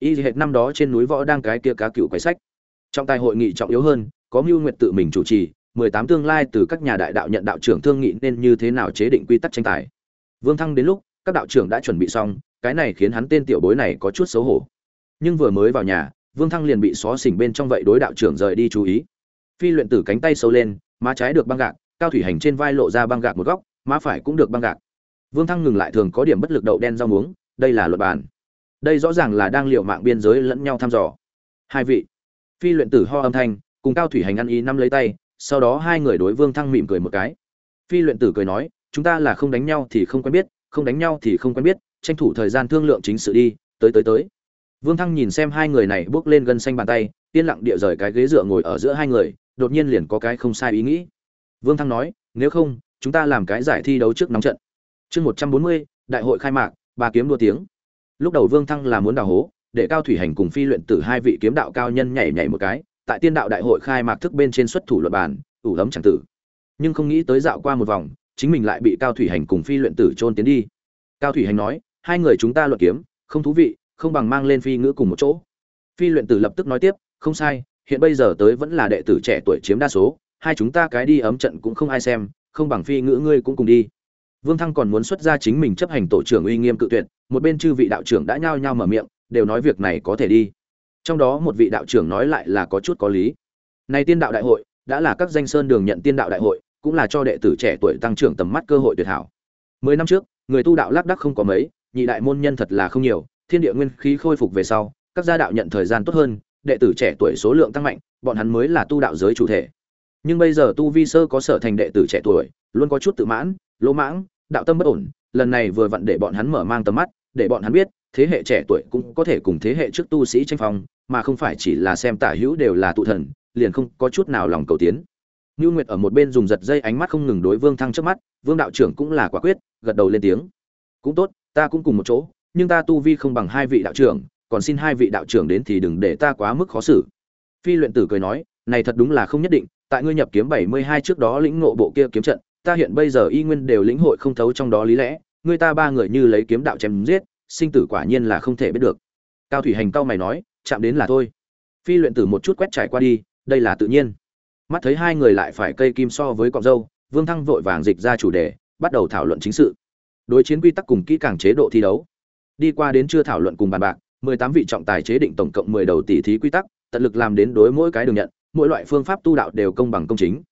y hệt năm đó trên núi võ đang cái kia cá cựu quái sách. Trong tài hội nghị trọng yếu hơn, có mưu nguyệt tự mình chủ trì, mười tám tương lai từ các nhà đại đạo nhận đạo trưởng thương nghị nên như thế nào chế định quy tắc tranh tài. Vương thăng đến lúc, các đạo trưởng đã chuẩn bị xong, cái này khiến hắn tên tiểu bối này có chút xấu hổ. Nhưng vừa mới vào nhà, vương thăng liền bị xó xỉnh bên trong vậy đối đạo trưởng rời đi chú ý. Phi luyện tử cánh tay sâu lên, má trái được băng gạc, cao thủy hành trên vai lộ ra băng gạc một góc, má phải cũng được băng gạc. Vương thăng ngừng lại thường có điểm bất lực đậu đen rau muống, đây là luật bản đây rõ ràng là đang liệu mạng biên giới lẫn nhau thăm dò. Hai vị, phi luyện tử ho âm thanh, cùng cao thủy hành ăn ý năm lấy tay, sau đó hai người đối vương thăng mỉm cười một cái. Phi luyện tử cười nói, chúng ta là không đánh nhau thì không quen biết, không đánh nhau thì không quen biết, tranh thủ thời gian thương lượng chính sự đi, tới tới tới. Vương thăng nhìn xem hai người này bước lên gân xanh bàn tay, yên lặng địa rời cái ghế dựa ngồi ở giữa hai người, đột nhiên liền có cái không sai ý nghĩ. Vương thăng nói, nếu không, chúng ta làm cái giải thi đấu trước nóng trận. Chương một trăm bốn mươi, đại hội khai mạc, ba kiếm đua tiếng lúc đầu vương thăng là muốn đào hố, để cao thủy hành cùng phi luyện tử hai vị kiếm đạo cao nhân nhảy nhảy một cái, tại tiên đạo đại hội khai mạc thức bên trên xuất thủ luật bàn, ủ lấm chẳng tử. Nhưng không nghĩ tới dạo qua một vòng, chính mình lại bị cao thủy hành cùng phi luyện tử trôn tiến đi. Cao thủy hành nói, hai người chúng ta luận kiếm, không thú vị, không bằng mang lên phi ngữ cùng một chỗ. Phi luyện tử lập tức nói tiếp, không sai, hiện bây giờ tới vẫn là đệ tử trẻ tuổi chiếm đa số, hai chúng ta cái đi ấm trận cũng không ai xem, không bằng phi ngữ ngươi cũng cùng đi vương thăng còn muốn xuất ra chính mình chấp hành tổ trưởng uy nghiêm cự tuyệt, một bên chư vị đạo trưởng đã nhao nhao mở miệng, đều nói việc này có thể đi. Trong đó một vị đạo trưởng nói lại là có chút có lý. Này tiên đạo đại hội, đã là các danh sơn đường nhận tiên đạo đại hội, cũng là cho đệ tử trẻ tuổi tăng trưởng tầm mắt cơ hội tuyệt hảo. Mười năm trước, người tu đạo lác đắc không có mấy, nhị đại môn nhân thật là không nhiều, thiên địa nguyên khí khôi phục về sau, các gia đạo nhận thời gian tốt hơn, đệ tử trẻ tuổi số lượng tăng mạnh, bọn hắn mới là tu đạo giới chủ thể. Nhưng bây giờ tu vi sơ có sở thành đệ tử trẻ tuổi, luôn có chút tự mãn lỗ mãng đạo tâm bất ổn lần này vừa vặn để bọn hắn mở mang tầm mắt để bọn hắn biết thế hệ trẻ tuổi cũng có thể cùng thế hệ trước tu sĩ tranh phong mà không phải chỉ là xem tả hữu đều là tụ thần liền không có chút nào lòng cầu tiến Nưu Nguyệt ở một bên dùng giật dây ánh mắt không ngừng đối Vương Thăng trước mắt, Vương đạo trưởng cũng là quả quyết, gật đầu lên tiếng. "Cũng tốt, ta cũng cùng một chỗ, nhưng ta tu vi không bằng hai vị đạo trưởng, còn xin hai vị đạo trưởng đến thì đừng để ta quá mức khó xử." Phi luyện tử cười nói, "Này thật đúng là không nhất định, tại ngươi nhập kiếm 72 trước đó lĩnh ngộ bộ kia kiếm trận, ta hiện bây giờ y nguyên đều lĩnh hội không thấu trong đó lý lẽ, người ta ba người như lấy kiếm đạo chém giết, sinh tử quả nhiên là không thể biết được." Cao Thủy Hành cao mày nói, "Chạm đến là thôi." Phi luyện tử một chút quét trải qua đi, đây là tự nhiên mắt thấy hai người lại phải cây kim so với cọng dâu vương thăng vội vàng dịch ra chủ đề bắt đầu thảo luận chính sự đối chiến quy tắc cùng kỹ càng chế độ thi đấu đi qua đến chưa thảo luận cùng bàn bạc mười tám vị trọng tài chế định tổng cộng mười đầu tỷ thí quy tắc tận lực làm đến đối mỗi cái đường nhận mỗi loại phương pháp tu đạo đều công bằng công chính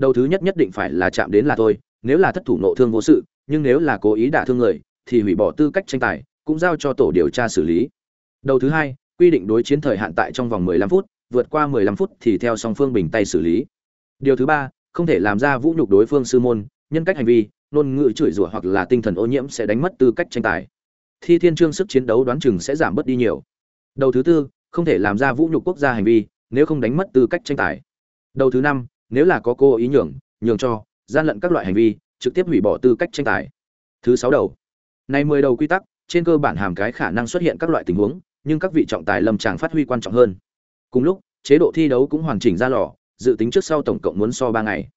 đầu thứ nhất nhất định phải là chạm đến là thôi nếu là thất thủ nộ thương vô sự nhưng nếu là cố ý đả thương người thì hủy bỏ tư cách tranh tài cũng giao cho tổ điều tra xử lý đầu thứ hai quy định đối chiến thời hạn tại trong vòng 15 phút vượt qua 15 phút thì theo song phương bình tay xử lý. Điều thứ ba, không thể làm ra vũ nhục đối phương sư môn, nhân cách hành vi, ngôn ngữ chửi rủa hoặc là tinh thần ô nhiễm sẽ đánh mất tư cách tranh tài. Thi thiên trương sức chiến đấu đoán chừng sẽ giảm bớt đi nhiều. Đầu thứ tư, không thể làm ra vũ nhục quốc gia hành vi, nếu không đánh mất tư cách tranh tài. Đầu thứ năm, nếu là có cô ý nhường, nhường cho, gian lận các loại hành vi, trực tiếp hủy bỏ tư cách tranh tài. Thứ sáu đầu. Này 10 đầu quy tắc, trên cơ bản hàm cái khả năng xuất hiện các loại tình huống, nhưng các vị trọng tài lâm tràng phát huy quan trọng hơn. Cùng lúc, chế độ thi đấu cũng hoàn chỉnh ra lò, dự tính trước sau tổng cộng muốn so ba ngày.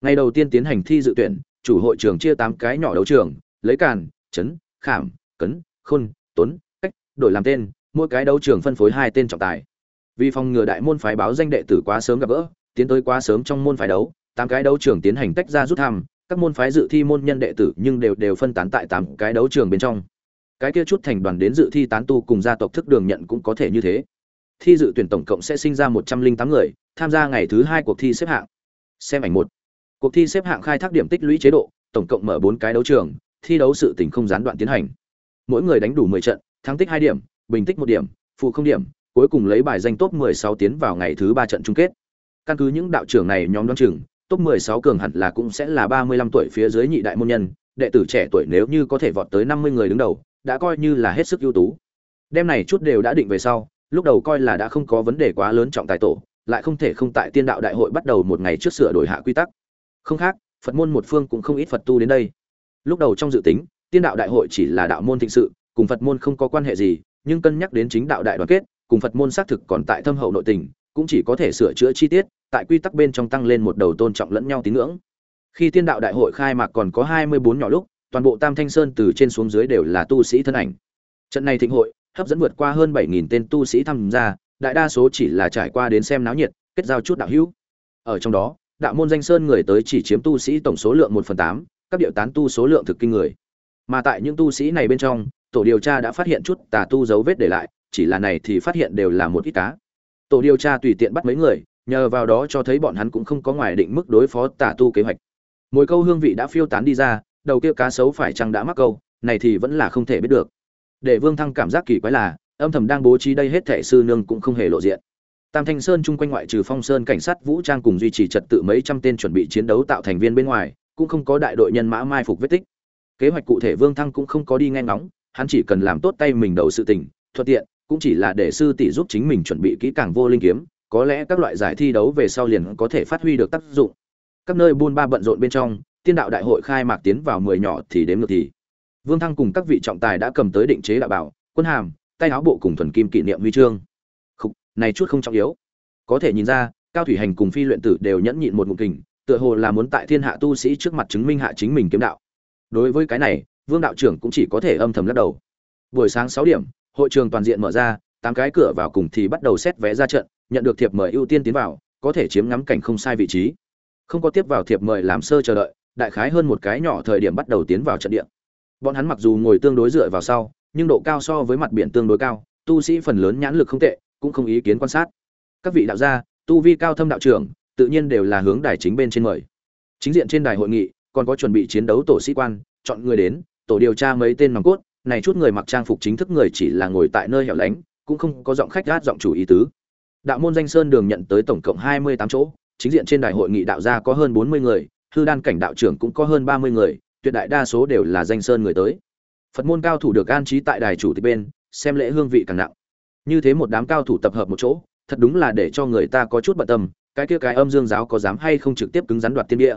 Ngày đầu tiên tiến hành thi dự tuyển, chủ hội trường chia tám cái nhỏ đấu trường, lấy càn, chấn, khảm, cấn, khôn, tuấn, cách, đổi làm tên, mỗi cái đấu trường phân phối hai tên trọng tài. Vì phòng ngừa đại môn phái báo danh đệ tử quá sớm gặp gỡ, tiến tới quá sớm trong môn phái đấu, tám cái đấu trường tiến hành tách ra rút thăm, các môn phái dự thi môn nhân đệ tử nhưng đều đều phân tán tại tám cái đấu trường bên trong. Cái kia chút thành đoàn đến dự thi tán tu cùng gia tộc thức đường nhận cũng có thể như thế. Thi dự tuyển tổng cộng sẽ sinh ra một trăm linh tám người tham gia ngày thứ hai cuộc thi xếp hạng. Xem ảnh một. Cuộc thi xếp hạng khai thác điểm tích lũy chế độ tổng cộng mở bốn cái đấu trường thi đấu sự tình không gián đoạn tiến hành. Mỗi người đánh đủ mười trận thắng tích hai điểm bình tích một điểm phụ không điểm cuối cùng lấy bài danh top mười sáu tiến vào ngày thứ ba trận chung kết căn cứ những đạo trưởng này nhóm đoán chừng, top mười sáu cường hẳn là cũng sẽ là ba mươi lăm tuổi phía dưới nhị đại môn nhân, đệ tử trẻ tuổi nếu như có thể vọt tới năm mươi người đứng đầu, đã coi như là hết sức ưu tú. Đêm này chút đều đã định về sau, lúc đầu coi là đã không có vấn đề quá lớn trọng tài tổ, lại không thể không tại tiên đạo đại hội bắt đầu một ngày trước sửa đổi hạ quy tắc. Không khác, phật môn một phương cũng không ít phật tu đến đây. Lúc đầu trong dự tính, tiên đạo đại hội chỉ là đạo môn thịnh sự, cùng phật môn không có quan hệ gì, nhưng cân nhắc đến chính đạo đại đoàn kết, cùng phật môn xác thực còn tại thâm hậu nội tình cũng chỉ có thể sửa chữa chi tiết, tại quy tắc bên trong tăng lên một đầu tôn trọng lẫn nhau tín ngưỡng. Khi tiên đạo đại hội khai mạc còn có hai mươi bốn nhỏ lúc, toàn bộ tam thanh sơn từ trên xuống dưới đều là tu sĩ thân ảnh. Trận này thịnh hội, hấp dẫn vượt qua hơn bảy nghìn tên tu sĩ tham gia, đại đa số chỉ là trải qua đến xem náo nhiệt, kết giao chút đạo hữu. Ở trong đó, đạo môn danh sơn người tới chỉ chiếm tu sĩ tổng số lượng một phần tám, các điệu tán tu số lượng thực kinh người. Mà tại những tu sĩ này bên trong, tổ điều tra đã phát hiện chút tà tu dấu vết để lại, chỉ là này thì phát hiện đều là một ít cá tổ điều tra tùy tiện bắt mấy người, nhờ vào đó cho thấy bọn hắn cũng không có ngoài định mức đối phó Tả tu kế hoạch. Mỗi câu hương vị đã phiêu tán đi ra, đầu kia cá sấu phải chăng đã mắc câu, này thì vẫn là không thể biết được. Để vương thăng cảm giác kỳ quái là, âm thầm đang bố trí đây hết thẻ sư nương cũng không hề lộ diện. Tam thanh sơn chung quanh ngoại trừ phong sơn cảnh sát vũ trang cùng duy trì trật tự mấy trăm tên chuẩn bị chiến đấu tạo thành viên bên ngoài, cũng không có đại đội nhân mã mai phục vết tích. Kế hoạch cụ thể vương thăng cũng không có đi nghe ngóng, hắn chỉ cần làm tốt tay mình đầu sự tình, thuận tiện cũng chỉ là để sư tỷ giúp chính mình chuẩn bị kỹ càng vô linh kiếm có lẽ các loại giải thi đấu về sau liền có thể phát huy được tác dụng. Các nơi buôn ba bận rộn bên trong tiên đạo đại hội khai mạc tiến vào mười nhỏ thì đếm ngược thì. Vương thăng cùng các vị trọng tài đã cầm tới định chế đạo bảo quân hàm tay áo bộ cùng thuần kim kỷ niệm huy chương. Khúc, này chút không trọng yếu. Có thể nhìn ra cao thủy hành cùng phi luyện tử đều nhẫn nhịn một ngụm kình tựa hồ là muốn tại thiên hạ tu sĩ trước mặt chứng minh hạ chính mình kiếm đạo. Đối với cái này vương đạo trưởng cũng chỉ có thể âm thầm lắc đầu. Buổi sáng sáu điểm hội trường toàn diện mở ra, tám cái cửa vào cùng thì bắt đầu xét vé ra trận, nhận được thiệp mời ưu tiên tiến vào, có thể chiếm ngắm cảnh không sai vị trí. Không có tiếp vào thiệp mời làm sơ chờ đợi, đại khái hơn một cái nhỏ thời điểm bắt đầu tiến vào trận địa. Bọn hắn mặc dù ngồi tương đối dựa vào sau, nhưng độ cao so với mặt biển tương đối cao, tu sĩ phần lớn nhãn lực không tệ, cũng không ý kiến quan sát. Các vị đạo gia, tu vi cao thâm đạo trưởng, tự nhiên đều là hướng đài chính bên trên mời. Chính diện trên đài hội nghị, còn có chuẩn bị chiến đấu tổ sĩ quan, chọn người đến, tổ điều tra mấy tên nòng cốt này chút người mặc trang phục chính thức người chỉ là ngồi tại nơi hẻo lánh, cũng không có giọng khách gát giọng chủ ý tứ. Đạo môn danh sơn đường nhận tới tổng cộng hai mươi tám chỗ, chính diện trên đài hội nghị đạo gia có hơn bốn mươi người, hư đan cảnh đạo trưởng cũng có hơn ba mươi người, tuyệt đại đa số đều là danh sơn người tới. Phật môn cao thủ được an trí tại đài chủ tịch bên, xem lễ hương vị càng nặng. Như thế một đám cao thủ tập hợp một chỗ, thật đúng là để cho người ta có chút bận tâm, cái kia cái âm dương giáo có dám hay không trực tiếp cứng rắn đoạt tiên địa.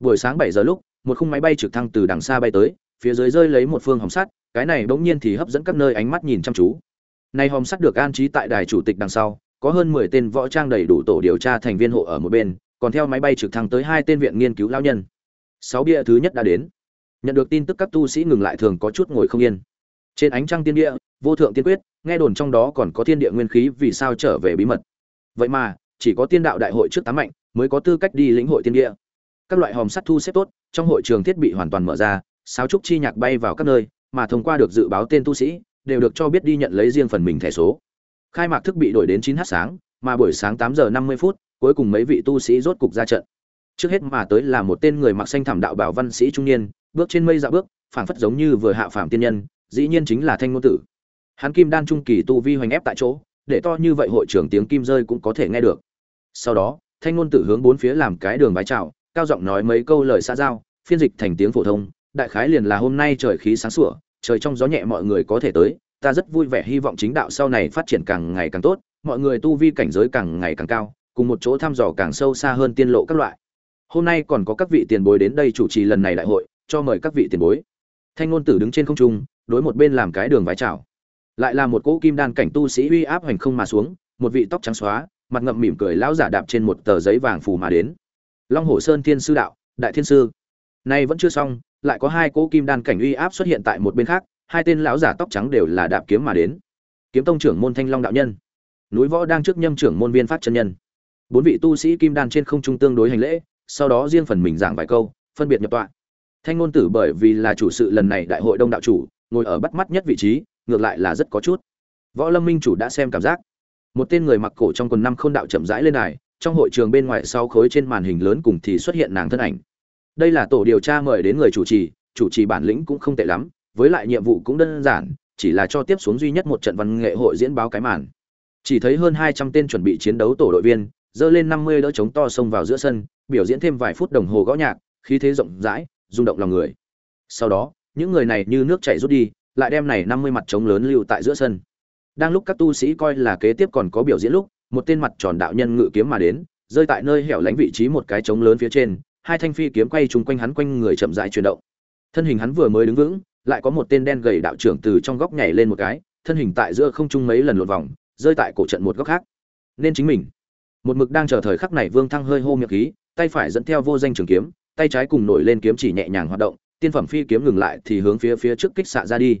Buổi sáng bảy giờ lúc, một khung máy bay trực thăng từ đằng xa bay tới, phía dưới rơi lấy một phương hồng sắt cái này bỗng nhiên thì hấp dẫn các nơi ánh mắt nhìn chăm chú. Nay hòm sắt được an trí tại đài chủ tịch đằng sau, có hơn mười tên võ trang đầy đủ tổ điều tra thành viên hộ ở một bên, còn theo máy bay trực thăng tới hai tên viện nghiên cứu lao nhân. Sáu bia thứ nhất đã đến. Nhận được tin tức các tu sĩ ngừng lại thường có chút ngồi không yên. Trên ánh trăng tiên địa, vô thượng tiên quyết, nghe đồn trong đó còn có thiên địa nguyên khí vì sao trở về bí mật. Vậy mà, chỉ có tiên đạo đại hội trước tám mạnh mới có tư cách đi lĩnh hội tiên địa. Các loại hòm sắt thu xếp tốt, trong hội trường thiết bị hoàn toàn mở ra, sáo trúc chi nhạc bay vào các nơi mà thông qua được dự báo tên tu sĩ, đều được cho biết đi nhận lấy riêng phần mình thẻ số. Khai mạc thức bị đổi đến chín h sáng, mà buổi sáng tám giờ năm mươi phút, cuối cùng mấy vị tu sĩ rốt cục ra trận. Trước hết mà tới là một tên người mặc xanh thảm đạo bảo văn sĩ trung niên, bước trên mây dạo bước, phảng phất giống như vừa hạ phàm tiên nhân, dĩ nhiên chính là thanh ngôn tử. Hắn kim đan trung kỳ tu vi hoành ép tại chỗ, để to như vậy hội trưởng tiếng kim rơi cũng có thể nghe được. Sau đó, thanh ngôn tử hướng bốn phía làm cái đường vái chào, cao giọng nói mấy câu lời xã giao, phiên dịch thành tiếng phổ thông, đại khái liền là hôm nay trời khí sáng sủa trời trong gió nhẹ mọi người có thể tới, ta rất vui vẻ hy vọng chính đạo sau này phát triển càng ngày càng tốt, mọi người tu vi cảnh giới càng ngày càng cao, cùng một chỗ thăm dò càng sâu xa hơn tiên lộ các loại. Hôm nay còn có các vị tiền bối đến đây chủ trì lần này đại hội, cho mời các vị tiền bối. Thanh ngôn tử đứng trên không trung, đối một bên làm cái đường vái chào. Lại là một cỗ kim đan cảnh tu sĩ uy áp hành không mà xuống, một vị tóc trắng xóa, mặt ngậm mỉm cười lão giả đạp trên một tờ giấy vàng phù mà đến. Long hồ sơn thiên sư đạo, đại thiên sư. Nay vẫn chưa xong lại có hai cỗ kim đan cảnh uy áp xuất hiện tại một bên khác, hai tên lão giả tóc trắng đều là đạp kiếm mà đến. Kiếm tông trưởng môn thanh long đạo nhân, núi võ đang trước nhâm trưởng môn viên phát chân nhân. Bốn vị tu sĩ kim đan trên không trung tương đối hành lễ, sau đó riêng phần mình giảng vài câu, phân biệt nhập tọa. Thanh ngôn tử bởi vì là chủ sự lần này đại hội đông đạo chủ, ngồi ở bắt mắt nhất vị trí, ngược lại là rất có chút. Võ lâm minh chủ đã xem cảm giác. Một tên người mặc cổ trong quần năm khôn đạo chậm rãi lên đài, trong hội trường bên ngoài sau khối trên màn hình lớn cùng thì xuất hiện nàng thân ảnh đây là tổ điều tra mời đến người chủ trì chủ trì bản lĩnh cũng không tệ lắm, với lại nhiệm vụ cũng đơn giản, chỉ là cho tiếp xuống duy nhất một trận văn nghệ hội diễn báo cái màn. Chỉ thấy hơn hai trăm tên chuẩn bị chiến đấu tổ đội viên dơ lên năm mươi đỡ chống to xông vào giữa sân, biểu diễn thêm vài phút đồng hồ gõ nhạc, khí thế rộng rãi, rung động lòng người. Sau đó, những người này như nước chảy rút đi, lại đem này năm mươi mặt trống lớn lưu tại giữa sân. Đang lúc các tu sĩ coi là kế tiếp còn có biểu diễn lúc, một tên mặt tròn đạo nhân ngự kiếm mà đến, rơi tại nơi hẻo lánh vị trí một cái trống lớn phía trên hai thanh phi kiếm quay chung quanh hắn quanh người chậm rãi chuyển động. Thân hình hắn vừa mới đứng vững, lại có một tên đen gầy đạo trưởng từ trong góc nhảy lên một cái, thân hình tại giữa không trung mấy lần lượn vòng, rơi tại cổ trận một góc khác. Nên chính mình. Một mực đang chờ thời khắc này vương thăng hơi hô miệng khí, tay phải dẫn theo vô danh trường kiếm, tay trái cùng nổi lên kiếm chỉ nhẹ nhàng hoạt động, tiên phẩm phi kiếm ngừng lại thì hướng phía phía trước kích xạ ra đi.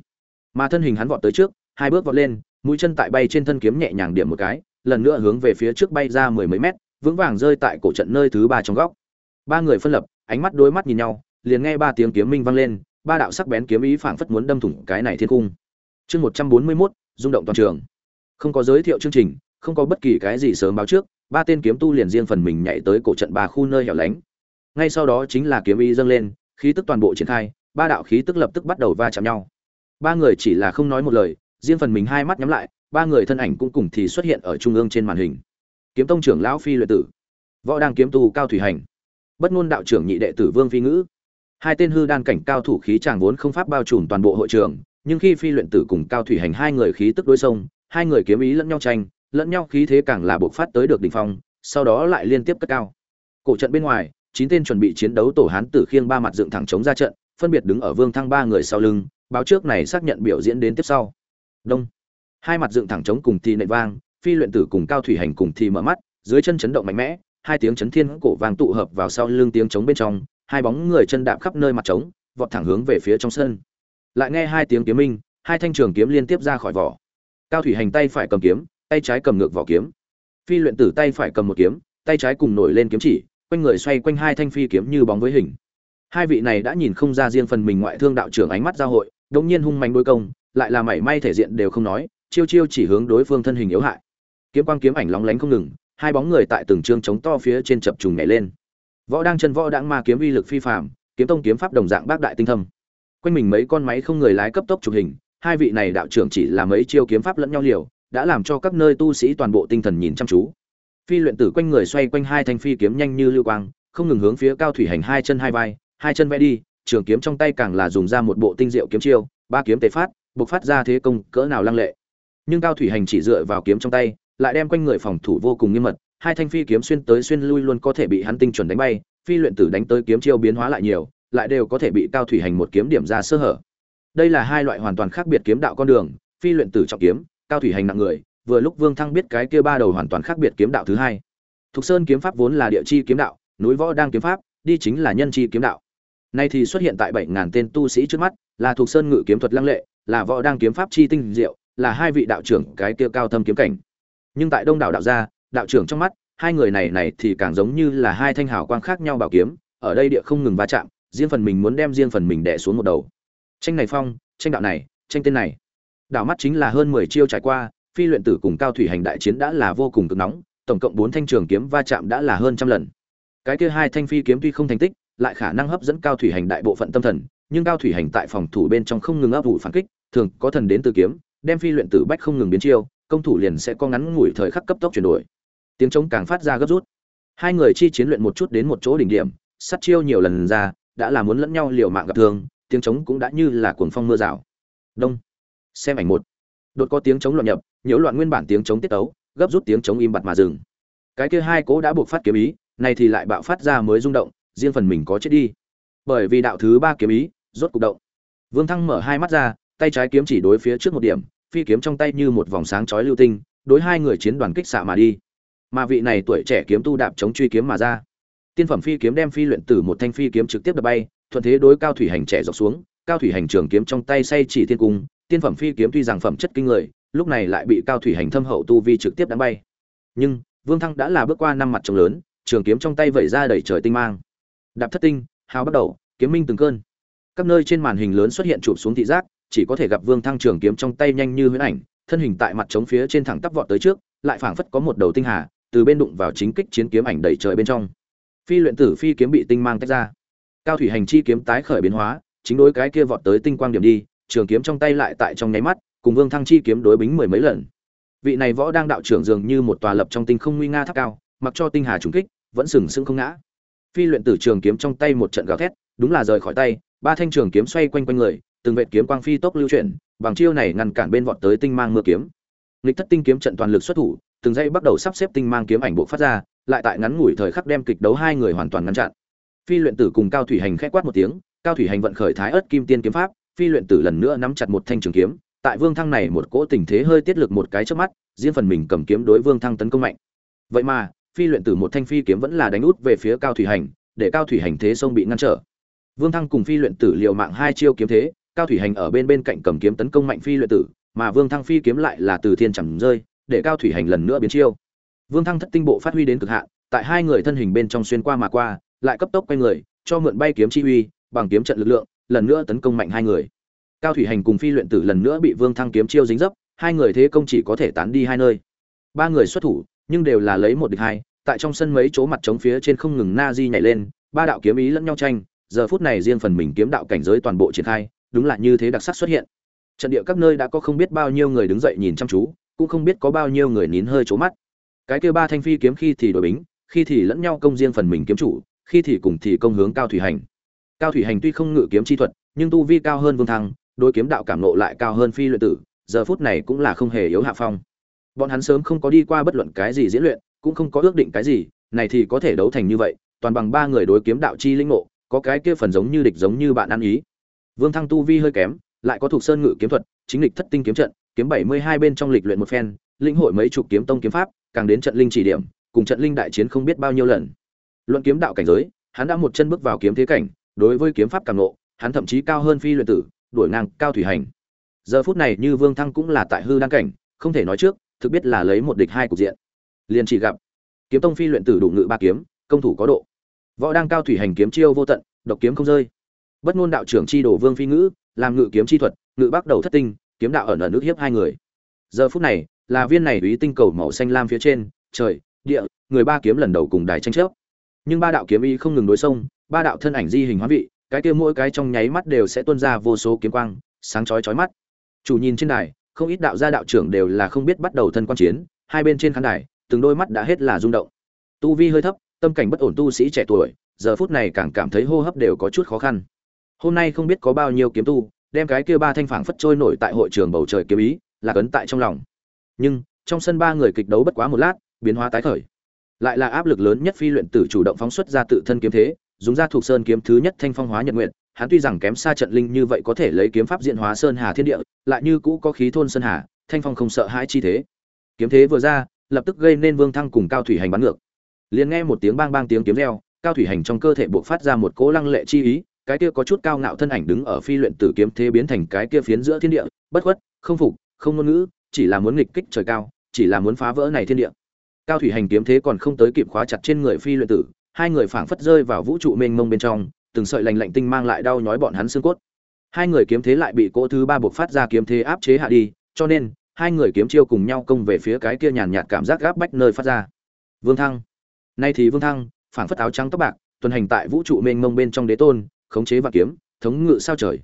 Mà thân hình hắn vọt tới trước, hai bước vọt lên, mũi chân tại bay trên thân kiếm nhẹ nhàng điểm một cái, lần nữa hướng về phía trước bay ra mười mấy mét, vững vàng rơi tại cổ trận nơi thứ ba trong góc ba người phân lập, ánh mắt đôi mắt nhìn nhau, liền nghe ba tiếng kiếm minh vang lên, ba đạo sắc bén kiếm ý phảng phất muốn đâm thủng cái này thiên cung. Chương một trăm bốn mươi mốt, rung động toàn trường. Không có giới thiệu chương trình, không có bất kỳ cái gì sớm báo trước, ba tên kiếm tu liền riêng phần mình nhảy tới cổ trận ba khu nơi hẻo lánh. Ngay sau đó chính là kiếm ý dâng lên, khí tức toàn bộ triển khai, ba đạo khí tức lập tức bắt đầu va chạm nhau. Ba người chỉ là không nói một lời, riêng phần mình hai mắt nhắm lại, ba người thân ảnh cũng cùng thì xuất hiện ở trung ương trên màn hình. Kiếm tông trưởng lão phi luyện tử, võ đang kiếm tu cao thủy hành bất ngôn đạo trưởng nhị đệ tử vương phi ngữ. Hai tên hư đan cảnh cao thủ khí chàng vốn không pháp bao trùm toàn bộ hội trường, nhưng khi phi luyện tử cùng cao thủy hành hai người khí tức đối sông hai người kiếm ý lẫn nhau tranh, lẫn nhau khí thế càng là buộc phát tới được đỉnh phong, sau đó lại liên tiếp cất cao. Cổ trận bên ngoài, chín tên chuẩn bị chiến đấu tổ hán tử khiêng ba mặt dựng thẳng chống ra trận, phân biệt đứng ở vương thăng ba người sau lưng, báo trước này xác nhận biểu diễn đến tiếp sau. Đông. Hai mặt dựng thẳng chống cùng thì nệ vang, phi luyện tử cùng cao thủy hành cùng thì mở mắt, dưới chân chấn động mạnh mẽ hai tiếng chấn thiên cổ vang tụ hợp vào sau lưng tiếng trống bên trong, hai bóng người chân đạp khắp nơi mặt trống, vọt thẳng hướng về phía trong sân. Lại nghe hai tiếng kiếm minh, hai thanh trường kiếm liên tiếp ra khỏi vỏ. Cao thủy hành tay phải cầm kiếm, tay trái cầm ngược vỏ kiếm. Phi luyện tử tay phải cầm một kiếm, tay trái cùng nổi lên kiếm chỉ, quanh người xoay quanh hai thanh phi kiếm như bóng với hình. Hai vị này đã nhìn không ra riêng phần mình ngoại thương đạo trưởng ánh mắt giao hội, đống nhiên hung mạnh đối công, lại là mảy may thể diện đều không nói, chiêu chiêu chỉ hướng đối phương thân hình yếu hại. Kiếm quang kiếm ảnh lóng lánh không ngừng hai bóng người tại từng trương chống to phía trên chập trùng nhảy lên. Võ đang chân võ đãng ma kiếm uy lực phi phàm, kiếm tông kiếm pháp đồng dạng bác đại tinh thâm. Quanh mình mấy con máy không người lái cấp tốc chụp hình, hai vị này đạo trưởng chỉ là mấy chiêu kiếm pháp lẫn nhau liều, đã làm cho các nơi tu sĩ toàn bộ tinh thần nhìn chăm chú. Phi luyện tử quanh người xoay quanh hai thanh phi kiếm nhanh như lưu quang, không ngừng hướng phía cao thủy hành hai chân hai vai, hai chân vẽ đi, trường kiếm trong tay càng là dùng ra một bộ tinh diệu kiếm chiêu, ba kiếm tề phát buộc phát ra thế công cỡ nào lăng lệ. Nhưng cao thủy hành chỉ dựa vào kiếm trong tay lại đem quanh người phòng thủ vô cùng nghiêm mật, hai thanh phi kiếm xuyên tới xuyên lui luôn có thể bị hắn tinh chuẩn đánh bay, phi luyện tử đánh tới kiếm chiêu biến hóa lại nhiều, lại đều có thể bị cao thủy hành một kiếm điểm ra sơ hở. Đây là hai loại hoàn toàn khác biệt kiếm đạo con đường, phi luyện tử trọng kiếm, cao thủy hành nặng người, vừa lúc vương thăng biết cái kia ba đầu hoàn toàn khác biệt kiếm đạo thứ hai. Thục sơn kiếm pháp vốn là địa chi kiếm đạo, núi võ đang kiếm pháp, đi chính là nhân chi kiếm đạo. Nay thì xuất hiện tại bảy ngàn tên tu sĩ trước mắt, là thuộc sơn ngự kiếm thuật lăng lệ, là võ đang kiếm pháp chi tinh diệu, là hai vị đạo trưởng cái kia cao thâm kiếm cảnh nhưng tại đông đảo đạo gia, đạo trưởng trong mắt, hai người này này thì càng giống như là hai thanh hào quang khác nhau bảo kiếm, ở đây địa không ngừng va chạm, riêng phần mình muốn đem riêng phần mình đè xuống một đầu. Tranh này phong, tranh đạo này, tranh tên này. Đạo mắt chính là hơn mười chiêu trải qua, phi luyện tử cùng cao thủy hành đại chiến đã là vô cùng cực nóng, tổng cộng bốn thanh trường kiếm va chạm đã là hơn trăm lần. Cái kia hai thanh phi kiếm tuy không thành tích, lại khả năng hấp dẫn cao thủy hành đại bộ phận tâm thần, nhưng cao thủy hành tại phòng thủ bên trong không ngừng áp vụ phản kích, thường có thần đến từ kiếm, đem phi luyện tử bách không ngừng biến chiêu công thủ liền sẽ có ngắn ngủi thời khắc cấp tốc chuyển đổi. Tiếng trống càng phát ra gấp rút. Hai người chi chiến luyện một chút đến một chỗ đỉnh điểm, sát chiêu nhiều lần ra, đã là muốn lẫn nhau liều mạng gặp thương, tiếng trống cũng đã như là cuồng phong mưa rào. Đông. Xem ảnh một. Đột có tiếng trống loạn nhập, nhiễu loạn nguyên bản tiếng trống tiết tấu, gấp rút tiếng trống im bặt mà dừng. Cái kia hai cố đã buộc phát kiếm ý, này thì lại bạo phát ra mới rung động, riêng phần mình có chết đi. Bởi vì đạo thứ ba kiếm ý, rốt cục động. Vương thăng mở hai mắt ra, tay trái kiếm chỉ đối phía trước một điểm phi kiếm trong tay như một vòng sáng chói lưu tinh, đối hai người chiến đoàn kích xạ mà đi. Mà vị này tuổi trẻ kiếm tu đạp chống truy kiếm mà ra. Tiên phẩm phi kiếm đem phi luyện tử một thanh phi kiếm trực tiếp đập bay, thuận thế đối cao thủy hành trẻ dọc xuống, cao thủy hành trường kiếm trong tay say chỉ thiên cung, tiên phẩm phi kiếm tuy rằng phẩm chất kinh người, lúc này lại bị cao thủy hành thâm hậu tu vi trực tiếp đánh bay. Nhưng, vương thăng đã là bước qua năm mặt trống lớn, trường kiếm trong tay vẩy ra đầy trời tinh mang. Đạp thất tinh, hào bắt đầu, kiếm minh từng cơn. Các nơi trên màn hình lớn xuất hiện chụp xuống thị giác chỉ có thể gặp vương thăng trường kiếm trong tay nhanh như huyễn ảnh, thân hình tại mặt trống phía trên thẳng tắp vọt tới trước, lại phảng phất có một đầu tinh hà, từ bên đụng vào chính kích chiến kiếm ảnh đầy trời bên trong. Phi luyện tử phi kiếm bị tinh mang tách ra. Cao thủy hành chi kiếm tái khởi biến hóa, chính đối cái kia vọt tới tinh quang điểm đi, trường kiếm trong tay lại tại trong nháy mắt, cùng vương thăng chi kiếm đối bính mười mấy lần. Vị này võ đang đạo trưởng dường như một tòa lập trong tinh không nguy nga tháp cao, mặc cho tinh hà trùng kích, vẫn sừng sững không ngã. Phi luyện tử trường kiếm trong tay một trận gào thét, đúng là rời khỏi tay, ba thanh trường kiếm xoay quanh quanh người từng vệt kiếm quang phi tốc lưu chuyển, bằng chiêu này ngăn cản bên vọt tới tinh mang mưa kiếm. Lịch thất tinh kiếm trận toàn lực xuất thủ, từng dây bắt đầu sắp xếp tinh mang kiếm ảnh bộ phát ra, lại tại ngắn ngủi thời khắc đem kịch đấu hai người hoàn toàn ngăn chặn. Phi luyện tử cùng cao thủy hành khẽ quát một tiếng, cao thủy hành vận khởi thái Ức kim tiên kiếm pháp, phi luyện tử lần nữa nắm chặt một thanh trường kiếm, tại vương thăng này một cỗ tình thế hơi tiết lực một cái trước mắt, riêng phần mình cầm kiếm đối vương thăng tấn công mạnh. Vậy mà, phi luyện tử một thanh phi kiếm vẫn là đánh út về phía cao thủy hành, để cao thủy hành thế sông bị ngăn trở. Vương thăng cùng phi luyện tử liều mạng hai chiêu kiếm thế cao thủy hành ở bên bên cạnh cầm kiếm tấn công mạnh phi luyện tử, mà vương thăng phi kiếm lại là từ thiên chẳng rơi, để cao thủy hành lần nữa biến chiêu. Vương thăng thất tinh bộ phát huy đến cực hạn, tại hai người thân hình bên trong xuyên qua mà qua, lại cấp tốc quay người, cho mượn bay kiếm chi uy, bằng kiếm trận lực lượng, lần nữa tấn công mạnh hai người. Cao thủy hành cùng phi luyện tử lần nữa bị vương thăng kiếm chiêu dính dấp, hai người thế công chỉ có thể tán đi hai nơi. Ba người xuất thủ, nhưng đều là lấy một địch hai, tại trong sân mấy chỗ mặt trống phía trên không ngừng na di nhảy lên, ba đạo kiếm ý lẫn nhau tranh, giờ phút này riêng phần mình kiếm đạo cảnh giới toàn bộ triển khai đúng là như thế đặc sắc xuất hiện. Trận địa các nơi đã có không biết bao nhiêu người đứng dậy nhìn chăm chú, cũng không biết có bao nhiêu người nín hơi trố mắt. Cái kia ba thanh phi kiếm khi thì đổi bính, khi thì lẫn nhau công riêng phần mình kiếm chủ, khi thì cùng thì công hướng cao thủy hành. Cao thủy hành tuy không ngự kiếm chi thuật, nhưng tu vi cao hơn vương thăng, đối kiếm đạo cảm nộ lại cao hơn phi luyện tử, giờ phút này cũng là không hề yếu hạ phong. Bọn hắn sớm không có đi qua bất luận cái gì diễn luyện, cũng không có ước định cái gì, này thì có thể đấu thành như vậy, toàn bằng ba người đối kiếm đạo chi linh ngộ, có cái kia phần giống như địch giống như bạn ăn ý vương thăng tu vi hơi kém, lại có thuộc sơn ngự kiếm thuật, chính lịch thất tinh kiếm trận, kiếm bảy mươi hai bên trong lịch luyện một phen, lĩnh hội mấy chục kiếm tông kiếm pháp, càng đến trận linh chỉ điểm, cùng trận linh đại chiến không biết bao nhiêu lần. Luận kiếm đạo cảnh giới, hắn đã một chân bước vào kiếm thế cảnh, đối với kiếm pháp càng ngộ, hắn thậm chí cao hơn phi luyện tử, đuổi ngang cao thủy hành. Giờ phút này như vương thăng cũng là tại hư đang cảnh, không thể nói trước, thực biết là lấy một địch hai cục diện. Liền chỉ gặp, kiếm tông phi luyện tử đủ ngự ba kiếm, công thủ có độ. Võ đang cao thủy hành kiếm chiêu vô tận, độc kiếm không rơi bất ngôn đạo trưởng chi đổ vương phi ngữ làm ngự kiếm chi thuật ngự bắt đầu thất tinh kiếm đạo ẩn ở nước hiếp hai người. Giờ phút này là viên này ý tinh cầu màu xanh lam phía trên trời địa người ba kiếm lần đầu cùng đài tranh chấp. Nhưng ba đạo kiếm y không ngừng đối sông, ba đạo thân ảnh di hình hóa vị cái kia mỗi cái trong nháy mắt đều sẽ tuôn ra vô số kiếm quang sáng chói chói mắt. Chủ nhìn trên đài không ít đạo gia đạo trưởng đều là không biết bắt đầu thân quan chiến hai bên trên khán đài từng đôi mắt đã hết là rung động. Tu vi hơi thấp tâm cảnh bất ổn tu sĩ trẻ tuổi giờ phút này càng cảm thấy hô hấp đều có chút khó khăn hôm nay không biết có bao nhiêu kiếm tu, đem cái kia ba thanh phảng phất trôi nổi tại hội trường bầu trời kiếm ý, là cấn tại trong lòng. Nhưng, trong sân ba người kịch đấu bất quá một lát, biến hóa tái khởi. Lại là áp lực lớn nhất phi luyện tử chủ động phóng xuất ra tự thân kiếm thế, dùng ra thuộc sơn kiếm thứ nhất thanh phong hóa nhật nguyện hắn tuy rằng kém xa trận linh như vậy có thể lấy kiếm pháp diện hóa sơn hà thiên địa, lại như cũ có khí thôn sơn hà, thanh phong không sợ hãi chi thế. Kiếm thế vừa ra, lập tức gây nên vương thăng cùng cao thủy hành bắn ngược. Liền nghe một tiếng bang bang tiếng kiếm reo, cao thủy hành trong cơ thể buộc phát ra một cỗ lăng lệ chi ý cái kia có chút cao ngạo thân ảnh đứng ở phi luyện tử kiếm thế biến thành cái kia phiến giữa thiên địa, bất khuất, không phục, không ngôn ngữ, chỉ là muốn nghịch kích trời cao, chỉ là muốn phá vỡ này thiên địa. Cao thủy hành kiếm thế còn không tới kịp khóa chặt trên người phi luyện tử, hai người phảng phất rơi vào vũ trụ mênh mông bên trong, từng sợi lành lạnh tinh mang lại đau nhói bọn hắn xương cốt. Hai người kiếm thế lại bị cỗ thứ ba buộc phát ra kiếm thế áp chế hạ đi, cho nên, hai người kiếm chiêu cùng nhau công về phía cái kia nhàn nhạt cảm giác gáp bách nơi phát ra. Vương thăng. Nay thì vương thăng, phảng phất áo trắng tóc bạc, tuần hành tại vũ trụ mênh mông bên trong đế tôn khống chế và kiếm, thống ngự sao trời.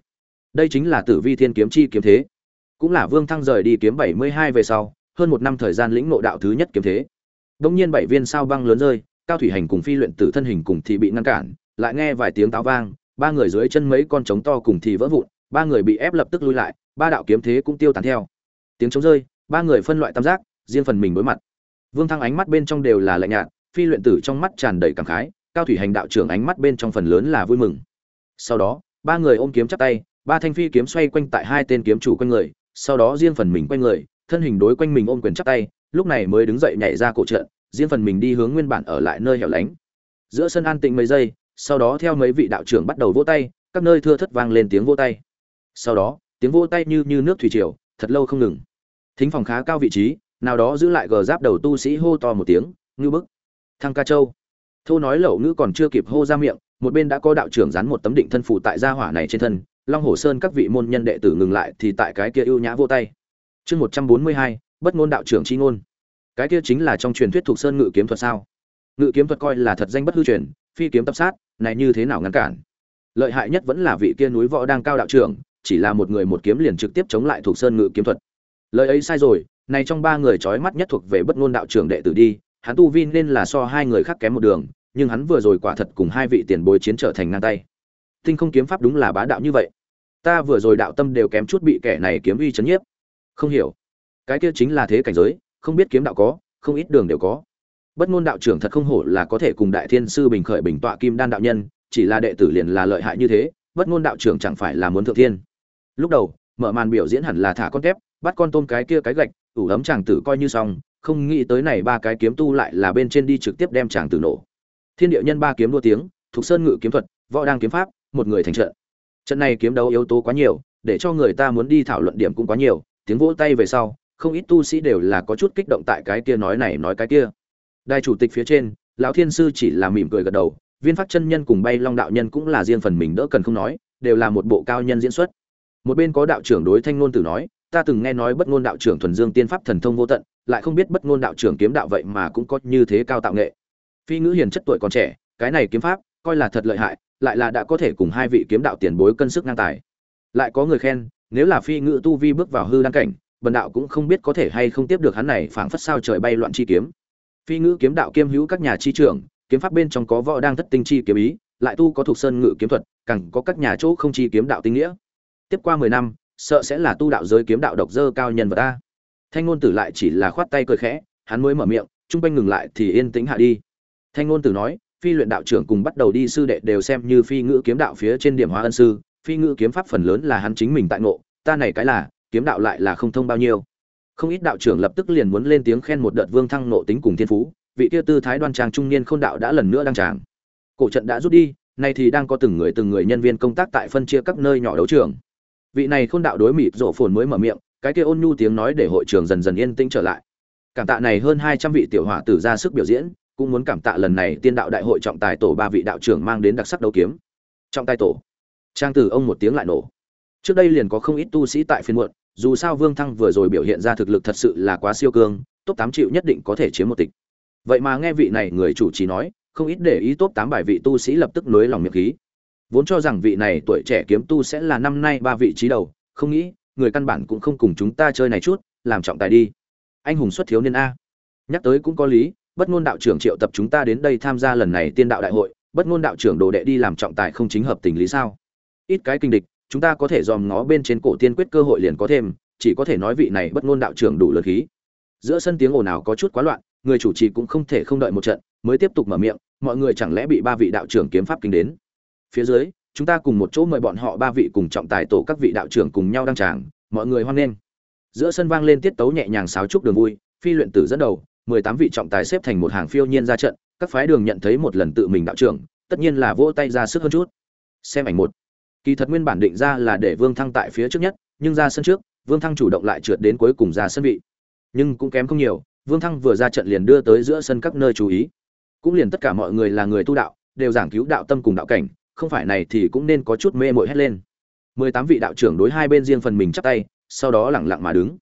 Đây chính là tử vi thiên kiếm chi kiếm thế. Cũng là vương thăng rời đi kiếm bảy mươi hai về sau, hơn một năm thời gian lĩnh ngộ đạo thứ nhất kiếm thế. Đông nhiên bảy viên sao băng lớn rơi, cao thủy hành cùng phi luyện tử thân hình cùng thì bị ngăn cản, lại nghe vài tiếng táo vang, ba người dưới chân mấy con trống to cùng thì vỡ vụn, ba người bị ép lập tức lui lại, ba đạo kiếm thế cũng tiêu tán theo. Tiếng trống rơi, ba người phân loại tam giác, riêng phần mình đối mặt. Vương thăng ánh mắt bên trong đều là lạnh nhạt, phi luyện tử trong mắt tràn đầy cảm khái, cao thủy hành đạo trưởng ánh mắt bên trong phần lớn là vui mừng sau đó, ba người ôm kiếm chắp tay, ba thanh phi kiếm xoay quanh tại hai tên kiếm chủ quanh người, sau đó riêng phần mình quanh người, thân hình đối quanh mình ôm quyền chắp tay, lúc này mới đứng dậy nhảy ra cổ trận, riêng phần mình đi hướng nguyên bản ở lại nơi hẻo lánh. Giữa sân an tĩnh mấy giây, sau đó theo mấy vị đạo trưởng bắt đầu vỗ tay, các nơi thưa thất vang lên tiếng vỗ tay. Sau đó, tiếng vỗ tay như như nước thủy triều, thật lâu không ngừng. Thính phòng khá cao vị trí, nào đó giữ lại gờ giáp đầu tu sĩ hô to một tiếng ngư bức. Thăng ca châu. Thô nói lẩu ngữ còn chưa kịp hô ra miệng một bên đã có đạo trưởng dán một tấm định thân phụ tại gia hỏa này trên thân, long hồ sơn các vị môn nhân đệ tử ngừng lại thì tại cái kia ưu nhã vô tay. Chương một trăm bốn mươi hai, bất ngôn đạo trưởng chi ngôn. Cái kia chính là trong truyền thuyết thuộc sơn ngự kiếm thuật sao? Ngự kiếm thuật coi là thật danh bất hư truyền, phi kiếm tập sát, này như thế nào ngăn cản? Lợi hại nhất vẫn là vị kia núi võ đang cao đạo trưởng, chỉ là một người một kiếm liền trực tiếp chống lại thuộc sơn ngự kiếm thuật. Lời ấy sai rồi, này trong ba người trói mắt nhất thuộc về bất ngôn đạo trưởng đệ tử đi, hắn tu vi nên là so hai người khác kém một đường nhưng hắn vừa rồi quả thật cùng hai vị tiền bối chiến trở thành ngang tay. Tinh không kiếm pháp đúng là bá đạo như vậy. Ta vừa rồi đạo tâm đều kém chút bị kẻ này kiếm uy chấn nhiếp. Không hiểu. Cái kia chính là thế cảnh giới, không biết kiếm đạo có, không ít đường đều có. Bất ngôn đạo trưởng thật không hổ là có thể cùng đại thiên sư bình khởi bình tọa kim đan đạo nhân, chỉ là đệ tử liền là lợi hại như thế, bất ngôn đạo trưởng chẳng phải là muốn thượng thiên. Lúc đầu, mở màn biểu diễn hẳn là thả con tép bắt con tôm cái kia cái gạch, ủ ấm chàng tử coi như xong, không nghĩ tới này ba cái kiếm tu lại là bên trên đi trực tiếp đem chàng tử nổ thiên địa nhân ba kiếm đua tiếng thục sơn ngự kiếm thuật, võ đang kiếm pháp, một người thành trận. Trận này kiếm đấu yếu tố quá nhiều, để cho người ta muốn đi thảo luận điểm cũng quá nhiều, tiếng vỗ tay về sau, không ít tu sĩ đều là có chút kích động tại cái kia nói này nói cái kia. Đại chủ tịch phía trên, lão thiên sư chỉ là mỉm cười gật đầu, viên phát chân nhân cùng bay long đạo nhân cũng là riêng phần mình đỡ cần không nói, đều là một bộ cao nhân diễn xuất. Một bên có đạo trưởng đối thanh ngôn tử nói, ta từng nghe nói bất ngôn đạo trưởng thuần dương tiên pháp thần thông vô tận, lại không biết bất ngôn đạo trưởng kiếm đạo vậy mà cũng có như thế cao tạo nghệ phi ngữ hiền chất tuổi còn trẻ, cái này kiếm pháp, coi là thật lợi hại, lại là đã có thể cùng hai vị kiếm đạo tiền bối cân sức ngang tài. Lại có người khen, nếu là phi ngữ tu vi bước vào hư đăng cảnh, bần đạo cũng không biết có thể hay không tiếp được hắn này phảng phất sao trời bay loạn chi kiếm. Phi ngữ kiếm đạo kiêm hữu các nhà chi trưởng, kiếm pháp bên trong có võ đang thất tinh chi kiếm ý, lại tu có thuộc sơn ngự kiếm thuật, càng có các nhà chỗ không chi kiếm đạo tinh nghĩa. Tiếp qua mười năm, sợ sẽ là tu đạo giới kiếm đạo độc dơ cao nhân vật ta thanh ngôn tử lại chỉ là khoát tay cười khẽ, hắn mới mở miệng, trung quanh ngừng lại thì yên tĩnh hạ đi thanh ngôn tử nói, phi luyện đạo trưởng cùng bắt đầu đi sư đệ đều xem như phi ngữ kiếm đạo phía trên điểm hóa ân sư, phi ngữ kiếm pháp phần lớn là hắn chính mình tại ngộ, ta này cái là, kiếm đạo lại là không thông bao nhiêu. Không ít đạo trưởng lập tức liền muốn lên tiếng khen một đợt vương thăng nộ tính cùng thiên phú, vị kia tư thái đoan trang trung niên khôn đạo đã lần nữa đăng tràng. Cổ trận đã rút đi, nay thì đang có từng người từng người nhân viên công tác tại phân chia các nơi nhỏ đấu trường. Vị này khôn đạo đối mịt rổ phồn mới mở miệng, cái kia ôn nhu tiếng nói để hội trường dần dần yên tĩnh trở lại. Cảm tạ này hơn hai trăm vị tiểu hỏa tử ra sức biểu diễn cũng muốn cảm tạ lần này tiên đạo đại hội trọng tài tổ ba vị đạo trưởng mang đến đặc sắc đấu kiếm. Trọng tài tổ. Trang tử ông một tiếng lại nổ. Trước đây liền có không ít tu sĩ tại phiên muộn, dù sao vương thăng vừa rồi biểu hiện ra thực lực thật sự là quá siêu cương, top tám triệu nhất định có thể chiếm một tịch. Vậy mà nghe vị này người chủ trì nói, không ít để ý top tám bài vị tu sĩ lập tức nối lòng miệng khí. Vốn cho rằng vị này tuổi trẻ kiếm tu sẽ là năm nay ba vị trí đầu, không nghĩ, người căn bản cũng không cùng chúng ta chơi này chút, làm trọng tài đi. Anh hùng xuất thiếu niên a. Nhắc tới cũng có lý bất ngôn đạo trưởng triệu tập chúng ta đến đây tham gia lần này tiên đạo đại hội, bất ngôn đạo trưởng đồ đệ đi làm trọng tài không chính hợp tình lý sao? Ít cái kinh địch, chúng ta có thể dòm ngó bên trên cổ tiên quyết cơ hội liền có thêm, chỉ có thể nói vị này bất ngôn đạo trưởng đủ lượt khí. Giữa sân tiếng ồn ào có chút quá loạn, người chủ trì cũng không thể không đợi một trận, mới tiếp tục mở miệng, mọi người chẳng lẽ bị ba vị đạo trưởng kiếm pháp kinh đến? Phía dưới, chúng ta cùng một chỗ mời bọn họ ba vị cùng trọng tài tổ các vị đạo trưởng cùng nhau đăng tràng, mọi người hoan nghênh. Giữa sân vang lên tiết tấu nhẹ nhàng sáo trúc đường vui, phi luyện tử dẫn đầu mười tám vị trọng tài xếp thành một hàng phiêu nhiên ra trận, các phái đường nhận thấy một lần tự mình đạo trưởng, tất nhiên là vỗ tay ra sức hơn chút. Xem ảnh một. Kỳ thật nguyên bản định ra là để vương thăng tại phía trước nhất, nhưng ra sân trước, vương thăng chủ động lại trượt đến cuối cùng ra sân vị. Nhưng cũng kém không nhiều, vương thăng vừa ra trận liền đưa tới giữa sân các nơi chú ý. Cũng liền tất cả mọi người là người tu đạo, đều giảng cứu đạo tâm cùng đạo cảnh, không phải này thì cũng nên có chút mê mội hét lên. mười tám vị đạo trưởng đối hai bên riêng phần mình chắp tay, sau đó lẳng lặng mà đứng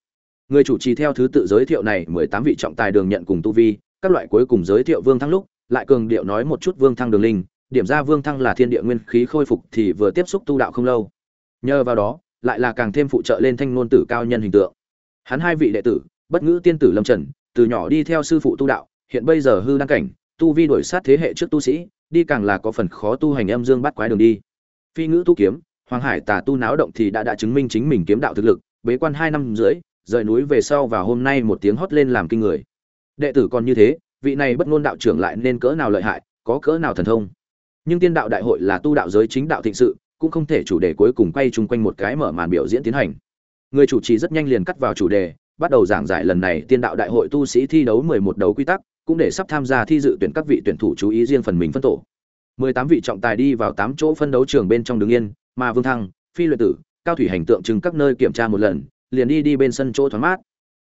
người chủ trì theo thứ tự giới thiệu này, mười tám vị trọng tài đường nhận cùng tu vi, các loại cuối cùng giới thiệu vương thăng lúc, lại cường điệu nói một chút vương thăng đường linh. Điểm ra vương thăng là thiên địa nguyên khí khôi phục thì vừa tiếp xúc tu đạo không lâu. Nhờ vào đó, lại là càng thêm phụ trợ lên thanh ngôn tử cao nhân hình tượng. Hắn hai vị đệ tử, bất ngữ tiên tử lâm trần, từ nhỏ đi theo sư phụ tu đạo, hiện bây giờ hư đăng cảnh, tu vi đổi sát thế hệ trước tu sĩ, đi càng là có phần khó tu hành âm dương bắt quái đường đi. Phi ngữ tu kiếm, hoàng hải tà tu náo động thì đã đã chứng minh chính mình kiếm đạo thực lực, bế quan hai năm rưỡi rời núi về sau và hôm nay một tiếng hót lên làm kinh người. Đệ tử còn như thế, vị này bất ngôn đạo trưởng lại nên cỡ nào lợi hại, có cỡ nào thần thông. Nhưng tiên đạo đại hội là tu đạo giới chính đạo thịnh sự, cũng không thể chủ đề cuối cùng quay chung quanh một cái mở màn biểu diễn tiến hành. Người chủ trì rất nhanh liền cắt vào chủ đề, bắt đầu giảng giải lần này tiên đạo đại hội tu sĩ thi đấu mười một đấu quy tắc, cũng để sắp tham gia thi dự tuyển các vị tuyển thủ chú ý riêng phần mình phân tổ. mười tám vị trọng tài đi vào tám chỗ phân đấu trường bên trong đứng yên mà vương thăng, phi luyện tử, cao thủy hành tượng trưng các nơi kiểm tra một lần liền đi đi bên sân chỗ thoáng mát.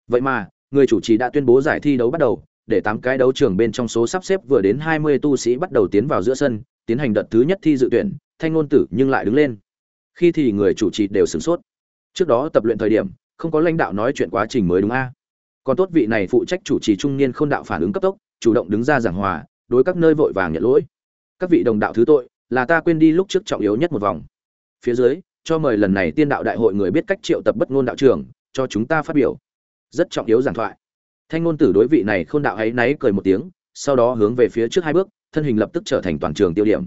Vậy mà, người chủ trì đã tuyên bố giải thi đấu bắt đầu, để tám cái đấu trường bên trong số sắp xếp vừa đến hai mươi tu sĩ bắt đầu tiến vào giữa sân, tiến hành đợt thứ nhất thi dự tuyển, thanh ngôn tử nhưng lại đứng lên. Khi thì người chủ trì đều sửng sốt. Trước đó tập luyện thời điểm, không có lãnh đạo nói chuyện quá trình mới đúng a. Còn tốt vị này phụ trách chủ trì trung niên không đạo phản ứng cấp tốc, chủ động đứng ra giảng hòa, đối các nơi vội vàng nhận lỗi. Các vị đồng đạo thứ tội, là ta quên đi lúc trước trọng yếu nhất một vòng. Phía dưới cho mời lần này tiên đạo đại hội người biết cách triệu tập bất ngôn đạo trưởng, cho chúng ta phát biểu. Rất trọng yếu giảng thoại. Thanh ngôn tử đối vị này khôn đạo ấy náy cười một tiếng, sau đó hướng về phía trước hai bước, thân hình lập tức trở thành toàn trường tiêu điểm.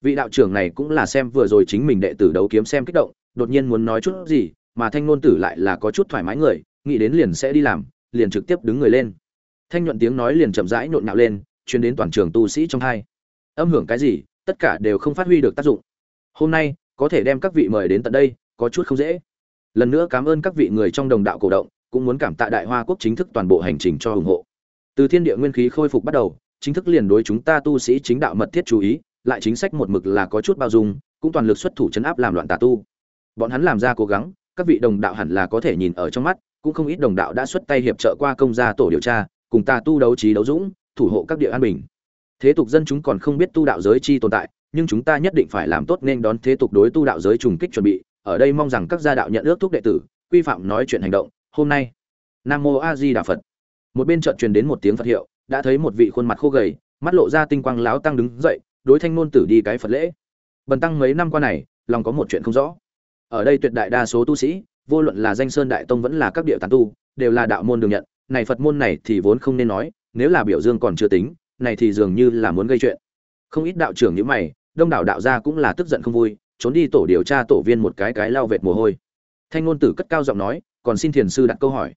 Vị đạo trưởng này cũng là xem vừa rồi chính mình đệ tử đấu kiếm xem kích động, đột nhiên muốn nói chút gì, mà thanh ngôn tử lại là có chút thoải mái người, nghĩ đến liền sẽ đi làm, liền trực tiếp đứng người lên. Thanh nhuận tiếng nói liền chậm rãi nhộn nhạo lên chuyến đến toàn trường tu sĩ trong hai. Âm hưởng cái gì, tất cả đều không phát huy được tác dụng. Hôm nay có thể đem các vị mời đến tận đây, có chút không dễ. Lần nữa cảm ơn các vị người trong đồng đạo cổ động, cũng muốn cảm tạ đại hoa quốc chính thức toàn bộ hành trình cho ủng hộ. Từ thiên địa nguyên khí khôi phục bắt đầu, chính thức liền đối chúng ta tu sĩ chính đạo mật thiết chú ý, lại chính sách một mực là có chút bao dung, cũng toàn lực xuất thủ chấn áp làm loạn tà tu. Bọn hắn làm ra cố gắng, các vị đồng đạo hẳn là có thể nhìn ở trong mắt, cũng không ít đồng đạo đã xuất tay hiệp trợ qua công gia tổ điều tra, cùng ta tu đấu trí đấu dũng, thủ hộ các địa an bình. Thế tục dân chúng còn không biết tu đạo giới chi tồn tại nhưng chúng ta nhất định phải làm tốt nên đón thế tục đối tu đạo giới trùng kích chuẩn bị, ở đây mong rằng các gia đạo nhận ước thúc đệ tử, quy phạm nói chuyện hành động, hôm nay. Nam mô a di đà phật. Một bên trận truyền đến một tiếng phật hiệu, đã thấy một vị khuôn mặt khô gầy, mắt lộ ra tinh quang láo tăng đứng dậy, đối thanh ngôn tử đi cái phật lễ. Bần tăng mấy năm qua này, lòng có một chuyện không rõ. Ở đây tuyệt đại đa số tu sĩ, vô luận là danh sơn đại tông vẫn là các địa tán tu, đều là đạo môn đường nhận, này phật môn này thì vốn không nên nói, nếu là biểu dương còn chưa tính, này thì dường như là muốn gây chuyện. Không ít đạo trưởng như mày đông đảo đạo gia cũng là tức giận không vui, trốn đi tổ điều tra tổ viên một cái cái lao vệt mồ hôi. Thanh ngôn tử cất cao giọng nói, còn xin thiền sư đặt câu hỏi.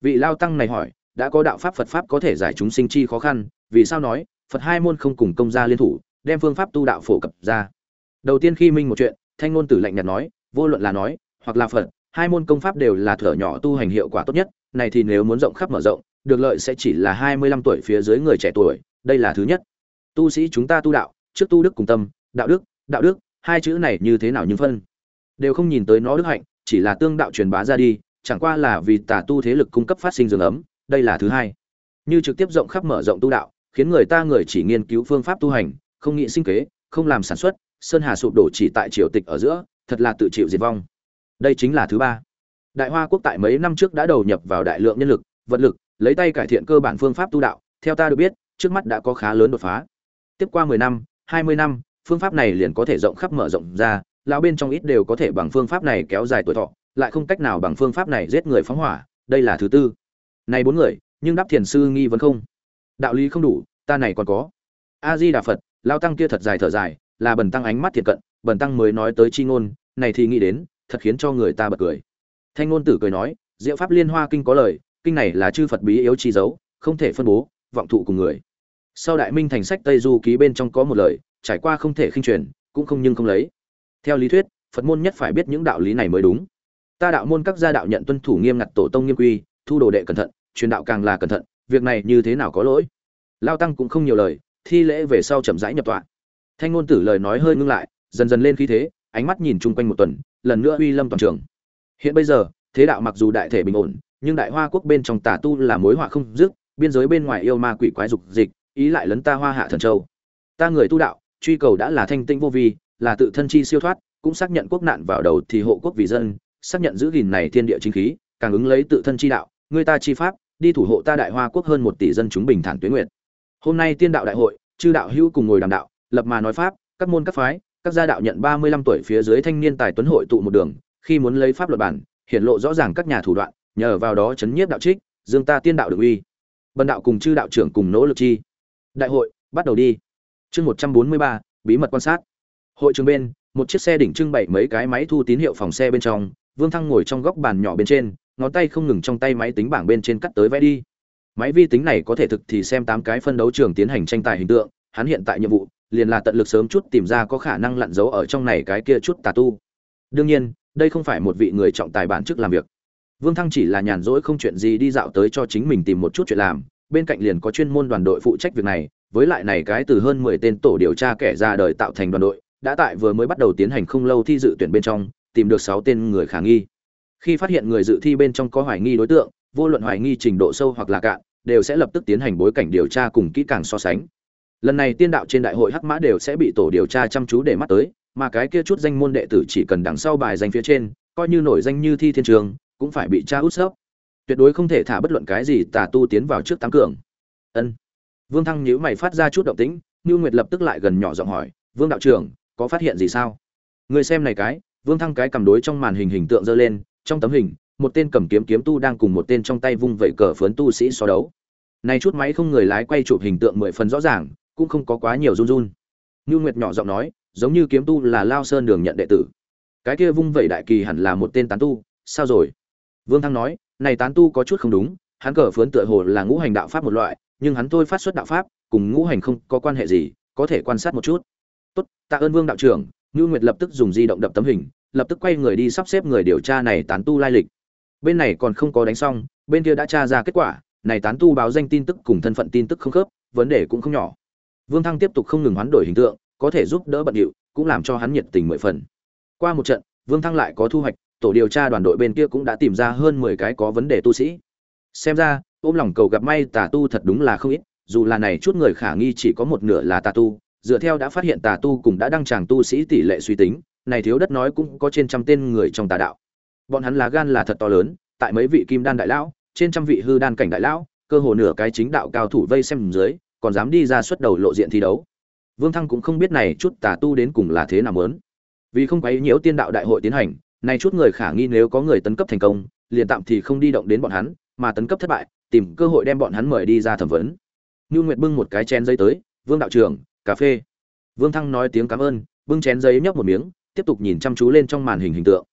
Vị lao tăng này hỏi, đã có đạo pháp phật pháp có thể giải chúng sinh chi khó khăn, vì sao nói, phật hai môn không cùng công gia liên thủ, đem phương pháp tu đạo phổ cập ra. Đầu tiên khi minh một chuyện, thanh ngôn tử lạnh nhạt nói, vô luận là nói, hoặc là phật, hai môn công pháp đều là thở nhỏ tu hành hiệu quả tốt nhất, này thì nếu muốn rộng khắp mở rộng, được lợi sẽ chỉ là hai mươi lăm tuổi phía dưới người trẻ tuổi, đây là thứ nhất. Tu sĩ chúng ta tu đạo trước tu đức cùng tâm, đạo đức đạo đức, hai chữ này như thế nào nhưng phân. Đều không nhìn tới nó đức hạnh, chỉ là tương đạo truyền bá ra đi, chẳng qua là vì tà tu thế lực cung cấp phát sinh dường ấm, đây là thứ hai. Như trực tiếp rộng khắp mở rộng tu đạo, khiến người ta người chỉ nghiên cứu phương pháp tu hành, không nghĩ sinh kế, không làm sản xuất, sơn hà sụp đổ chỉ tại triều tịch ở giữa, thật là tự chịu diệt vong. Đây chính là thứ ba. Đại hoa quốc tại mấy năm trước đã đầu nhập vào đại lượng nhân lực, vật lực, lấy tay cải thiện cơ bản phương pháp tu đạo, theo ta được biết, trước mắt đã có khá lớn đột phá. Tiếp qua mười năm hai mươi năm, phương pháp này liền có thể rộng khắp mở rộng ra, lão bên trong ít đều có thể bằng phương pháp này kéo dài tuổi thọ, lại không cách nào bằng phương pháp này giết người phóng hỏa, đây là thứ tư. Này bốn người, nhưng đáp thiền sư nghi vấn không? Đạo lý không đủ, ta này còn có. A di đà phật lao tăng kia thật dài thở dài, là bần tăng ánh mắt thiệt cận, bần tăng mới nói tới chi ngôn, này thì nghĩ đến, thật khiến cho người ta bật cười. Thanh ngôn tử cười nói, diệu pháp liên hoa kinh có lời, kinh này là chư phật bí yếu chi dấu, không thể phân bố, vọng thụ cùng người sau đại minh thành sách tây du ký bên trong có một lời, trải qua không thể khinh truyền, cũng không nhưng không lấy. Theo lý thuyết, phật môn nhất phải biết những đạo lý này mới đúng. Ta đạo môn các gia đạo nhận tuân thủ nghiêm ngặt tổ tông nghiêm quy, thu đồ đệ cẩn thận, truyền đạo càng là cẩn thận, việc này như thế nào có lỗi? Lao tăng cũng không nhiều lời, thi lễ về sau chậm rãi nhập tọa. Thanh ngôn tử lời nói hơi ngưng lại, dần dần lên khí thế, ánh mắt nhìn chung quanh một tuần, lần nữa uy lâm toàn trường. Hiện bây giờ, thế đạo mặc dù đại thể bình ổn, nhưng đại hoa quốc bên trong tà tu là mối họa không dứt, biên giới bên ngoài yêu ma quỷ quái dục dịch ý lại lấn ta hoa hạ thần châu. Ta người tu đạo, truy cầu đã là thanh tinh vô vi, là tự thân chi siêu thoát, cũng xác nhận quốc nạn vào đầu thì hộ quốc vì dân, xác nhận giữ gìn này thiên địa chính khí, càng ứng lấy tự thân chi đạo, người ta chi pháp, đi thủ hộ ta đại hoa quốc hơn một tỷ dân chúng bình thản tuyến nguyện. Hôm nay tiên đạo đại hội, chư đạo hữu cùng ngồi đàm đạo, lập mà nói pháp, các môn các phái, các gia đạo nhận ba mươi lăm tuổi phía dưới thanh niên tài tuấn hội tụ một đường, khi muốn lấy pháp luật bản, hiển lộ rõ ràng các nhà thủ đoạn, nhờ vào đó chấn nhiếp đạo trích, dương ta tiên đạo được uy. Bần đạo cùng chư đạo trưởng cùng nỗ lực chi đại hội, bắt đầu đi. Chương một trăm bốn mươi ba, bí mật quan sát. Hội trường bên, một chiếc xe đỉnh trưng bày mấy cái máy thu tín hiệu phòng xe bên trong, vương thăng ngồi trong góc bàn nhỏ bên trên, ngón tay không ngừng trong tay máy tính bảng bên trên cắt tới vẽ đi. Máy vi tính này có thể thực thì xem tám cái phân đấu trường tiến hành tranh tài hình tượng, hắn hiện tại nhiệm vụ, liền là tận lực sớm chút tìm ra có khả năng lặn giấu ở trong này cái kia chút tà tu. Đương nhiên, đây không phải một vị người trọng tài bản chức làm việc. Vương thăng chỉ là nhàn rỗi không chuyện gì đi dạo tới cho chính mình tìm một chút chuyện làm bên cạnh liền có chuyên môn đoàn đội phụ trách việc này, với lại này cái từ hơn mười tên tổ điều tra kẻ ra đời tạo thành đoàn đội, đã tại vừa mới bắt đầu tiến hành không lâu thi dự tuyển bên trong, tìm được sáu tên người khả nghi. Khi phát hiện người dự thi bên trong có hoài nghi đối tượng, vô luận hoài nghi trình độ sâu hoặc là cạn, đều sẽ lập tức tiến hành bối cảnh điều tra cùng kỹ càng so sánh. Lần này tiên đạo trên đại hội hắc mã đều sẽ bị tổ điều tra chăm chú để mắt tới, mà cái kia chút danh môn đệ tử chỉ cần đằng sau bài danh phía trên, coi như nổi danh như thi thiên trường, cũng phải bị tra út sấp tuyệt đối không thể thả bất luận cái gì tà tu tiến vào trước tám cường. Ân. Vương thăng nhíu mày phát ra chút động tĩnh ngưu nguyệt lập tức lại gần nhỏ giọng hỏi, vương đạo trưởng, có phát hiện gì sao? Người xem này cái. Vương thăng cái cầm đối trong màn hình hình tượng dơ lên, trong tấm hình, một tên cầm kiếm kiếm tu đang cùng một tên trong tay vung vẩy cờ phướn tu sĩ so đấu. Này chút máy không người lái quay chụp hình tượng mười phần rõ ràng, cũng không có quá nhiều run run. Ngưu nguyệt nhỏ giọng nói, giống như kiếm tu là lao sơn đường nhận đệ tử. Cái kia vung vẩy đại kỳ hẳn là một tên tán tu, sao rồi? Vương thăng nói này tán tu có chút không đúng, hắn cờ phướn tựa hồ là ngũ hành đạo pháp một loại, nhưng hắn thôi phát xuất đạo pháp, cùng ngũ hành không có quan hệ gì, có thể quan sát một chút. Tốt, tạ ơn vương đạo trưởng ngưu nguyệt lập tức dùng di động đập tấm hình, lập tức quay người đi sắp xếp người điều tra này tán tu lai lịch. Bên này còn không có đánh xong, bên kia đã tra ra kết quả, này tán tu báo danh tin tức cùng thân phận tin tức không khớp, vấn đề cũng không nhỏ. Vương thăng tiếp tục không ngừng hoán đổi hình tượng, có thể giúp đỡ bận điệu, cũng làm cho hắn nhiệt tình mười phần. Qua một trận, vương thăng lại có thu hoạch tổ điều tra đoàn đội bên kia cũng đã tìm ra hơn mười cái có vấn đề tu sĩ. Xem ra, ôm lòng cầu gặp may tà tu thật đúng là không ít, dù là này chút người khả nghi chỉ có một nửa là tà tu, dựa theo đã phát hiện tà tu cùng đã đăng tràng tu sĩ tỷ lệ suy tính, này thiếu đất nói cũng có trên trăm tên người trong tà đạo. Bọn hắn lá gan là thật to lớn, tại mấy vị kim đan đại lão, trên trăm vị hư đan cảnh đại lão, cơ hồ nửa cái chính đạo cao thủ vây xem dưới, còn dám đi ra xuất đầu lộ diện thi đấu. Vương thăng cũng không biết này chút tà tu đến cùng là thế nào lớn vì không quấy nhiễu tiên đạo đại hội tiến hành này chút người khả nghi nếu có người tấn cấp thành công liền tạm thì không đi động đến bọn hắn mà tấn cấp thất bại tìm cơ hội đem bọn hắn mời đi ra thẩm vấn Nưu Nguyệt bưng một cái chén giấy tới, "Vương đạo trưởng, cà phê." Vương Thăng nói tiếng cảm ơn, bưng chén giấy nhấp một miếng, tiếp tục nhìn chăm chú lên trong màn hình hình tượng.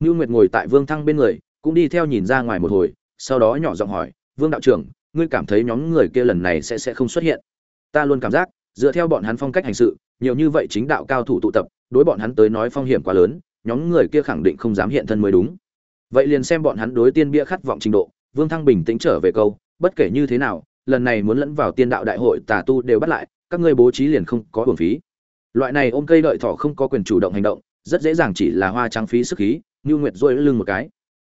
Nưu Nguyệt ngồi tại Vương Thăng bên người, cũng đi theo nhìn ra ngoài một hồi, sau đó nhỏ giọng hỏi, "Vương đạo trưởng, ngươi cảm thấy nhóm người kia lần này sẽ sẽ không xuất hiện?" Ta luôn cảm giác, dựa theo bọn hắn phong cách hành sự, nhiều như vậy chính đạo cao thủ tụ tập, đối bọn hắn tới nói phong hiểm quá lớn, nhóm người kia khẳng định không dám hiện thân mới đúng. Vậy liền xem bọn hắn đối tiên bia khát vọng trình độ, Vương Thăng bình tĩnh trở về câu, bất kể như thế nào, lần này muốn lẫn vào tiên đạo đại hội tà tu đều bắt lại các ngươi bố trí liền không có hưởng phí. Loại này ôm cây đợi thỏ không có quyền chủ động hành động rất dễ dàng chỉ là hoa trang phí sức khí như nguyệt dôi lưng một cái.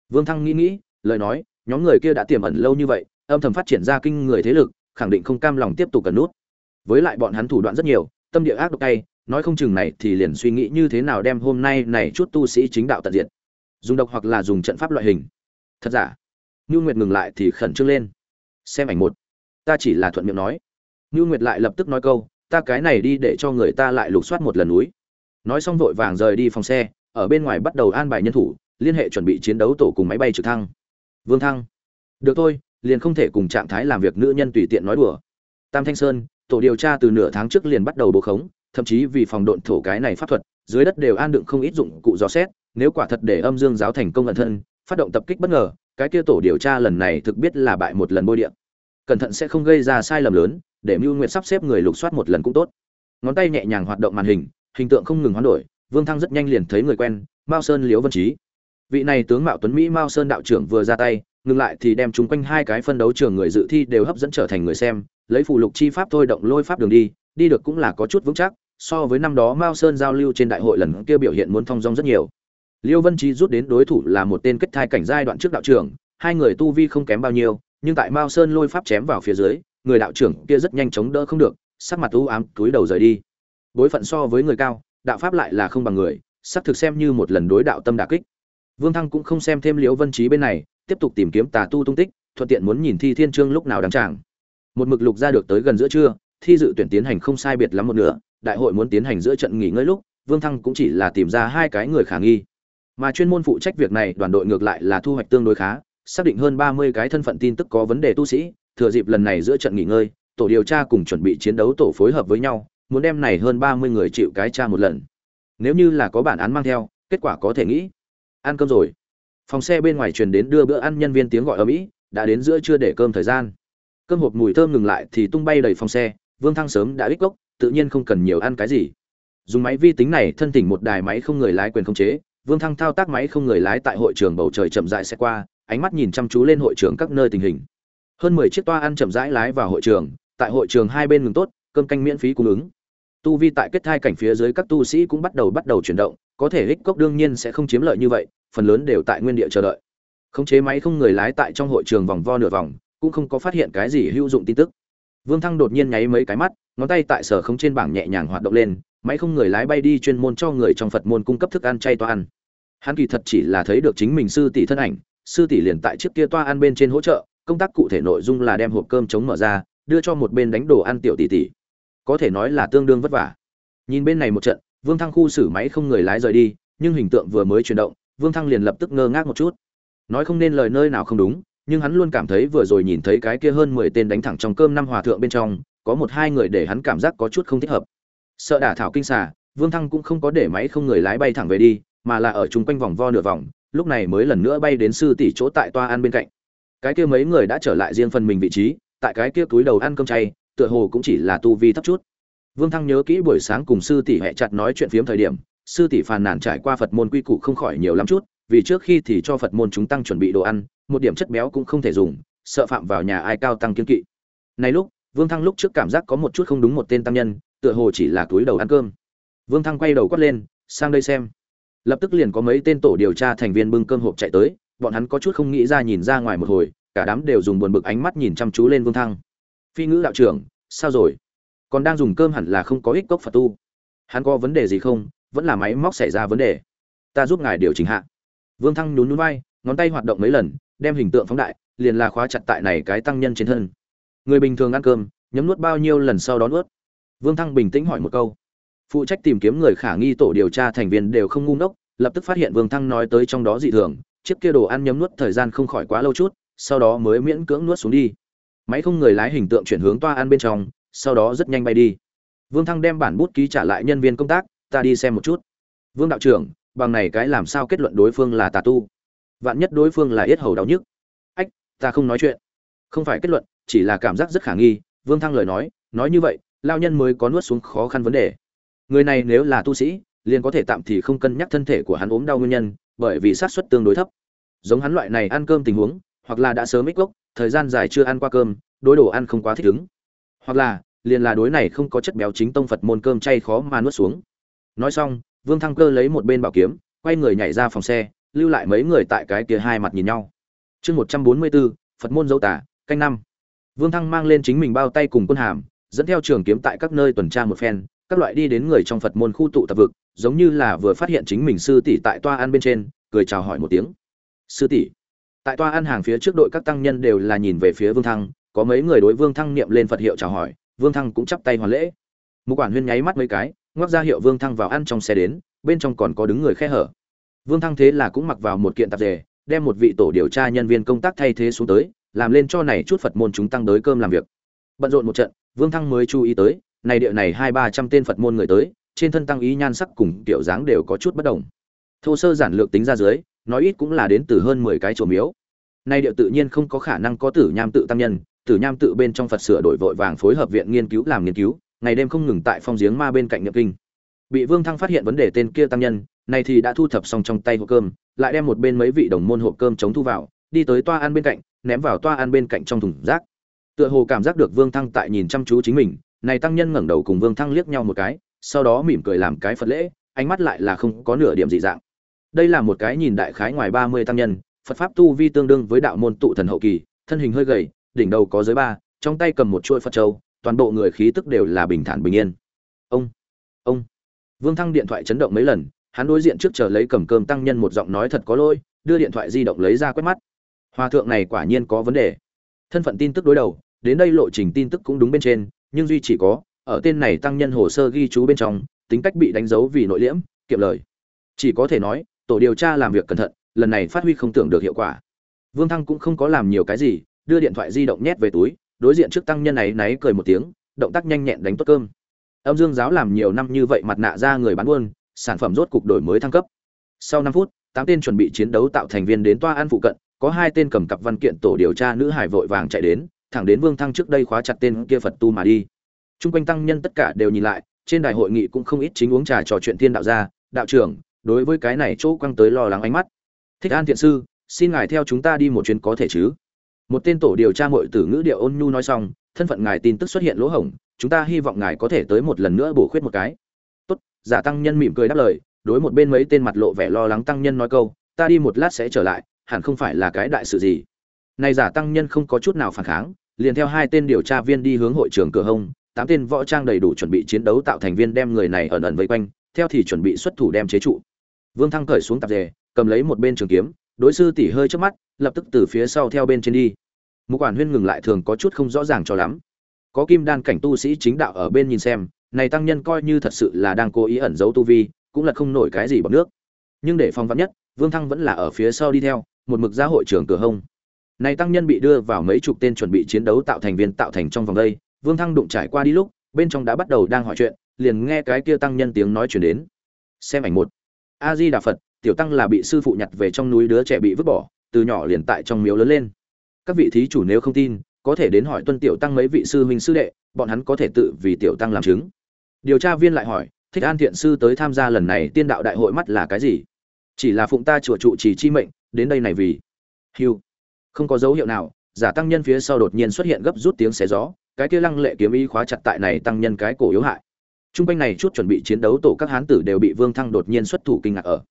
Vương thăng nghĩ nghĩ lời nói nhóm người kia đã tiềm ẩn lâu như vậy âm thầm phát triển ra kinh người thế lực khẳng định không cam lòng tiếp tục cần nút. Với lại bọn hắn thủ đoạn rất nhiều tâm địa ác độc tay nói không chừng này thì liền suy nghĩ như thế nào đem hôm nay này chút tu sĩ chính đạo tận diệt. Dùng độc hoặc là dùng trận pháp loại hình. Thật giả? Như nguyệt ngừng lại thì khẩn trương lên. Xem ảnh một. Ta chỉ là thuận miệng nói. Ngưu nguyệt lại lập tức nói câu, ta cái này đi để cho người ta lại lục soát một lần núi. Nói xong vội vàng rời đi phòng xe, ở bên ngoài bắt đầu an bài nhân thủ, liên hệ chuẩn bị chiến đấu tổ cùng máy bay trực thăng. Vương thăng. Được thôi, liền không thể cùng trạng thái làm việc nữ nhân tùy tiện nói đùa. Tam thanh sơn, tổ điều tra từ nửa tháng trước liền bắt đầu bố khống thậm chí vì phòng độn thổ cái này pháp thuật, dưới đất đều an đựng không ít dụng cụ dò xét, nếu quả thật để âm dương giáo thành công ẩn thân, phát động tập kích bất ngờ, cái kia tổ điều tra lần này thực biết là bại một lần bôi điện. Cẩn thận sẽ không gây ra sai lầm lớn, để mưu nguyệt sắp xếp người lục soát một lần cũng tốt. Ngón tay nhẹ nhàng hoạt động màn hình hình tượng không ngừng hoán đổi, vương thăng rất nhanh liền thấy người quen, mao sơn liễu vân Chí. Vị này tướng mạo tuấn mỹ mao sơn đạo trưởng vừa ra tay, ngừng lại thì đem chúng quanh hai cái phân đấu trường người dự thi đều hấp dẫn trở thành người xem, lấy phụ lục chi pháp thôi động lôi pháp đường đi đi được cũng là có chút vững chắc so với năm đó mao sơn giao lưu trên đại hội lần kia biểu hiện muốn thong dong rất nhiều liêu vân Chí rút đến đối thủ là một tên kết thai cảnh giai đoạn trước đạo trưởng hai người tu vi không kém bao nhiêu nhưng tại Mao Sơn lôi pháp chém vào phía dưới, người đạo trưởng kia rất nhanh chống đỡ không được, sắc mặt u ám, túi đầu rời đi. Bối phận so với người cao, đạo pháp lại là không bằng người, sắp thực xem như một lần đối đạo tâm đả kích. Vương Thăng cũng không xem thêm Liễu Vân Chí bên này, tiếp tục tìm kiếm tà tu tung tích, thuận tiện muốn nhìn thi thiên chương lúc nào đăng tràng. Một mực lục ra được tới gần giữa trưa, thi dự tuyển tiến hành không sai biệt lắm một nửa, đại hội muốn tiến hành giữa trận nghỉ ngơi lúc, Vương Thăng cũng chỉ là tìm ra hai cái người khả nghi. Mà chuyên môn phụ trách việc này, đoàn đội ngược lại là thu hoạch tương đối khá, xác định hơn 30 cái thân phận tin tức có vấn đề tu sĩ, thừa dịp lần này giữa trận nghỉ ngơi, tổ điều tra cùng chuẩn bị chiến đấu tổ phối hợp với nhau, muốn đem này hơn 30 người chịu cái tra một lần. Nếu như là có bản án mang theo, kết quả có thể nghĩ. Ăn cơm rồi. Phòng xe bên ngoài truyền đến đưa bữa ăn nhân viên tiếng gọi ầm ĩ, đã đến giữa trưa để cơm thời gian. Cơm hộp mùi thơm ngừng lại thì tung bay đầy phòng xe, Vương Thăng sớm đã ích gốc, tự nhiên không cần nhiều ăn cái gì. Dùng máy vi tính này thân thỉnh một đài máy không người lái quyền không chế, Vương Thăng thao tác máy không người lái tại hội trường bầu trời chậm rãi sẽ qua, ánh mắt nhìn chăm chú lên hội trường các nơi tình hình. Hơn mười chiếc toa ăn chậm rãi lái vào hội trường tại hội trường hai bên ngừng tốt cơm canh miễn phí cung ứng. Tu vi tại kết thai cảnh phía dưới các tu sĩ cũng bắt đầu bắt đầu chuyển động có thể hích cốc đương nhiên sẽ không chiếm lợi như vậy phần lớn đều tại nguyên địa chờ đợi. Khống chế máy không người lái tại trong hội trường vòng vo nửa vòng cũng không có phát hiện cái gì hữu dụng tin tức vương thăng đột nhiên nháy mấy cái mắt, ngón tay tại sở không trên bảng nhẹ nhàng hoạt động lên, máy không người lái bay đi chuyên môn cho người trong phật môn cung cấp thức ăn chay toa ăn. Hắn kỳ thật chỉ là thấy được chính mình sư tỷ thân ảnh, sư tỷ liền tại chiếc kia toa ăn bên trên hỗ trợ, công tác cụ thể nội dung là đem hộp cơm chống mở ra, đưa cho một bên đánh đồ ăn tiểu tỷ tỷ. Có thể nói là tương đương vất vả. Nhìn bên này một trận, vương thăng khu xử máy không người lái rời đi, nhưng hình tượng vừa mới chuyển động, vương thăng liền lập tức ngơ ngác một chút. Nói không nên lời nơi nào không đúng nhưng hắn luôn cảm thấy vừa rồi nhìn thấy cái kia hơn mười tên đánh thẳng trong cơm năm hòa thượng bên trong, có một hai người để hắn cảm giác có chút không thích hợp. Sợ đả thảo kinh xà, vương thăng cũng không có để máy không người lái bay thẳng về đi, mà là ở chung quanh vòng vo nửa vòng, lúc này mới lần nữa bay đến sư tỷ chỗ tại toa ăn bên cạnh. Cái kia mấy người đã trở lại riêng phần mình vị trí, tại cái kia túi đầu ăn cơm chay, tựa hồ cũng chỉ là tu vi thấp chút. Vương thăng nhớ kỹ buổi sáng cùng sư tỷ hẹn chặt nói chuyện phiếm thời điểm, sư tỷ phàn nàn trải qua phật môn quy củ không khỏi nhiều lắm chút vì trước khi thì cho phật môn chúng tăng chuẩn bị đồ ăn, một điểm chất béo cũng không thể dùng, sợ phạm vào nhà ai cao tăng kiên kỵ. Này lúc, vương thăng lúc trước cảm giác có một chút không đúng một tên tăng nhân, tựa hồ chỉ là túi đầu ăn cơm. Vương thăng quay đầu quát lên, sang đây xem. Lập tức liền có mấy tên tổ điều tra thành viên bưng cơm hộp chạy tới, bọn hắn có chút không nghĩ ra nhìn ra ngoài một hồi, cả đám đều dùng buồn bực ánh mắt nhìn chăm chú lên vương thăng. Phi ngữ đạo trưởng, sao rồi? Còn đang dùng cơm hẳn là không có ích cốc phật tu. Hắn có vấn đề gì không? Vẫn là máy móc xảy ra vấn đề. Ta giúp ngài điều chỉnh hạ vương thăng nhún nhún vai, ngón tay hoạt động mấy lần, đem hình tượng phóng đại, liền là khóa chặt tại này cái tăng nhân trên thân. Người bình thường ăn cơm, nhấm nuốt bao nhiêu lần sau đó nuốt? Vương thăng bình tĩnh hỏi một câu. Phụ trách tìm kiếm người khả nghi tổ điều tra thành viên đều không ngu ngốc, lập tức phát hiện vương thăng nói tới trong đó dị thường, chiếc kia đồ ăn nhấm nuốt thời gian không khỏi quá lâu chút, sau đó mới miễn cưỡng nuốt xuống đi. Máy không người lái hình tượng chuyển hướng toa ăn bên trong, sau đó rất nhanh bay đi. Vương thăng đem bản bút ký trả lại nhân viên công tác, ta đi xem một chút. Vương đạo trưởng bằng này cái làm sao kết luận đối phương là tà tu? Vạn nhất đối phương là yết hầu đau nhức. Ách, ta không nói chuyện. Không phải kết luận, chỉ là cảm giác rất khả nghi. Vương thăng lời nói nói như vậy, lao nhân mới có nuốt xuống khó khăn vấn đề. Người này nếu là tu sĩ, liền có thể tạm thì không cân nhắc thân thể của hắn ốm đau nguyên nhân, bởi vì sát suất tương đối thấp. Giống hắn loại này ăn cơm tình huống, hoặc là đã sớm ít gốc, thời gian dài chưa ăn qua cơm, đối đồ ăn không quá thích ứng. Hoặc là, liền là đối này không có chất béo chính tông phật môn cơm chay khó mà nuốt xuống. Nói xong vương thăng cơ lấy một bên bảo kiếm quay người nhảy ra phòng xe lưu lại mấy người tại cái kia hai mặt nhìn nhau. Chương một trăm bốn mươi bốn phật môn dấu tà, canh năm. Vương thăng mang lên chính mình bao tay cùng quân hàm dẫn theo trường kiếm tại các nơi tuần tra một phen các loại đi đến người trong phật môn khu tụ tập vực giống như là vừa phát hiện chính mình sư tỷ tại toa ăn bên trên cười chào hỏi một tiếng. Sư tỷ. Tại toa ăn hàng phía trước đội các tăng nhân đều là nhìn về phía vương thăng có mấy người đối vương thăng niệm lên phật hiệu chào hỏi vương thăng cũng chắp tay hoàn lễ. Mục quản huyên nháy mắt mấy cái ngoác ra hiệu vương thăng vào ăn trong xe đến, bên trong còn có đứng người khe hở. Vương thăng thế là cũng mặc vào một kiện tạp dề, đem một vị tổ điều tra nhân viên công tác thay thế xuống tới, làm lên cho này chút phật môn chúng tăng tới cơm làm việc. Bận rộn một trận, vương thăng mới chú ý tới, này địa này hai ba trăm tên phật môn người tới, trên thân tăng ý nhan sắc cùng kiểu dáng đều có chút bất đồng. Thô sơ giản lược tính ra dưới, nói ít cũng là đến từ hơn mười cái chỗ miếu. Nay điệu tự nhiên không có khả năng có tử nham tự tăng nhân, tử nham tự bên trong phật sửa đổi vội vàng phối hợp viện nghiên cứu làm nghiên cứu ngày đêm không ngừng tại phong giếng ma bên cạnh nhập kinh. Bị vương thăng phát hiện vấn đề tên kia tăng nhân này thì đã thu thập xong trong tay hộp cơm, lại đem một bên mấy vị đồng môn hộp cơm chống thu vào, đi tới toa ăn bên cạnh, ném vào toa ăn bên cạnh trong thùng rác. Tựa hồ cảm giác được vương thăng tại nhìn chăm chú chính mình, này tăng nhân ngẩng đầu cùng vương thăng liếc nhau một cái, sau đó mỉm cười làm cái phật lễ, ánh mắt lại là không có nửa điểm dị dạng. Đây là một cái nhìn đại khái ngoài ba mươi tăng nhân, phật pháp tu vi tương đương với đạo môn tụ thần hậu kỳ, thân hình hơi gầy, đỉnh đầu có giới ba, trong tay cầm một chuôi phật châu toàn bộ người khí tức đều là bình thản bình yên. Ông ông. Vương thăng điện thoại chấn động mấy lần, hắn đối diện trước chờ lấy cầm cơm tăng nhân một giọng nói thật có lỗi, đưa điện thoại di động lấy ra quét mắt. Hòa thượng này quả nhiên có vấn đề. Thân phận tin tức đối đầu, đến đây lộ trình tin tức cũng đúng bên trên, nhưng duy chỉ có, ở tên này tăng nhân hồ sơ ghi chú bên trong, tính cách bị đánh dấu vì nội liễm, kiệm lời. Chỉ có thể nói, tổ điều tra làm việc cẩn thận, lần này phát huy không tưởng được hiệu quả. Vương thăng cũng không có làm nhiều cái gì, đưa điện thoại di động nhét về túi đối diện trước tăng nhân này náy cười một tiếng động tác nhanh nhẹn đánh tốt cơm âm dương giáo làm nhiều năm như vậy mặt nạ ra người bán buôn sản phẩm rốt cục đổi mới thăng cấp sau năm phút tám tên chuẩn bị chiến đấu tạo thành viên đến toa an phụ cận có hai tên cầm cặp văn kiện tổ điều tra nữ hải vội vàng chạy đến thẳng đến vương thăng trước đây khóa chặt tên kia phật tu mà đi Trung quanh tăng nhân tất cả đều nhìn lại, trên đài hội nghị cũng không ít chính uống trà trò chuyện thiên đạo gia, đạo trưởng, đối với cái này chỗ quăng tới lo lắng ánh mắt. Thích An thiện sư, xin ngài theo chúng ta đi một chuyến có thể chứ? Một tên tổ điều tra muội tử ngữ điệu ôn nhu nói xong, thân phận ngài tin tức xuất hiện lỗ hổng, chúng ta hy vọng ngài có thể tới một lần nữa bổ khuyết một cái. Tốt, giả tăng nhân mỉm cười đáp lời, đối một bên mấy tên mặt lộ vẻ lo lắng tăng nhân nói câu, ta đi một lát sẽ trở lại, hẳn không phải là cái đại sự gì. Này giả tăng nhân không có chút nào phản kháng, liền theo hai tên điều tra viên đi hướng hội trường cửa hông, tám tên võ trang đầy đủ chuẩn bị chiến đấu tạo thành viên đem người này ẩn ẩn vây quanh, theo thì chuẩn bị xuất thủ đem chế trụ. Vương Thăng cởi xuống tạp dề, cầm lấy một bên trường kiếm, đối sư tỷ hơi trước mắt, lập tức từ phía sau theo bên trên đi. Mục quản huyên ngừng lại thường có chút không rõ ràng cho lắm. Có kim đan cảnh tu sĩ chính đạo ở bên nhìn xem, này tăng nhân coi như thật sự là đang cố ý ẩn giấu tu vi, cũng là không nổi cái gì bằng nước. Nhưng để phòng vắn nhất, Vương Thăng vẫn là ở phía sau đi theo, một mực ra hội trưởng cửa hông. Này tăng nhân bị đưa vào mấy chục tên chuẩn bị chiến đấu tạo thành viên tạo thành trong vòng đây, Vương Thăng đụng trải qua đi lúc, bên trong đã bắt đầu đang hỏi chuyện, liền nghe cái kia tăng nhân tiếng nói truyền đến. Xem ảnh một. A Di Đà Phật, tiểu tăng là bị sư phụ nhặt về trong núi đứa trẻ bị vứt bỏ, từ nhỏ liền tại trong miếu lớn lên. Các vị thí chủ nếu không tin, có thể đến hỏi Tuân tiểu tăng mấy vị sư huynh sư đệ, bọn hắn có thể tự vì tiểu tăng làm chứng. Điều tra viên lại hỏi, Thích An thiện sư tới tham gia lần này tiên đạo đại hội mắt là cái gì? Chỉ là phụng ta chùa trụ trì chi mệnh, đến đây này vì. Hưu. Không có dấu hiệu nào, giả tăng nhân phía sau đột nhiên xuất hiện gấp rút tiếng xé gió, cái kia lăng lệ kiếm ý khóa chặt tại này tăng nhân cái cổ yếu hại. Trung quanh này chút chuẩn bị chiến đấu tổ các hán tử đều bị Vương Thăng đột nhiên xuất thủ kinh ngạc ở.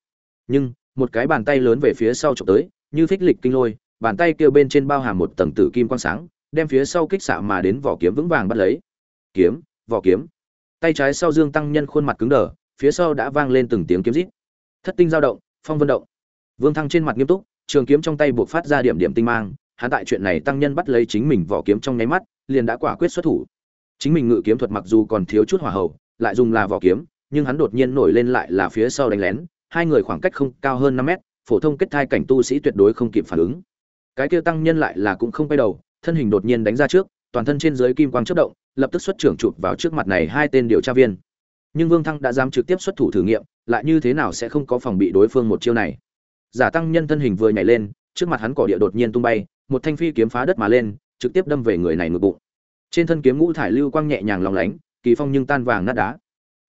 nhưng một cái bàn tay lớn về phía sau chụp tới như phích lịch kinh lôi, bàn tay kia bên trên bao hàm một tầng tử kim quang sáng, đem phía sau kích xạ mà đến vỏ kiếm vững vàng bắt lấy. Kiếm, vỏ kiếm. Tay trái sau dương tăng nhân khuôn mặt cứng đờ, phía sau đã vang lên từng tiếng kiếm rít. Thất tinh dao động, phong vân động. Vương thăng trên mặt nghiêm túc, trường kiếm trong tay buộc phát ra điểm điểm tinh mang, hắn tại chuyện này tăng nhân bắt lấy chính mình vỏ kiếm trong nháy mắt, liền đã quả quyết xuất thủ. Chính mình ngự kiếm thuật mặc dù còn thiếu chút hỏa hậu lại dùng là vỏ kiếm, nhưng hắn đột nhiên nổi lên lại là phía sau đánh lén, hai người khoảng cách không cao hơn năm mét phổ thông kết thai cảnh tu sĩ tuyệt đối không kịp phản ứng. Cái kia tăng nhân lại là cũng không quay đầu, thân hình đột nhiên đánh ra trước, toàn thân trên dưới kim quang chớp động, lập tức xuất trưởng chụp vào trước mặt này hai tên điều tra viên. Nhưng vương thăng đã dám trực tiếp xuất thủ thử nghiệm, lại như thế nào sẽ không có phòng bị đối phương một chiêu này? Giả tăng nhân thân hình vừa nhảy lên, trước mặt hắn cỏ địa đột nhiên tung bay, một thanh phi kiếm phá đất mà lên, trực tiếp đâm về người này ngực bụng. Trên thân kiếm ngũ thải lưu quang nhẹ nhàng lòng lánh, kỳ phong nhưng tan vàng nát đá.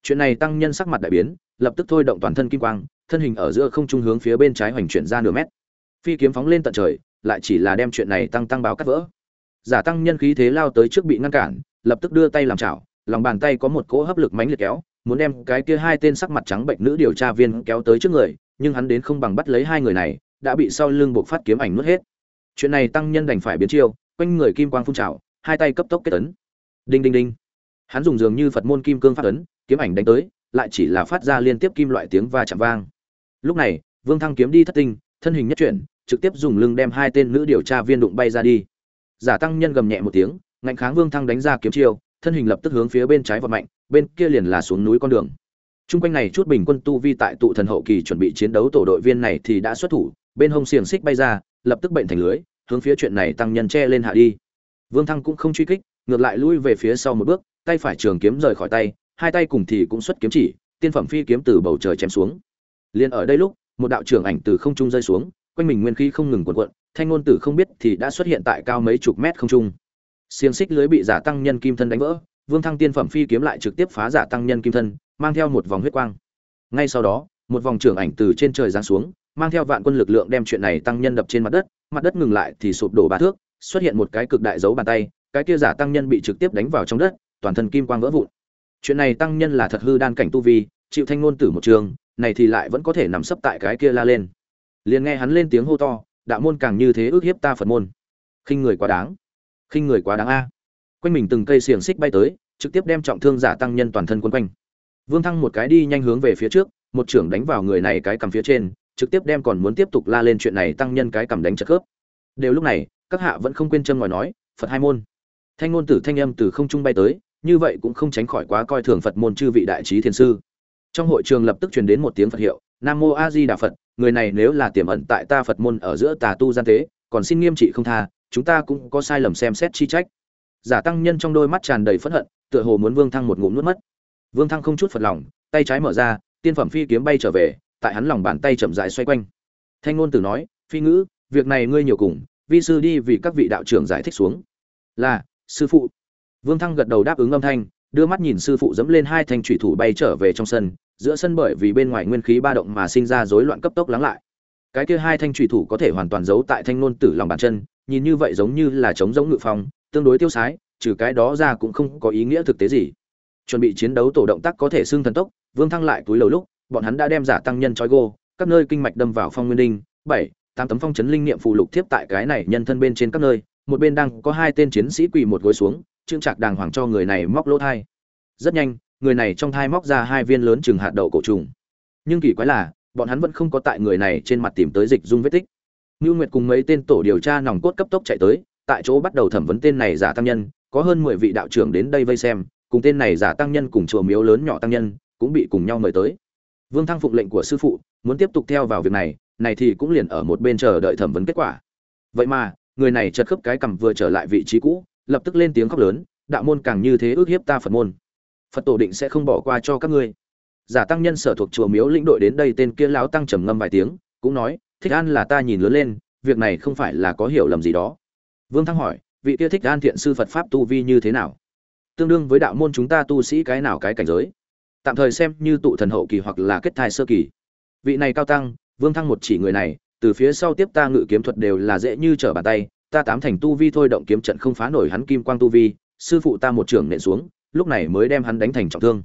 Chuyện này tăng nhân sắc mặt đại biến, lập tức thôi động toàn thân kim quang thân hình ở giữa không trung hướng phía bên trái hoành chuyển ra nửa mét. Phi kiếm phóng lên tận trời, lại chỉ là đem chuyện này tăng tăng báo cắt vỡ. Giả tăng nhân khí thế lao tới trước bị ngăn cản, lập tức đưa tay làm chảo, lòng bàn tay có một cỗ hấp lực mãnh liệt kéo, muốn đem cái kia hai tên sắc mặt trắng bệnh nữ điều tra viên kéo tới trước người, nhưng hắn đến không bằng bắt lấy hai người này, đã bị sau lưng buộc phát kiếm ảnh nuốt hết. Chuyện này tăng nhân đành phải biến chiêu, quanh người kim quang phun trào, hai tay cấp tốc kết tấn đinh đinh đinh. Hắn dùng dường như phật môn kim cương phát ấn, kiếm ảnh đánh tới, lại chỉ là phát ra liên tiếp kim loại tiếng va chạm vang lúc này vương thăng kiếm đi thất tinh thân hình nhất chuyển trực tiếp dùng lưng đem hai tên nữ điều tra viên đụng bay ra đi giả tăng nhân gầm nhẹ một tiếng ngạnh kháng vương thăng đánh ra kiếm chiêu thân hình lập tức hướng phía bên trái vọt mạnh bên kia liền là xuống núi con đường Trung quanh này chút bình quân tu vi tại tụ thần hậu kỳ chuẩn bị chiến đấu tổ đội viên này thì đã xuất thủ, bên hông xiềng xích bay ra, lập tức bệnh thành lưới, hướng phía chuyện này tăng nhân che lên hạ đi. Vương Thăng cũng không truy kích, ngược lại lui về phía sau một bước, tay phải trường kiếm rời khỏi tay, hai tay cùng thì cũng xuất kiếm chỉ, tiên phẩm phi kiếm từ bầu trời chém xuống. Liên ở đây lúc, một đạo trưởng ảnh từ không trung rơi xuống, quanh mình nguyên khí không ngừng cuộn cuộn, thanh ngôn tử không biết thì đã xuất hiện tại cao mấy chục mét không trung. xiên xích lưới bị giả tăng nhân kim thân đánh vỡ, Vương Thăng tiên phẩm phi kiếm lại trực tiếp phá giả tăng nhân kim thân, mang theo một vòng huyết quang. Ngay sau đó, một vòng trưởng ảnh từ trên trời giáng xuống, mang theo vạn quân lực lượng đem chuyện này tăng nhân đập trên mặt đất, mặt đất ngừng lại thì sụp đổ ba thước, xuất hiện một cái cực đại dấu bàn tay, cái kia giả tăng nhân bị trực tiếp đánh vào trong đất, toàn thân kim quang vỡ vụn. Chuyện này tăng nhân là thật hư đan cảnh tu vi, chịu thanh ngôn tử một trường, này thì lại vẫn có thể nằm sấp tại cái kia la lên. Liền nghe hắn lên tiếng hô to, đạo môn càng như thế ước hiếp ta Phật môn. Khinh người quá đáng. Khinh người quá đáng a. Quanh mình từng cây xiềng xích bay tới, trực tiếp đem trọng thương giả tăng nhân toàn thân quân quanh. Vương Thăng một cái đi nhanh hướng về phía trước, một trưởng đánh vào người này cái cầm phía trên, trực tiếp đem còn muốn tiếp tục la lên chuyện này tăng nhân cái cầm đánh chật khớp. Đều lúc này, các hạ vẫn không quên châm ngòi nói, Phật hai môn. Thanh ngôn tử thanh âm từ không trung bay tới, như vậy cũng không tránh khỏi quá coi thường Phật môn chư vị đại trí thiên sư. Trong hội trường lập tức truyền đến một tiếng Phật hiệu, Nam mô A Di Đà Phật, người này nếu là tiềm ẩn tại ta Phật môn ở giữa tà tu gian tế, còn xin nghiêm trị không tha, chúng ta cũng có sai lầm xem xét chi trách. Giả tăng nhân trong đôi mắt tràn đầy phẫn hận, tựa hồ muốn Vương Thăng một ngụm nuốt mất. Vương Thăng không chút phật lòng, tay trái mở ra, tiên phẩm phi kiếm bay trở về, tại hắn lòng bàn tay chậm rãi xoay quanh. Thanh ngôn tử nói, "Phi ngữ, việc này ngươi nhiều cùng, vi sư đi vì các vị đạo trưởng giải thích xuống." "Là, sư phụ." Vương Thăng gật đầu đáp ứng âm thanh, đưa mắt nhìn sư phụ dẫm lên hai thanh thủy thủ bay trở về trong sân, giữa sân bởi vì bên ngoài nguyên khí ba động mà sinh ra rối loạn cấp tốc lắng lại. Cái kia hai thanh chủy thủ có thể hoàn toàn giấu tại thanh nôn tử lòng bàn chân, nhìn như vậy giống như là chống giống ngự phong, tương đối tiêu sái, trừ cái đó ra cũng không có ý nghĩa thực tế gì chuẩn bị chiến đấu tổ động tác có thể xưng thần tốc vương thăng lại túi lầu lúc bọn hắn đã đem giả tăng nhân trói gô các nơi kinh mạch đâm vào phong nguyên đinh bảy tám tấm phong chấn linh niệm phù lục tiếp tại cái này nhân thân bên trên các nơi một bên đang có hai tên chiến sĩ quỳ một gối xuống trương trạc đàng hoàng cho người này móc lỗ thai rất nhanh người này trong thai móc ra hai viên lớn chừng hạt đậu cổ trùng. Nhưng kỳ quái là, bọn hắn vẫn không có tại người này trên mặt tìm tới dịch dung vết tích. Ngưu nguyệt cùng mấy tên tổ điều tra nòng cốt cấp tốc chạy tới, tại chỗ bắt đầu thẩm vấn tên này giả tăng nhân, có hơn mười vị đạo trưởng đến đây vây xem, cùng tên này giả tăng nhân cùng chùa miếu lớn nhỏ tăng nhân cũng bị cùng nhau mời tới. Vương thăng phụng lệnh của sư phụ, muốn tiếp tục theo vào việc này này thì cũng liền ở một bên chờ đợi thẩm vấn kết quả. Vậy mà, người này chật khớp cái cầm vừa trở lại vị trí cũ, lập tức lên tiếng khóc lớn, đạo môn càng như thế ước hiếp ta phật môn phật tổ định sẽ không bỏ qua cho các ngươi. Giả tăng nhân sở thuộc chùa miếu lĩnh đội đến đây tên kia lão tăng trầm ngâm vài tiếng, cũng nói, thích an là ta nhìn lớn lên, việc này không phải là có hiểu lầm gì đó. Vương thăng hỏi, vị kia thích an thiện sư phật pháp tu vi như thế nào? Tương đương với đạo môn chúng ta tu sĩ cái nào cái cảnh giới. Tạm thời xem như tụ thần hậu kỳ hoặc là kết thai sơ kỳ. Vị này cao tăng, vương thăng một chỉ người này, từ phía sau tiếp ta ngự kiếm thuật đều là dễ như trở bàn tay, ta tám thành tu vi thôi động kiếm trận không phá nổi hắn kim quang tu vi, sư phụ ta một trưởng nện xuống lúc này mới đem hắn đánh thành trọng thương.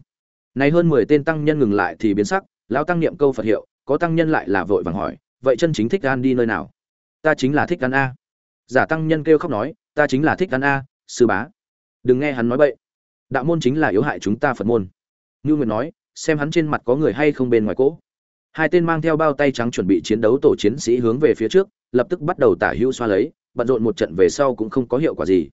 Này hơn mười tên tăng nhân ngừng lại thì biến sắc, lão tăng niệm câu phật hiệu, có tăng nhân lại là vội vàng hỏi, vậy chân chính thích gan đi nơi nào? Ta chính là thích gan a. Giả tăng nhân kêu khóc nói, ta chính là thích gan a, sư bá. Đừng nghe hắn nói bậy. Đạo môn chính là yếu hại chúng ta phật môn. Như nguyệt nói, xem hắn trên mặt có người hay không bên ngoài cỗ. Hai tên mang theo bao tay trắng chuẩn bị chiến đấu tổ chiến sĩ hướng về phía trước, lập tức bắt đầu tả hữu xoa lấy, bận rộn một trận về sau cũng không có hiệu quả gì.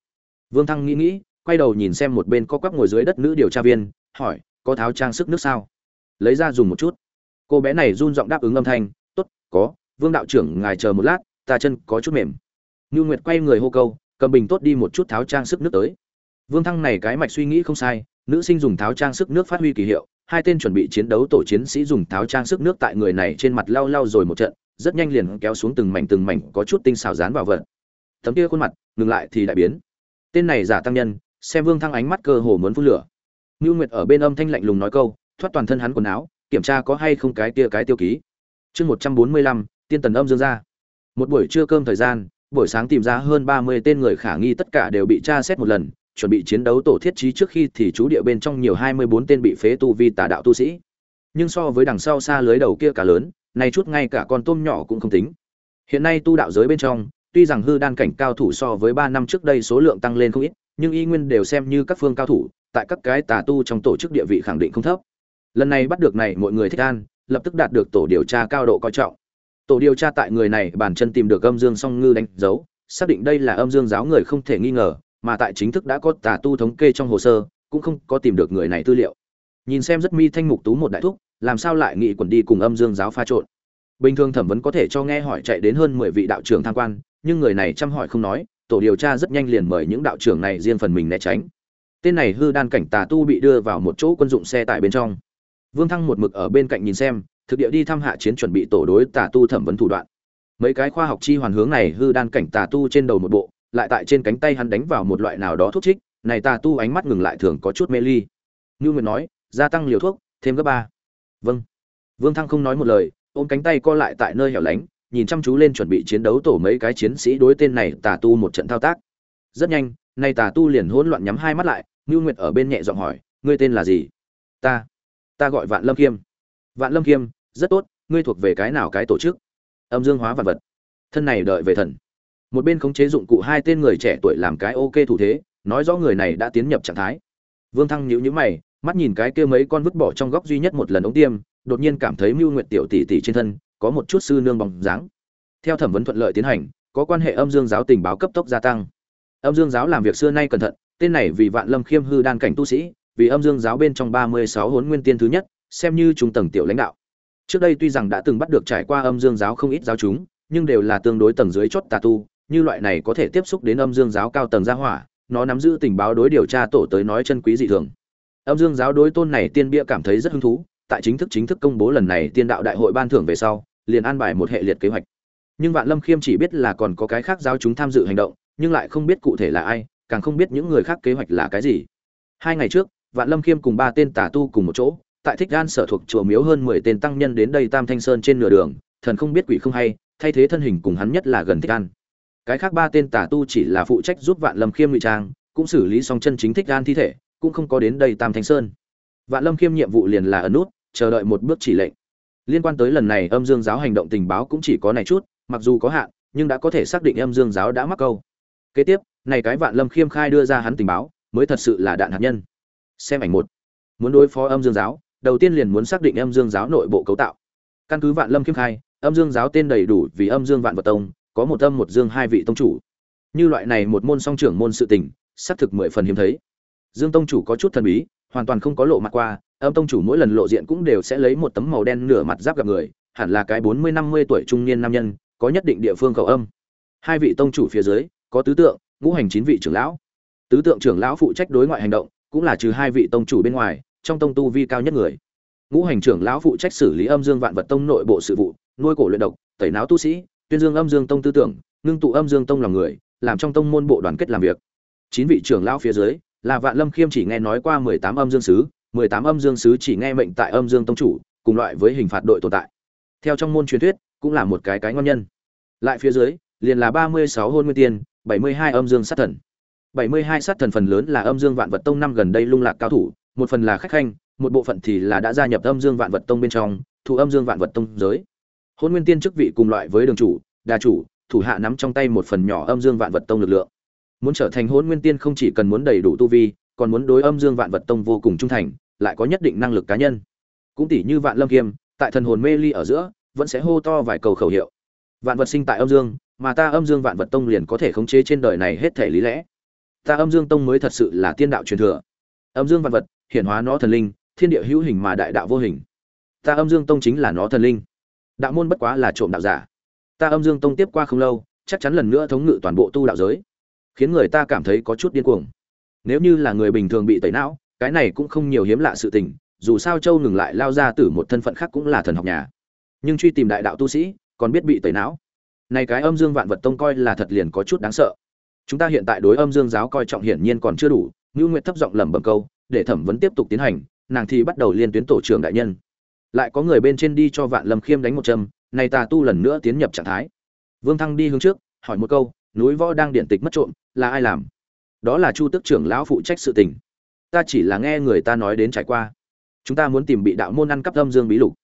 Vương thăng nghĩ nghĩ quay đầu nhìn xem một bên có quắp ngồi dưới đất nữ điều tra viên, hỏi, có tháo trang sức nước sao? Lấy ra dùng một chút. Cô bé này run giọng đáp ứng âm thanh, tốt, có, vương đạo trưởng, ngài chờ một lát, ta chân có chút mềm. Ngưu nguyệt quay người hô câu, cầm bình tốt đi một chút tháo trang sức nước tới. Vương thăng này cái mạch suy nghĩ không sai, nữ sinh dùng tháo trang sức nước phát huy kỳ hiệu, hai tên chuẩn bị chiến đấu tổ chiến sĩ dùng tháo trang sức nước tại người này trên mặt lau lau rồi một trận, rất nhanh liền kéo xuống từng mảnh từng mảnh có chút tinh xào dán vào vật. Tấm kia khuôn mặt, ngừng lại thì đại biến. Tên này giả tăng nhân xem vương thăng ánh mắt cơ hồ muốn phun lửa. Ngưu nguyệt ở bên âm thanh lạnh lùng nói câu, thoát toàn thân hắn quần áo, kiểm tra có hay không cái kia cái tiêu ký. Chương một trăm bốn mươi lăm, tiên tần âm dương ra một buổi trưa cơm thời gian, buổi sáng tìm ra hơn ba mươi tên người khả nghi tất cả đều bị tra xét một lần, chuẩn bị chiến đấu tổ thiết trí trước khi thì chú địa bên trong nhiều hai mươi bốn tên bị phế tu vi tà đạo tu sĩ. Nhưng so với đằng sau xa lưới đầu kia cả lớn, nay chút ngay cả con tôm nhỏ cũng không tính. Hiện nay tu đạo giới bên trong, tuy rằng hư đan cảnh cao thủ so với ba năm trước đây số lượng tăng lên không ít nhưng y nguyên đều xem như các phương cao thủ, tại các cái tà tu trong tổ chức địa vị khẳng định không thấp. Lần này bắt được này, mọi người thích an lập tức đạt được tổ điều tra cao độ coi trọng. Tổ điều tra tại người này bản chân tìm được âm dương song ngư đánh dấu, xác định đây là âm dương giáo người không thể nghi ngờ, mà tại chính thức đã có tà tu thống kê trong hồ sơ, cũng không có tìm được người này tư liệu. Nhìn xem rất mi thanh mục tú một đại thúc, làm sao lại nghị quần đi cùng âm dương giáo pha trộn. Bình thường thẩm vấn có thể cho nghe hỏi chạy đến hơn mười vị đạo trưởng tham quan, nhưng người này chăm hỏi không nói tổ điều tra rất nhanh liền mời những đạo trưởng này riêng phần mình né tránh. Tên này hư đan cảnh tà tu bị đưa vào một chỗ quân dụng xe tại bên trong. Vương thăng một mực ở bên cạnh nhìn xem, thực địa đi thăm hạ chiến chuẩn bị tổ đối tà tu thẩm vấn thủ đoạn. Mấy cái khoa học chi hoàn hướng này hư đan cảnh tà tu trên đầu một bộ, lại tại trên cánh tay hắn đánh vào một loại nào đó thuốc trích, này tà tu ánh mắt ngừng lại thường có chút mê ly. Như nguyệt nói, gia tăng liều thuốc, thêm gấp ba. Vâng. Vương thăng không nói một lời, ôm cánh tay co lại tại nơi hẻo lánh nhìn chăm chú lên chuẩn bị chiến đấu tổ mấy cái chiến sĩ đối tên này tà tu một trận thao tác. Rất nhanh, nay tà tu liền hỗn loạn nhắm hai mắt lại, ngưu nguyệt ở bên nhẹ giọng hỏi, ngươi tên là gì? Ta ta gọi vạn lâm kiêm vạn lâm kiêm rất tốt, ngươi thuộc về cái nào cái tổ chức? Âm dương hóa vật vật. Thân này đợi về thần. Một bên khống chế dụng cụ hai tên người trẻ tuổi làm cái ok thủ thế, nói rõ người này đã tiến nhập trạng thái. Vương thăng nhíu nhíu mày, mắt nhìn cái kia mấy con vứt bỏ trong góc duy nhất một lần ống tiêm, đột nhiên cảm thấy mưu nguyệt tiểu tỷ tỷ trên thân có một chút sư nương bóng dáng. Theo thẩm vấn thuận lợi tiến hành, có quan hệ âm dương giáo tình báo cấp tốc gia tăng. Âm dương giáo làm việc xưa nay cẩn thận, tên này vì vạn lâm khiêm hư đan cảnh tu sĩ, vì âm dương giáo bên trong ba mươi sáu huấn nguyên tiên thứ nhất, xem như trung tầng tiểu lãnh đạo. Trước đây tuy rằng đã từng bắt được trải qua âm dương giáo không ít giáo chúng, nhưng đều là tương đối tầng dưới chót tà tu, như loại này có thể tiếp xúc đến âm dương giáo cao tầng gia hỏa, nó nắm giữ tình báo đối điều tra tổ tới nói chân quý dị thường. Âm dương giáo đối tôn này tiên bia cảm thấy rất hứng thú tại chính thức chính thức công bố lần này tiên đạo đại hội ban thưởng về sau, liền an bài một hệ liệt kế hoạch. Nhưng vạn lâm khiêm chỉ biết là còn có cái khác giáo chúng tham dự hành động, nhưng lại không biết cụ thể là ai, càng không biết những người khác kế hoạch là cái gì. Hai ngày trước, vạn lâm khiêm cùng ba tên tà tu cùng một chỗ, tại thích gan sở thuộc chùa miếu hơn mười tên tăng nhân đến đây tam thanh sơn trên nửa đường, thần không biết quỷ không hay, thay thế thân hình cùng hắn nhất là gần thích gan. Cái khác ba tên tà tu chỉ là phụ trách giúp vạn lâm khiêm ngụy trang, cũng xử lý xong chân chính thích gan thi thể, cũng không có đến đây tam thanh sơn. Vạn lâm khiêm nhiệm vụ liền là ẩn nút chờ đợi một bước chỉ lệnh. Liên quan tới lần này âm dương giáo hành động tình báo cũng chỉ có này chút, mặc dù có hạn, nhưng đã có thể xác định âm dương giáo đã mắc câu. Kế tiếp, này cái vạn lâm khiêm khai đưa ra hắn tình báo, mới thật sự là đạn hạt nhân. Xem ảnh một. Muốn đối phó âm dương giáo, đầu tiên liền muốn xác định âm dương giáo nội bộ cấu tạo. Căn cứ vạn lâm khiêm khai, âm dương giáo tên đầy đủ vì âm dương vạn vật tông, có một âm một dương hai vị tông chủ. Như loại này một môn song trưởng môn sự tình, xác thực mười phần hiếm thấy. Dương tông chủ có chút thần bí, hoàn toàn không có lộ mặt qua âm tông chủ mỗi lần lộ diện cũng đều sẽ lấy một tấm màu đen nửa mặt giáp gặp người, hẳn là cái bốn mươi năm mươi tuổi trung niên nam nhân, có nhất định địa phương cầu âm. Hai vị tông chủ phía dưới, có tứ tượng, ngũ hành chín vị trưởng lão. Tứ tượng trưởng lão phụ trách đối ngoại hành động, cũng là trừ hai vị tông chủ bên ngoài, trong tông tu vi cao nhất người. Ngũ hành trưởng lão phụ trách xử lý âm dương vạn vật tông nội bộ sự vụ, nuôi cổ luyện độc, tẩy não tu sĩ, tuyên dương âm dương tông tư tưởng, ngưng tụ âm dương tông lòng người, làm trong tông môn bộ đoàn kết làm việc. Chín vị trưởng lão phía dưới, là vạn lâm khiêm chỉ nghe nói qua mười tám âm dương sứ mười tám âm dương sứ chỉ nghe mệnh tại âm dương tông chủ, cùng loại với hình phạt đội tồn tại. Theo trong môn truyền thuyết, cũng là một cái cái ngon nhân. Lại phía dưới, liền là ba mươi sáu hôn nguyên tiên, bảy mươi hai âm dương sát thần. bảy mươi hai sát thần phần lớn là âm dương vạn vật tông năm gần đây lung lạc cao thủ, một phần là khách khanh, một bộ phận thì là đã gia nhập âm dương vạn vật tông bên trong thủ âm dương vạn vật tông giới. Hôn nguyên tiên chức vị cùng loại với đường chủ, đà chủ, thủ hạ nắm trong tay một phần nhỏ âm dương vạn vật tông lực lượng. Muốn trở thành hôn nguyên tiên không chỉ cần muốn đầy đủ tu vi, còn muốn đối âm dương vạn vật tông vô cùng trung thành lại có nhất định năng lực cá nhân. Cũng tỷ như vạn lâm kiêm, tại thần hồn mê ly ở giữa, vẫn sẽ hô to vài cầu khẩu hiệu. Vạn vật sinh tại âm dương, mà ta âm dương vạn vật tông liền có thể khống chế trên đời này hết thể lý lẽ. Ta âm dương tông mới thật sự là tiên đạo truyền thừa. Âm dương vạn vật, hiển hóa nó thần linh, thiên địa hữu hình mà đại đạo vô hình. Ta âm dương tông chính là nó thần linh. Đạo môn bất quá là trộm đạo giả. Ta âm dương tông tiếp qua không lâu, chắc chắn lần nữa thống ngự toàn bộ tu đạo giới, khiến người ta cảm thấy có chút điên cuồng. Nếu như là người bình thường bị tẩy não cái này cũng không nhiều hiếm lạ sự tình, dù sao châu ngừng lại lao ra từ một thân phận khác cũng là thần học nhà. Nhưng truy tìm đại đạo tu sĩ, còn biết bị tẩy não. Này cái âm dương vạn vật tông coi là thật liền có chút đáng sợ. Chúng ta hiện tại đối âm dương giáo coi trọng hiển nhiên còn chưa đủ ngưu nguyệt thấp giọng lẩm bẩm câu, để thẩm vấn tiếp tục tiến hành, nàng thì bắt đầu liên tuyến tổ trưởng đại nhân. Lại có người bên trên đi cho vạn lâm khiêm đánh một châm, này tà tu lần nữa tiến nhập trạng thái. Vương thăng đi hướng trước, hỏi một câu, núi võ đang điện tịch mất trộm, là ai làm? Đó là chu tước trưởng lão phụ trách sự tình ta chỉ là nghe người ta nói đến trải qua. Chúng ta muốn tìm bị đạo môn ăn cắp âm dương bí lục.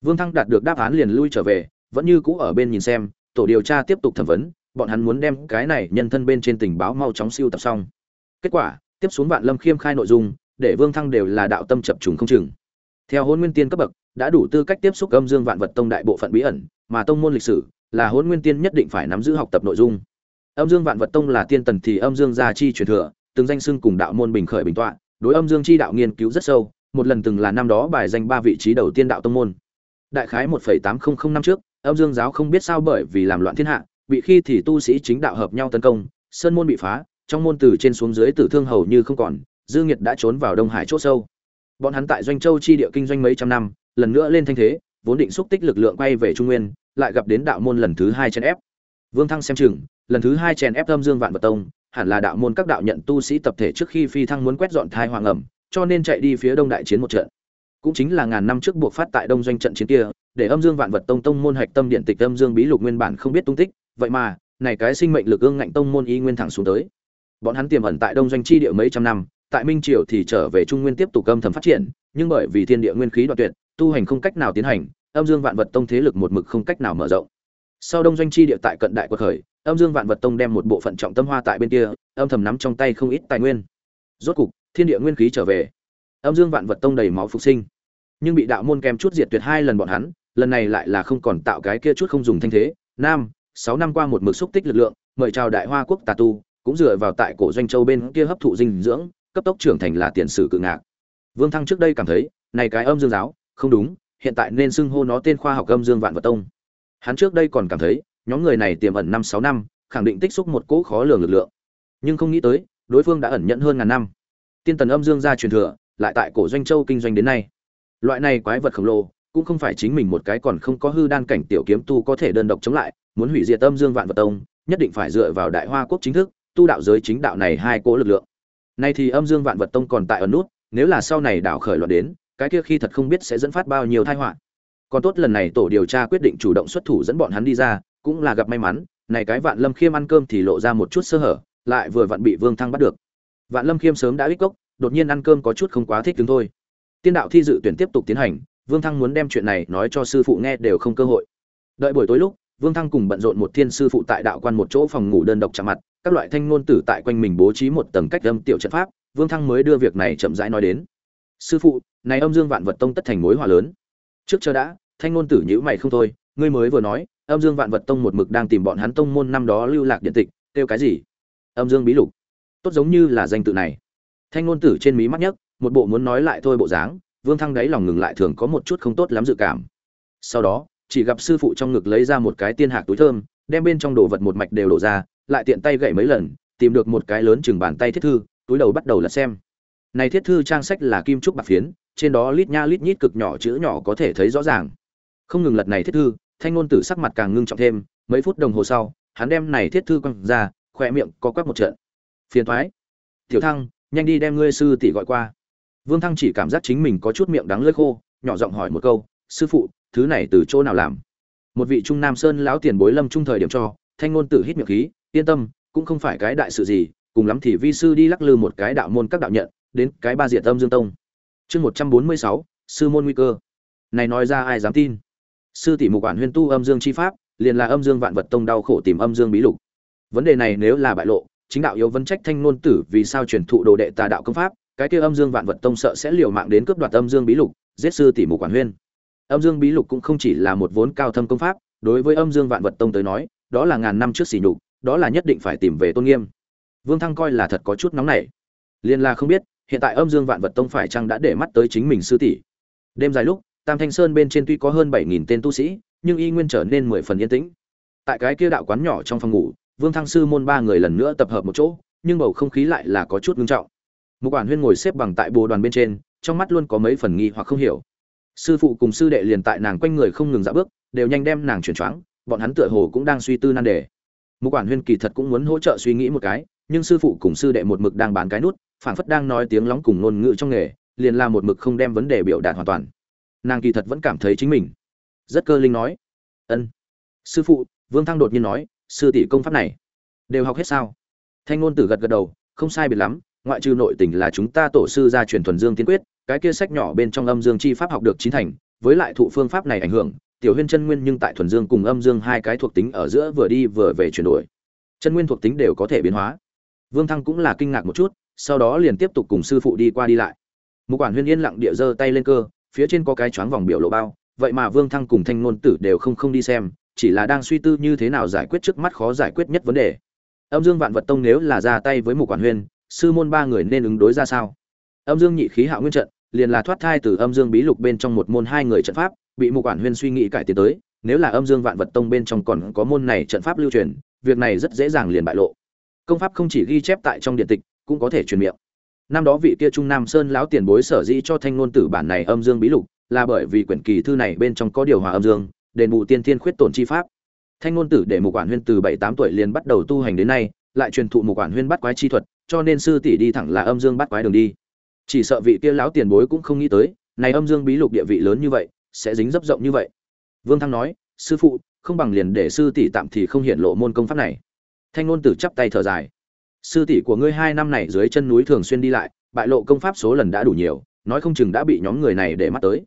Vương thăng đạt được đáp án liền lui trở về, vẫn như cũ ở bên nhìn xem, tổ điều tra tiếp tục thẩm vấn, bọn hắn muốn đem cái này nhân thân bên trên tình báo mau chóng siêu tập xong. Kết quả, tiếp xuống vạn lâm khiêm khai nội dung, để vương thăng đều là đạo tâm chập trùng không chừng. Theo hôn nguyên tiên cấp bậc, đã đủ tư cách tiếp xúc âm dương vạn vật tông đại bộ phận bí ẩn, mà tông môn lịch sử là hôn nguyên tiên nhất định phải nắm giữ học tập nội dung. Âm dương vạn vật tông là tiên tần thì âm dương gia chi truyền thừa, từng danh xưng cùng đạo môn bình khởi bình tọa đối âm dương chi đạo nghiên cứu rất sâu, một lần từng là năm đó bài danh ba vị trí đầu tiên đạo tông môn. Đại khái một tám nghìn năm trước, âm dương giáo không biết sao bởi vì làm loạn thiên hạ, bị khi thì tu sĩ chính đạo hợp nhau tấn công, sơn môn bị phá, trong môn từ trên xuống dưới tử thương hầu như không còn dương Nguyệt đã trốn vào đông hải chỗ sâu. Bọn hắn tại doanh châu chi địa kinh doanh mấy trăm năm, lần nữa lên thanh thế, vốn định xúc tích lực lượng quay về trung nguyên, lại gặp đến đạo môn lần thứ hai chèn ép. Vương thăng xem chừng, lần thứ hai chèn ép âm dương vạn vật tông hẳn là đạo môn các đạo nhận tu sĩ tập thể trước khi phi thăng muốn quét dọn thai hoàng ẩm, cho nên chạy đi phía đông đại chiến một trận. Cũng chính là ngàn năm trước buộc phát tại đông doanh trận chiến kia, để âm dương vạn vật tông tông môn hạch tâm điện tịch âm dương bí lục nguyên bản không biết tung tích, vậy mà, này cái sinh mệnh lực ương ngạnh tông môn y nguyên thẳng xuống tới. Bọn hắn tiềm ẩn tại đông doanh chi địa mấy trăm năm, tại minh triều thì trở về trung nguyên tiếp tục âm thầm phát triển, nhưng bởi vì thiên địa nguyên khí đoạn tuyệt, tu hành không cách nào tiến hành, âm dương vạn vật tông thế lực một mực không cách nào mở rộng. Sau đông doanh chi địa tại cận đại quật khởi âm dương vạn vật tông đem một bộ phận trọng tâm hoa tại bên kia, âm thầm nắm trong tay không ít tài nguyên. Rốt cục, thiên địa nguyên khí trở về. Âm dương vạn vật tông đầy máu phục sinh. Nhưng bị đạo môn kèm chút diệt tuyệt hai lần bọn hắn, lần này lại là không còn tạo cái kia chút không dùng thanh thế. Nam, sáu năm qua một mực xúc tích lực lượng, mời chào đại hoa quốc tà tu, cũng dựa vào tại cổ doanh châu bên kia hấp thụ dinh dưỡng, cấp tốc trưởng thành là tiền sử cự ngạc. Vương thăng trước đây cảm thấy, này cái âm dương giáo, không đúng, hiện tại nên xưng hô nó tên khoa học âm dương vạn vật tông. Hắn trước đây còn cảm thấy nhóm người này tiềm ẩn năm sáu năm, khẳng định tích xúc một cỗ khó lường lực lượng. Nhưng không nghĩ tới, đối phương đã ẩn nhận hơn ngàn năm. Tiên tần âm dương gia truyền thừa, lại tại cổ doanh châu kinh doanh đến nay. Loại này quái vật khổng lồ, cũng không phải chính mình một cái còn không có hư đan cảnh tiểu kiếm tu có thể đơn độc chống lại, muốn hủy diệt âm dương vạn vật tông, nhất định phải dựa vào đại hoa quốc chính thức, tu đạo giới chính đạo này hai cỗ lực lượng. Nay thì âm dương vạn vật tông còn tại ẩn nút, nếu là sau này đảo khởi loạn đến, cái kia khi thật không biết sẽ dẫn phát bao nhiêu tai họa. Còn tốt lần này tổ điều tra quyết định chủ động xuất thủ dẫn bọn hắn đi ra cũng là gặp may mắn, này cái vạn lâm khiêm ăn cơm thì lộ ra một chút sơ hở, lại vừa vặn bị vương thăng bắt được. Vạn lâm khiêm sớm đã ích cốc, đột nhiên ăn cơm có chút không quá thích đứng thôi. Tiên đạo thi dự tuyển tiếp tục tiến hành, vương thăng muốn đem chuyện này nói cho sư phụ nghe đều không cơ hội. Đợi buổi tối lúc, vương thăng cùng bận rộn một thiên sư phụ tại đạo quan một chỗ phòng ngủ đơn độc chạm mặt, các loại thanh ngôn tử tại quanh mình bố trí một tầng cách âm tiểu trận pháp, vương thăng mới đưa việc này chậm rãi nói đến. Sư phụ, này âm dương vạn vật tông tất thành mối hòa lớn. Trước chờ đã, thanh ngôn tử nhữ mày không thôi, ngươi mới vừa nói âm dương vạn vật tông một mực đang tìm bọn hắn tông môn năm đó lưu lạc điện tịch, kêu cái gì? Âm dương bí lục. Tốt giống như là danh tự này. Thanh ngôn tử trên mí mắt nhất một bộ muốn nói lại thôi bộ dáng, vương thăng đáy lòng ngừng lại thường có một chút không tốt lắm dự cảm. Sau đó, chỉ gặp sư phụ trong ngực lấy ra một cái tiên hạc túi thơm, đem bên trong đồ vật một mạch đều đổ ra, lại tiện tay gậy mấy lần, tìm được một cái lớn chừng bàn tay thiết thư, túi đầu bắt đầu lật xem. Này thiết thư trang sách là kim trúc bạc phiến, trên đó lít nha lít nhít cực nhỏ chữ nhỏ có thể thấy rõ ràng. Không ngừng lật này thiết thư thanh ngôn tử sắc mặt càng ngưng trọng thêm, mấy phút đồng hồ sau, hắn đem này thiết thư quăng ra khoe miệng có quét một trận. Phiền thoái tiểu thăng, nhanh đi đem ngươi sư tỷ gọi qua. Vương thăng chỉ cảm giác chính mình có chút miệng đắng lơi khô, nhỏ giọng hỏi một câu, sư phụ, thứ này từ chỗ nào làm? Một vị trung nam sơn lão tiền bối lâm trung thời điểm cho, thanh ngôn tử hít miệng khí, yên tâm, cũng không phải cái đại sự gì, cùng lắm thì vi sư đi lắc lư một cái đạo môn các đạo nhận, đến cái ba diện tâm dương tông. Chương một trăm bốn mươi sáu, sư môn nguy cơ. Này nói ra ai dám tin? Sư tỷ mục quản huyên tu âm dương chi pháp, liền là âm dương vạn vật tông đau khổ tìm âm dương bí lục. Vấn đề này nếu là bại lộ, chính đạo yếu vấn trách thanh ngôn tử vì sao truyền thụ đồ đệ tà đạo công pháp, cái kia âm dương vạn vật tông sợ sẽ liều mạng đến cướp đoạt âm dương bí lục, giết sư tỷ mục quản huyên. Âm dương bí lục cũng không chỉ là một vốn cao thâm công pháp, đối với âm dương vạn vật tông tới nói, đó là ngàn năm trước xỉ nhục, đó là nhất định phải tìm về tôn nghiêm. Vương thăng coi là thật có chút nóng nảy. Liên la không biết, hiện tại âm dương vạn vật tông phải chăng đã để mắt tới chính mình sư tỷ. Đêm dài lúc tam thanh sơn bên trên tuy có hơn bảy nghìn tên tu sĩ, nhưng y nguyên trở nên mười phần yên tĩnh. Tại cái kia đạo quán nhỏ trong phòng ngủ, vương thăng sư môn ba người lần nữa tập hợp một chỗ, nhưng bầu không khí lại là có chút ngưng trọng. Mục quản huyên ngồi xếp bằng tại bồ đoàn bên trên, trong mắt luôn có mấy phần nghi hoặc không hiểu. Sư phụ cùng sư đệ liền tại nàng quanh người không ngừng dã bước, đều nhanh đem nàng chuyển choáng, bọn hắn tựa hồ cũng đang suy tư nan đề. Mục quản huyên kỳ thật cũng muốn hỗ trợ suy nghĩ một cái, nhưng sư phụ cùng sư đệ một mực đang bán cái nút, phảng phất đang nói tiếng lóng cùng ngôn ngữ trong nghề, liền là một mực không đem vấn đề biểu đạt hoàn toàn nàng kỳ thật vẫn cảm thấy chính mình. Rất cơ linh nói. Ân. Sư phụ, vương thăng đột nhiên nói, sư tỷ công pháp này đều học hết sao? Thanh ngôn tử gật gật đầu, không sai biệt lắm, ngoại trừ nội tình là chúng ta tổ sư gia truyền thuần dương tiên quyết, cái kia sách nhỏ bên trong âm dương chi pháp học được chín thành, với lại thụ phương pháp này ảnh hưởng, tiểu huyên chân nguyên nhưng tại thuần dương cùng âm dương hai cái thuộc tính ở giữa vừa đi vừa về chuyển đổi. Chân nguyên thuộc tính đều có thể biến hóa. Vương thăng cũng là kinh ngạc một chút, sau đó liền tiếp tục cùng sư phụ đi qua đi lại. Một quản huyên yên lặng địa giơ tay lên cơ phía trên có cái choáng vòng biểu lộ bao, vậy mà vương thăng cùng thanh ngôn tử đều không không đi xem, chỉ là đang suy tư như thế nào giải quyết trước mắt khó giải quyết nhất vấn đề. Âm dương vạn vật tông nếu là ra tay với một quản huyên, sư môn ba người nên ứng đối ra sao? Âm dương nhị khí hạo nguyên trận, liền là thoát thai từ âm dương bí lục bên trong một môn hai người trận pháp, bị một quản huyên suy nghĩ cải tiến tới, nếu là âm dương vạn vật tông bên trong còn có môn này trận pháp lưu truyền, việc này rất dễ dàng liền bại lộ. Công pháp không chỉ ghi chép tại trong điện tịch, cũng có thể truyền miệng năm đó vị kia trung nam sơn lão tiền bối sở dĩ cho thanh ngôn tử bản này âm dương bí lục, là bởi vì quyển kỳ thư này bên trong có điều hòa âm dương, đền bù tiên thiên khuyết tổn chi pháp. Thanh ngôn tử để một quản huyên từ bảy tám tuổi liền bắt đầu tu hành đến nay, lại truyền thụ một quản huyên bắt quái chi thuật, cho nên sư tỷ đi thẳng là âm dương bắt quái đường đi. Chỉ sợ vị kia lão tiền bối cũng không nghĩ tới, này âm dương bí lục địa vị lớn như vậy, sẽ dính dấp rộng như vậy. Vương thăng nói, sư phụ, không bằng liền để sư tỷ tạm thì không hiện lộ môn công pháp này. Thanh ngôn tử chắp tay thở dài sư tỷ của ngươi hai năm này dưới chân núi thường xuyên đi lại, bại lộ công pháp số lần đã đủ nhiều, nói không chừng đã bị nhóm người này để mắt tới.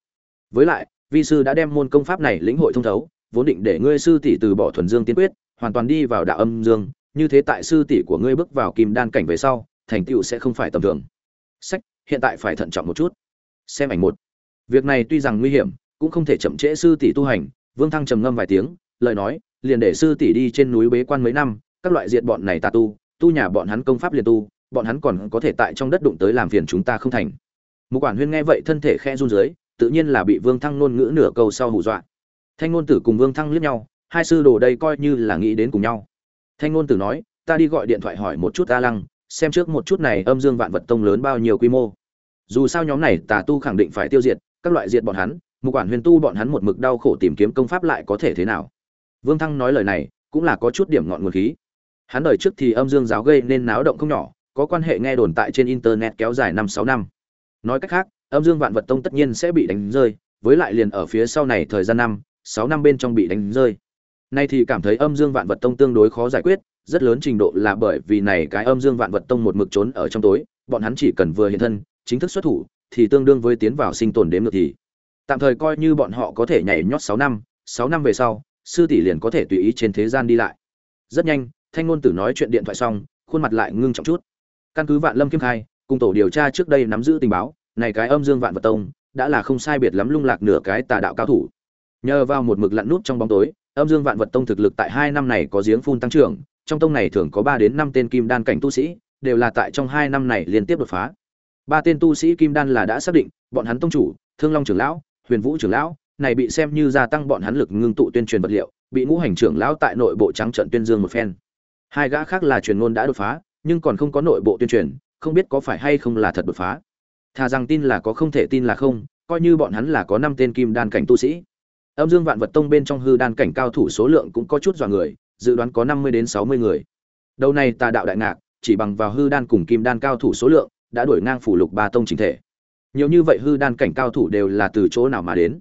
Với lại, vi sư đã đem môn công pháp này lĩnh hội thông thấu, vốn định để ngươi sư tỷ từ bỏ thuần dương tiên quyết, hoàn toàn đi vào đạo âm dương, như thế tại sư tỷ của ngươi bước vào kim đan cảnh về sau, thành tựu sẽ không phải tầm thường. Sách, hiện tại phải thận trọng một chút. Xem ảnh một. Việc này tuy rằng nguy hiểm, cũng không thể chậm trễ sư tỷ tu hành, vương thăng trầm ngâm vài tiếng, lời nói, liền để sư tỷ đi trên núi bế quan mấy năm, các loại diệt bọn này tà tu tu nhà bọn hắn công pháp liền tu, bọn hắn còn có thể tại trong đất đụng tới làm phiền chúng ta không thành. Một quản huyên nghe vậy thân thể khe run dưới tự nhiên là bị vương thăng ngôn ngữ nửa câu sau hù dọa. Thanh ngôn tử cùng vương thăng liếc nhau, hai sư đồ đây coi như là nghĩ đến cùng nhau. Thanh ngôn tử nói, ta đi gọi điện thoại hỏi một chút a lăng, xem trước một chút này âm dương vạn vật tông lớn bao nhiêu quy mô. Dù sao nhóm này tà tu khẳng định phải tiêu diệt, các loại diệt bọn hắn một quản huyền tu bọn hắn một mực đau khổ tìm kiếm công pháp lại có thể thế nào? Vương thăng nói lời này, cũng là có chút điểm ngọn nguồn khí hắn đời trước thì âm dương giáo gây nên náo động không nhỏ, có quan hệ nghe đồn tại trên internet kéo dài năm sáu năm. Nói cách khác, âm dương vạn vật tông tất nhiên sẽ bị đánh rơi, với lại liền ở phía sau này thời gian năm, sáu năm bên trong bị đánh rơi. Nay thì cảm thấy âm dương vạn vật tông tương đối khó giải quyết, rất lớn trình độ là bởi vì này cái âm dương vạn vật tông một mực trốn ở trong tối, bọn hắn chỉ cần vừa hiện thân, chính thức xuất thủ, thì tương đương với tiến vào sinh tồn đếm ngược thì. Tạm thời coi như bọn họ có thể nhảy nhót sáu năm sáu năm về sau, sư tỷ liền có thể tùy ý trên thế gian đi lại. Rất nhanh thanh ngôn tử nói chuyện điện thoại xong, khuôn mặt lại ngưng trọng chút. Căn cứ vạn lâm kim khai, cùng tổ điều tra trước đây nắm giữ tình báo, này cái âm dương vạn vật tông, đã là không sai biệt lắm lung lạc nửa cái tà đạo cao thủ. Nhờ vào một mực lặn nút trong bóng tối, âm dương vạn vật tông thực lực tại hai năm này có giếng phun tăng trưởng, trong tông này thường có ba đến năm tên kim đan cảnh tu sĩ, đều là tại trong hai năm này liên tiếp đột phá. Ba tên tu sĩ kim đan là đã xác định, bọn hắn tông chủ, thương long trưởng lão, huyền vũ trưởng lão, này bị xem như gia tăng bọn hắn lực ngưng tụ tuyên truyền vật liệu, bị ngũ hành trưởng lão tại nội bộ trắng trận tuyên dương một phen hai gã khác là truyền ngôn đã đột phá, nhưng còn không có nội bộ tuyên truyền, không biết có phải hay không là thật đột phá. Thà rằng tin là có không thể tin là không, coi như bọn hắn là có năm tên kim đan cảnh tu sĩ. Âm dương vạn vật tông bên trong hư đan cảnh cao thủ số lượng cũng có chút dọa người, dự đoán có năm mươi đến sáu mươi người. Đầu này tà đạo đại ngạc, chỉ bằng vào hư đan cùng kim đan cao thủ số lượng, đã đuổi ngang phủ lục ba tông chính thể. Nhiều như vậy hư đan cảnh cao thủ đều là từ chỗ nào mà đến?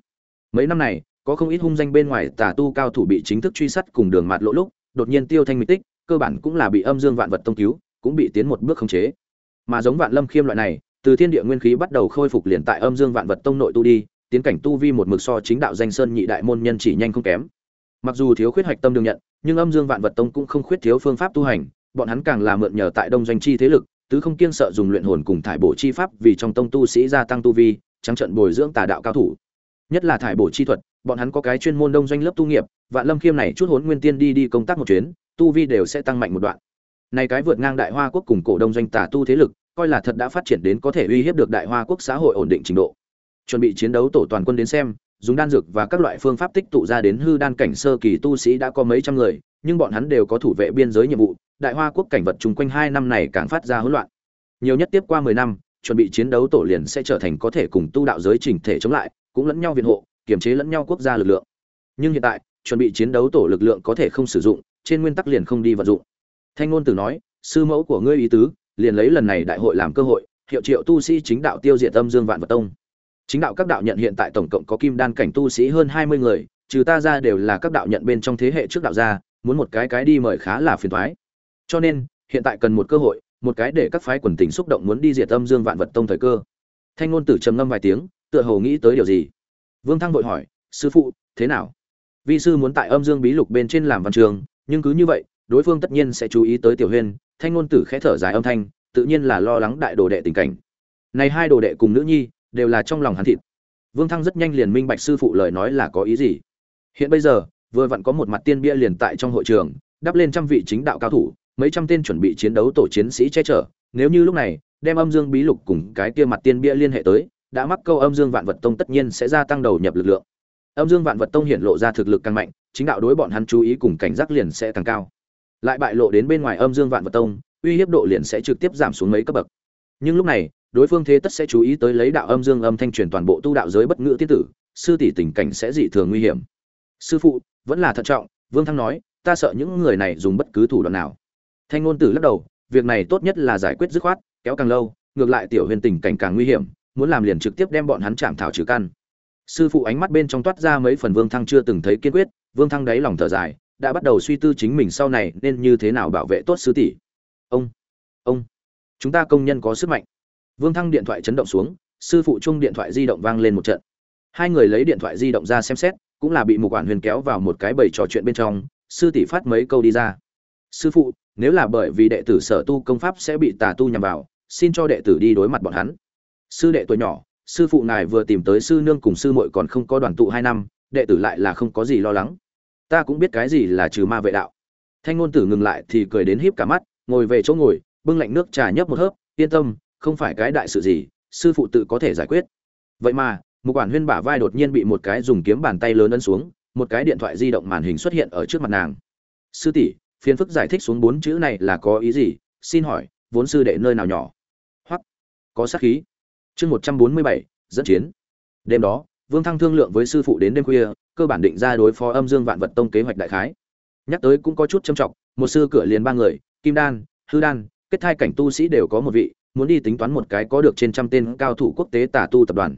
Mấy năm này, có không ít hung danh bên ngoài tà tu cao thủ bị chính thức truy sát cùng đường mạt lỗ lúc, đột nhiên tiêu thanh mỹ tích cơ bản cũng là bị âm dương vạn vật tông cứu, cũng bị tiến một bước khống chế. Mà giống vạn lâm khiêm loại này, từ thiên địa nguyên khí bắt đầu khôi phục liền tại âm dương vạn vật tông nội tu đi, tiến cảnh tu vi một mực so chính đạo danh sơn nhị đại môn nhân chỉ nhanh không kém. Mặc dù thiếu khuyết hoạch tâm đường nhận, nhưng âm dương vạn vật tông cũng không khuyết thiếu phương pháp tu hành, bọn hắn càng là mượn nhờ tại đông doanh chi thế lực, tứ không kiêng sợ dùng luyện hồn cùng thải bổ chi pháp vì trong tông tu sĩ gia tăng tu vi, trắng trận bồi dưỡng tà đạo cao thủ. Nhất là thải bổ chi thuật, bọn hắn có cái chuyên môn đông doanh lớp tu nghiệp, vạn lâm khiêm này chút hốn nguyên tiên đi đi công tác một chuyến tu vi đều sẽ tăng mạnh một đoạn. Này cái vượt ngang đại hoa quốc cùng cổ đông doanh tà tu thế lực, coi là thật đã phát triển đến có thể uy hiếp được đại hoa quốc xã hội ổn định trình độ. Chuẩn bị chiến đấu tổ toàn quân đến xem, dùng đan dược và các loại phương pháp tích tụ ra đến hư đan cảnh sơ kỳ tu sĩ đã có mấy trăm người, nhưng bọn hắn đều có thủ vệ biên giới nhiệm vụ, đại hoa quốc cảnh vật chung quanh hai năm này càng phát ra hỗn loạn. Nhiều nhất tiếp qua mười năm, chuẩn bị chiến đấu tổ liền sẽ trở thành có thể cùng tu đạo giới chỉnh thể chống lại, cũng lẫn nhau viện hộ, kiềm chế lẫn nhau quốc gia lực lượng. Nhưng hiện tại, chuẩn bị chiến đấu tổ lực lượng có thể không sử dụng trên nguyên tắc liền không đi vận dụng. Thanh ngôn tử nói, sư mẫu của ngươi ý tứ, liền lấy lần này đại hội làm cơ hội, hiệu triệu tu sĩ chính đạo tiêu diệt âm dương vạn vật tông. Chính đạo các đạo nhận hiện tại tổng cộng có kim đan cảnh tu sĩ hơn hai mươi người, trừ ta ra đều là các đạo nhận bên trong thế hệ trước đạo gia, muốn một cái cái đi mời khá là phiền toái. Cho nên, hiện tại cần một cơ hội, một cái để các phái quần tình xúc động muốn đi diệt âm dương vạn vật tông thời cơ. Thanh ngôn tử trầm ngâm vài tiếng, tựa hồ nghĩ tới điều gì. Vương thăng vội hỏi, sư phụ, thế nào? Vi sư muốn tại âm dương bí lục bên trên làm văn trường nhưng cứ như vậy, đối phương tất nhiên sẽ chú ý tới tiểu huyên, thanh ngôn tử khẽ thở dài âm thanh, tự nhiên là lo lắng đại đồ đệ tình cảnh. Này hai đồ đệ cùng nữ nhi, đều là trong lòng hắn thịt. Vương thăng rất nhanh liền minh bạch sư phụ lời nói là có ý gì. Hiện bây giờ, vừa vặn có một mặt tiên bia liền tại trong hội trường, đắp lên trăm vị chính đạo cao thủ, mấy trăm tên chuẩn bị chiến đấu tổ chiến sĩ che chở. Nếu như lúc này, đem âm dương bí lục cùng cái kia mặt tiên bia liên hệ tới, đã mắc câu âm dương vạn vật tông tất nhiên sẽ gia tăng đầu nhập lực lượng. Âm dương vạn vật tông hiện lộ ra thực lực càng mạnh chính đạo đối bọn hắn chú ý cùng cảnh giác liền sẽ càng cao. Lại bại lộ đến bên ngoài âm dương vạn vật tông, uy hiếp độ liền sẽ trực tiếp giảm xuống mấy cấp bậc. Nhưng lúc này, đối phương thế tất sẽ chú ý tới lấy đạo âm dương âm thanh truyền toàn bộ tu đạo giới bất ngữ tiết tử, sư tỷ tình cảnh sẽ dị thường nguy hiểm. Sư phụ, vẫn là thận trọng, vương thăng nói, ta sợ những người này dùng bất cứ thủ đoạn nào. Thanh ngôn tử lắc đầu, việc này tốt nhất là giải quyết dứt khoát, kéo càng lâu, ngược lại tiểu huyền tình cảnh càng nguy hiểm, muốn làm liền trực tiếp đem bọn hắn chạm thảo trừ căn. Sư phụ ánh mắt bên trong toát ra mấy phần vương thăng chưa từng thấy kiên quyết vương thăng đáy lòng thở dài, đã bắt đầu suy tư chính mình sau này nên như thế nào bảo vệ tốt sư tỷ. Ông ông, chúng ta công nhân có sức mạnh. Vương thăng điện thoại chấn động xuống, sư phụ chung điện thoại di động vang lên một trận. Hai người lấy điện thoại di động ra xem xét, cũng là bị một quản huyền kéo vào một cái bầy trò chuyện bên trong, sư tỷ phát mấy câu đi ra. Sư phụ, nếu là bởi vì đệ tử sở tu công pháp sẽ bị tà tu nhằm vào, xin cho đệ tử đi đối mặt bọn hắn. Sư đệ tuổi nhỏ, sư phụ ngài vừa tìm tới sư nương cùng sư muội còn không có đoàn tụ hai năm đệ tử lại là không có gì lo lắng. Ta cũng biết cái gì là trừ ma vệ đạo. Thanh ngôn tử ngừng lại thì cười đến híp cả mắt, ngồi về chỗ ngồi, bưng lạnh nước trà nhấp một hớp, yên tâm, không phải cái đại sự gì, sư phụ tự có thể giải quyết. Vậy mà một quản huyên bả vai đột nhiên bị một cái dùng kiếm bàn tay lớn ấn xuống, một cái điện thoại di động màn hình xuất hiện ở trước mặt nàng. Sư tỷ, phiền phức giải thích xuống bốn chữ này là có ý gì? Xin hỏi, vốn sư đệ nơi nào nhỏ? Hoặc có sát khí. Chương một trăm bốn mươi bảy, dẫn chiến. Đêm đó vương thăng thương lượng với sư phụ đến đêm khuya, cơ bản định ra đối phó âm dương vạn vật tông kế hoạch đại khái. Nhắc tới cũng có chút châm trọng, một sư cửa liền ba người, kim đan, hư đan, kết thai cảnh tu sĩ đều có một vị, muốn đi tính toán một cái có được trên trăm tên cao thủ quốc tế tả tu tập đoàn.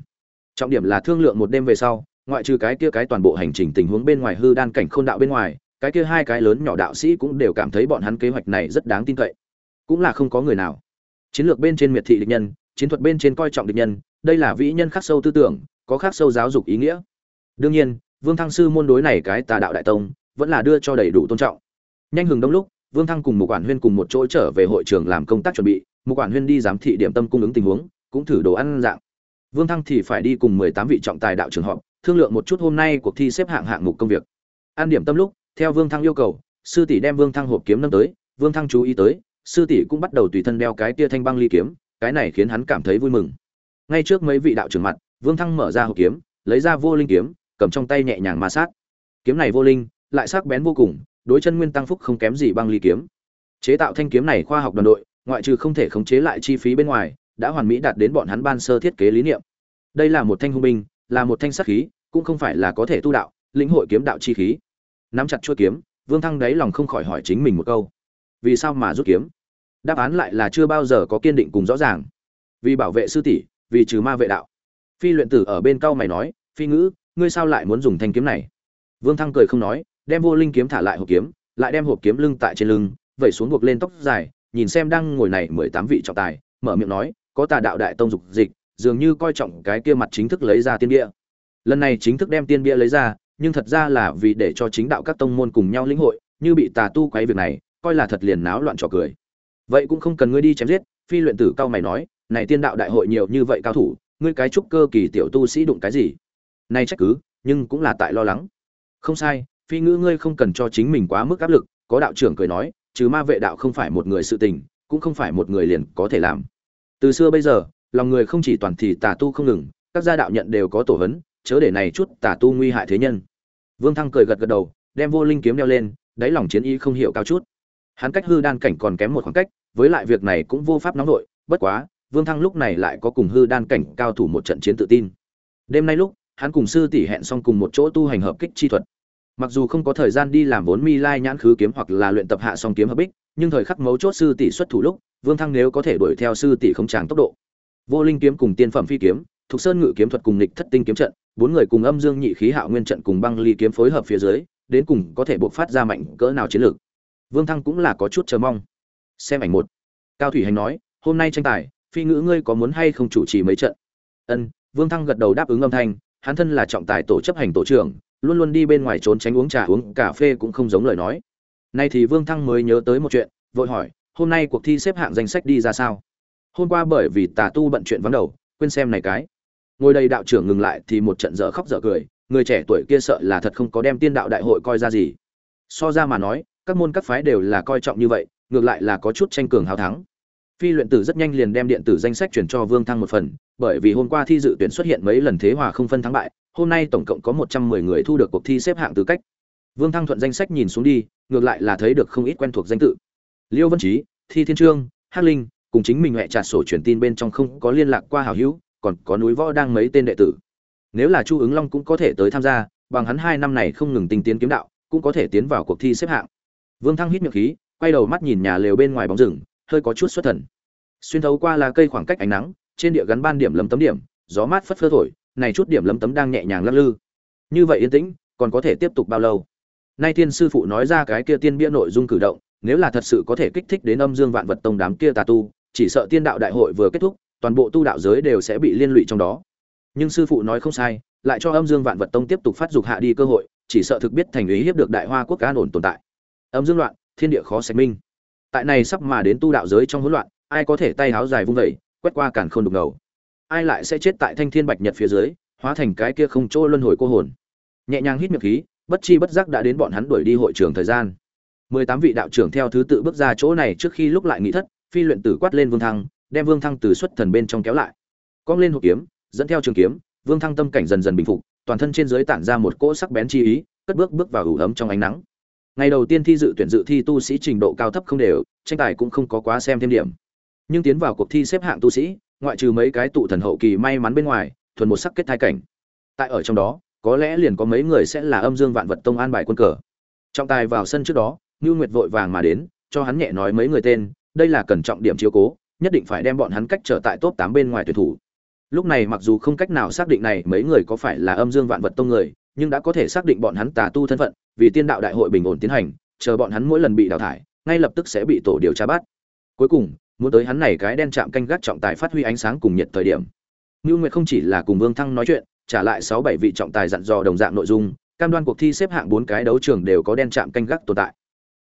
Trọng điểm là thương lượng một đêm về sau, ngoại trừ cái kia cái toàn bộ hành trình tình huống bên ngoài hư đan cảnh khôn đạo bên ngoài, cái kia hai cái lớn nhỏ đạo sĩ cũng đều cảm thấy bọn hắn kế hoạch này rất đáng tin cậy. Cũng là không có người nào. Chiến lược bên trên miệt thị địch nhân, chiến thuật bên trên coi trọng địch nhân, đây là vĩ nhân khắc sâu tư tưởng có khác sâu giáo dục ý nghĩa. Đương nhiên, vương thăng sư môn đối này cái tà đạo đại tông, vẫn là đưa cho đầy đủ tôn trọng. Nhanh hừng đông lúc, vương thăng cùng một quản huyên cùng một chỗ trở về hội trường làm công tác chuẩn bị một quản huyên đi giám thị điểm tâm cung ứng tình huống, cũng thử đồ ăn dạng. Vương thăng thì phải đi cùng mười tám vị trọng tài đạo trường họp, thương lượng một chút hôm nay cuộc thi xếp hạng hạng mục công việc. An điểm tâm lúc, theo vương thăng yêu cầu, sư tỷ đem vương thăng hộp kiếm nâng tới, vương thăng chú ý tới, sư tỷ cũng bắt đầu tùy thân đeo cái tia thanh băng ly kiếm, cái này khiến hắn cảm thấy vui mừng. Ngay trước mấy vị đạo trưởng mặt vương thăng mở ra hộp kiếm, lấy ra vô linh kiếm, cầm trong tay nhẹ nhàng ma sát. Kiếm này vô linh, lại sắc bén vô cùng, đối chân nguyên tăng phúc không kém gì băng ly kiếm. Chế tạo thanh kiếm này khoa học đoàn đội, ngoại trừ không thể khống chế lại chi phí bên ngoài, đã hoàn mỹ đạt đến bọn hắn ban sơ thiết kế lý niệm. Đây là một thanh hung binh, là một thanh sát khí, cũng không phải là có thể tu đạo, lĩnh hội kiếm đạo chi khí. Nắm chặt chuôi kiếm, vương thăng đáy lòng không khỏi hỏi chính mình một câu. Vì sao mà rút kiếm? Đáp án lại là chưa bao giờ có kiên định cùng rõ ràng. Vì bảo vệ sư tỷ, vì trừ ma vệ đạo phi luyện tử ở bên cau mày nói, phi ngữ, ngươi sao lại muốn dùng thanh kiếm này? Vương thăng cười không nói, đem vô linh kiếm thả lại hộp kiếm, lại đem hộp kiếm lưng tại trên lưng, vẩy xuống buộc lên tóc dài, nhìn xem đang ngồi này mười tám vị trọng tài, mở miệng nói, có tà đạo đại tông dục dịch, dường như coi trọng cái kia mặt chính thức lấy ra tiên bia. lần này chính thức đem tiên bia lấy ra, nhưng thật ra là vì để cho chính đạo các tông môn cùng nhau lĩnh hội, như bị tà tu quấy việc này, coi là thật liền náo loạn trò cười. Vậy cũng không cần ngươi đi chém giết. Phi luyện tử cao mày nói, này tiên đạo đại hội nhiều như vậy cao thủ ngươi cái trúc cơ kỳ tiểu tu sĩ đụng cái gì? Nay trách cứ, nhưng cũng là tại lo lắng. Không sai, phi ngữ ngươi không cần cho chính mình quá mức áp lực, có đạo trưởng cười nói chứ ma vệ đạo không phải một người sự tình, cũng không phải một người liền có thể làm. Từ xưa bây giờ, lòng người không chỉ toàn thì tà tu không ngừng, các gia đạo nhận đều có tổ hấn, chớ để này chút tà tu nguy hại thế nhân. Vương thăng cười gật gật đầu, đem vô linh kiếm đeo lên, đáy lòng chiến ý không hiểu cao chút. Hắn cách hư đan cảnh còn kém một khoảng cách, với lại việc này cũng vô pháp nóng nổi bất quá vương thăng lúc này lại có cùng hư đan cảnh cao thủ một trận chiến tự tin. Đêm nay lúc, hắn cùng sư tỷ hẹn xong cùng một chỗ tu hành hợp kích chi thuật. Mặc dù không có thời gian đi làm vốn mi lai nhãn khứ kiếm hoặc là luyện tập hạ song kiếm hợp bích nhưng thời khắc mấu chốt sư tỷ xuất thủ lúc, vương thăng nếu có thể đuổi theo sư tỷ không tràng tốc độ. Vô linh kiếm cùng tiên phẩm phi kiếm thuộc sơn ngự kiếm thuật cùng lịch thất tinh kiếm trận, bốn người cùng âm dương nhị khí hạo nguyên trận cùng băng ly kiếm phối hợp phía dưới, đến cùng có thể buộc phát ra mạnh cỡ nào chiến lược. Vương thăng cũng là có chút chờ mong. Xem ảnh một. Cao thủy hành nói, hôm nay tranh tài phi ngữ ngươi có muốn hay không chủ trì mấy trận? Ân, vương thăng gật đầu đáp ứng âm thanh, hắn thân là trọng tài tổ chấp hành tổ trưởng, luôn luôn đi bên ngoài trốn tránh uống trà, uống cà phê cũng không giống lời nói. Nay thì vương thăng mới nhớ tới một chuyện, vội hỏi, hôm nay cuộc thi xếp hạng danh sách đi ra sao? Hôm qua bởi vì tà tu bận chuyện vắng đầu, quên xem này cái. Ngồi đây đạo trưởng ngừng lại thì một trận dở khóc dở cười, người trẻ tuổi kia sợ là thật không có đem tiên đạo đại hội coi ra gì. So ra mà nói, các môn các phái đều là coi trọng như vậy, ngược lại là có chút tranh cường hào thắng phi luyện tử rất nhanh liền đem điện tử danh sách chuyển cho vương thăng một phần, bởi vì hôm qua thi dự tuyển xuất hiện mấy lần thế hòa không phân thắng bại, hôm nay tổng cộng có một trăm mười người thu được cuộc thi xếp hạng tư cách. Vương thăng thuận danh sách nhìn xuống đi, ngược lại là thấy được không ít quen thuộc danh tự. Liêu văn trí, thi thiên trương, hắc linh, cùng chính mình mẹ trả sổ truyền tin bên trong không có liên lạc qua hảo hữu, còn có núi võ đang mấy tên đệ tử. Nếu là chu ứng long cũng có thể tới tham gia, bằng hắn hai năm này không ngừng tinh tiến kiếm đạo, cũng có thể tiến vào cuộc thi xếp hạng. Vương thăng hít miệng khí, quay đầu mắt nhìn nhà lều bên ngoài bóng rừng hơi có chút xuất thần. Xuyên thấu qua là cây khoảng cách ánh nắng, trên địa gắn ban điểm lấm tấm điểm, gió mát phất phơ thổi, này chút điểm lấm tấm đang nhẹ nhàng lắc lư. Như vậy yên tĩnh, còn có thể tiếp tục bao lâu? Nay tiên sư phụ nói ra cái kia tiên bia nội dung cử động, nếu là thật sự có thể kích thích đến âm dương vạn vật tông đám kia tà tu, chỉ sợ tiên đạo đại hội vừa kết thúc, toàn bộ tu đạo giới đều sẽ bị liên lụy trong đó. Nhưng sư phụ nói không sai, lại cho âm dương vạn vật tông tiếp tục phát dục hạ đi cơ hội, chỉ sợ thực biết thành ý hiếp được đại hoa quốc an ổn tồn tại. Âm dương loạn, thiên địa khó sạch minh tại này sắp mà đến tu đạo giới trong hỗn loạn, ai có thể tay háo dài vung vẩy quét qua càn khôn đục ngầu? Ai lại sẽ chết tại thanh thiên bạch nhật phía dưới, hóa thành cái kia không chỗ luân hồi cô hồn? Nhẹ nhàng hít miệng khí, bất chi bất giác đã đến bọn hắn đuổi đi hội trường thời gian. Mười tám vị đạo trưởng theo thứ tự bước ra chỗ này trước khi lúc lại nghĩ thất, phi luyện tử quát lên vương thăng, đem vương thăng từ xuất thần bên trong kéo lại. Cong lên hộp kiếm, dẫn theo trường kiếm, vương thăng tâm cảnh dần dần bình phục, toàn thân trên dưới tản ra một cỗ sắc bén chi ý, cất bước bước vào ủ ấm trong ánh nắng ngày đầu tiên thi dự tuyển dự thi tu sĩ trình độ cao thấp không đều, tranh tài cũng không có quá xem thêm điểm. Nhưng tiến vào cuộc thi xếp hạng tu sĩ, ngoại trừ mấy cái tụ thần hậu kỳ may mắn bên ngoài, thuần một sắc kết thai cảnh. Tại ở trong đó, có lẽ liền có mấy người sẽ là âm dương vạn vật tông an bài quân cờ. Trọng tài vào sân trước đó ngưu nguyệt vội vàng mà đến, cho hắn nhẹ nói mấy người tên, đây là cần trọng điểm chiếu cố, nhất định phải đem bọn hắn cách trở tại top tám bên ngoài tuyển thủ. Lúc này mặc dù không cách nào xác định này mấy người có phải là âm dương vạn vật tông người, nhưng đã có thể xác định bọn hắn tà tu thân phận vì tiên đạo đại hội bình ổn tiến hành chờ bọn hắn mỗi lần bị đào thải ngay lập tức sẽ bị tổ điều tra bắt cuối cùng muốn tới hắn này cái đen chạm canh gác trọng tài phát huy ánh sáng cùng nhiệt thời điểm ngưu Nguyệt không chỉ là cùng Vương Thăng nói chuyện, trả lại sáu bảy vị trọng tài dặn dò đồng dạng nội dung, cam đoan cuộc thi xếp hạng bốn cái đấu trường đều có đen chạm canh gác tồn tại.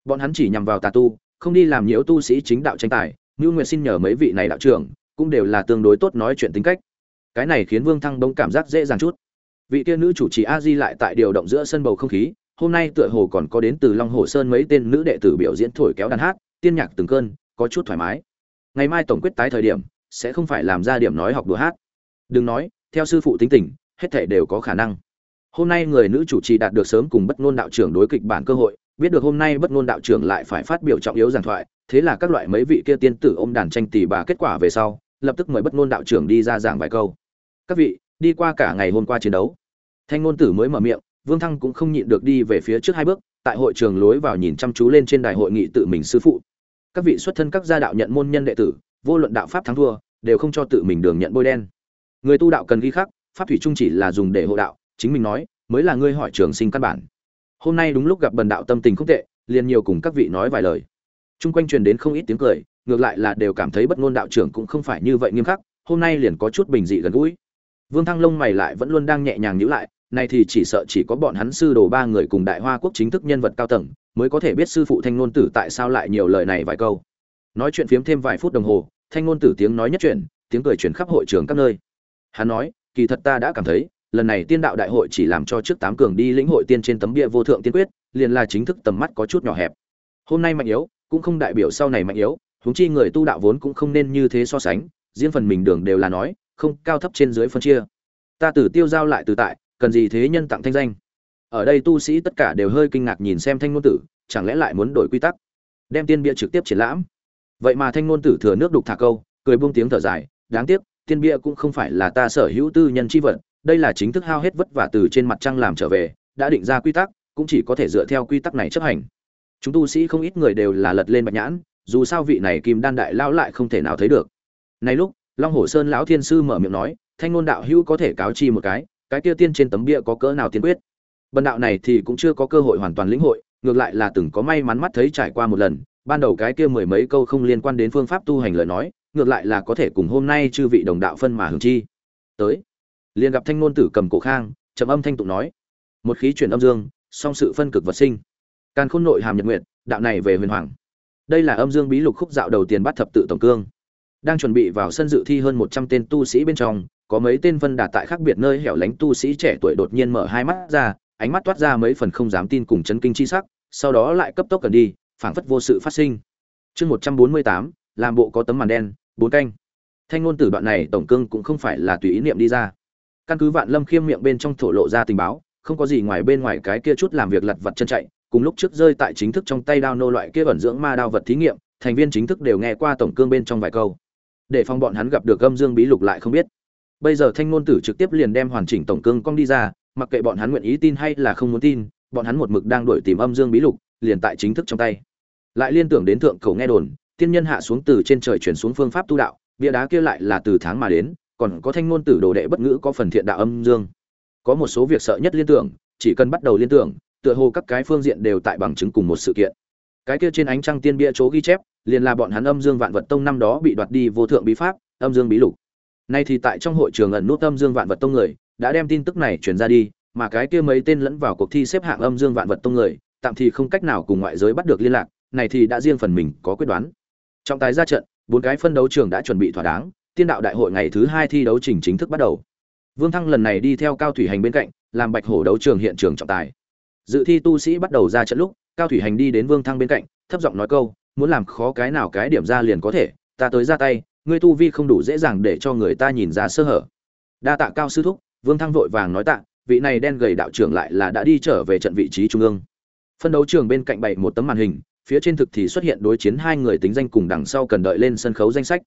Bọn hắn chỉ nhằm vào tà tu, không đi làm nhiễu tu sĩ chính đạo tranh tài, ngưu Nguyệt xin nhờ mấy vị này đạo trưởng, cũng đều là tương đối tốt nói chuyện tính cách. Cái này khiến Vương Thăng bỗng cảm giác dễ dàng chút. Vị tiên nữ chủ trì A Di lại tại điều động giữa sân bầu không khí, hôm nay tựa hồ còn có đến từ Long Hồ Sơn mấy tên nữ đệ tử biểu diễn thổi kéo đàn hát, tiên nhạc từng cơn, có chút thoải mái. Ngày mai tổng quyết tái thời điểm, sẽ không phải làm ra điểm nói học đùa hát. Đừng nói theo sư phụ tính tình hết thể đều có khả năng. Hôm nay người nữ chủ trì đạt được sớm cùng bất ngôn đạo trưởng đối kịch bản cơ hội biết được hôm nay bất ngôn đạo trưởng lại phải phát biểu trọng yếu giảng thoại thế là các loại mấy vị kia tiên tử ôm đàn tranh tỷ bà kết quả về sau lập tức mời bất ngôn đạo trưởng đi ra giảng vài câu. Các vị đi qua cả ngày hôm qua chiến đấu. Thanh ngôn tử mới mở miệng vương thăng cũng không nhịn được đi về phía trước hai bước, tại hội trường lối vào nhìn chăm chú lên trên đài hội nghị tự mình sư phụ. Các vị xuất thân các gia đạo nhận môn nhân đệ tử, vô luận đạo pháp thắng thua, đều không cho tự mình đường nhận bôi đen. Người tu đạo cần ghi khắc, pháp thủy trung chỉ là dùng để hộ đạo, chính mình nói, mới là ngươi hỏi trường sinh căn bản. Hôm nay đúng lúc gặp bần đạo tâm tình không tệ, liền nhiều cùng các vị nói vài lời. Trung quanh truyền đến không ít tiếng cười, ngược lại là đều cảm thấy bất ngôn đạo trưởng cũng không phải như vậy nghiêm khắc, hôm nay liền có chút bình dị gần gũi. Vương thăng lông mày lại vẫn luôn đang nhẹ nhàng nhíu lại nay thì chỉ sợ chỉ có bọn hắn sư đồ ba người cùng đại hoa quốc chính thức nhân vật cao tầng, mới có thể biết sư phụ thanh ngôn tử tại sao lại nhiều lời này vài câu. Nói chuyện phiếm thêm vài phút đồng hồ, thanh ngôn tử tiếng nói nhất chuyện tiếng cười chuyển khắp hội trường các nơi. Hắn nói, kỳ thật ta đã cảm thấy, lần này tiên đạo đại hội chỉ làm cho trước tám cường đi lĩnh hội tiên trên tấm bia vô thượng tiên quyết, liền là chính thức tầm mắt có chút nhỏ hẹp. Hôm nay mạnh yếu, cũng không đại biểu sau này mạnh yếu, huống chi người tu đạo vốn cũng không nên như thế so sánh, riêng phần mình đường đều là nói, không, cao thấp trên dưới phân chia. Ta tử tiêu giao lại từ tại cần gì thế nhân tặng thanh danh? Ở đây tu sĩ tất cả đều hơi kinh ngạc nhìn xem thanh ngôn tử, chẳng lẽ lại muốn đổi quy tắc? Đem tiên bia trực tiếp triển lãm. Vậy mà thanh ngôn tử thừa nước đục thả câu, cười buông tiếng thở dài, đáng tiếc, tiên bia cũng không phải là ta sở hữu tư nhân chi vật, đây là chính thức hao hết vất vả từ trên mặt trăng làm trở về, đã định ra quy tắc, cũng chỉ có thể dựa theo quy tắc này chấp hành. Chúng tu sĩ không ít người đều là lật lên bạch nhãn, dù sao vị này kim đan đại lao lại không thể nào thấy được. Này lúc, long hồ sơn lão thiên sư mở miệng nói, thanh ngôn đạo hữu có thể cáo chi một cái cái kia tiên trên tấm bia có cỡ nào tiên quyết? Bần đạo này thì cũng chưa có cơ hội hoàn toàn lĩnh hội, ngược lại là từng có may mắn mắt thấy trải qua một lần, ban đầu cái kia mười mấy câu không liên quan đến phương pháp tu hành lời nói, ngược lại là có thể cùng hôm nay chư vị đồng đạo phân mà hưởng chi. Tới, liền gặp thanh ngôn tử cầm cổ khang, trầm âm thanh tụng nói, một khí chuyển âm dương, song sự phân cực vật sinh. Càn khôn nội hàm nhật nguyện đạo này về huyền hoàng. Đây là âm dương bí lục khúc dạo đầu tiên bắt thập tự tổng cương. Đang chuẩn bị vào sân dự thi hơn một trăm tên tu sĩ bên trong có mấy tên vân đạt tại khác biệt nơi hẻo lánh tu sĩ trẻ tuổi đột nhiên mở hai mắt ra, ánh mắt toát ra mấy phần không dám tin cùng chấn kinh chi sắc, sau đó lại cấp tốc cần đi, phảng phất vô sự phát sinh. Chương một trăm bốn mươi tám, làm bộ có tấm màn đen, bốn canh. Thanh ngôn tử đoạn này, tổng cương cũng không phải là tùy ý niệm đi ra. Căn cứ vạn lâm khiêm miệng bên trong thổ lộ ra tình báo, không có gì ngoài bên ngoài cái kia chút làm việc lặt vặt chân chạy, cùng lúc trước rơi tại chính thức trong tay đao nô loại kia ẩn dưỡng ma đao vật thí nghiệm, thành viên chính thức đều nghe qua tổng cương bên trong vài câu. Để phòng bọn hắn gặp được âm dương bí lục lại không biết bây giờ thanh ngôn tử trực tiếp liền đem hoàn chỉnh tổng cương cong đi ra, mặc kệ bọn hắn nguyện ý tin hay là không muốn tin, bọn hắn một mực đang đuổi tìm âm dương bí lục, liền tại chính thức trong tay. Lại liên tưởng đến thượng cầu nghe đồn, tiên nhân hạ xuống từ trên trời chuyển xuống phương pháp tu đạo, bia đá kia lại là từ tháng mà đến, còn có thanh ngôn tử đồ đệ bất ngữ có phần thiện đạo âm dương. Có một số việc sợ nhất liên tưởng, chỉ cần bắt đầu liên tưởng, tựa hồ các cái phương diện đều tại bằng chứng cùng một sự kiện. Cái kia trên ánh trăng tiên bia chỗ ghi chép, liền là bọn hắn âm dương vạn vật tông năm đó bị đoạt đi vô thượng bí pháp, âm dương bí lục nay thì tại trong hội trường ẩn nút âm dương vạn vật tông người, đã đem tin tức này truyền ra đi, mà cái kia mấy tên lẫn vào cuộc thi xếp hạng âm dương vạn vật tông người, tạm thì không cách nào cùng ngoại giới bắt được liên lạc, này thì đã riêng phần mình có quyết đoán. Trọng tài ra trận, bốn cái phân đấu trường đã chuẩn bị thỏa đáng, tiên đạo đại hội ngày thứ hai thi đấu trình chính thức bắt đầu. Vương thăng lần này đi theo cao thủy hành bên cạnh, làm bạch hổ đấu trường hiện trường trọng tài. Dự thi tu sĩ bắt đầu ra trận lúc, cao thủy hành đi đến vương thăng bên cạnh, thấp giọng nói câu, muốn làm khó cái nào cái điểm ra liền có thể, ta tới ra tay ngươi tu vi không đủ dễ dàng để cho người ta nhìn ra sơ hở. Đa tạ cao sư thúc, vương thăng vội vàng nói tạ, vị này đen gầy đạo trưởng lại là đã đi trở về trận vị trí trung ương. Phân đấu trường bên cạnh bày một tấm màn hình, phía trên thực thì xuất hiện đối chiến hai người tính danh cùng đằng sau cần đợi lên sân khấu danh sách.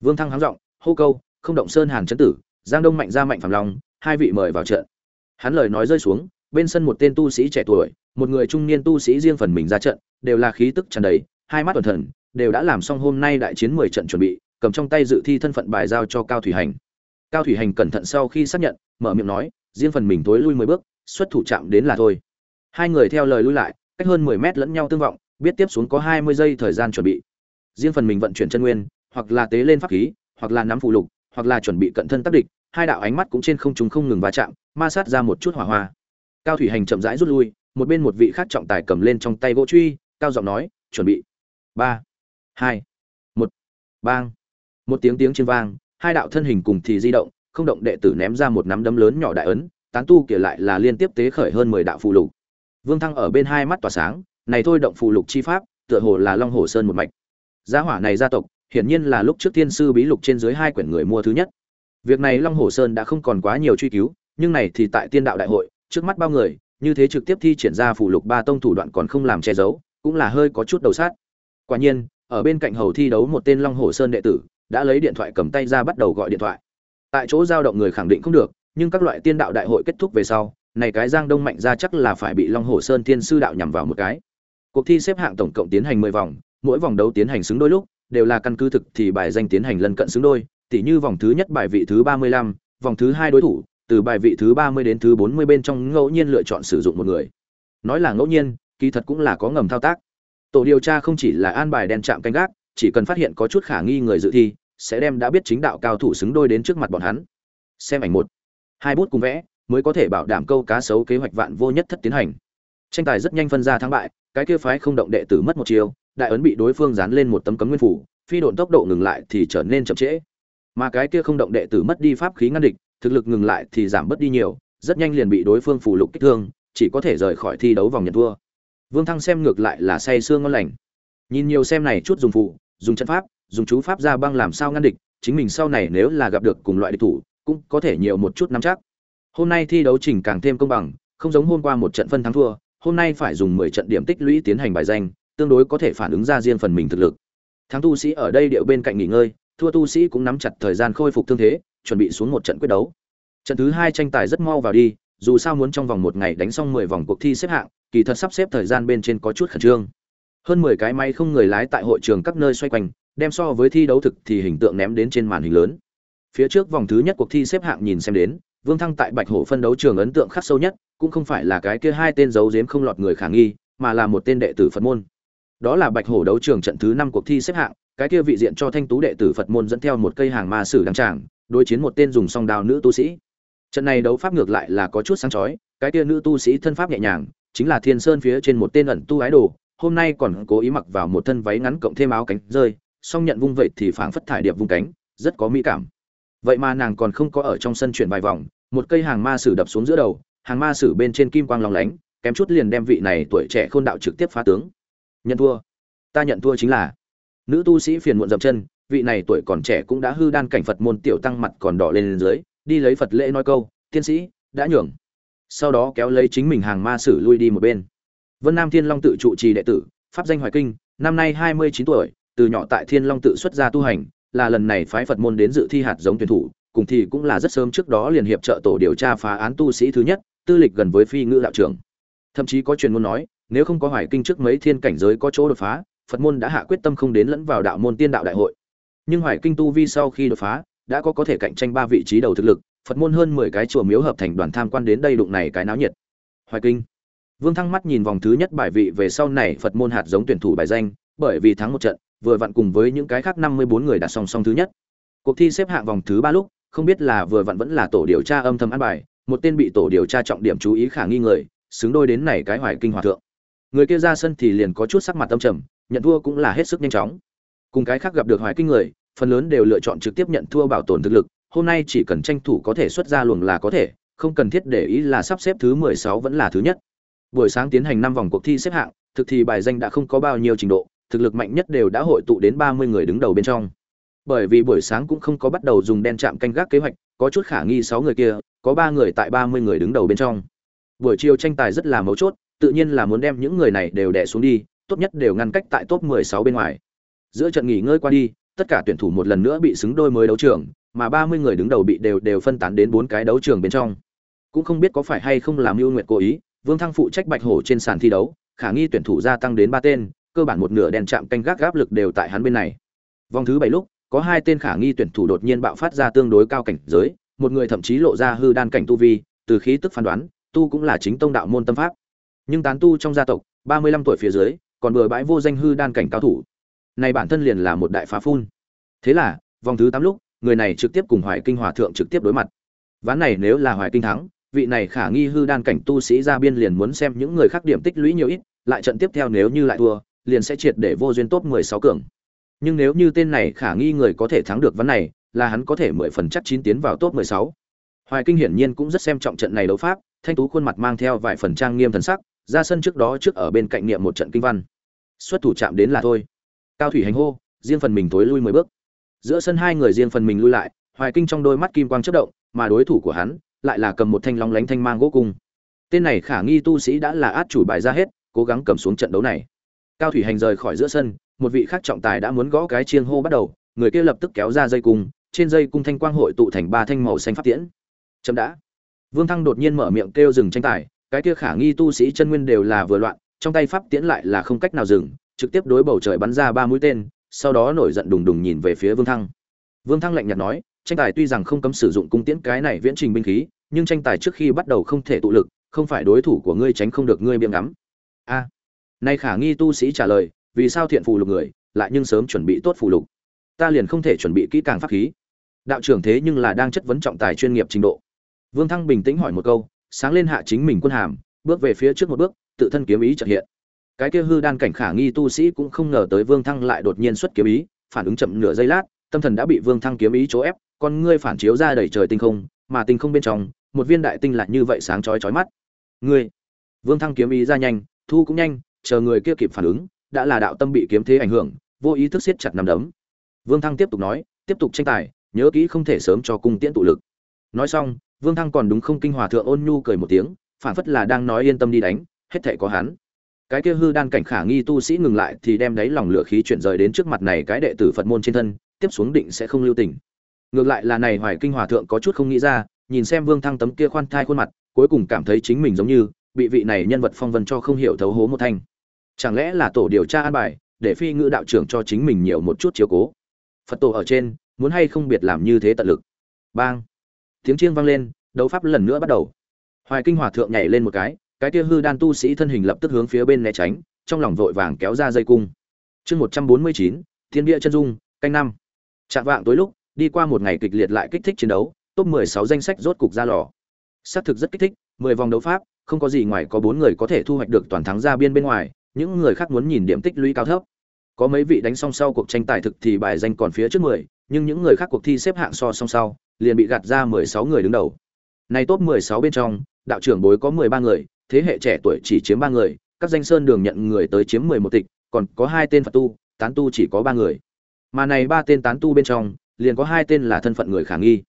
Vương thăng háng giọng, hô câu, không động sơn hàn chấn tử, giang đông mạnh ra mạnh phạm long, hai vị mời vào trận. Hắn lời nói rơi xuống, bên sân một tên tu sĩ trẻ tuổi, một người trung niên tu sĩ riêng phần mình ra trận, đều là khí tức tràn đầy, hai mắt tuần thần, đều đã làm xong hôm nay đại chiến mười trận chuẩn bị cầm trong tay dự thi thân phận bài giao cho cao thủy hành. Cao thủy hành cẩn thận sau khi xác nhận, mở miệng nói, riêng phần mình tối lui mười bước, xuất thủ chạm đến là thôi. Hai người theo lời lui lại, cách hơn mười mét lẫn nhau tương vọng, biết tiếp xuống có hai mươi giây thời gian chuẩn bị. Riêng phần mình vận chuyển chân nguyên, hoặc là tế lên pháp khí, hoặc là nắm phụ lục, hoặc là chuẩn bị cận thân tác địch, hai đạo ánh mắt cũng trên không trung không ngừng va chạm, ma sát ra một chút hỏa hoa. Cao thủy hành chậm rãi rút lui, một bên một vị khác trọng tài cầm lên trong tay gỗ truy, cao giọng nói, chuẩn bị. Ba, hai, một, bang một tiếng tiếng trên vang, hai đạo thân hình cùng thì di động, không động đệ tử ném ra một nắm đấm lớn nhỏ đại ấn, tán tu kia lại là liên tiếp tế khởi hơn mười đạo phù lục. Vương thăng ở bên hai mắt tỏa sáng, này thôi động phù lục chi pháp, tựa hồ là long hồ sơn một mạch. Gia hỏa này gia tộc, hiển nhiên là lúc trước tiên sư bí lục trên dưới hai quyển người mua thứ nhất. Việc này long hồ sơn đã không còn quá nhiều truy cứu, nhưng này thì tại tiên đạo đại hội, trước mắt bao người, như thế trực tiếp thi triển ra phù lục ba tông thủ đoạn còn không làm che giấu, cũng là hơi có chút đầu sát. Quả nhiên, ở bên cạnh hầu thi đấu một tên long hồ sơn đệ tử đã lấy điện thoại cầm tay ra bắt đầu gọi điện thoại. Tại chỗ giao động người khẳng định không được, nhưng các loại tiên đạo đại hội kết thúc về sau, này cái giang đông mạnh ra chắc là phải bị long hồ sơn thiên sư đạo nhằm vào một cái. Cuộc thi xếp hạng tổng cộng tiến hành mười vòng, mỗi vòng đấu tiến hành xứng đôi lúc, đều là căn cứ thực thì bài danh tiến hành lân cận xứng đôi, tỉ như vòng thứ nhất bài vị thứ ba mươi lăm, vòng thứ hai đối thủ, từ bài vị thứ ba mươi đến thứ bốn mươi bên trong ngẫu nhiên lựa chọn sử dụng một người. Nói là ngẫu nhiên, kỳ thật cũng là có ngầm thao tác. Tổ điều tra không chỉ là an bài đen chạm canh gác chỉ cần phát hiện có chút khả nghi người dự thi, sẽ đem đã biết chính đạo cao thủ xứng đôi đến trước mặt bọn hắn. Xem ảnh một. Hai bút cùng vẽ, mới có thể bảo đảm câu cá sấu kế hoạch vạn vô nhất thất tiến hành. Tranh tài rất nhanh phân ra thắng bại, cái kia phái không động đệ tử mất một chiều đại ấn bị đối phương dán lên một tấm cấm nguyên phủ, phi độn tốc độ ngừng lại thì trở nên chậm trễ. Mà cái kia không động đệ tử mất đi pháp khí ngăn địch, thực lực ngừng lại thì giảm bớt đi nhiều, rất nhanh liền bị đối phương phủ lục kích thương, chỉ có thể rời khỏi thi đấu vòng nhận thua. Vương thăng xem ngược lại là say sương ngon lành. Nhìn nhiều xem này chút dùng phụ dùng chân pháp, dùng chú pháp ra băng làm sao ngăn địch, chính mình sau này nếu là gặp được cùng loại địch thủ, cũng có thể nhiều một chút nắm chắc. Hôm nay thi đấu trình càng thêm công bằng, không giống hôm qua một trận phân thắng thua, hôm nay phải dùng mười trận điểm tích lũy tiến hành bài danh, tương đối có thể phản ứng ra riêng phần mình thực lực. Thắng tu sĩ ở đây điệu bên cạnh nghỉ ngơi, thua tu sĩ cũng nắm chặt thời gian khôi phục thương thế, chuẩn bị xuống một trận quyết đấu. Trận thứ hai tranh tài rất mau vào đi, dù sao muốn trong vòng một ngày đánh xong mười vòng cuộc thi xếp hạng, kỳ thật sắp xếp thời gian bên trên có chút khẩn trương hơn mười cái máy không người lái tại hội trường các nơi xoay quanh, đem so với thi đấu thực thì hình tượng ném đến trên màn hình lớn. Phía trước vòng thứ nhất cuộc thi xếp hạng nhìn xem đến, vương thăng tại bạch hổ phân đấu trường ấn tượng khắc sâu nhất, cũng không phải là cái kia hai tên giấu giếm không lọt người khả nghi, mà là một tên đệ tử phật môn. Đó là bạch hổ đấu trường trận thứ năm cuộc thi xếp hạng, cái kia vị diện cho thanh tú đệ tử phật môn dẫn theo một cây hàng ma sử đăng tràng, đối chiến một tên dùng song đao nữ tu sĩ. Trận này đấu pháp ngược lại là có chút sáng chói, cái kia nữ tu sĩ thân pháp nhẹ nhàng, chính là thiên sơn phía trên một tên ẩn tu ái đồ hôm nay còn cố ý mặc vào một thân váy ngắn cộng thêm áo cánh rơi, song nhận vung vậy thì phảng phất thải điệp vung cánh, rất có mỹ cảm. Vậy mà nàng còn không có ở trong sân chuyển vài vòng, một cây hàng ma sử đập xuống giữa đầu, hàng ma sử bên trên kim quang lòng lánh, kém chút liền đem vị này tuổi trẻ khôn đạo trực tiếp phá tướng. Nhận thua. Ta nhận thua chính là. Nữ tu sĩ phiền muộn dậm chân, vị này tuổi còn trẻ cũng đã hư đan cảnh phật môn tiểu tăng mặt còn đỏ lên dưới, đi lấy phật lễ nói câu, tiên sĩ, đã nhường. Sau đó kéo lấy chính mình hàng ma sử lui đi một bên vân nam thiên long tự trụ trì đệ tử, pháp danh hoài kinh, năm nay hai mươi chín tuổi, từ nhỏ tại thiên long tự xuất gia tu hành, là lần này phái phật môn đến dự thi hạt giống tuyển thủ, cùng thì cũng là rất sớm trước đó liền hiệp trợ tổ điều tra phá án tu sĩ thứ nhất, tư lịch gần với phi ngữ đạo trưởng. Thậm chí có truyền ngôn nói, nếu không có hoài kinh trước mấy thiên cảnh giới có chỗ đột phá, phật môn đã hạ quyết tâm không đến lẫn vào đạo môn tiên đạo đại hội. Nhưng hoài kinh tu vi sau khi đột phá, đã có có thể cạnh tranh ba vị trí đầu thực lực, phật môn hơn mười cái chùa miếu hợp thành đoàn tham quan đến đây đụng này cái náo nhiệt. Hoài kinh vương thăng mắt nhìn vòng thứ nhất bài vị về sau này phật môn hạt giống tuyển thủ bài danh, bởi vì thắng một trận, vừa vặn cùng với những cái khác năm mươi bốn người đạt song song thứ nhất. Cuộc thi xếp hạng vòng thứ ba lúc, không biết là vừa vặn vẫn là tổ điều tra âm thầm ăn bài, một tên bị tổ điều tra trọng điểm chú ý khả nghi người, xứng đôi đến này cái hoài kinh hòa thượng. Người kia ra sân thì liền có chút sắc mặt tâm trầm, nhận thua cũng là hết sức nhanh chóng. Cùng cái khác gặp được hoài kinh người, phần lớn đều lựa chọn trực tiếp nhận thua bảo tồn thực lực, hôm nay chỉ cần tranh thủ có thể xuất ra luồng là có thể, không cần thiết để ý là sắp xếp thứ mười sáu vẫn là thứ nhất buổi sáng tiến hành năm vòng cuộc thi xếp hạng, thực thì bài danh đã không có bao nhiêu trình độ, thực lực mạnh nhất đều đã hội tụ đến ba mươi người đứng đầu bên trong. Bởi vì buổi sáng cũng không có bắt đầu dùng đen chạm canh gác kế hoạch, có chút khả nghi sáu người kia, có ba người tại ba mươi người đứng đầu bên trong. Buổi chiều tranh tài rất là mấu chốt, tự nhiên là muốn đem những người này đều đè xuống đi, tốt nhất đều ngăn cách tại top 16 bên ngoài. Giữa trận nghỉ ngơi qua đi, tất cả tuyển thủ một lần nữa bị xứng đôi mới đấu trường, mà 30 người đứng đầu bị đều đều phân tán đến bốn cái đấu trường bên trong. Cũng không biết có phải hay không làm Mưu nguyện cố ý vương thăng phụ trách bạch hổ trên sàn thi đấu, khả nghi tuyển thủ gia tăng đến ba tên, cơ bản một nửa đèn chạm canh gác gáp lực đều tại hắn bên này. Vòng thứ bảy lúc, có hai tên khả nghi tuyển thủ đột nhiên bạo phát ra tương đối cao cảnh giới, một người thậm chí lộ ra hư đan cảnh tu vi, từ khí tức phán đoán, tu cũng là chính tông đạo môn tâm pháp. Nhưng tán tu trong gia tộc, ba mươi lăm tuổi phía dưới, còn bừa bãi vô danh hư đan cảnh cao thủ. Này bản thân liền là một đại phá phun. Thế là, vòng thứ tám lúc, người này trực tiếp cùng hoài kinh hòa thượng trực tiếp đối mặt. Ván này nếu là hoài kinh thắng vị này khả nghi hư đan cảnh tu sĩ ra biên liền muốn xem những người khác điểm tích lũy nhiều ít, lại trận tiếp theo nếu như lại thua, liền sẽ triệt để vô duyên top mười sáu cường. Nhưng nếu như tên này khả nghi người có thể thắng được ván này, là hắn có thể mười phần chắc chín tiến vào top mười sáu. Hoài kinh hiển nhiên cũng rất xem trọng trận này đấu pháp, thanh tú khuôn mặt mang theo vài phần trang nghiêm thần sắc, ra sân trước đó trước ở bên cạnh niệm một trận kinh văn. Xuất thủ chạm đến là thôi. Cao thủy hành hô, riêng phần mình tối lui mười bước. Giữa sân hai người riêng phần mình lui lại, hoài kinh trong đôi mắt kim quang chớp động, mà đối thủ của hắn lại là cầm một thanh long lánh thanh mang gỗ cung. Tên này khả nghi tu sĩ đã là át chủ bài ra hết, cố gắng cầm xuống trận đấu này. Cao thủy hành rời khỏi giữa sân, một vị khác trọng tài đã muốn gõ cái chiêng hô bắt đầu, người kia lập tức kéo ra dây cung, trên dây cung thanh quang hội tụ thành ba thanh màu xanh pháp tiễn. Chậm đã. Vương thăng đột nhiên mở miệng kêu dừng tranh tài, cái kia khả nghi tu sĩ chân nguyên đều là vừa loạn, trong tay pháp tiễn lại là không cách nào dừng, trực tiếp đối bầu trời bắn ra ba mũi tên, sau đó nổi giận đùng đùng nhìn về phía vương thăng. Vương thăng lạnh nhạt nói tranh tài tuy rằng không cấm sử dụng cung tiễn cái này viễn trình binh khí nhưng tranh tài trước khi bắt đầu không thể tụ lực không phải đối thủ của ngươi tránh không được ngươi biếng ngắm. A. À, nay khả nghi tu sĩ trả lời vì sao thiện phù lục người lại nhưng sớm chuẩn bị tốt phù lục? Ta liền không thể chuẩn bị kỹ càng pháp khí. Đạo trưởng thế nhưng là đang chất vấn trọng tài chuyên nghiệp trình độ. Vương thăng bình tĩnh hỏi một câu sáng lên hạ chính mình quân hàm bước về phía trước một bước tự thân kiếm ý trợ hiện. Cái kia hư đan cảnh khả nghi tu sĩ cũng không ngờ tới vương thăng lại đột nhiên xuất kiếm ý phản ứng chậm nửa giây lát tâm thần đã bị vương thăng kiếm ý chỗ ép con ngươi phản chiếu ra đầy trời tinh không, mà tinh không bên trong, một viên đại tinh lại như vậy sáng chói chói mắt. Ngươi, vương thăng kiếm ý ra nhanh, thu cũng nhanh, chờ người kia kịp phản ứng, đã là đạo tâm bị kiếm thế ảnh hưởng, vô ý thức siết chặt nắm đấm. Vương thăng tiếp tục nói, tiếp tục tranh tài, nhớ kỹ không thể sớm cho cung tiễn tụ lực. Nói xong, vương thăng còn đúng không kinh hòa thượng ôn nhu cười một tiếng, phản phất là đang nói yên tâm đi đánh, hết thảy có hắn. Cái kia hư đan cảnh khả nghi tu sĩ ngừng lại thì đem đáy lòng lửa khí chuyển rời đến trước mặt này cái đệ tử phật môn trên thân, tiếp xuống định sẽ không lưu tình ngược lại là này hoài kinh hòa thượng có chút không nghĩ ra, nhìn xem vương thăng tấm kia khoan thai khuôn mặt, cuối cùng cảm thấy chính mình giống như bị vị này nhân vật phong vân cho không hiểu thấu hố một thanh. Chẳng lẽ là tổ điều tra an bài, để phi ngữ đạo trưởng cho chính mình nhiều một chút chiếu cố? Phật tổ ở trên, muốn hay không biệt làm như thế tận lực? Bang! Tiếng chiêng vang lên, đấu pháp lần nữa bắt đầu. Hoài kinh hòa thượng nhảy lên một cái cái kia hư đan tu sĩ thân hình lập tức hướng phía bên né tránh, trong lòng vội vàng kéo ra dây cung. Chương một trăm bốn mươi chín, thiên địa chân dung, canh năm. Chạm vạng tối lúc đi qua một ngày kịch liệt lại kích thích chiến đấu, top mười sáu danh sách rốt cục ra lò. Sát thực rất kích thích, mười vòng đấu pháp, không có gì ngoài có bốn người có thể thu hoạch được toàn thắng ra biên bên ngoài, những người khác muốn nhìn điểm tích lũy cao thấp. Có mấy vị đánh song sau cuộc tranh tài thực thì bài danh còn phía trước mười, nhưng những người khác cuộc thi xếp hạng so song sau, liền bị gạt ra mười sáu người đứng đầu. Này top mười sáu bên trong, đạo trưởng bối có mười ba người, thế hệ trẻ tuổi chỉ chiếm ba người, các danh sơn đường nhận người tới chiếm mười một tịch, còn có hai tên phật tu, tán tu chỉ có ba người. Mà này ba tên tán tu bên trong liền có hai tên là thân phận người khả nghi.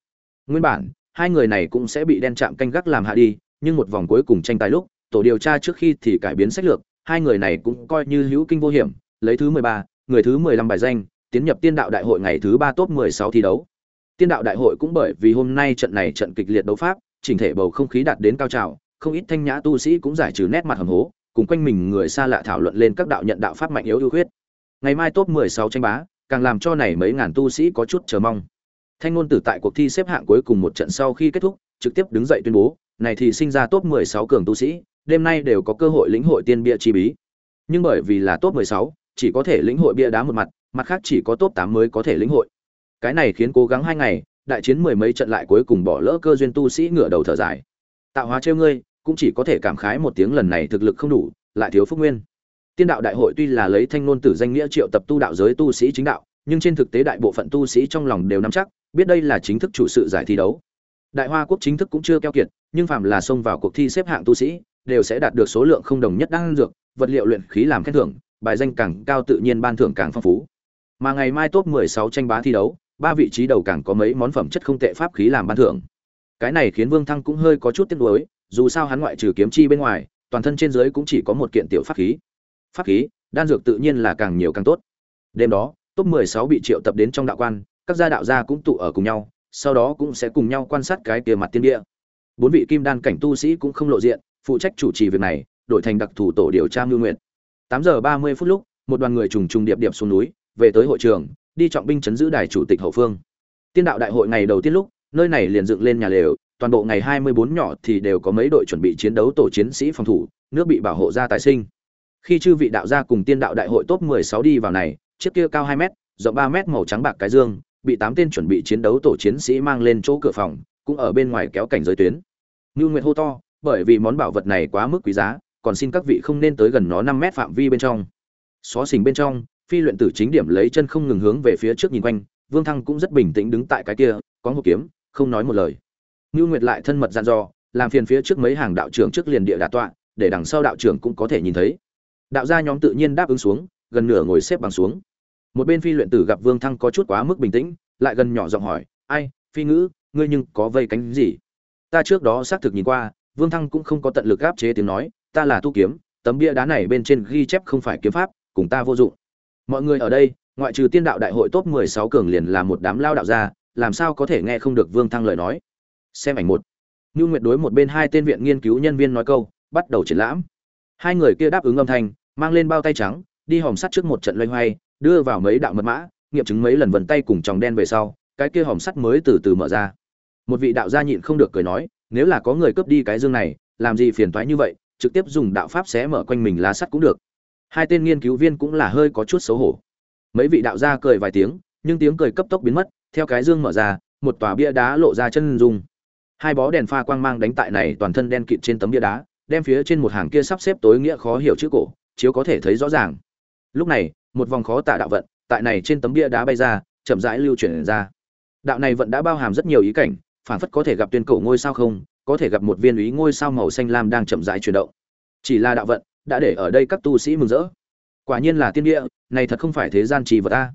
Nguyên bản, hai người này cũng sẽ bị đen chạm canh gác làm hạ đi, nhưng một vòng cuối cùng tranh tài lúc, tổ điều tra trước khi thì cải biến sách lược, hai người này cũng coi như hữu kinh vô hiểm, lấy thứ mười ba, người thứ mười lăm bài danh, tiến nhập tiên đạo đại hội ngày thứ ba top mười sáu thi đấu. Tiên đạo đại hội cũng bởi vì hôm nay trận này trận kịch liệt đấu pháp, chỉnh thể bầu không khí đạt đến cao trào, không ít thanh nhã tu sĩ cũng giải trừ nét mặt hầm hố, cùng quanh mình người xa lạ thảo luận lên các đạo nhận đạo pháp mạnh yếu ưu khuyết. Ngày mai top 16 tranh bá càng làm cho này mấy ngàn tu sĩ có chút chờ mong. Thanh ngôn tử tại cuộc thi xếp hạng cuối cùng một trận sau khi kết thúc trực tiếp đứng dậy tuyên bố này thì sinh ra top 16 cường tu sĩ đêm nay đều có cơ hội lĩnh hội tiên bia chi bí. Nhưng bởi vì là top 16, chỉ có thể lĩnh hội bia đá một mặt mặt khác chỉ có top 8 mới có thể lĩnh hội. Cái này khiến cố gắng hai ngày đại chiến mười mấy trận lại cuối cùng bỏ lỡ cơ duyên tu sĩ ngửa đầu thở dài. Tạo hóa trêu ngươi cũng chỉ có thể cảm khái một tiếng lần này thực lực không đủ lại thiếu phúc nguyên tiên đạo đại hội tuy là lấy thanh ngôn tử danh nghĩa triệu tập tu đạo giới tu sĩ chính đạo, nhưng trên thực tế đại bộ phận tu sĩ trong lòng đều nắm chắc, biết đây là chính thức chủ sự giải thi đấu. Đại hoa quốc chính thức cũng chưa keo kiệt, nhưng phạm là xông vào cuộc thi xếp hạng tu sĩ, đều sẽ đạt được số lượng không đồng nhất đan dược, vật liệu luyện khí làm khen thưởng, bài danh càng cao tự nhiên ban thưởng càng phong phú. Mà ngày mai top 16 tranh bá thi đấu, ba vị trí đầu càng có mấy món phẩm chất không tệ pháp khí làm ban thưởng. Cái này khiến vương thăng cũng hơi có chút tiếc nuối, dù sao hắn ngoại trừ kiếm chi bên ngoài, toàn thân trên dưới cũng chỉ có một kiện tiểu pháp khí pháp khí đan dược tự nhiên là càng nhiều càng tốt. Đêm đó top 16 bị triệu tập đến trong đạo quan các gia đạo gia cũng tụ ở cùng nhau sau đó cũng sẽ cùng nhau quan sát cái kia mặt tiên địa. Bốn vị kim đan cảnh tu sĩ cũng không lộ diện phụ trách chủ trì việc này đổi thành đặc thủ tổ điều tra mưu nguyện. 8 giờ 30 phút lúc một đoàn người trùng trùng điệp điệp xuống núi về tới hội trường đi trọng binh chấn giữ đài chủ tịch hậu phương. Tiên đạo đại hội ngày đầu tiên lúc nơi này liền dựng lên nhà lều toàn bộ ngày 24 nhỏ thì đều có mấy đội chuẩn bị chiến đấu tổ chiến sĩ phòng thủ, nước bị bảo hộ ra tài sinh. Khi chư vị đạo gia cùng tiên đạo đại hội top 16 đi vào này, chiếc kia cao 2 mét, rộng 3 mét màu trắng bạc cái dương, bị tám tên chuẩn bị chiến đấu tổ chiến sĩ mang lên chỗ cửa phòng, cũng ở bên ngoài kéo cảnh giới tuyến. Nưu Nguyệt hô to, bởi vì món bảo vật này quá mức quý giá, còn xin các vị không nên tới gần nó 5 mét phạm vi bên trong. Xóa xình bên trong, phi luyện tử chính điểm lấy chân không ngừng hướng về phía trước nhìn quanh, Vương Thăng cũng rất bình tĩnh đứng tại cái kia, có hộ kiếm, không nói một lời. Nưu Nguyệt lại thân mật dặn dò, làm phiền phía trước mấy hàng đạo trưởng trước liền địa đả tọa, để đằng sau đạo trưởng cũng có thể nhìn thấy. Đạo gia nhóm tự nhiên đáp ứng xuống, gần nửa ngồi xếp bằng xuống. Một bên phi luyện tử gặp Vương Thăng có chút quá mức bình tĩnh, lại gần nhỏ giọng hỏi, "Ai, phi ngữ, ngươi nhưng có vây cánh gì?" Ta trước đó xác thực nhìn qua, Vương Thăng cũng không có tận lực áp chế tiếng nói, "Ta là tu kiếm, tấm bia đá này bên trên ghi chép không phải kiếm pháp, cùng ta vô dụng." Mọi người ở đây, ngoại trừ tiên đạo đại hội top 16 cường liền là một đám lao đạo gia, làm sao có thể nghe không được Vương Thăng lời nói xem ảnh một Nưu Nguyệt đối một bên hai tên viện nghiên cứu nhân viên nói câu, bắt đầu triển lãm. Hai người kia đáp ứng âm thanh, mang lên bao tay trắng, đi hòm sắt trước một trận loay hoay, đưa vào mấy đạo mật mã, nghiệm chứng mấy lần vần tay cùng tròng đen về sau, cái kia hòm sắt mới từ từ mở ra. Một vị đạo gia nhịn không được cười nói, nếu là có người cướp đi cái dương này, làm gì phiền toái như vậy, trực tiếp dùng đạo pháp xé mở quanh mình lá sắt cũng được. Hai tên nghiên cứu viên cũng là hơi có chút xấu hổ. Mấy vị đạo gia cười vài tiếng, nhưng tiếng cười cấp tốc biến mất, theo cái dương mở ra, một tòa bia đá lộ ra chân dung hai bó đèn pha quang mang đánh tại này toàn thân đen kịt trên tấm bia đá đem phía trên một hàng kia sắp xếp tối nghĩa khó hiểu chữ cổ, chiếu có thể thấy rõ ràng. Lúc này, một vòng khó tả đạo vận, tại này trên tấm bia đá bay ra, chậm rãi lưu chuyển ra. Đạo này vận đã bao hàm rất nhiều ý cảnh, phản phất có thể gặp tuyên cổ ngôi sao không, có thể gặp một viên ý ngôi sao màu xanh lam đang chậm rãi chuyển động. Chỉ là đạo vận đã để ở đây các tu sĩ mừng rỡ. Quả nhiên là tiên địa, này thật không phải thế gian trì vật ta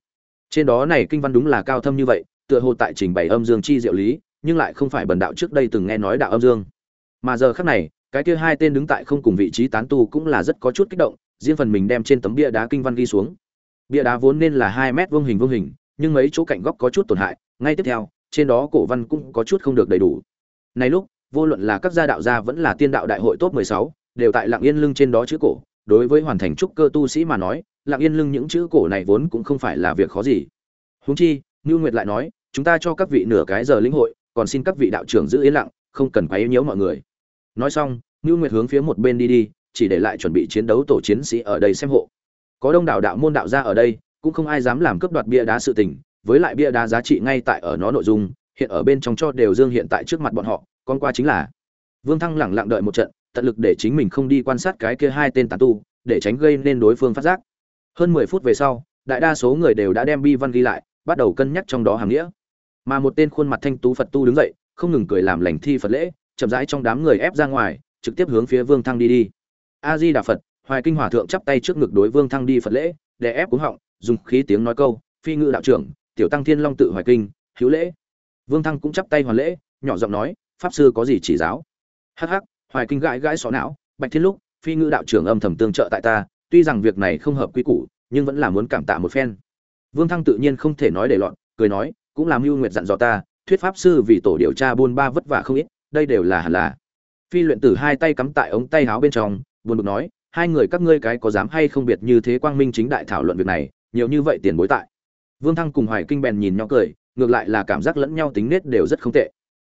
trên đó này kinh văn đúng là cao thâm như vậy, tựa hồ tại trình bày âm dương chi diệu lý, nhưng lại không phải bần đạo trước đây từng nghe nói đạo âm dương. Mà giờ khắc này cái kia hai tên đứng tại không cùng vị trí tán tu cũng là rất có chút kích động riêng phần mình đem trên tấm bia đá kinh văn ghi xuống. Bia đá vốn nên là hai mét vuông hình vuông hình nhưng mấy chỗ cạnh góc có chút tổn hại ngay tiếp theo trên đó cổ văn cũng có chút không được đầy đủ. Này lúc vô luận là các gia đạo gia vẫn là tiên đạo đại hội top 16, đều tại lặng yên lưng trên đó chữ cổ. Đối với hoàn thành trúc cơ tu sĩ mà nói lặng yên lưng những chữ cổ này vốn cũng không phải là việc khó gì. Huống chi như nguyệt lại nói chúng ta cho các vị nửa cái giờ lĩnh hội còn xin các vị đạo trưởng giữ yên lặng không cần quấy nhiễu mọi người nói xong, ngưu nguyệt hướng phía một bên đi đi, chỉ để lại chuẩn bị chiến đấu tổ chiến sĩ ở đây xem hộ. Có đông đảo đạo môn đạo gia ở đây, cũng không ai dám làm cướp đoạt bia đá sự tình, với lại bia đá giá trị ngay tại ở nó nội dung, hiện ở bên trong cho đều dương hiện tại trước mặt bọn họ, con qua chính là vương thăng lẳng lặng đợi một trận, tận lực để chính mình không đi quan sát cái kia hai tên tàn tu, để tránh gây nên đối phương phát giác. Hơn mười phút về sau, đại đa số người đều đã đem bi văn ghi lại, bắt đầu cân nhắc trong đó hàm nghĩa. Mà một tên khuôn mặt thanh tú phật tu đứng dậy, không ngừng cười làm lành thi phật lễ chậm rãi trong đám người ép ra ngoài, trực tiếp hướng phía vương thăng đi đi. A di đà phật, hoài kinh hòa thượng chắp tay trước ngực đối vương thăng đi phật lễ để ép cúng họng, dùng khí tiếng nói câu, phi ngự đạo trưởng, tiểu tăng thiên long tự hoài kinh, hữu lễ. Vương thăng cũng chắp tay hoàn lễ, nhỏ giọng nói, pháp sư có gì chỉ giáo? Hắc hắc, hoài kinh gãi gãi xó não, bạch thiên lúc, phi ngự đạo trưởng âm thầm tương trợ tại ta, tuy rằng việc này không hợp quy củ, nhưng vẫn là muốn cảm tạ một phen. Vương thăng tự nhiên không thể nói để loạn, cười nói, cũng làm mưu nguyệt dặn dò ta, thuyết pháp sư vì tổ điều tra buôn ba vất vả không ít đây đều là hẳn là. Phi luyện tử hai tay cắm tại ống tay áo bên trong, buồn bực nói, hai người các ngươi cái có dám hay không biệt như thế quang minh chính đại thảo luận việc này, nhiều như vậy tiền bối tại. Vương thăng cùng hoài kinh bèn nhìn nhau cười, ngược lại là cảm giác lẫn nhau tính nết đều rất không tệ.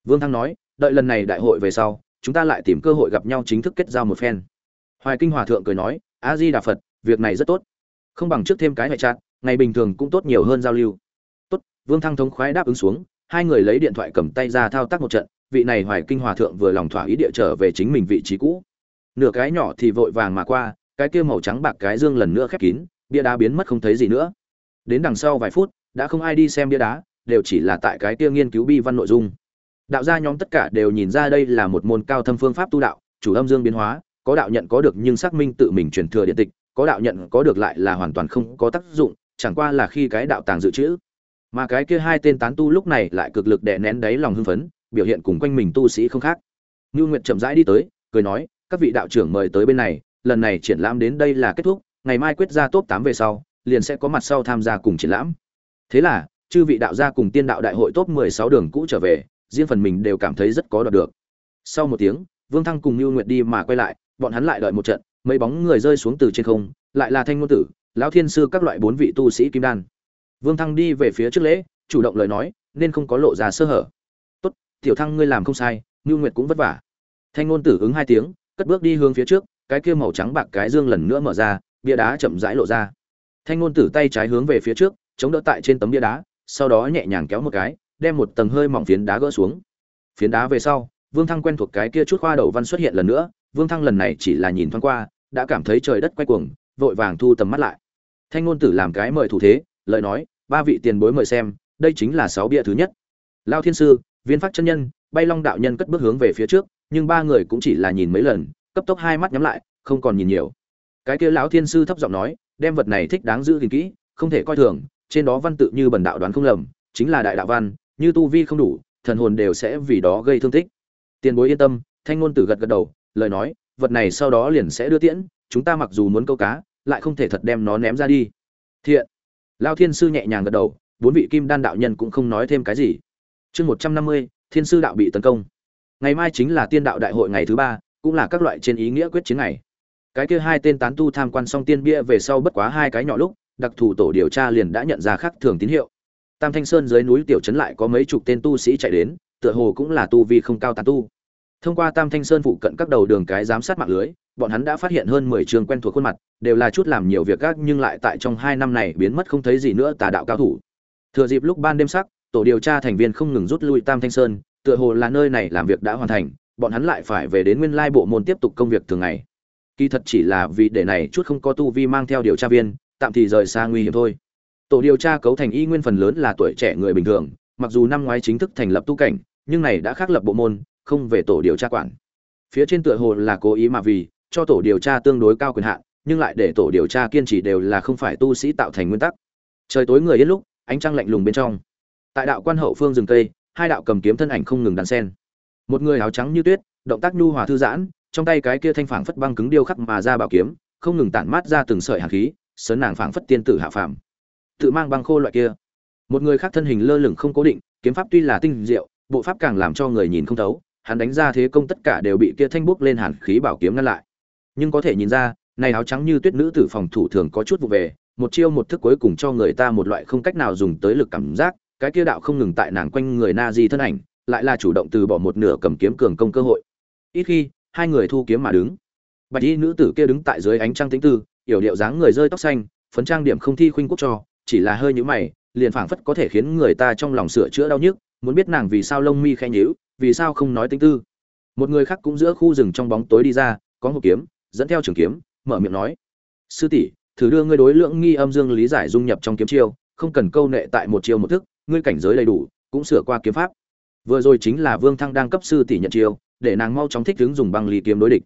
Vương thăng nói, đợi lần này đại hội về sau, chúng ta lại tìm cơ hội gặp nhau chính thức kết giao một phen. Hoài kinh hòa thượng cười nói a di đà phật, việc này rất tốt. Không bằng trước thêm cái hệ chặt ngày bình thường cũng tốt nhiều hơn giao lưu. Tốt, vương thăng thống khoái đáp ứng xuống, hai người lấy điện thoại cầm tay ra thao tác một trận vị này hoài kinh hòa thượng vừa lòng thỏa ý địa trở về chính mình vị trí cũ. Nửa cái nhỏ thì vội vàng mà qua, cái kia màu trắng bạc cái dương lần nữa khép kín, bia đá biến mất không thấy gì nữa. Đến đằng sau vài phút, đã không ai đi xem bia đá, đều chỉ là tại cái kia nghiên cứu bi văn nội dung. Đạo gia nhóm tất cả đều nhìn ra đây là một môn cao thâm phương pháp tu đạo, chủ âm dương biến hóa, có đạo nhận có được nhưng xác minh tự mình truyền thừa điện tịch, có đạo nhận có được lại là hoàn toàn không có tác dụng, chẳng qua là khi cái đạo tàng dự trữ. Mà cái kia hai tên tán tu lúc này lại cực lực đè nén đáy lòng hưng phấn biểu hiện cùng quanh mình tu sĩ không khác. Ngưu nguyệt chậm rãi đi tới, cười nói, các vị đạo trưởng mời tới bên này, lần này triển lãm đến đây là kết thúc, ngày mai quyết ra top tám về sau, liền sẽ có mặt sau tham gia cùng triển lãm. Thế là, chư vị đạo gia cùng tiên đạo đại hội top mười sáu đường cũ trở về, riêng phần mình đều cảm thấy rất có đoạt được. Sau một tiếng, vương thăng cùng lưu nguyệt đi mà quay lại, bọn hắn lại đợi một trận, mấy bóng người rơi xuống từ trên không, lại là thanh ngôn tử, lão thiên sư các loại bốn vị tu sĩ kim đan. Vương thăng đi về phía trước lễ, chủ động lời nói, nên không có lộ ra sơ hở tiểu thăng ngươi làm không sai, ngưu nguyệt cũng vất vả. Thanh ngôn tử ứng hai tiếng, cất bước đi hướng phía trước, cái kia màu trắng bạc cái dương lần nữa mở ra, bia đá chậm rãi lộ ra. Thanh ngôn tử tay trái hướng về phía trước, chống đỡ tại trên tấm bia đá, sau đó nhẹ nhàng kéo một cái, đem một tầng hơi mỏng phiến đá gỡ xuống. Phiến đá về sau, vương thăng quen thuộc cái kia chút khoa đầu văn xuất hiện lần nữa, vương thăng lần này chỉ là nhìn thoáng qua, đã cảm thấy trời đất quay cuồng, vội vàng thu tầm mắt lại. Thanh ngôn tử làm cái mời thủ thế lợi nói, ba vị tiền bối mời xem, đây chính là sáu bia thứ nhất. Lao thiên sư viên phát chân nhân, bay long đạo nhân cất bước hướng về phía trước, nhưng ba người cũng chỉ là nhìn mấy lần, cấp tốc hai mắt nhắm lại, không còn nhìn nhiều. Cái kia lão thiên sư thấp giọng nói, đem vật này thích đáng giữ gìn kỹ, không thể coi thường, trên đó văn tự như bần đạo đoán không lầm, chính là đại đạo văn, như tu vi không đủ, thần hồn đều sẽ vì đó gây thương tích. Tiền bối yên tâm, thanh ngôn tử gật gật đầu, lời nói, vật này sau đó liền sẽ đưa tiễn, chúng ta mặc dù muốn câu cá, lại không thể thật đem nó ném ra đi. Thiện. Lao thiên sư nhẹ nhàng gật đầu, bốn vị kim đan đạo nhân cũng không nói thêm cái gì chương một trăm năm mươi, thiên sư đạo bị tấn công. Ngày mai chính là tiên đạo đại hội ngày thứ ba, cũng là các loại trên ý nghĩa quyết chiến ngày. Cái kia hai tên tán tu tham quan xong tiên bia về sau bất quá hai cái nhỏ lúc, đặc thù tổ điều tra liền đã nhận ra khác thường tín hiệu. Tam thanh sơn dưới núi tiểu trấn lại có mấy chục tên tu sĩ chạy đến, tựa hồ cũng là tu vi không cao tán tu. Thông qua tam thanh sơn phụ cận các đầu đường cái giám sát mạng lưới, bọn hắn đã phát hiện hơn mười trường quen thuộc khuôn mặt, đều là chút làm nhiều việc gác nhưng lại tại trong hai năm này biến mất không thấy gì nữa tà đạo cao thủ. Thừa dịp lúc ban đêm sắc tổ điều tra thành viên không ngừng rút lui tam thanh sơn, tựa hồ là nơi này làm việc đã hoàn thành, bọn hắn lại phải về đến nguyên lai bộ môn tiếp tục công việc thường ngày. Kỳ thật chỉ là vì để này chút không có tu vi mang theo điều tra viên, tạm thì rời xa nguy hiểm thôi. Tổ điều tra cấu thành y nguyên phần lớn là tuổi trẻ người bình thường, mặc dù năm ngoái chính thức thành lập tu cảnh, nhưng này đã khác lập bộ môn, không về tổ điều tra quản. Phía trên tựa hồ là cố ý mà vì, cho tổ điều tra tương đối cao quyền hạn, nhưng lại để tổ điều tra kiên trì đều là không phải tu sĩ tạo thành nguyên tắc. Trời tối người yên lúc, ánh trăng lạnh lùng bên trong tại đạo quan hậu phương rừng cây, hai đạo cầm kiếm thân ảnh không ngừng đàn sen. Một người áo trắng như tuyết, động tác nhu hòa thư giãn, trong tay cái kia thanh phảng phất băng cứng điêu khắc mà ra bảo kiếm, không ngừng tản mát ra từng sợi hàn khí, sớn nàng phảng phất tiên tử hạ phàm. Tự mang băng khô loại kia. Một người khác thân hình lơ lửng không cố định, kiếm pháp tuy là tinh diệu, bộ pháp càng làm cho người nhìn không thấu, hắn đánh ra thế công tất cả đều bị kia thanh bốc lên hàn khí bảo kiếm ngăn lại. Nhưng có thể nhìn ra, này áo trắng như tuyết nữ tử phòng thủ thường có chút vụ về, một chiêu một thức cuối cùng cho người ta một loại không cách nào dùng tới lực cảm giác cái kia đạo không ngừng tại nàng quanh người na di thân ảnh, lại là chủ động từ bỏ một nửa cầm kiếm cường công cơ hội. Ít khi, hai người thu kiếm mà đứng. Bạch y nữ tử kia đứng tại dưới ánh trăng tĩnh tư, yểu điệu dáng người rơi tóc xanh, phấn trang điểm không thi khuynh quốc cho, chỉ là hơi nhũ mày, liền phảng phất có thể khiến người ta trong lòng sửa chữa đau nhức, muốn biết nàng vì sao lông mi khen nhíu, vì sao không nói tĩnh tư. Một người khác cũng giữa khu rừng trong bóng tối đi ra, có một kiếm, dẫn theo trường kiếm, mở miệng nói. Sư tỷ, thử đưa ngươi đối lượng nghi âm dương lý giải dung nhập trong kiếm chiêu, không cần câu nệ tại một chiêu một thức ngươi cảnh giới đầy đủ, cũng sửa qua kiếm pháp. Vừa rồi chính là vương thăng đang cấp sư tỷ nhận chiêu, để nàng mau chóng thích ứng dùng băng ly kiếm đối địch.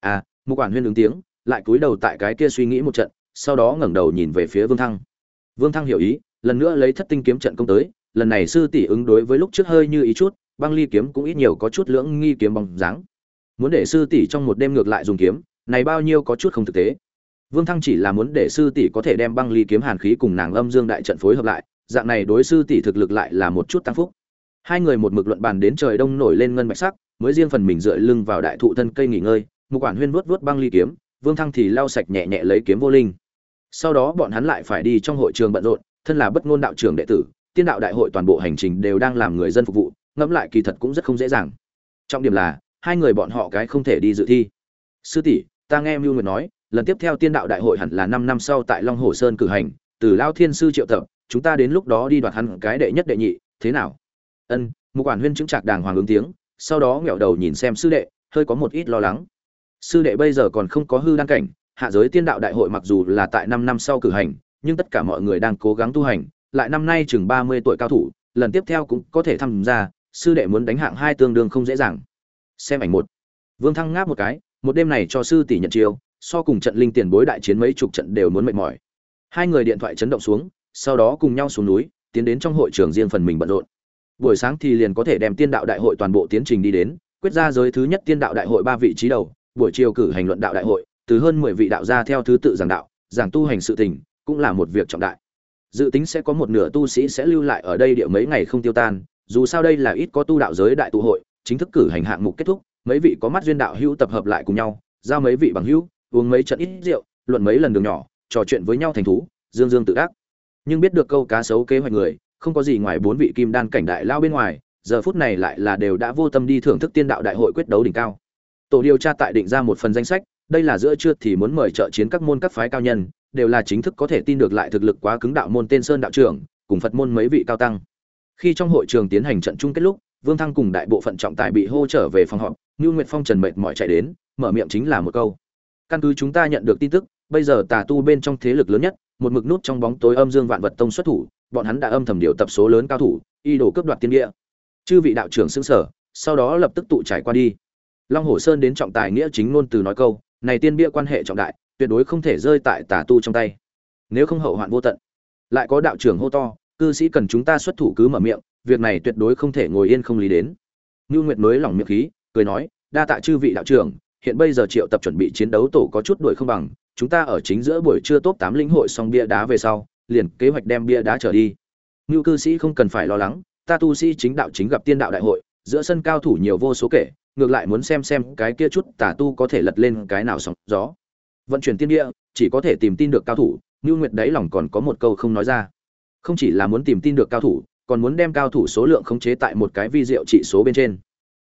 À Mục quản huyên ứng tiếng, lại cúi đầu tại cái kia suy nghĩ một trận, sau đó ngẩng đầu nhìn về phía vương thăng. Vương thăng hiểu ý, lần nữa lấy thất tinh kiếm trận công tới, lần này sư tỷ ứng đối với lúc trước hơi như ý chút, băng ly kiếm cũng ít nhiều có chút lưỡng nghi kiếm bóng dáng. Muốn để sư tỷ trong một đêm ngược lại dùng kiếm, này bao nhiêu có chút không thực tế. Vương thăng chỉ là muốn để sư tỷ có thể đem băng ly kiếm hàn khí cùng nàng âm dương đại trận phối hợp lại dạng này đối sư tỷ thực lực lại là một chút tăng phúc. Hai người một mực luận bàn đến trời đông nổi lên ngân bạch sắc, mới riêng phần mình dựa lưng vào đại thụ thân cây nghỉ ngơi một quản huyên vuốt vuốt băng ly kiếm, vương thăng thì lau sạch nhẹ nhẹ lấy kiếm vô linh. Sau đó bọn hắn lại phải đi trong hội trường bận rộn, thân là bất ngôn đạo trưởng đệ tử, tiên đạo đại hội toàn bộ hành trình đều đang làm người dân phục vụ, ngẫm lại kỳ thật cũng rất không dễ dàng. Trọng điểm là, hai người bọn họ cái không thể đi dự thi. Sư tỷ, ta nghe mưu nguyệt nói, lần tiếp theo tiên đạo đại hội hẳn là năm năm sau tại long hồ sơn cử hành từ lao thiên sư triệu tập, chúng ta đến lúc đó đi đoạt hắn cái đệ nhất đệ nhị, thế nào? Ân một quản huyên chứng trạc đàng hoàng ứng tiếng, sau đó nghẹo đầu nhìn xem sư đệ, hơi có một ít lo lắng. Sư đệ bây giờ còn không có hư đăng cảnh, hạ giới tiên đạo đại hội mặc dù là tại năm năm sau cử hành, nhưng tất cả mọi người đang cố gắng tu hành, lại năm nay chừng ba mươi tuổi cao thủ, lần tiếp theo cũng có thể tham gia, sư đệ muốn đánh hạng hai tương đương không dễ dàng. Xem ảnh một. Vương thăng ngáp một cái, một đêm này cho sư tỷ nhận chiêu, so cùng trận linh tiền bối đại chiến mấy chục trận đều muốn mệt mỏi hai người điện thoại chấn động xuống, sau đó cùng nhau xuống núi, tiến đến trong hội trường riêng phần mình bận rộn. Buổi sáng thì liền có thể đem tiên đạo đại hội toàn bộ tiến trình đi đến, quyết ra giới thứ nhất tiên đạo đại hội ba vị trí đầu, buổi chiều cử hành luận đạo đại hội, từ hơn mười vị đạo gia theo thứ tự giảng đạo, giảng tu hành sự tình, cũng là một việc trọng đại. Dự tính sẽ có một nửa tu sĩ sẽ lưu lại ở đây địa mấy ngày không tiêu tan, dù sao đây là ít có tu đạo giới đại tụ hội, chính thức cử hành hạng mục kết thúc, mấy vị có mắt duyên đạo hữu tập hợp lại cùng nhau, giao mấy vị bằng hữu, uống mấy trận ít rượu, luận mấy lần đường nhỏ trò chuyện với nhau thành thú, dương dương tự đắc. Nhưng biết được câu cá sấu kế hoạch người, không có gì ngoài bốn vị kim đan cảnh đại lao bên ngoài, giờ phút này lại là đều đã vô tâm đi thưởng thức tiên đạo đại hội quyết đấu đỉnh cao. Tổ điều tra tại định ra một phần danh sách, đây là giữa trưa thì muốn mời trợ chiến các môn các phái cao nhân, đều là chính thức có thể tin được lại thực lực quá cứng đạo môn tên sơn đạo trưởng, cùng phật môn mấy vị cao tăng. Khi trong hội trường tiến hành trận chung kết lúc, vương thăng cùng đại bộ phận trọng tài bị hô trở về phòng họp, ngưu nguyệt phong trần mệt mỏi chạy đến, mở miệng chính là một câu. Căn cứ chúng ta nhận được tin tức bây giờ tà tu bên trong thế lực lớn nhất, một mực nút trong bóng tối âm dương vạn vật tông xuất thủ, bọn hắn đã âm thầm điều tập số lớn cao thủ y đổ cướp đoạt tiên nghĩa chư vị đạo trưởng xưng sở sau đó lập tức tụ trải qua đi. Long hồ sơn đến trọng tài nghĩa chính ngôn từ nói câu, này tiên bia quan hệ trọng đại, tuyệt đối không thể rơi tại tà tu trong tay. Nếu không hậu hoạn vô tận. Lại có đạo trưởng hô to, cư sĩ cần chúng ta xuất thủ cứ mở miệng, việc này tuyệt đối không thể ngồi yên không lý đến. Ngưu nguyệt mới lỏng miệng khí, cười nói, đa tạ chư vị đạo trưởng, hiện bây giờ triệu tập chuẩn bị chiến đấu tổ có chút đuổi không bằng chúng ta ở chính giữa buổi trưa top tám lĩnh hội xong bia đá về sau, liền kế hoạch đem bia đá trở đi. Ngưu cư sĩ không cần phải lo lắng, ta tu sĩ chính đạo chính gặp tiên đạo đại hội, giữa sân cao thủ nhiều vô số kể, ngược lại muốn xem xem cái kia chút tà tu có thể lật lên cái nào sóng gió. Vận chuyển tiên địa, chỉ có thể tìm tin được cao thủ, ngưu nguyệt đáy lòng còn có một câu không nói ra. Không chỉ là muốn tìm tin được cao thủ, còn muốn đem cao thủ số lượng khống chế tại một cái vi diệu trị số bên trên.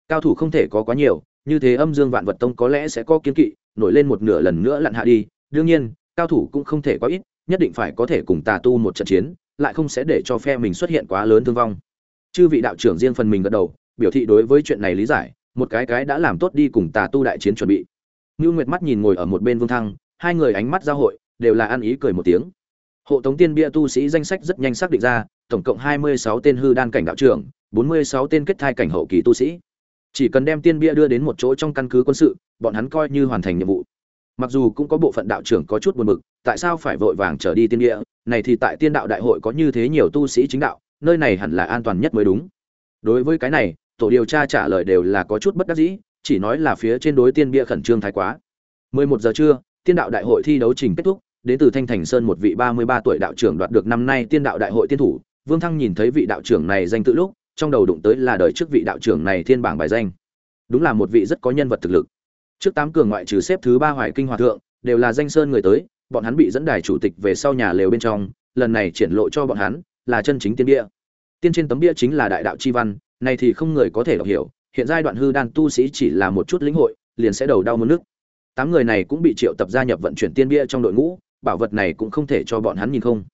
Cao thủ không thể có quá nhiều, như thế âm dương vạn vật tông có lẽ sẽ có kiến kỵ, nổi lên một nửa lần nữa lặn hạ đi đương nhiên, cao thủ cũng không thể có ít, nhất định phải có thể cùng tà tu một trận chiến, lại không sẽ để cho phe mình xuất hiện quá lớn thương vong. Chư vị đạo trưởng riêng phần mình gật đầu, biểu thị đối với chuyện này lý giải, một cái cái đã làm tốt đi cùng tà tu đại chiến chuẩn bị. Ngưu nguyệt mắt nhìn ngồi ở một bên vương thăng, hai người ánh mắt giao hội, đều là ăn ý cười một tiếng. Hộ tống tiên bia tu sĩ danh sách rất nhanh xác định ra, tổng cộng hai mươi sáu tên hư đan cảnh đạo trưởng, bốn mươi sáu tên kết thai cảnh hậu kỳ tu sĩ. Chỉ cần đem tiên bia đưa đến một chỗ trong căn cứ quân sự, bọn hắn coi như hoàn thành nhiệm vụ mặc dù cũng có bộ phận đạo trưởng có chút buồn bực, tại sao phải vội vàng trở đi tiên địa? Này thì tại tiên đạo đại hội có như thế nhiều tu sĩ chính đạo, nơi này hẳn là an toàn nhất mới đúng. Đối với cái này, tổ điều tra trả lời đều là có chút bất đắc dĩ, chỉ nói là phía trên đối tiên bia khẩn trương thái quá. 11 giờ trưa, tiên đạo đại hội thi đấu trình kết thúc, đến từ thanh thành sơn một vị 33 tuổi đạo trưởng đoạt được năm nay tiên đạo đại hội tiên thủ. Vương thăng nhìn thấy vị đạo trưởng này danh tự lúc, trong đầu đụng tới là đời trước vị đạo trưởng này thiên bảng bài danh. Đúng là một vị rất có nhân vật thực lực trước tám cường ngoại trừ xếp thứ ba hoài kinh hòa thượng, đều là danh sơn người tới, bọn hắn bị dẫn đài chủ tịch về sau nhà lều bên trong, lần này triển lộ cho bọn hắn là chân chính tiên bia. Tiên trên tấm bia chính là đại đạo chi văn này thì không người có thể đọc hiểu, hiện giai đoạn hư đan tu sĩ chỉ là một chút lĩnh hội, liền sẽ đầu đau muốn nước. Tám người này cũng bị triệu tập gia nhập vận chuyển tiên bia trong đội ngũ, bảo vật này cũng không thể cho bọn hắn nhìn không.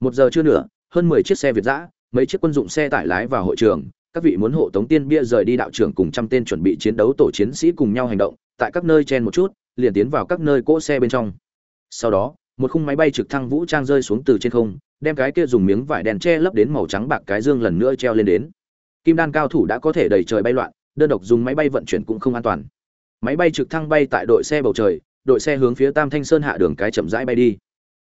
Một giờ chưa nửa, hơn mười chiếc xe việt giã mấy chiếc quân dụng xe tải lái vào hội trường, các vị muốn hộ tống tiên bia rời đi đạo trưởng cùng trăm tên chuẩn bị chiến đấu tổ chiến sĩ cùng nhau hành động tại các nơi chen một chút, liền tiến vào các nơi cỗ xe bên trong. Sau đó, một khung máy bay trực thăng vũ trang rơi xuống từ trên không, đem cái kia dùng miếng vải đèn che lấp đến màu trắng bạc cái dương lần nữa treo lên đến. Kim đan cao thủ đã có thể đầy trời bay loạn, đơn độc dùng máy bay vận chuyển cũng không an toàn. Máy bay trực thăng bay tại đội xe bầu trời, đội xe hướng phía tam thanh sơn hạ đường cái chậm rãi bay đi.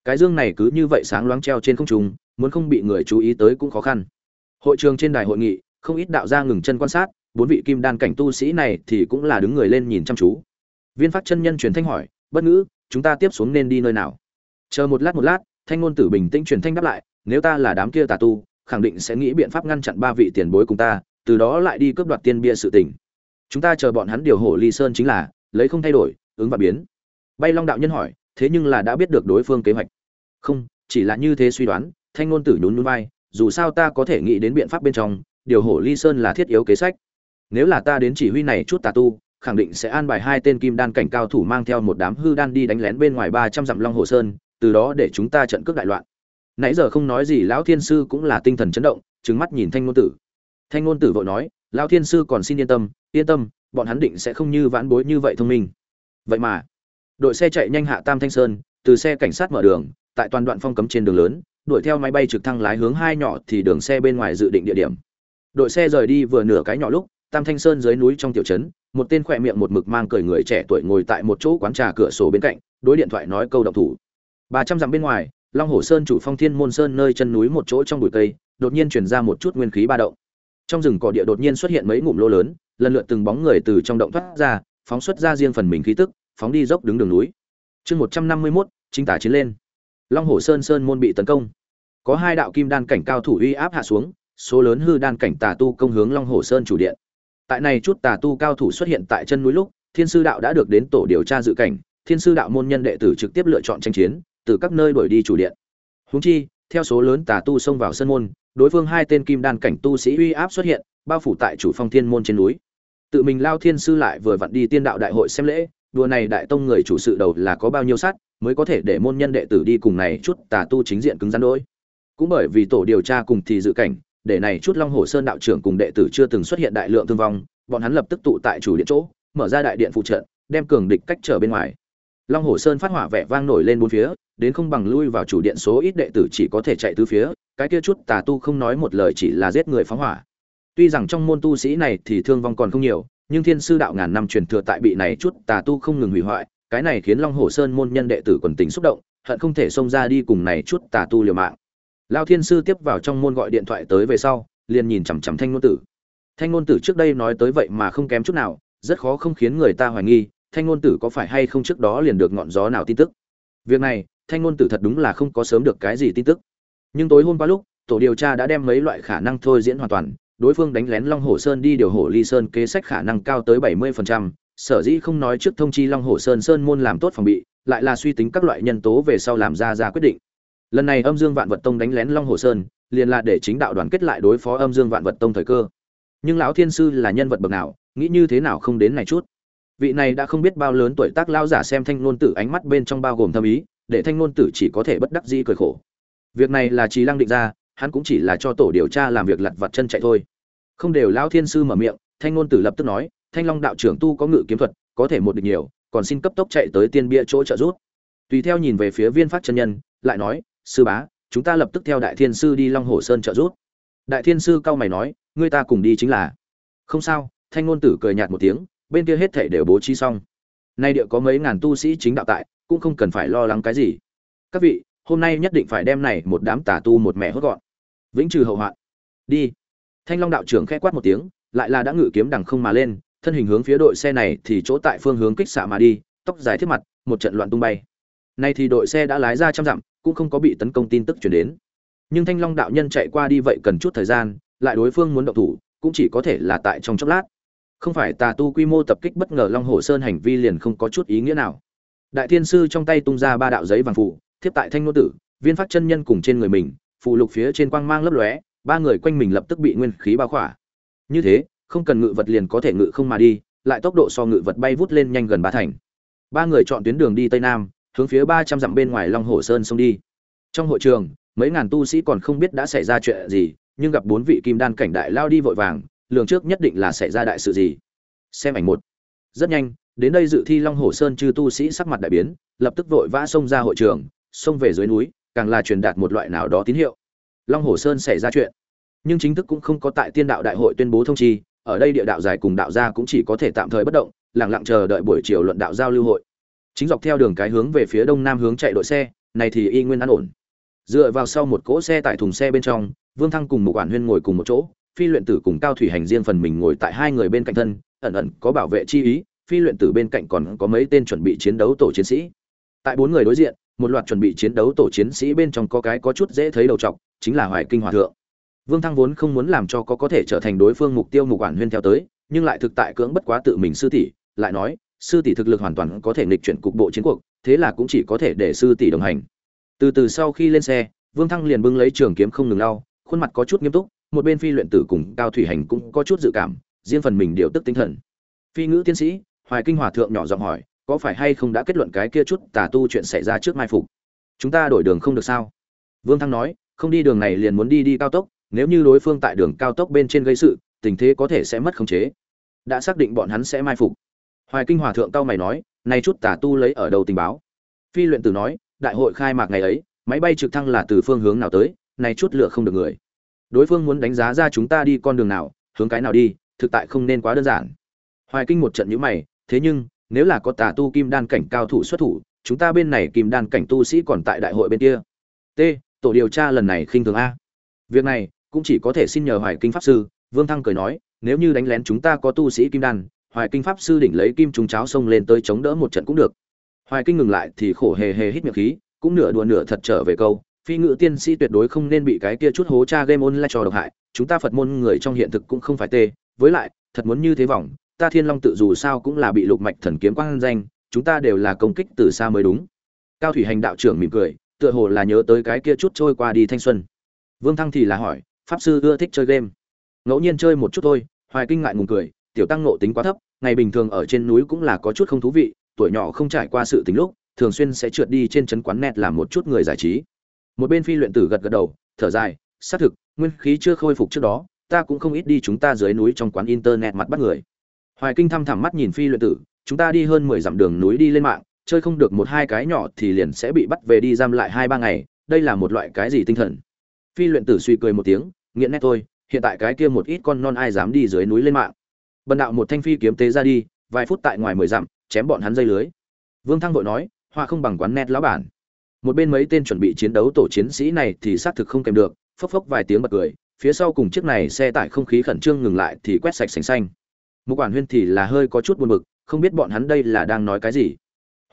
Cái dương này cứ như vậy sáng loáng treo trên không trung, muốn không bị người chú ý tới cũng khó khăn. Hội trường trên đài hội nghị, không ít đạo gia ngừng chân quan sát bốn vị kim đan cảnh tu sĩ này thì cũng là đứng người lên nhìn chăm chú. Viên phát chân nhân truyền thanh hỏi, bất ngữ, chúng ta tiếp xuống nên đi nơi nào? Chờ một lát một lát, thanh ngôn tử bình tĩnh truyền thanh đáp lại, nếu ta là đám kia tà tu, khẳng định sẽ nghĩ biện pháp ngăn chặn ba vị tiền bối cùng ta, từ đó lại đi cướp đoạt tiên bia sự tình. Chúng ta chờ bọn hắn điều hổ ly sơn chính là, lấy không thay đổi, ứng và biến. Bay long đạo nhân hỏi, thế nhưng là đã biết được đối phương kế hoạch. Không, chỉ là như thế suy đoán, thanh ngôn tử nhún nhún vai, dù sao ta có thể nghĩ đến biện pháp bên trong, điều hổ ly sơn là thiết yếu kế sách nếu là ta đến chỉ huy này chút tà tu, khẳng định sẽ an bài hai tên kim đan cảnh cao thủ mang theo một đám hư đan đi đánh lén bên ngoài ba trăm dặm long hồ sơn, từ đó để chúng ta trận cướp đại loạn. Nãy giờ không nói gì, lão thiên sư cũng là tinh thần chấn động, trừng mắt nhìn thanh ngôn tử. Thanh ngôn tử vội nói, lão thiên sư còn xin yên tâm yên tâm, bọn hắn định sẽ không như vãn bối như vậy thông minh. Vậy mà. Đội xe chạy nhanh hạ tam thanh sơn, từ xe cảnh sát mở đường, tại toàn đoạn phong cấm trên đường lớn, đuổi theo máy bay trực thăng lái hướng hai nhỏ thì đường xe bên ngoài dự định địa điểm. Đội xe rời đi vừa nửa cái nhỏ lúc tam thanh sơn dưới núi trong tiểu trấn, một tên khỏe miệng một mực mang cười người trẻ tuổi ngồi tại một chỗ quán trà cửa sổ bên cạnh, đối điện thoại nói câu độc thủ. Ba trăm dặm bên ngoài, long hồ sơn chủ phong thiên môn sơn nơi chân núi một chỗ trong bụi cây, đột nhiên truyền ra một chút nguyên khí ba động. Trong rừng cỏ địa đột nhiên xuất hiện mấy ngụm lô lớn, lần lượt từng bóng người từ trong động thoát ra, phóng xuất ra riêng phần mình khí tức, phóng đi dốc đứng đường núi. Chương một trăm năm mươi mốt, chính tả chiến lên. Long hồ sơn sơn môn bị tấn công. Có hai đạo kim đan cảnh cao thủ uy áp hạ xuống, số lớn hư đan cảnh tà tu công hướng long hồ sơn chủ điện tại này chút tà tu cao thủ xuất hiện tại chân núi lúc, thiên sư đạo đã được đến tổ điều tra dự cảnh, thiên sư đạo môn nhân đệ tử trực tiếp lựa chọn tranh chiến, từ các nơi đuổi đi chủ điện. Húng chi, theo số lớn tà tu xông vào sân môn, đối phương hai tên kim đan cảnh tu sĩ uy áp xuất hiện, bao phủ tại chủ phong thiên môn trên núi. Tự mình lao thiên sư lại vừa vặn đi tiên đạo đại hội xem lễ, đùa này đại tông người chủ sự đầu là có bao nhiêu sát, mới có thể để môn nhân đệ tử đi cùng này chút tà tu chính diện cứng rắn đôi. Cũng bởi vì tổ điều tra cùng thì dự cảnh để này chút long hồ sơn đạo trưởng cùng đệ tử chưa từng xuất hiện đại lượng thương vong, bọn hắn lập tức tụ tại chủ điện chỗ, mở ra đại điện phụ trận đem cường địch cách trở bên ngoài. Long hồ sơn phát hỏa vẻ vang nổi lên bốn phía, đến không bằng lui vào chủ điện số ít đệ tử chỉ có thể chạy từ phía, cái kia chút tà tu không nói một lời chỉ là giết người phóng hỏa. Tuy rằng trong môn tu sĩ này thì thương vong còn không nhiều, nhưng thiên sư đạo ngàn năm truyền thừa tại bị này chút tà tu không ngừng hủy hoại, cái này khiến long hồ sơn môn nhân đệ tử quần tình xúc động, hận không thể xông ra đi cùng này chút tà tu liều mạng lao thiên sư tiếp vào trong môn gọi điện thoại tới về sau, liền nhìn chằm chằm thanh ngôn tử. Thanh ngôn tử trước đây nói tới vậy mà không kém chút nào, rất khó không khiến người ta hoài nghi, thanh ngôn tử có phải hay không trước đó liền được ngọn gió nào tin tức. Việc này, thanh ngôn tử thật đúng là không có sớm được cái gì tin tức. Nhưng tối hôm qua lúc, tổ điều tra đã đem mấy loại khả năng thôi diễn hoàn toàn, đối phương đánh lén long hồ sơn đi điều hổ ly sơn kế sách khả năng cao tới bảy mươi phần trăm, sở dĩ không nói trước thông chi long hồ sơn sơn môn làm tốt phòng bị, lại là suy tính các loại nhân tố về sau làm ra ra quyết định lần này âm dương vạn vật tông đánh lén long hồ sơn, liền là để chính đạo đoàn kết lại đối phó âm dương vạn vật tông thời cơ. Nhưng lão thiên sư là nhân vật bậc nào, nghĩ như thế nào không đến này chút. Vị này đã không biết bao lớn tuổi tác lao giả xem thanh ngôn tử ánh mắt bên trong bao gồm thâm ý, để thanh ngôn tử chỉ có thể bất đắc dĩ cười khổ. Việc này là trí lăng định ra, hắn cũng chỉ là cho tổ điều tra làm việc lặt vặt chân chạy thôi. Không đều lao thiên sư mở miệng, thanh ngôn tử lập tức nói, thanh long đạo trưởng tu có ngự kiếm thuật, có thể một địch nhiều, còn xin cấp tốc chạy tới tiên bia chỗ trợ giúp. Tùy theo nhìn về phía viên phát chân nhân, lại nói sư bá, chúng ta lập tức theo đại thiên sư đi long hồ sơn trợ giúp. Đại thiên sư cao mày nói, ngươi ta cùng đi chính là. Không sao, thanh ngôn tử cười nhạt một tiếng, bên kia hết thể đều bố trí xong. Nay địa có mấy ngàn tu sĩ chính đạo tại, cũng không cần phải lo lắng cái gì. Các vị, hôm nay nhất định phải đem này một đám tà tu một mẹ hốt gọn. Vĩnh trừ hậu hoạn. Đi. Thanh long đạo trưởng khẽ quát một tiếng, lại là đã ngự kiếm đằng không mà lên, thân hình hướng phía đội xe này thì chỗ tại phương hướng kích xạ mà đi, tóc dài thiết mặt, một trận loạn tung bay. Nay thì đội xe đã lái ra trăm dặm cũng không có bị tấn công tin tức chuyển đến. Nhưng thanh long đạo nhân chạy qua đi vậy cần chút thời gian, lại đối phương muốn động thủ, cũng chỉ có thể là tại trong chốc lát. Không phải tà tu quy mô tập kích bất ngờ long hồ sơn hành vi liền không có chút ý nghĩa nào. Đại thiên sư trong tay tung ra ba đạo giấy vàng phủ, thiếp tại thanh nô tử, viên phát chân nhân cùng trên người mình, phụ lục phía trên quang mang lấp lóe, ba người quanh mình lập tức bị nguyên khí bao khỏa. Như thế, không cần ngự vật liền có thể ngự không mà đi, lại tốc độ so ngự vật bay vút lên nhanh gần ba thành. Ba người chọn tuyến đường đi tây nam hướng phía ba trăm dặm bên ngoài long hồ sơn xông đi. Trong hội trường, mấy ngàn tu sĩ còn không biết đã xảy ra chuyện gì, nhưng gặp bốn vị kim đan cảnh đại lao đi vội vàng, lường trước nhất định là xảy ra đại sự gì. Xem ảnh một. Rất nhanh, đến đây dự thi long hồ sơn chư tu sĩ sắc mặt đại biến, lập tức vội vã xông ra hội trường, xông về dưới núi, càng là truyền đạt một loại nào đó tín hiệu. Long hồ sơn xảy ra chuyện. Nhưng chính thức cũng không có tại tiên đạo đại hội tuyên bố thông chi, ở đây địa đạo dài cùng đạo gia cũng chỉ có thể tạm thời bất động lẳng lặng chờ đợi buổi chiều luận đạo giao lưu hội chính dọc theo đường cái hướng về phía đông nam hướng chạy đội xe, này thì y nguyên an ổn. Dựa vào sau một cỗ xe tại thùng xe bên trong, vương thăng cùng một quản huyên ngồi cùng một chỗ, phi luyện tử cùng cao thủy hành riêng phần mình ngồi tại hai người bên cạnh thân, ẩn ẩn có bảo vệ chi ý, phi luyện tử bên cạnh còn có mấy tên chuẩn bị chiến đấu tổ chiến sĩ. Tại bốn người đối diện, một loạt chuẩn bị chiến đấu tổ chiến sĩ bên trong có cái có chút dễ thấy đầu trọc, chính là hoài kinh hòa thượng. Vương thăng vốn không muốn làm cho có có thể trở thành đối phương mục tiêu mục quản huyên theo tới, nhưng lại thực tại cưỡng bất quá tự mình sư tỷ, lại nói sư tỷ thực lực hoàn toàn có thể nghịch chuyển cục bộ chiến cuộc, thế là cũng chỉ có thể để sư tỷ đồng hành. Từ từ sau khi lên xe, vương thăng liền bưng lấy trường kiếm không ngừng lau, khuôn mặt có chút nghiêm túc, một bên phi luyện tử cùng cao thủy hành cũng có chút dự cảm, riêng phần mình điều tức tinh thần. Phi ngữ tiến sĩ, hoài kinh hòa thượng nhỏ giọng hỏi, có phải hay không đã kết luận cái kia chút tà tu chuyện xảy ra trước mai phục? Chúng ta đổi đường không được sao? Vương thăng nói, không đi đường này liền muốn đi đi cao tốc, nếu như đối phương tại đường cao tốc bên trên gây sự, tình thế có thể sẽ mất khống chế. Đã xác định bọn hắn sẽ mai phục hoài kinh hòa thượng cao mày nói nay chút tà tu lấy ở đầu tình báo? Phi luyện tử nói, đại hội khai mạc ngày ấy, máy bay trực thăng là từ phương hướng nào tới nay chút lựa không được người. Đối phương muốn đánh giá ra chúng ta đi con đường nào, hướng cái nào đi, thực tại không nên quá đơn giản. Hoài kinh một trận nhữ mày, thế nhưng, nếu là có tà tu kim đan cảnh cao thủ xuất thủ, chúng ta bên này kim đan cảnh tu sĩ còn tại đại hội bên kia. T, tổ điều tra lần này khinh thường a. Việc này, cũng chỉ có thể xin nhờ hoài kinh pháp sư, vương thăng cười nói, nếu như đánh lén chúng ta có tu sĩ kim đan hoài kinh pháp sư đỉnh lấy kim trúng cháo xông lên tới chống đỡ một trận cũng được. Hoài kinh ngừng lại thì khổ hề hề hít miệng khí, cũng nửa đùa nửa thật trở về câu, phi ngự tiên sĩ tuyệt đối không nên bị cái kia chút hố cha game online cho độc hại, chúng ta phật môn người trong hiện thực cũng không phải tê. Với lại, thật muốn như thế vòng ta thiên long tự dù sao cũng là bị lục mạch thần kiếm quang danh, chúng ta đều là công kích từ xa mới đúng. Cao thủy hành đạo trưởng mỉm cười, tựa hồ là nhớ tới cái kia chút trôi qua đi thanh xuân. Vương thăng thì là hỏi, pháp sư ưa thích chơi game? Ngẫu nhiên chơi một chút thôi. Hoài kinh ngại ngùng cười tiểu tăng nộ tính quá thấp, ngày bình thường ở trên núi cũng là có chút không thú vị, tuổi nhỏ không trải qua sự tính lúc, thường xuyên sẽ trượt đi trên trấn quán net làm một chút người giải trí. Một bên phi luyện tử gật gật đầu, thở dài, xác thực, nguyên khí chưa khôi phục trước đó, ta cũng không ít đi chúng ta dưới núi trong quán internet mặt bắt người. Hoài kinh thăm thẳm mắt nhìn phi luyện tử, chúng ta đi hơn mười dặm đường núi đi lên mạng, chơi không được một hai cái nhỏ thì liền sẽ bị bắt về đi giam lại hai ba ngày, đây là một loại cái gì tinh thần? Phi luyện tử suy cười một tiếng, nghiện nét thôi, hiện tại cái kia một ít con non ai dám đi dưới núi lên mạng bần đạo một thanh phi kiếm tế ra đi, vài phút tại ngoài mười dặm, chém bọn hắn dây lưới. Vương thăng vội nói, hoa không bằng quán nét lão bản. Một bên mấy tên chuẩn bị chiến đấu tổ chiến sĩ này thì xác thực không kèm được, phốc phốc vài tiếng bật cười, phía sau cùng chiếc này xe tải không khí khẩn trương ngừng lại thì quét sạch sành xanh. Một quản huyên thì là hơi có chút buồn bực, không biết bọn hắn đây là đang nói cái gì.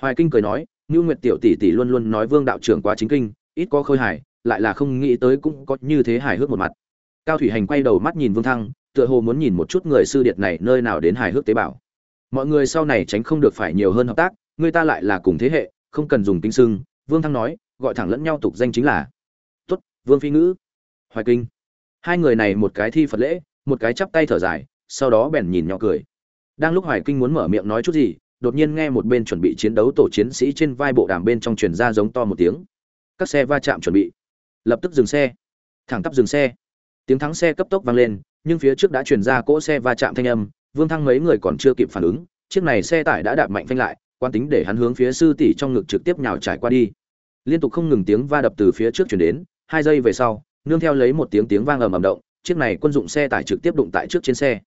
Hoài kinh cười nói, ngưu nguyệt tiểu tỷ tỷ luôn luôn nói vương đạo trưởng quá chính kinh, ít có khôi hài, lại là không nghĩ tới cũng có như thế hài hước một mặt. Cao thủy hành quay đầu mắt nhìn vương thăng tựa hồ muốn nhìn một chút người sư điệt này nơi nào đến hài hước tế bào. Mọi người sau này tránh không được phải nhiều hơn hợp tác, người ta lại là cùng thế hệ, không cần dùng tính xưng vương thăng nói, gọi thẳng lẫn nhau tục danh chính là. Tuất vương phi ngữ. Hoài kinh. Hai người này một cái thi phật lễ, một cái chắp tay thở dài, sau đó bèn nhìn nhỏ cười. Đang lúc hoài kinh muốn mở miệng nói chút gì, đột nhiên nghe một bên chuẩn bị chiến đấu tổ chiến sĩ trên vai bộ đàm bên trong truyền ra giống to một tiếng. Các xe va chạm chuẩn bị. Lập tức dừng xe. Thẳng tắp dừng xe. Tiếng thắng xe cấp tốc vang lên nhưng phía trước đã truyền ra cỗ xe va chạm thanh âm, vương thăng mấy người còn chưa kịp phản ứng, chiếc này xe tải đã đạp mạnh phanh lại quan tính để hắn hướng phía sư tỷ trong ngực trực tiếp nhào trải qua đi. Liên tục không ngừng tiếng va đập từ phía trước truyền đến, hai giây về sau, nương theo lấy một tiếng tiếng vang ầm ầm động, chiếc này quân dụng xe tải trực tiếp đụng tại trước trên xe.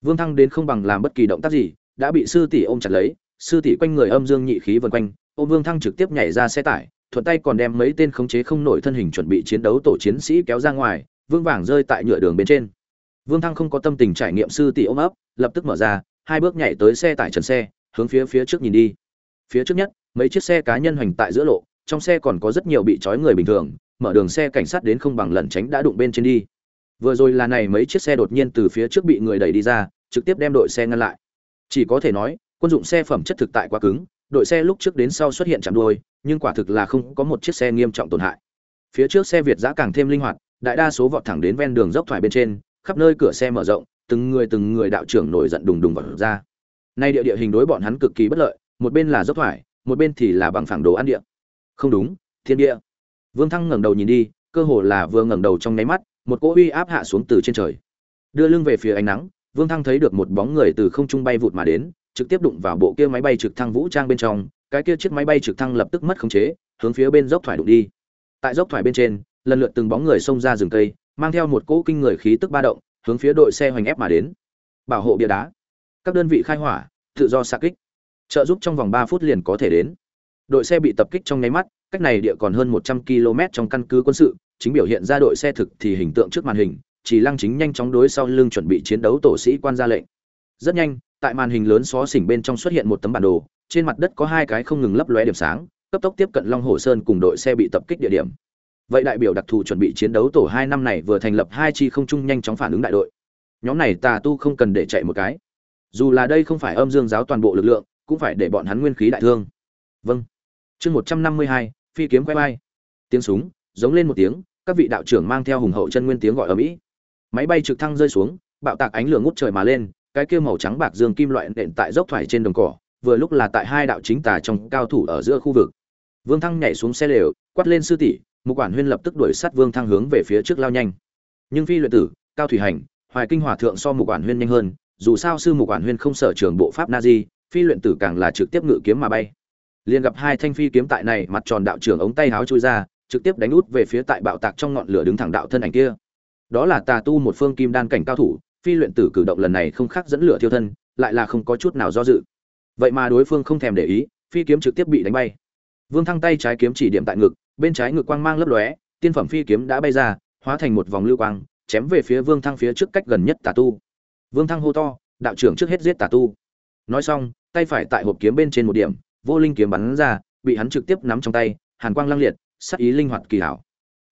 Vương thăng đến không bằng làm bất kỳ động tác gì, đã bị sư tỷ ôm chặt lấy, sư tỷ quanh người âm dương nhị khí vần quanh ôm vương thăng trực tiếp nhảy ra xe tải, thuận tay còn đem mấy tên khống chế không nổi thân hình chuẩn bị chiến đấu tổ chiến sĩ kéo ra ngoài vương vàng rơi tại nhựa đường bên trên vương thăng không có tâm tình trải nghiệm sư tỷ ôm ấp, lập tức mở ra, hai bước nhảy tới xe tải trần xe, hướng phía phía trước nhìn đi. Phía trước nhất, mấy chiếc xe cá nhân hoành tại giữa lộ, trong xe còn có rất nhiều bị trói người bình thường, mở đường xe cảnh sát đến không bằng lẩn tránh đã đụng bên trên đi. Vừa rồi là này mấy chiếc xe đột nhiên từ phía trước bị người đẩy đi ra, trực tiếp đem đội xe ngăn lại. Chỉ có thể nói, quân dụng xe phẩm chất thực tại quá cứng, đội xe lúc trước đến sau xuất hiện chạm đuôi, nhưng quả thực là không có một chiếc xe nghiêm trọng tổn hại. Phía trước xe việt giã càng thêm linh hoạt, đại đa số vọt thẳng đến ven đường dốc thoải bên trên khắp nơi cửa xe mở rộng, từng người từng người đạo trưởng nổi giận đùng đùng vào ra. Nay địa địa hình đối bọn hắn cực kỳ bất lợi, một bên là dốc thoải, một bên thì là bằng phẳng đồ ăn địa. Không đúng, thiên địa. Vương thăng ngẩng đầu nhìn đi, cơ hồ là vừa ngẩng đầu trong nháy mắt, một cỗ uy áp hạ xuống từ trên trời. Đưa lưng về phía ánh nắng, vương thăng thấy được một bóng người từ không trung bay vụt mà đến, trực tiếp đụng vào bộ kia máy bay trực thăng vũ trang bên trong, cái kia chiếc máy bay trực thăng lập tức mất khống chế, hướng phía bên dốc thoải đụng đi. Tại dốc thoải bên trên, lần lượt từng bóng người xông ra rừng cây mang theo một cỗ kinh người khí tức ba động, hướng phía đội xe hoành ép mà đến. Bảo hộ bia đá. Các đơn vị khai hỏa, tự do xạ kích. Trợ giúp trong vòng ba phút liền có thể đến. Đội xe bị tập kích trong nháy mắt, cách này địa còn hơn một trăm km trong căn cứ quân sự, chính biểu hiện ra đội xe thực thì hình tượng trước màn hình, chỉ lăng chính nhanh chóng đối sau lưng chuẩn bị chiến đấu tổ sĩ quan ra lệnh. Rất nhanh, tại màn hình lớn xó xỉnh bên trong xuất hiện một tấm bản đồ, trên mặt đất có hai cái không ngừng lấp lóe điểm sáng, cấp tốc tiếp cận long hồ sơn cùng đội xe bị tập kích địa điểm vậy đại biểu đặc thù chuẩn bị chiến đấu tổ hai năm này vừa thành lập hai chi không trung nhanh chóng phản ứng đại đội. Nhóm này tà tu không cần để chạy một cái. Dù là đây không phải âm dương giáo toàn bộ lực lượng, cũng phải để bọn hắn nguyên khí đại thương. Vâng. Chương một trăm năm mươi hai, phi kiếm quay bay tiếng súng, giống lên một tiếng, các vị đạo trưởng mang theo hùng hậu chân nguyên tiếng gọi ở mỹ. Máy bay trực thăng rơi xuống, bạo tạc ánh lửa ngút trời mà lên, cái kia màu trắng bạc dương kim loại nện tại dốc thoải trên đồng cỏ, vừa lúc là tại hai đạo chính tà trong cao thủ ở giữa khu vực. Vương thăng nhảy xuống xe lều, quát lên sư tỷ mục quản huyên lập tức đuổi sát vương thăng hướng về phía trước lao nhanh. Nhưng phi luyện tử, cao thủy hành, hoài kinh hòa thượng so mục quản huyên nhanh hơn, dù sao sư mục quản huyên không sở trường bộ pháp na di, phi luyện tử càng là trực tiếp ngự kiếm mà bay. Liền gặp hai thanh phi kiếm tại này mặt tròn đạo trưởng ống tay háo chui ra, trực tiếp đánh út về phía tại bạo tạc trong ngọn lửa đứng thẳng đạo thân ảnh kia. Đó là tà tu một phương kim đan cảnh cao thủ, phi luyện tử cử động lần này không khác dẫn lửa thiêu thân, lại là không có chút nào do dự. Vậy mà đối phương không thèm để ý, phi kiếm trực tiếp bị đánh bay. Vương thăng tay trái kiếm chỉ điểm tại ngực bên trái ngực quang mang lấp lóe, tiên phẩm phi kiếm đã bay ra, hóa thành một vòng lưu quang, chém về phía vương thăng phía trước cách gần nhất tà tu. Vương thăng hô to, đạo trưởng trước hết giết tà tu. Nói xong, tay phải tại hộp kiếm bên trên một điểm, vô linh kiếm bắn ra, bị hắn trực tiếp nắm trong tay, hàn quang lăng liệt sắc ý linh hoạt kỳ hảo.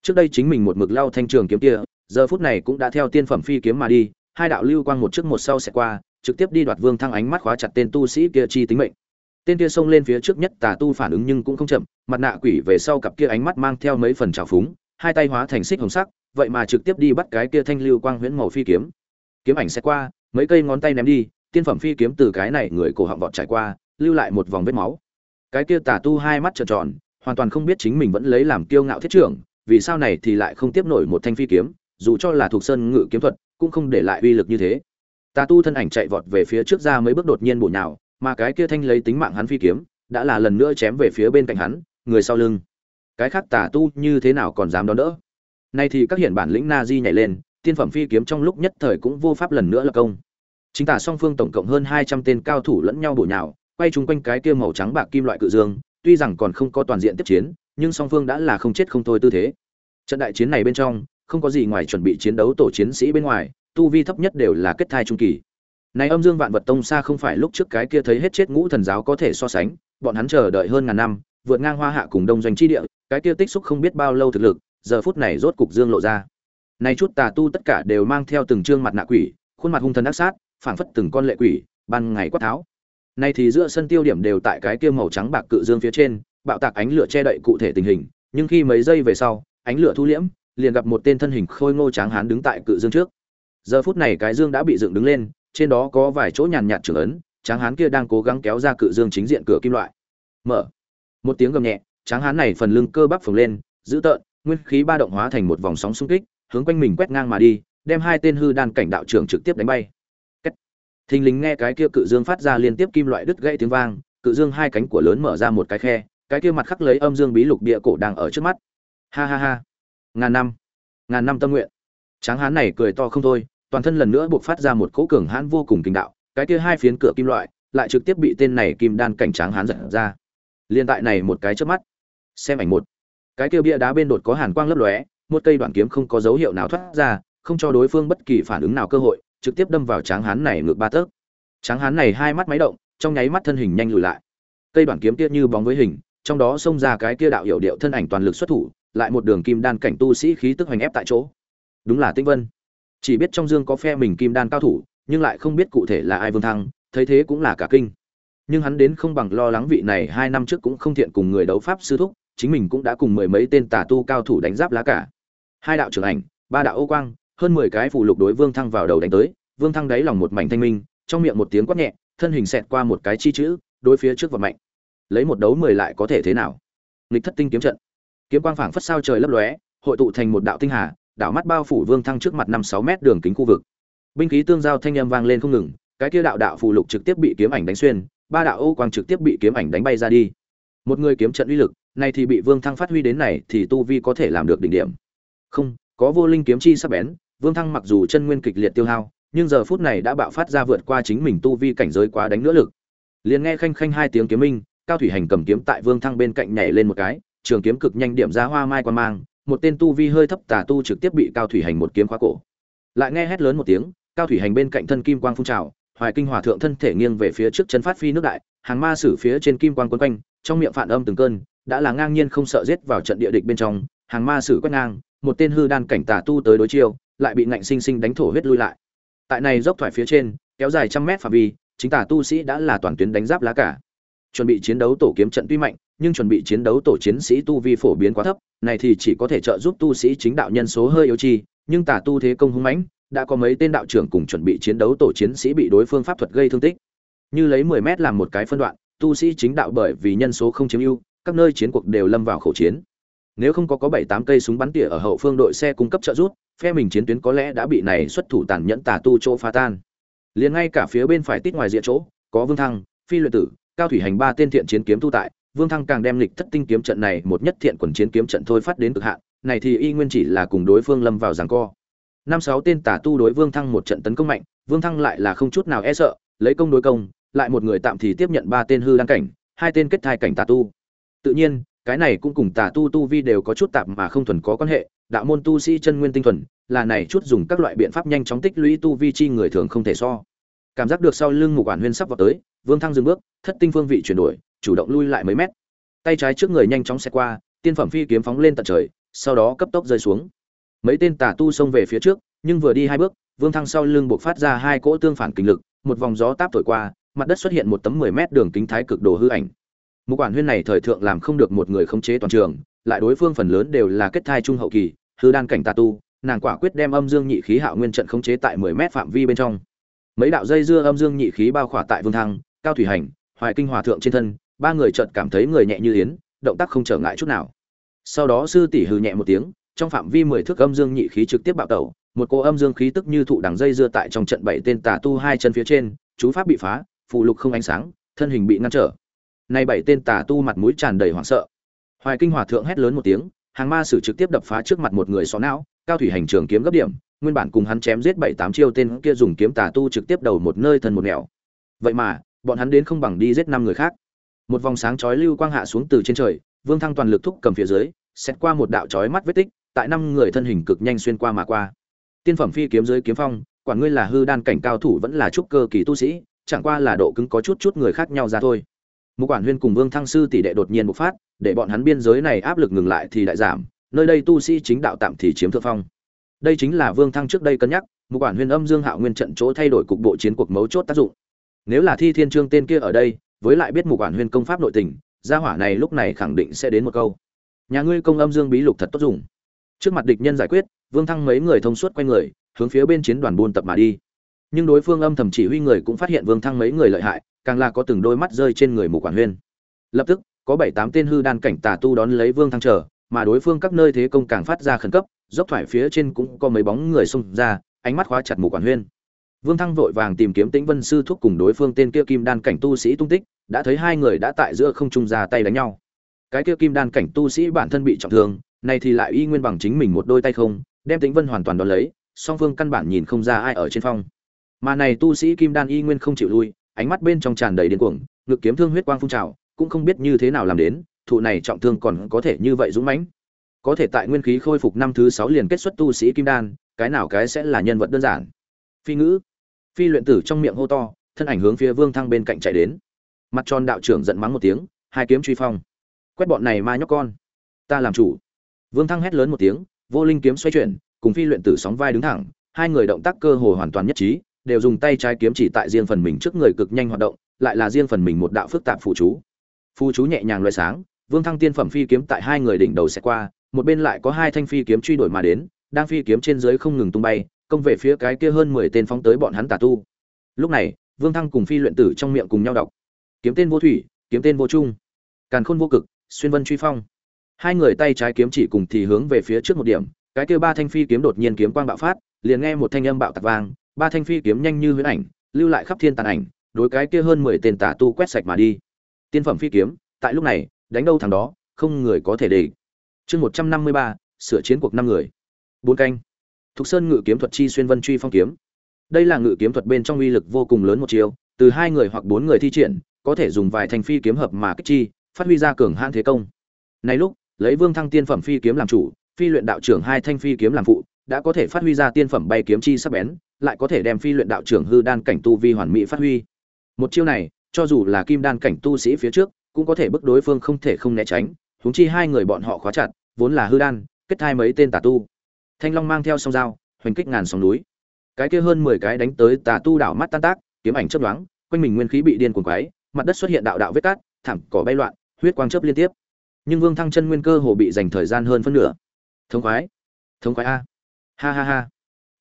Trước đây chính mình một mực lao thanh trường kiếm kia, giờ phút này cũng đã theo tiên phẩm phi kiếm mà đi, hai đạo lưu quang một trước một sau sẽ qua, trực tiếp đi đoạt vương thăng ánh mắt khóa chặt tên tu sĩ kia chi tính mệnh tên kia xông lên phía trước nhất tà tu phản ứng nhưng cũng không chậm, mặt nạ quỷ về sau cặp kia ánh mắt mang theo mấy phần trào phúng, hai tay hóa thành xích hồng sắc, vậy mà trực tiếp đi bắt cái kia thanh lưu quang huyễn màu phi kiếm. Kiếm ảnh sẽ qua, mấy cây ngón tay ném đi, tiên phẩm phi kiếm từ cái này người cổ họng vọt trải qua, lưu lại một vòng vết máu. Cái kia tà tu hai mắt trợn tròn, hoàn toàn không biết chính mình vẫn lấy làm kiêu ngạo thiết trưởng, vì sao này thì lại không tiếp nổi một thanh phi kiếm, dù cho là thuộc sơn ngự kiếm thuật, cũng không để lại uy lực như thế. Tà tu thân ảnh chạy vọt về phía trước ra mấy bước đột nhiên bổ nhào mà cái kia thanh lấy tính mạng hắn phi kiếm, đã là lần nữa chém về phía bên cạnh hắn, người sau lưng. Cái khác tà tu như thế nào còn dám đón đỡ? Nay thì các hiện bản lĩnh na di nhảy lên, tiên phẩm phi kiếm trong lúc nhất thời cũng vô pháp lần nữa là công. Chính tả song phương tổng cộng hơn hai trăm tên cao thủ lẫn nhau bổ nhào, quay chung quanh cái kia màu trắng bạc kim loại cự dương, tuy rằng còn không có toàn diện tiếp chiến, nhưng song phương đã là không chết không thôi tư thế. Trận đại chiến này bên trong, không có gì ngoài chuẩn bị chiến đấu tổ chiến sĩ bên ngoài, tu vi thấp nhất đều là kết thai trung kỳ này âm dương vạn vật tông xa không phải lúc trước cái kia thấy hết chết ngũ thần giáo có thể so sánh, bọn hắn chờ đợi hơn ngàn năm, vượt ngang hoa hạ cùng đông doanh chi địa, cái kia tích xúc không biết bao lâu thực lực, giờ phút này rốt cục dương lộ ra. Này chút tà tu tất cả đều mang theo từng trương mặt nạ quỷ, khuôn mặt hung thần ác sát, phảng phất từng con lệ quỷ, ban ngày quát tháo. Nay thì giữa sân tiêu điểm đều tại cái kia màu trắng bạc cự dương phía trên, bạo tạc ánh lửa che đậy cụ thể tình hình, nhưng khi mấy giây về sau, ánh lửa thu liễm, liền gặp một tên thân hình khôi ngô tráng hán đứng tại cự dương trước. Giờ phút này cái dương đã bị dựng đứng lên trên đó có vài chỗ nhàn nhạt trưởng ấn, tráng hán kia đang cố gắng kéo ra cự dương chính diện cửa kim loại. Mở. Một tiếng gầm nhẹ, tráng hán này phần lưng cơ bắp phồng lên giữ tợn, nguyên khí ba động hóa thành một vòng sóng xung kích, hướng quanh mình quét ngang mà đi, đem hai tên hư đan cảnh đạo trưởng trực tiếp đánh bay. Cách. thình lính nghe cái kia cự dương phát ra liên tiếp kim loại đứt gãy tiếng vang, cự dương hai cánh của lớn mở ra một cái khe, cái kia mặt khắc lấy âm dương bí lục địa cổ đang ở trước mắt. Ha ha ha. Ngàn năm. Ngàn năm tâm nguyện. Tráng hán này cười to không thôi toàn thân lần nữa buộc phát ra một cỗ cường hãn vô cùng kinh đạo, cái kia hai phiến cửa kim loại lại trực tiếp bị tên này kim đan cảnh tráng hán giật ra. Liên tại này một cái trước mắt, xem ảnh một. Cái kia bia đá bên đột có hàn quang lấp lóe, một cây đoạn kiếm không có dấu hiệu nào thoát ra, không cho đối phương bất kỳ phản ứng nào cơ hội, trực tiếp đâm vào tráng hán này ngược ba tấc. Tráng hán này hai mắt máy động, trong nháy mắt thân hình nhanh lùi lại. Cây đoạn kiếm kia như bóng với hình, trong đó xông ra cái kia đạo hiệu điệu thân ảnh toàn lực xuất thủ, lại một đường kim đan cảnh tu sĩ khí tức hoành ép tại chỗ. Đúng là tinh vân chỉ biết trong dương có phe mình kim đan cao thủ, nhưng lại không biết cụ thể là ai vương thăng, thấy thế cũng là cả kinh. Nhưng hắn đến không bằng lo lắng vị này hai năm trước cũng không thiện cùng người đấu pháp sư thúc, chính mình cũng đã cùng mười mấy tên tà tu cao thủ đánh giáp lá cả. Hai đạo trưởng ảnh, ba đạo ô quang, hơn mười cái phụ lục đối vương thăng vào đầu đánh tới, vương thăng đáy lòng một mảnh thanh minh, trong miệng một tiếng quát nhẹ, thân hình xẹt qua một cái chi chữ, đối phía trước vật mạnh lấy một đấu mười lại có thể thế nào? Nghịch thất tinh kiếm trận. Kiếm quang phảng phất sao trời lấp lóe, hội tụ thành một đạo tinh hà đảo mắt bao phủ vương thăng trước mặt năm sáu mét đường kính khu vực. Binh khí tương giao thanh âm vang lên không ngừng, cái kia đạo đạo phù lục trực tiếp bị kiếm ảnh đánh xuyên, ba đạo ô quang trực tiếp bị kiếm ảnh đánh bay ra đi. Một người kiếm trận uy lực này thì bị vương thăng phát huy đến này thì tu vi có thể làm được đỉnh điểm. Không, có vô linh kiếm chi sắp bén, vương thăng mặc dù chân nguyên kịch liệt tiêu hao, nhưng giờ phút này đã bạo phát ra vượt qua chính mình tu vi cảnh giới quá đánh nữa lực. Liền nghe khanh khanh hai tiếng kiếm minh, cao thủy hành cầm kiếm tại vương thăng bên cạnh nhảy lên một cái, trường kiếm cực nhanh điểm ra hoa mai quan mang một tên tu vi hơi thấp tà tu trực tiếp bị cao thủy hành một kiếm khóa cổ. Lại nghe hét lớn một tiếng, cao thủy hành bên cạnh thân kim quang phun trào, hoài kinh hòa thượng thân thể nghiêng về phía trước chân phát phi nước đại, hàng ma sử phía trên kim quang quấn quanh, trong miệng phản âm từng cơn, đã là ngang nhiên không sợ giết vào trận địa địch bên trong, hàng ma sử quét ngang, một tên hư đan cảnh tà tu tới đối chiêu, lại bị ngạnh sinh sinh đánh thổ huyết lui lại. Tại này dốc thoải phía trên, kéo dài trăm mét phạm vi, chính tà tu sĩ đã là toàn tuyến đánh giáp lá cả. Chuẩn bị chiến đấu tổ kiếm trận tuy mạnh nhưng chuẩn bị chiến đấu tổ chiến sĩ tu vi phổ biến quá thấp, này thì chỉ có thể trợ giúp tu sĩ chính đạo nhân số hơi yếu chi, nhưng tà tu thế công hung mãnh, đã có mấy tên đạo trưởng cùng chuẩn bị chiến đấu tổ chiến sĩ bị đối phương pháp thuật gây thương tích. Như lấy 10 mét làm một cái phân đoạn, tu sĩ chính đạo bởi vì nhân số không chiếm ưu, các nơi chiến cuộc đều lâm vào khẩu chiến. Nếu không có có bảy tám cây súng bắn tỉa ở hậu phương đội xe cung cấp trợ giúp, phe mình chiến tuyến có lẽ đã bị này xuất thủ tàn nhẫn tà tu chỗ phá tan. Liền ngay cả phía bên phải tít ngoài diện chỗ, có vương thăng, phi luyện tử, cao thủy hành ba tên thiện chiến kiếm tu tại vương thăng càng đem lịch thất tinh kiếm trận này một nhất thiện quần chiến kiếm trận thôi phát đến cực hạn, này thì y nguyên chỉ là cùng đối phương lâm vào giằng co. Năm sáu tên tà tu đối vương thăng một trận tấn công mạnh, vương thăng lại là không chút nào e sợ, lấy công đối công, lại một người tạm thì tiếp nhận ba tên hư đăng cảnh, hai tên kết thai cảnh tà tu. Tự nhiên, cái này cũng cùng tà tu tu vi đều có chút tạp mà không thuần có quan hệ, đạo môn tu sĩ chân nguyên tinh thuần, là này chút dùng các loại biện pháp nhanh chóng tích lũy tu vi chi người thường không thể so cảm giác được sau lưng mục quản huyên sắp vào tới, vương thăng dừng bước, thất tinh phương vị chuyển đổi, chủ động lui lại mấy mét. Tay trái trước người nhanh chóng xe qua, tiên phẩm phi kiếm phóng lên tận trời, sau đó cấp tốc rơi xuống. Mấy tên tà tu xông về phía trước, nhưng vừa đi hai bước, vương thăng sau lưng buộc phát ra hai cỗ tương phản kinh lực, một vòng gió táp thổi qua, mặt đất xuất hiện một tấm mười mét đường kính thái cực đồ hư ảnh. Mục quản huyên này thời thượng làm không được một người khống chế toàn trường, lại đối phương phần lớn đều là kết thai trung hậu kỳ, hư đan cảnh tà tu, nàng quả quyết đem âm dương nhị khí hạo nguyên trận khống chế tại mười mét phạm vi bên trong mấy đạo dây dưa âm dương nhị khí bao khỏa tại vương thăng, cao thủy hành, hoài kinh hòa thượng trên thân, ba người chợt cảm thấy người nhẹ như yến, động tác không trở ngại chút nào. Sau đó sư tỷ hừ nhẹ một tiếng, trong phạm vi mười thước âm dương nhị khí trực tiếp bạo tẩu, một cô âm dương khí tức như thụ đằng dây dưa tại trong trận bảy tên tà tu hai chân phía trên, chú pháp bị phá, phụ lục không ánh sáng, thân hình bị ngăn trở. Nay bảy tên tà tu mặt mũi tràn đầy hoảng sợ. Hoài kinh hòa thượng hét lớn một tiếng, hàng ma sử trực tiếp đập phá trước mặt một người xó não, cao thủy hành trường kiếm gấp điểm nguyên bản cùng hắn chém giết bảy tám chiêu tên kia dùng kiếm tà tu trực tiếp đầu một nơi thân một nẻo. Vậy mà, bọn hắn đến không bằng đi giết năm người khác. Một vòng sáng chói lưu quang hạ xuống từ trên trời, vương thăng toàn lực thúc cầm phía dưới, xét qua một đạo chói mắt vết tích, tại năm người thân hình cực nhanh xuyên qua mà qua. Tiên phẩm phi kiếm dưới kiếm phong, quả ngươi là hư đan cảnh cao thủ vẫn là trúc cơ kỳ tu sĩ, chẳng qua là độ cứng có chút chút người khác nhau ra thôi. Một quản huyên cùng vương thăng sư tỷ đệ đột nhiên bộc phát, để bọn hắn biên giới này áp lực ngừng lại thì đại giảm, nơi đây tu sĩ chính đạo tạm thì chiếm thượng phong đây chính là vương thăng trước đây cân nhắc một quản huyên âm dương hạo nguyên trận chỗ thay đổi cục bộ chiến cuộc mấu chốt tác dụng. Nếu là thi thiên trương tên kia ở đây, với lại biết một quản huyên công pháp nội tình, gia hỏa này lúc này khẳng định sẽ đến một câu. Nhà ngươi công âm dương bí lục thật tốt dùng. Trước mặt địch nhân giải quyết, vương thăng mấy người thông suốt quay người, hướng phía bên chiến đoàn buôn tập mà đi. Nhưng đối phương âm thầm chỉ huy người cũng phát hiện vương thăng mấy người lợi hại, càng là có từng đôi mắt rơi trên người mù quản huyên lập tức, có bảy tám tên hư đan cảnh tà tu đón lấy vương thăng chờ, mà đối phương các nơi thế công càng phát ra khẩn cấp dốc thoải phía trên cũng có mấy bóng người xông ra, ánh mắt khóa chặt mù quản huyên. Vương thăng vội vàng tìm kiếm tĩnh vân sư thúc cùng đối phương tên kia kim đan cảnh tu sĩ tung tích, đã thấy hai người đã tại giữa không trung ra tay đánh nhau. Cái kia kim đan cảnh tu sĩ bản thân bị trọng thương này thì lại y nguyên bằng chính mình một đôi tay không, đem tĩnh vân hoàn toàn đón lấy, song phương căn bản nhìn không ra ai ở trên phong. Mà này tu sĩ kim đan y nguyên không chịu lui, ánh mắt bên trong tràn đầy điên cuồng, ngực kiếm thương huyết quang phun trào, cũng không biết như thế nào làm đến, thụ này trọng thương còn có thể như vậy dũng mãnh có thể tại nguyên khí khôi phục năm thứ sáu liền kết xuất tu sĩ kim đan, cái nào cái sẽ là nhân vật đơn giản? Phi ngữ. Phi luyện tử trong miệng hô to, thân ảnh hướng phía vương thăng bên cạnh chạy đến. Mặt tròn đạo trưởng giận mắng một tiếng, hai kiếm truy phong. Quét bọn này ma nhóc con. Ta làm chủ. Vương thăng hét lớn một tiếng, vô linh kiếm xoay chuyển, cùng phi luyện tử sóng vai đứng thẳng, hai người động tác cơ hồ hoàn toàn nhất trí, đều dùng tay trái kiếm chỉ tại riêng phần mình trước người cực nhanh hoạt động, lại là riêng phần mình một đạo phức tạp phụ chú. Phụ chú nhẹ nhàng loại sáng, vương thăng tiên phẩm phi kiếm tại hai người đỉnh đầu sẽ qua một bên lại có hai thanh phi kiếm truy đuổi mà đến, đang phi kiếm trên dưới không ngừng tung bay, công về phía cái kia hơn mười tên phóng tới bọn hắn tà tu. Lúc này, vương thăng cùng phi luyện tử trong miệng cùng nhau đọc. Kiếm tên vô thủy, kiếm tên vô trung. Càn khôn vô cực, xuyên vân truy phong. Hai người tay trái kiếm chỉ cùng thì hướng về phía trước một điểm, cái kia ba thanh phi kiếm đột nhiên kiếm quang bạo phát, liền nghe một thanh âm bạo tạc vang, ba thanh phi kiếm nhanh như huyễn ảnh, lưu lại khắp thiên tàn ảnh, đối cái kia hơn mười tên tà tu quét sạch mà đi. Tiên phẩm phi kiếm, tại lúc này, đánh đâu thằng đó, không người có thể địch chương một trăm năm mươi ba, sửa chiến cuộc năm người. Bốn canh. Thục sơn ngự kiếm thuật chi xuyên vân truy phong kiếm. Đây là ngự kiếm thuật bên trong uy lực vô cùng lớn một chiều, từ hai người hoặc bốn người thi triển, có thể dùng vài thanh phi kiếm hợp mà kích chi, phát huy ra cường hãn thế công. Này lúc, lấy vương thăng tiên phẩm phi kiếm làm chủ, phi luyện đạo trưởng hai thanh phi kiếm làm phụ, đã có thể phát huy ra tiên phẩm bay kiếm chi sắc bén, lại có thể đem phi luyện đạo trưởng hư đan cảnh tu vi hoàn mỹ phát huy. Một chiêu này, cho dù là kim đan cảnh tu sĩ phía trước, cũng có thể bức đối phương không thể không né tránh huống chi hai người bọn họ khóa chặt, vốn là hư đan, kết thai mấy tên tà tu. Thanh long mang theo song dao, hoành kích ngàn sóng núi. Cái kia hơn mười cái đánh tới tà tu đảo mắt tan tác, kiếm ảnh chớp đoán quanh mình nguyên khí bị điên cuồng quái mặt đất xuất hiện đạo đạo vết cát, thảm cỏ bay loạn, huyết quang chớp liên tiếp. Nhưng vương thăng chân nguyên cơ hồ bị dành thời gian hơn phân nửa. Thống khoái thống khoái a. Ha ha ha.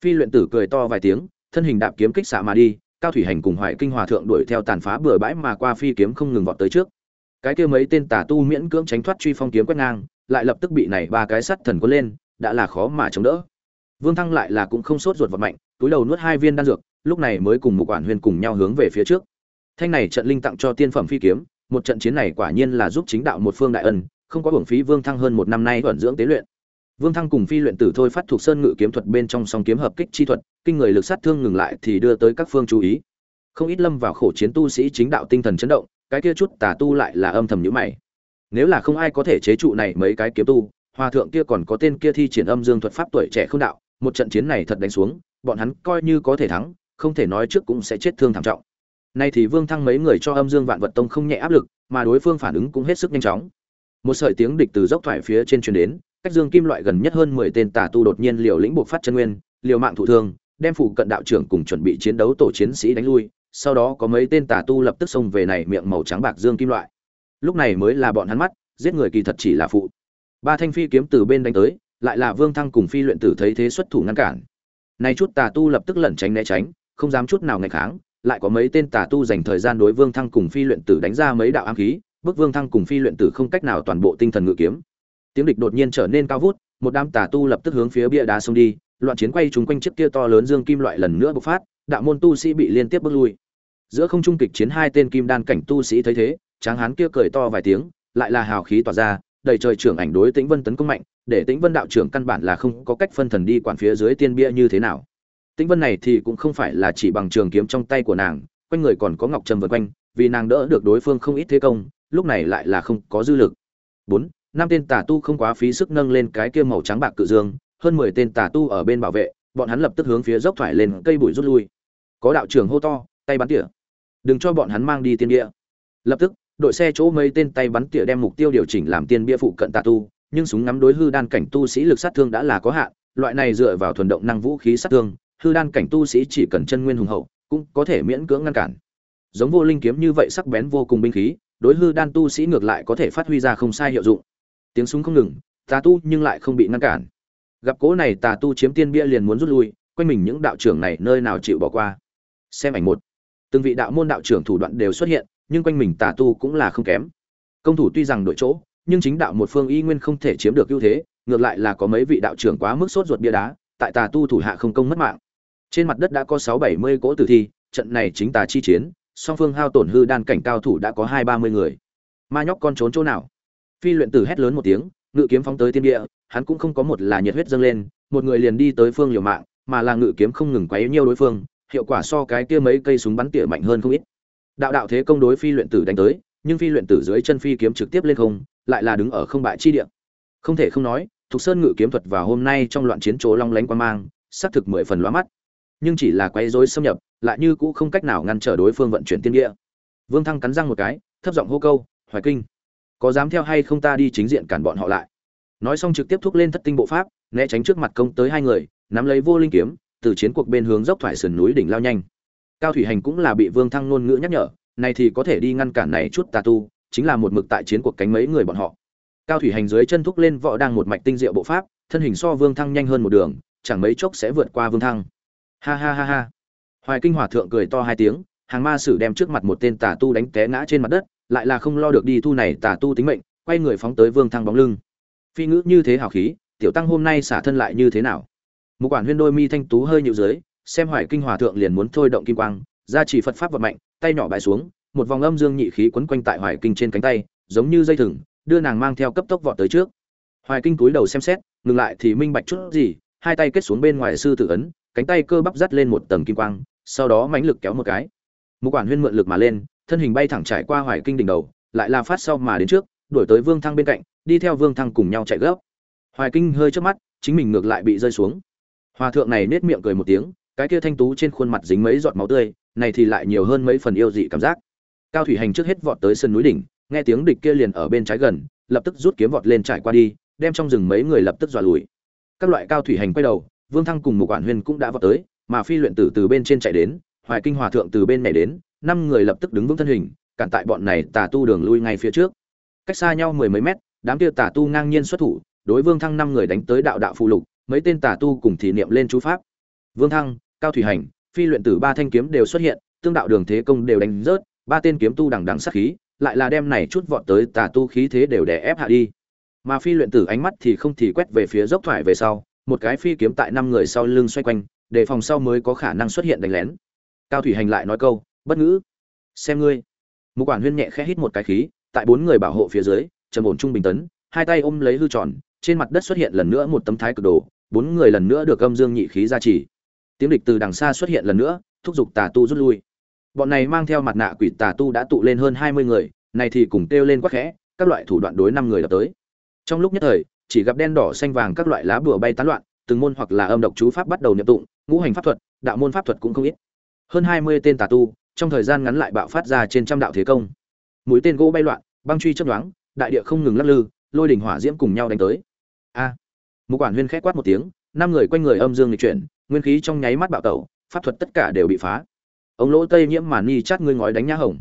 Phi luyện tử cười to vài tiếng, thân hình đạp kiếm kích xạ mà đi, cao thủy hành cùng hoại kinh hòa thượng đuổi theo tàn phá bừa bãi mà qua phi kiếm không ngừng vọt tới trước cái kia mấy tên tà tu miễn cưỡng tránh thoát truy phong kiếm quét ngang, lại lập tức bị này ba cái sắt thần cuốn lên, đã là khó mà chống đỡ. Vương thăng lại là cũng không sốt ruột vật mạnh túi đầu nuốt hai viên đan dược, lúc này mới cùng một quản huyền cùng nhau hướng về phía trước. Thanh này trận linh tặng cho tiên phẩm phi kiếm, một trận chiến này quả nhiên là giúp chính đạo một phương đại ân, không có hưởng phí vương thăng hơn một năm nay thuận dưỡng tế luyện. Vương thăng cùng phi luyện tử thôi phát thuộc sơn ngự kiếm thuật bên trong song kiếm hợp kích chi thuật, kinh người lực sát thương ngừng lại thì đưa tới các phương chú ý. Không ít lâm vào khổ chiến tu sĩ chính đạo tinh thần chấn động cái kia chút tà tu lại là âm thầm nhíu mày. Nếu là không ai có thể chế trụ này mấy cái kiếm tu hòa thượng kia còn có tên kia thi triển âm dương thuật pháp tuổi trẻ không đạo, một trận chiến này thật đánh xuống, bọn hắn coi như có thể thắng, không thể nói trước cũng sẽ chết thương thảm trọng. Nay thì vương thăng mấy người cho âm dương vạn vật tông không nhẹ áp lực, mà đối phương phản ứng cũng hết sức nhanh chóng. Một sợi tiếng địch từ dốc thoải phía trên truyền đến, cách dương kim loại gần nhất hơn mười tên tà tu đột nhiên liều lĩnh buộc phát chân nguyên, liều mạng thụ thương, đem phụ cận đạo trưởng cùng chuẩn bị chiến đấu tổ chiến sĩ đánh lui sau đó có mấy tên tà tu lập tức xông về này miệng màu trắng bạc dương kim loại. Lúc này mới là bọn hắn mắt, giết người kỳ thật chỉ là phụ. Ba thanh phi kiếm từ bên đánh tới, lại là vương thăng cùng phi luyện tử thấy thế xuất thủ ngăn cản. Nay chút tà tu lập tức lẩn tránh né tránh, không dám chút nào ngày kháng, lại có mấy tên tà tu dành thời gian đối vương thăng cùng phi luyện tử đánh ra mấy đạo ám khí bức vương thăng cùng phi luyện tử không cách nào toàn bộ tinh thần ngự kiếm. Tiếng địch đột nhiên trở nên cao vút, một đám tà tu lập tức hướng phía bia đá xông đi, loạn chiến quay chúng quanh chiếc kia to lớn dương kim loại lần nữa bộc phát, đạo môn tu sĩ bị liên tiếp bước lui giữa không trung kịch chiến hai tên kim đan cảnh tu sĩ thấy thế, tráng hán kia cười to vài tiếng, lại là hào khí tỏa ra, đầy trời trưởng ảnh đối tĩnh vân tấn công mạnh, để tĩnh vân đạo trưởng căn bản là không có cách phân thần đi quản phía dưới tiên bia như thế nào. Tĩnh vân này thì cũng không phải là chỉ bằng trường kiếm trong tay của nàng, quanh người còn có ngọc trầm vân quanh, vì nàng đỡ được đối phương không ít thế công, lúc này lại là không có dư lực. Bốn, năm tên tà tu không quá phí sức nâng lên cái kia màu trắng bạc cự dương, hơn mười tên tà tu ở bên bảo vệ, bọn hắn lập tức hướng phía dốc thoải lên cây bụi rút lui. Có đạo trưởng hô to, tay bắn tỉa đừng cho bọn hắn mang đi tiên địa lập tức, đội xe chỗ mấy tên tay bắn tỉa đem mục tiêu điều chỉnh làm tiên bia phụ cận tà tu, nhưng súng ngắm đối hư đan cảnh tu sĩ lực sát thương đã là có hạn, loại này dựa vào thuần động năng vũ khí sát thương, hư đan cảnh tu sĩ chỉ cần chân nguyên hùng hậu, cũng có thể miễn cưỡng ngăn cản. Giống vô linh kiếm như vậy sắc bén vô cùng binh khí, đối hư đan tu sĩ ngược lại có thể phát huy ra không sai hiệu dụng. Tiếng súng không ngừng, tà tu nhưng lại không bị ngăn cản. Gặp cố này tà tu chiếm tiên bia liền muốn rút lui, quanh mình những đạo trưởng này nơi nào chịu bỏ qua. Xem ảnh một từng vị đạo môn đạo trưởng thủ đoạn đều xuất hiện, nhưng quanh mình tà tu cũng là không kém. Công thủ tuy rằng đội chỗ, nhưng chính đạo một phương y nguyên không thể chiếm được ưu thế, ngược lại là có mấy vị đạo trưởng quá mức sốt ruột bia đá, tại tà tu thủ hạ không công mất mạng. Trên mặt đất đã có sáu bảy mươi cỗ tử thi, trận này chính tà chi chiến, song phương hao tổn hư đan cảnh cao thủ đã có hai ba mươi người. Ma nhóc con trốn chỗ nào? Phi luyện tử hét lớn một tiếng, ngự kiếm phóng tới tiên địa, hắn cũng không có một là nhiệt huyết dâng lên, một người liền đi tới phương liều mạng, mà là ngự kiếm không ngừng quấy nhiêu đối phương hiệu quả so cái kia mấy cây súng bắn tỉa mạnh hơn không ít. Đạo đạo thế công đối phi luyện tử đánh tới, nhưng phi luyện tử dưới chân phi kiếm trực tiếp lên không, lại là đứng ở không bại chi địa. Không thể không nói, thục sơn ngự kiếm thuật vào hôm nay trong loạn chiến chỗ long lánh quan mang, xác thực mười phần lóa mắt. Nhưng chỉ là quấy rối xâm nhập, lại như cũ không cách nào ngăn trở đối phương vận chuyển tiên địa. Vương thăng cắn răng một cái, thấp giọng hô câu, hoài kinh, có dám theo hay không ta đi chính diện cản bọn họ lại? Nói xong trực tiếp thúc lên thất tinh bộ pháp, né tránh trước mặt công tới hai người, nắm lấy vô linh kiếm từ chiến cuộc bên hướng dốc thoải sườn núi đỉnh lao nhanh. Cao thủy hành cũng là bị vương thăng ngôn ngữ nhắc nhở, này thì có thể đi ngăn cản này chút tà tu, chính là một mực tại chiến cuộc cánh mấy người bọn họ. Cao thủy hành dưới chân thúc lên võ đang một mạch tinh diệu bộ pháp, thân hình so vương thăng nhanh hơn một đường, chẳng mấy chốc sẽ vượt qua vương thăng. Ha ha ha ha. Hoài kinh hòa thượng cười to hai tiếng, hàng ma sử đem trước mặt một tên tà tu đánh té ngã trên mặt đất, lại là không lo được đi thu này tà tu tính mệnh, quay người phóng tới vương thăng bóng lưng. Phi ngữ như thế hào khí, tiểu tăng hôm nay xả thân lại như thế nào? Một quản huyên đôi mi thanh tú hơi nhịu dưới, xem hoài kinh hòa thượng liền muốn thôi động kim quang, ra chỉ phật pháp vật mạnh tay nhỏ bại xuống, một vòng âm dương nhị khí quấn quanh tại hoài kinh trên cánh tay, giống như dây thừng, đưa nàng mang theo cấp tốc vọt tới trước. Hoài kinh túi đầu xem xét, ngừng lại thì minh bạch chút gì, hai tay kết xuống bên ngoài sư tử ấn, cánh tay cơ bắp dắt lên một tầng kim quang, sau đó mãnh lực kéo một cái. Một quản huyên mượn lực mà lên, thân hình bay thẳng trải qua hoài kinh đỉnh đầu, lại là phát sau mà đến trước, đuổi tới vương thăng bên cạnh, đi theo vương thăng cùng nhau chạy gấp. Hoài kinh hơi trước mắt, chính mình ngược lại bị rơi xuống hòa thượng này nết miệng cười một tiếng, cái kia thanh tú trên khuôn mặt dính mấy giọt máu tươi, này thì lại nhiều hơn mấy phần yêu dị cảm giác. Cao thủy hành trước hết vọt tới sân núi đỉnh, nghe tiếng địch kia liền ở bên trái gần, lập tức rút kiếm vọt lên trải qua đi, đem trong rừng mấy người lập tức dọa lùi. Các loại cao thủy hành quay đầu, vương thăng cùng một quản huyên cũng đã vọt tới, mà phi luyện tử từ bên trên chạy đến, hoài kinh hòa thượng từ bên này đến, năm người lập tức đứng vững thân hình, cản tại bọn này tà tu đường lui ngay phía trước. Cách xa nhau mười mấy mét, đám kia tà tu ngang nhiên xuất thủ, đối vương thăng năm người đánh tới đạo đạo phù lục mấy tên tà tu cùng thì niệm lên chú pháp. Vương thăng, cao thủy hành, phi luyện tử ba thanh kiếm đều xuất hiện, tương đạo đường thế công đều đánh rớt, ba tên kiếm tu đằng đằng sát khí, lại là đem này chút vọt tới tà tu khí thế đều đè ép hạ đi. Mà phi luyện tử ánh mắt thì không thì quét về phía dốc thoải về sau, một cái phi kiếm tại năm người sau lưng xoay quanh đề phòng sau mới có khả năng xuất hiện đánh lén. Cao thủy hành lại nói câu, bất ngữ, xem ngươi. Mục quản huyên nhẹ khẽ hít một cái khí, tại bốn người bảo hộ phía dưới, trầm ổn trung bình tấn, hai tay ôm lấy hư tròn, trên mặt đất xuất hiện lần nữa một tấm thái cực đồ bốn người lần nữa được âm dương nhị khí gia trì. Tiếng địch từ đằng xa xuất hiện lần nữa thúc giục tà tu rút lui. Bọn này mang theo mặt nạ quỷ tà tu đã tụ lên hơn hai mươi người này thì cùng kêu lên quắc khẽ các loại thủ đoạn đối năm người đập tới. Trong lúc nhất thời chỉ gặp đen đỏ xanh vàng các loại lá bùa bay tán loạn từng môn hoặc là âm độc chú pháp bắt đầu niệm tụng ngũ hành pháp thuật đạo môn pháp thuật cũng không ít. Hơn hai mươi tên tà tu trong thời gian ngắn lại bạo phát ra trên trăm đạo thế công. Mũi tên gỗ bay loạn băng truy chấp đoán đại địa không ngừng lắc lư lôi đỉnh hỏa diễm cùng nhau đánh tới. A! à, một quản huyên khét quát một tiếng, năm người quanh người âm dương lịch chuyển, nguyên khí trong nháy mắt bạo tẩu, pháp thuật tất cả đều bị phá. Ông lỗ tây nhiễm màn ni chát ngươi ngói đánh nhã hồng.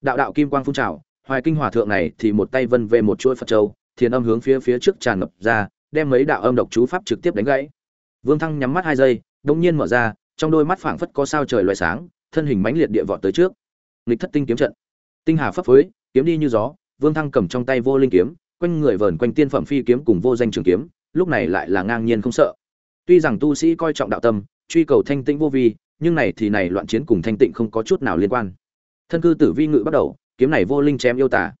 Đạo đạo kim quang phun trào, hoài kinh hòa thượng này thì một tay vân về một chuỗi phật châu, thiền âm hướng phía phía trước tràn ngập ra, đem mấy đạo âm độc chú pháp trực tiếp đánh gãy. Vương thăng nhắm mắt hai giây đông nhiên mở ra, trong đôi mắt phảng phất có sao trời loại sáng, thân hình mãnh liệt địa vọt tới trước. Nghịch thất tinh kiếm trận. Tinh hà phấp phới, kiếm đi như gió, vương thăng cầm trong tay vô linh kiếm, quanh người vờn quanh tiên phẩm phi kiếm cùng vô danh trường kiếm lúc này lại là ngang nhiên không sợ. Tuy rằng tu sĩ coi trọng đạo tâm, truy cầu thanh tĩnh vô vi, nhưng này thì này loạn chiến cùng thanh tịnh không có chút nào liên quan. Thân cư tử vi ngự bắt đầu, kiếm này vô linh chém yêu tả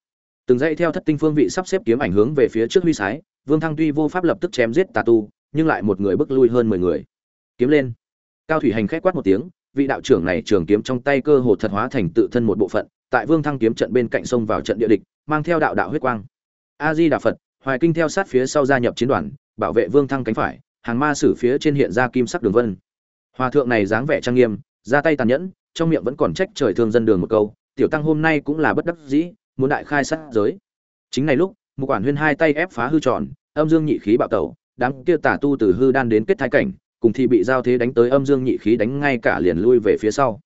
từng dãy theo thất tinh phương vị sắp xếp kiếm ảnh hướng về phía trước huy sái, vương thăng tuy vô pháp lập tức chém giết tà tu, nhưng lại một người bước lui hơn mười người. Kiếm lên. Cao thủy hành khét quát một tiếng, vị đạo trưởng này trường kiếm trong tay cơ hồ thật hóa thành tự thân một bộ phận, tại vương thăng kiếm trận bên cạnh sông vào trận địa địch, mang theo đạo đạo huyết quang. A di đà phật hoài kinh theo sát phía sau gia nhập chiến đoàn, bảo vệ vương thăng cánh phải, hàng ma sử phía trên hiện ra kim sắc đường vân. Hòa thượng này dáng vẻ trang nghiêm ra tay tàn nhẫn, trong miệng vẫn còn trách trời thương dân đường một câu, tiểu tăng hôm nay cũng là bất đắc dĩ, muốn đại khai sát giới. Chính này lúc, một quản huyên hai tay ép phá hư tròn, âm dương nhị khí bạo tẩu, đám kia tả tu từ hư đan đến kết thái cảnh, cùng thì bị giao thế đánh tới âm dương nhị khí đánh ngay cả liền lui về phía sau.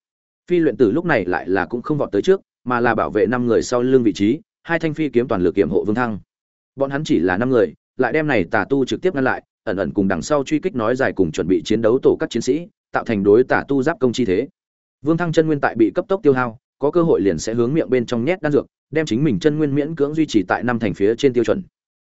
Phi luyện tử lúc này lại là cũng không vọt tới trước, mà là bảo vệ năm người sau lưng vị trí, hai thanh phi kiếm toàn lực kiểm hộ vương thăng bọn hắn chỉ là năm người, lại đem này tà tu trực tiếp ngăn lại, ẩn ẩn cùng đằng sau truy kích nói dài cùng chuẩn bị chiến đấu tổ các chiến sĩ, tạo thành đối tà tu giáp công chi thế. Vương thăng chân nguyên tại bị cấp tốc tiêu hao, có cơ hội liền sẽ hướng miệng bên trong nhét đan dược, đem chính mình chân nguyên miễn cưỡng duy trì tại năm thành phía trên tiêu chuẩn.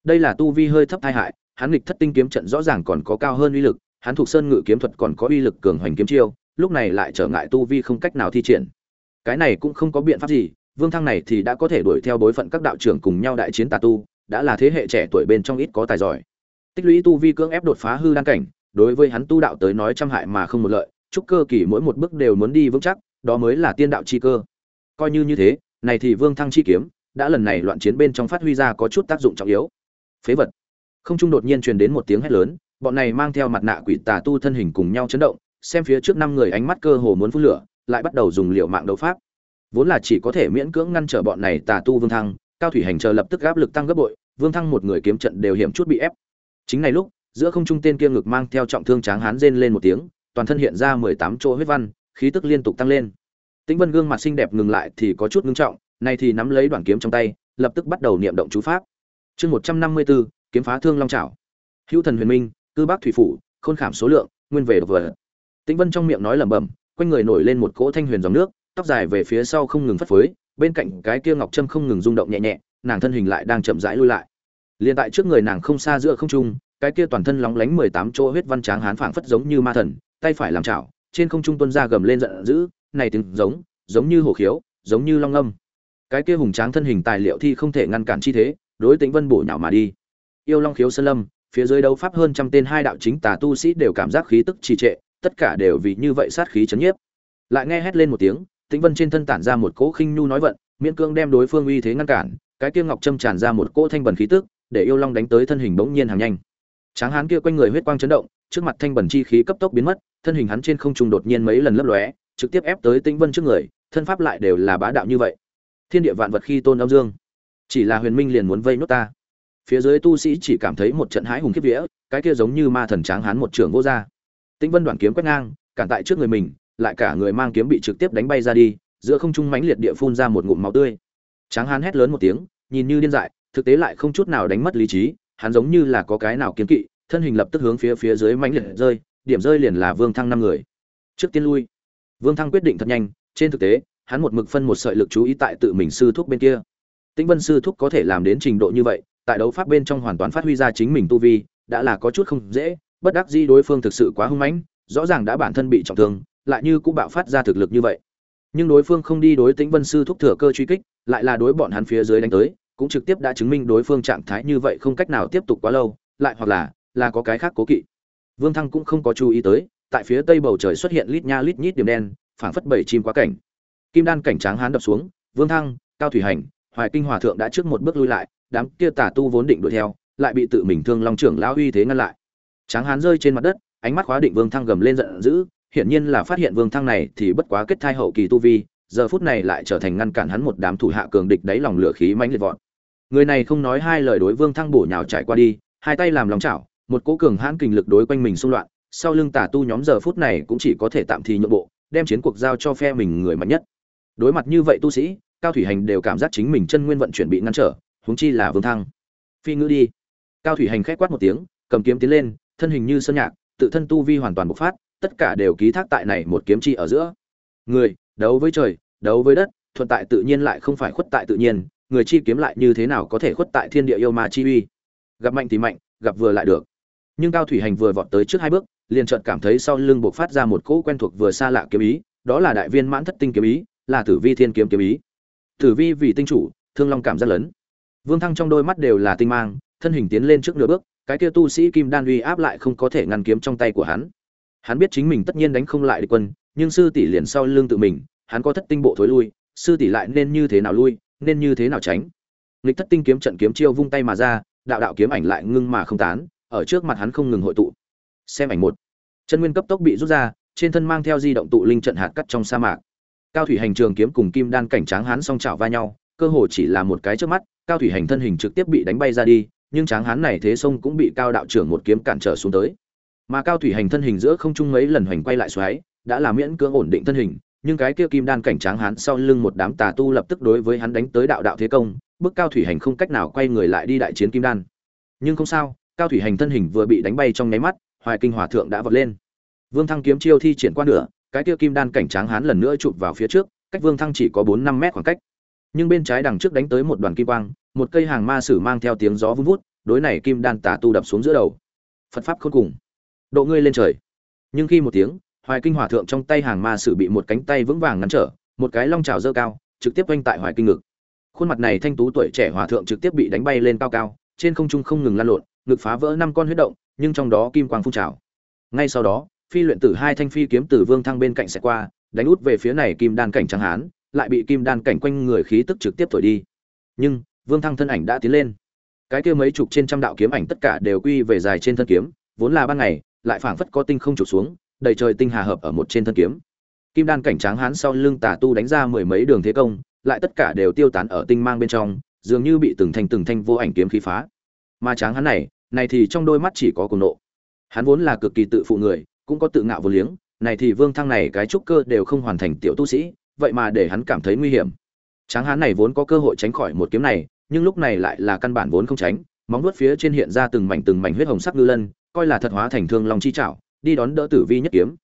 Đây là tu vi hơi thấp tai hại, hắn nghịch thất tinh kiếm trận rõ ràng còn có cao hơn uy lực, hắn thuộc sơn ngự kiếm thuật còn có uy lực cường hoành kiếm chiêu, lúc này lại trở ngại tu vi không cách nào thi triển. Cái này cũng không có biện pháp gì, vương thăng này thì đã có thể đuổi theo bối phận các đạo trưởng cùng nhau đại chiến tà tu đã là thế hệ trẻ tuổi bên trong ít có tài giỏi. Tích lũy tu vi cưỡng ép đột phá hư đan cảnh, đối với hắn tu đạo tới nói trăm hại mà không một lợi, chúc cơ kỳ mỗi một bước đều muốn đi vững chắc, đó mới là tiên đạo chi cơ. Coi như như thế, này thì vương thăng chi kiếm, đã lần này loạn chiến bên trong phát huy ra có chút tác dụng trọng yếu. Phế vật. Không trung đột nhiên truyền đến một tiếng hét lớn, bọn này mang theo mặt nạ quỷ tà tu thân hình cùng nhau chấn động, xem phía trước năm người ánh mắt cơ hồ muốn phun lửa, lại bắt đầu dùng liệu mạng đấu pháp. Vốn là chỉ có thể miễn cưỡng ngăn trở bọn này tà tu vương thăng cao thủy hành chờ lập tức áp lực tăng gấp bội, vương thăng một người kiếm trận đều hiểm chút bị ép. Chính này lúc, giữa không trung tên kia ngực mang theo trọng thương tráng hán rên lên một tiếng, toàn thân hiện ra mười tám chỗ huyết văn, khí tức liên tục tăng lên. Tĩnh vân gương mặt xinh đẹp ngừng lại thì có chút ngưng trọng, nay thì nắm lấy đoạn kiếm trong tay, lập tức bắt đầu niệm động chú pháp. Chương một trăm năm mươi bốn, kiếm phá thương long trảo. Hữu thần huyền minh, cư bác thủy phủ, khôn khảm số lượng, nguyên về độc vật. Tĩnh vân trong miệng nói lẩm bẩm, quanh người nổi lên một cỗ thanh huyền dòng nước, tóc dài về phía sau không ngừng phất phới bên cạnh cái kia ngọc trâm không ngừng rung động nhẹ nhẹ, nàng thân hình lại đang chậm rãi lui lại. Liền tại trước người nàng không xa giữa không trung, cái kia toàn thân lóng lánh mười tám chỗ huyết văn tráng hán phảng phất giống như ma thần, tay phải làm chảo, trên không trung tuân ra gầm lên giận dữ, này tiếng giống giống như hổ khiếu, giống như long âm. Cái kia hùng tráng thân hình tài liệu thi không thể ngăn cản chi thế, đối tĩnh vân bổ nhạo mà đi. Yêu long khiếu sơn lâm, phía dưới đấu pháp hơn trăm tên hai đạo chính tà tu sĩ đều cảm giác khí tức trì trệ, tất cả đều vì như vậy sát khí chấn nhiếp. Lại nghe hét lên một tiếng tĩnh vân trên thân tản ra một cỗ khinh nhu nói vận, miễn cương đem đối phương uy thế ngăn cản, cái kia ngọc châm tràn ra một cỗ thanh bẩn khí tức, để yêu long đánh tới thân hình bỗng nhiên hàng nhanh. Tráng hán kia quanh người huyết quang chấn động, trước mặt thanh bẩn chi khí cấp tốc biến mất, thân hình hắn trên không trung đột nhiên mấy lần lấp lóe, trực tiếp ép tới tĩnh vân trước người, thân pháp lại đều là bá đạo như vậy. Thiên địa vạn vật khi tôn âm dương, chỉ là huyền minh liền muốn vây nốt ta. Phía dưới tu sĩ chỉ cảm thấy một trận hãi hùng kiếp vía, cái kia giống như ma thần tráng hán một trường vô ra tĩnh vân đoạn kiếm quét ngang, cản tại trước người mình lại cả người mang kiếm bị trực tiếp đánh bay ra đi, giữa không trung mãnh liệt địa phun ra một ngụm máu tươi. Tráng hán hét lớn một tiếng, nhìn như điên dại, thực tế lại không chút nào đánh mất lý trí, hắn giống như là có cái nào kiếm kỵ, thân hình lập tức hướng phía phía dưới mãnh liệt rơi, điểm rơi liền là vương thăng năm người. Trước tiên lui. Vương thăng quyết định thật nhanh, trên thực tế, hắn một mực phân một sợi lực chú ý tại tự mình sư thúc bên kia. Tĩnh vân sư thúc có thể làm đến trình độ như vậy, tại đấu pháp bên trong hoàn toàn phát huy ra chính mình tu vi, đã là có chút không dễ, bất đắc dĩ đối phương thực sự quá hung mãnh, rõ ràng đã bản thân bị trọng thương lại như cũng bạo phát ra thực lực như vậy. Nhưng đối phương không đi đối tĩnh vân sư thúc thừa cơ truy kích, lại là đối bọn hắn phía dưới đánh tới, cũng trực tiếp đã chứng minh đối phương trạng thái như vậy không cách nào tiếp tục quá lâu, lại hoặc là là có cái khác cố kỵ. Vương thăng cũng không có chú ý tới, tại phía tây bầu trời xuất hiện lít nha lít nhít điểm đen, phảng phất bảy chim quá cảnh. Kim đan cảnh tráng hán đập xuống, vương thăng, cao thủy hành, hoài kinh hòa thượng đã trước một bước lui lại, đám kia tà tu vốn định đuổi theo, lại bị tự mình thương long trưởng lão uy thế ngăn lại. Tráng hán rơi trên mặt đất, ánh mắt khóa định vương thăng gầm lên giận dữ hiển nhiên là phát hiện vương thăng này thì bất quá kết thai hậu kỳ tu vi, giờ phút này lại trở thành ngăn cản hắn một đám thủ hạ cường địch đáy lòng lửa khí mãnh liệt vọt. Người này không nói hai lời đối vương thăng bổ nhào trải qua đi, hai tay làm lòng chảo, một cỗ cường hãn kình lực đối quanh mình xung loạn, sau lưng tà tu nhóm giờ phút này cũng chỉ có thể tạm thì nhượng bộ, đem chiến cuộc giao cho phe mình người mạnh nhất. Đối mặt như vậy tu sĩ, cao thủy hành đều cảm giác chính mình chân nguyên vận chuyển bị ngăn trở, huống chi là vương thăng. Phi ngữ đi. Cao thủy hành khẽ quát một tiếng, cầm kiếm tiến lên, thân hình như sơn nhạc, tự thân tu vi hoàn toàn bộc phát tất cả đều ký thác tại này một kiếm chi ở giữa. Người, đấu với trời, đấu với đất, thuận tại tự nhiên lại không phải khuất tại tự nhiên, người chi kiếm lại như thế nào có thể khuất tại thiên địa yêu ma chi uy? Gặp mạnh thì mạnh, gặp vừa lại được. Nhưng cao thủy hành vừa vọt tới trước hai bước, liền chợt cảm thấy sau lưng bộc phát ra một cỗ quen thuộc vừa xa lạ kiếm ý, đó là đại viên mãn thất tinh kiếm ý, là tử vi thiên kiếm kiếm ý. Tử vi vì tinh chủ, thương long cảm giác lớn. Vương thăng trong đôi mắt đều là tinh mang, thân hình tiến lên trước nửa bước, cái kia tu sĩ kim đan uy áp lại không có thể ngăn kiếm trong tay của hắn hắn biết chính mình tất nhiên đánh không lại địch quân, nhưng sư tỷ liền sau lưng tự mình, hắn có thất tinh bộ thối lui, sư tỷ lại nên như thế nào lui, nên như thế nào tránh? Nghịch thất tinh kiếm trận kiếm chiêu vung tay mà ra, đạo đạo kiếm ảnh lại ngưng mà không tán, ở trước mặt hắn không ngừng hội tụ. Xem ảnh một. Chân nguyên cấp tốc bị rút ra, trên thân mang theo di động tụ linh trận hạt cắt trong sa mạc. Cao thủy hành trường kiếm cùng kim đan cảnh tráng hắn song chảo va nhau, cơ hồ chỉ là một cái trước mắt, cao thủy hành thân hình trực tiếp bị đánh bay ra đi, nhưng tráng hán này thế sông cũng bị cao đạo trưởng một kiếm cản trở xuống tới mà cao thủy hành thân hình giữa không trung mấy lần hoành quay lại xoáy, đã là miễn cưỡng ổn định thân hình, nhưng cái kia kim đan cảnh tráng hắn sau lưng một đám tà tu lập tức đối với hắn đánh tới đạo đạo thế công, bức cao thủy hành không cách nào quay người lại đi đại chiến kim đan. Nhưng không sao, cao thủy hành thân hình vừa bị đánh bay trong nháy mắt, hoài kinh hòa thượng đã vọt lên. Vương thăng kiếm chiêu thi triển qua nửa, cái kia kim đan cảnh tráng hắn lần nữa chụp vào phía trước, cách vương thăng chỉ có bốn năm mét khoảng cách. Nhưng bên trái đằng trước đánh tới một đoàn kim quang, một cây hàng ma sử mang theo tiếng gió vun vút, đối này kim đan tà tu đập xuống giữa đầu. Phật pháp khôn cùng độ ngươi lên trời. Nhưng khi một tiếng, hoài kinh hòa thượng trong tay hàng ma sử bị một cánh tay vững vàng ngăn trở, một cái long trào dơ cao, trực tiếp quanh tại hoài kinh ngực. Khuôn mặt này thanh tú tuổi trẻ hòa thượng trực tiếp bị đánh bay lên cao cao, trên không trung không ngừng lan lộn, ngực phá vỡ năm con huyết động, nhưng trong đó kim quang phun trào. Ngay sau đó, phi luyện tử hai thanh phi kiếm tử vương thăng bên cạnh sẽ qua, đánh út về phía này kim đan cảnh trắng hán, lại bị kim đan cảnh quanh người khí tức trực tiếp thổi đi. Nhưng, vương thăng thân ảnh đã tiến lên. Cái kia mấy chục trên trăm đạo kiếm ảnh tất cả đều quy về dài trên thân kiếm, vốn là ban ngày lại phảng phất có tinh không trục xuống, đầy trời tinh hà hợp ở một trên thân kiếm. Kim đan cảnh tráng hán sau lưng tà tu đánh ra mười mấy đường thế công, lại tất cả đều tiêu tán ở tinh mang bên trong, dường như bị từng thanh từng thanh vô ảnh kiếm khí phá. Mà tráng hán này này thì trong đôi mắt chỉ có cuồng nộ. Hắn vốn là cực kỳ tự phụ người, cũng có tự ngạo vô liếng, này thì vương thăng này cái trúc cơ đều không hoàn thành tiểu tu sĩ, vậy mà để hắn cảm thấy nguy hiểm. Tráng hán này vốn có cơ hội tránh khỏi một kiếm này, nhưng lúc này lại là căn bản vốn không tránh, móng vuốt phía trên hiện ra từng mảnh từng mảnh huyết hồng sắc ngư lân coi là thật hóa thành thương long chi trảo đi đón đỡ tử vi nhất kiếm.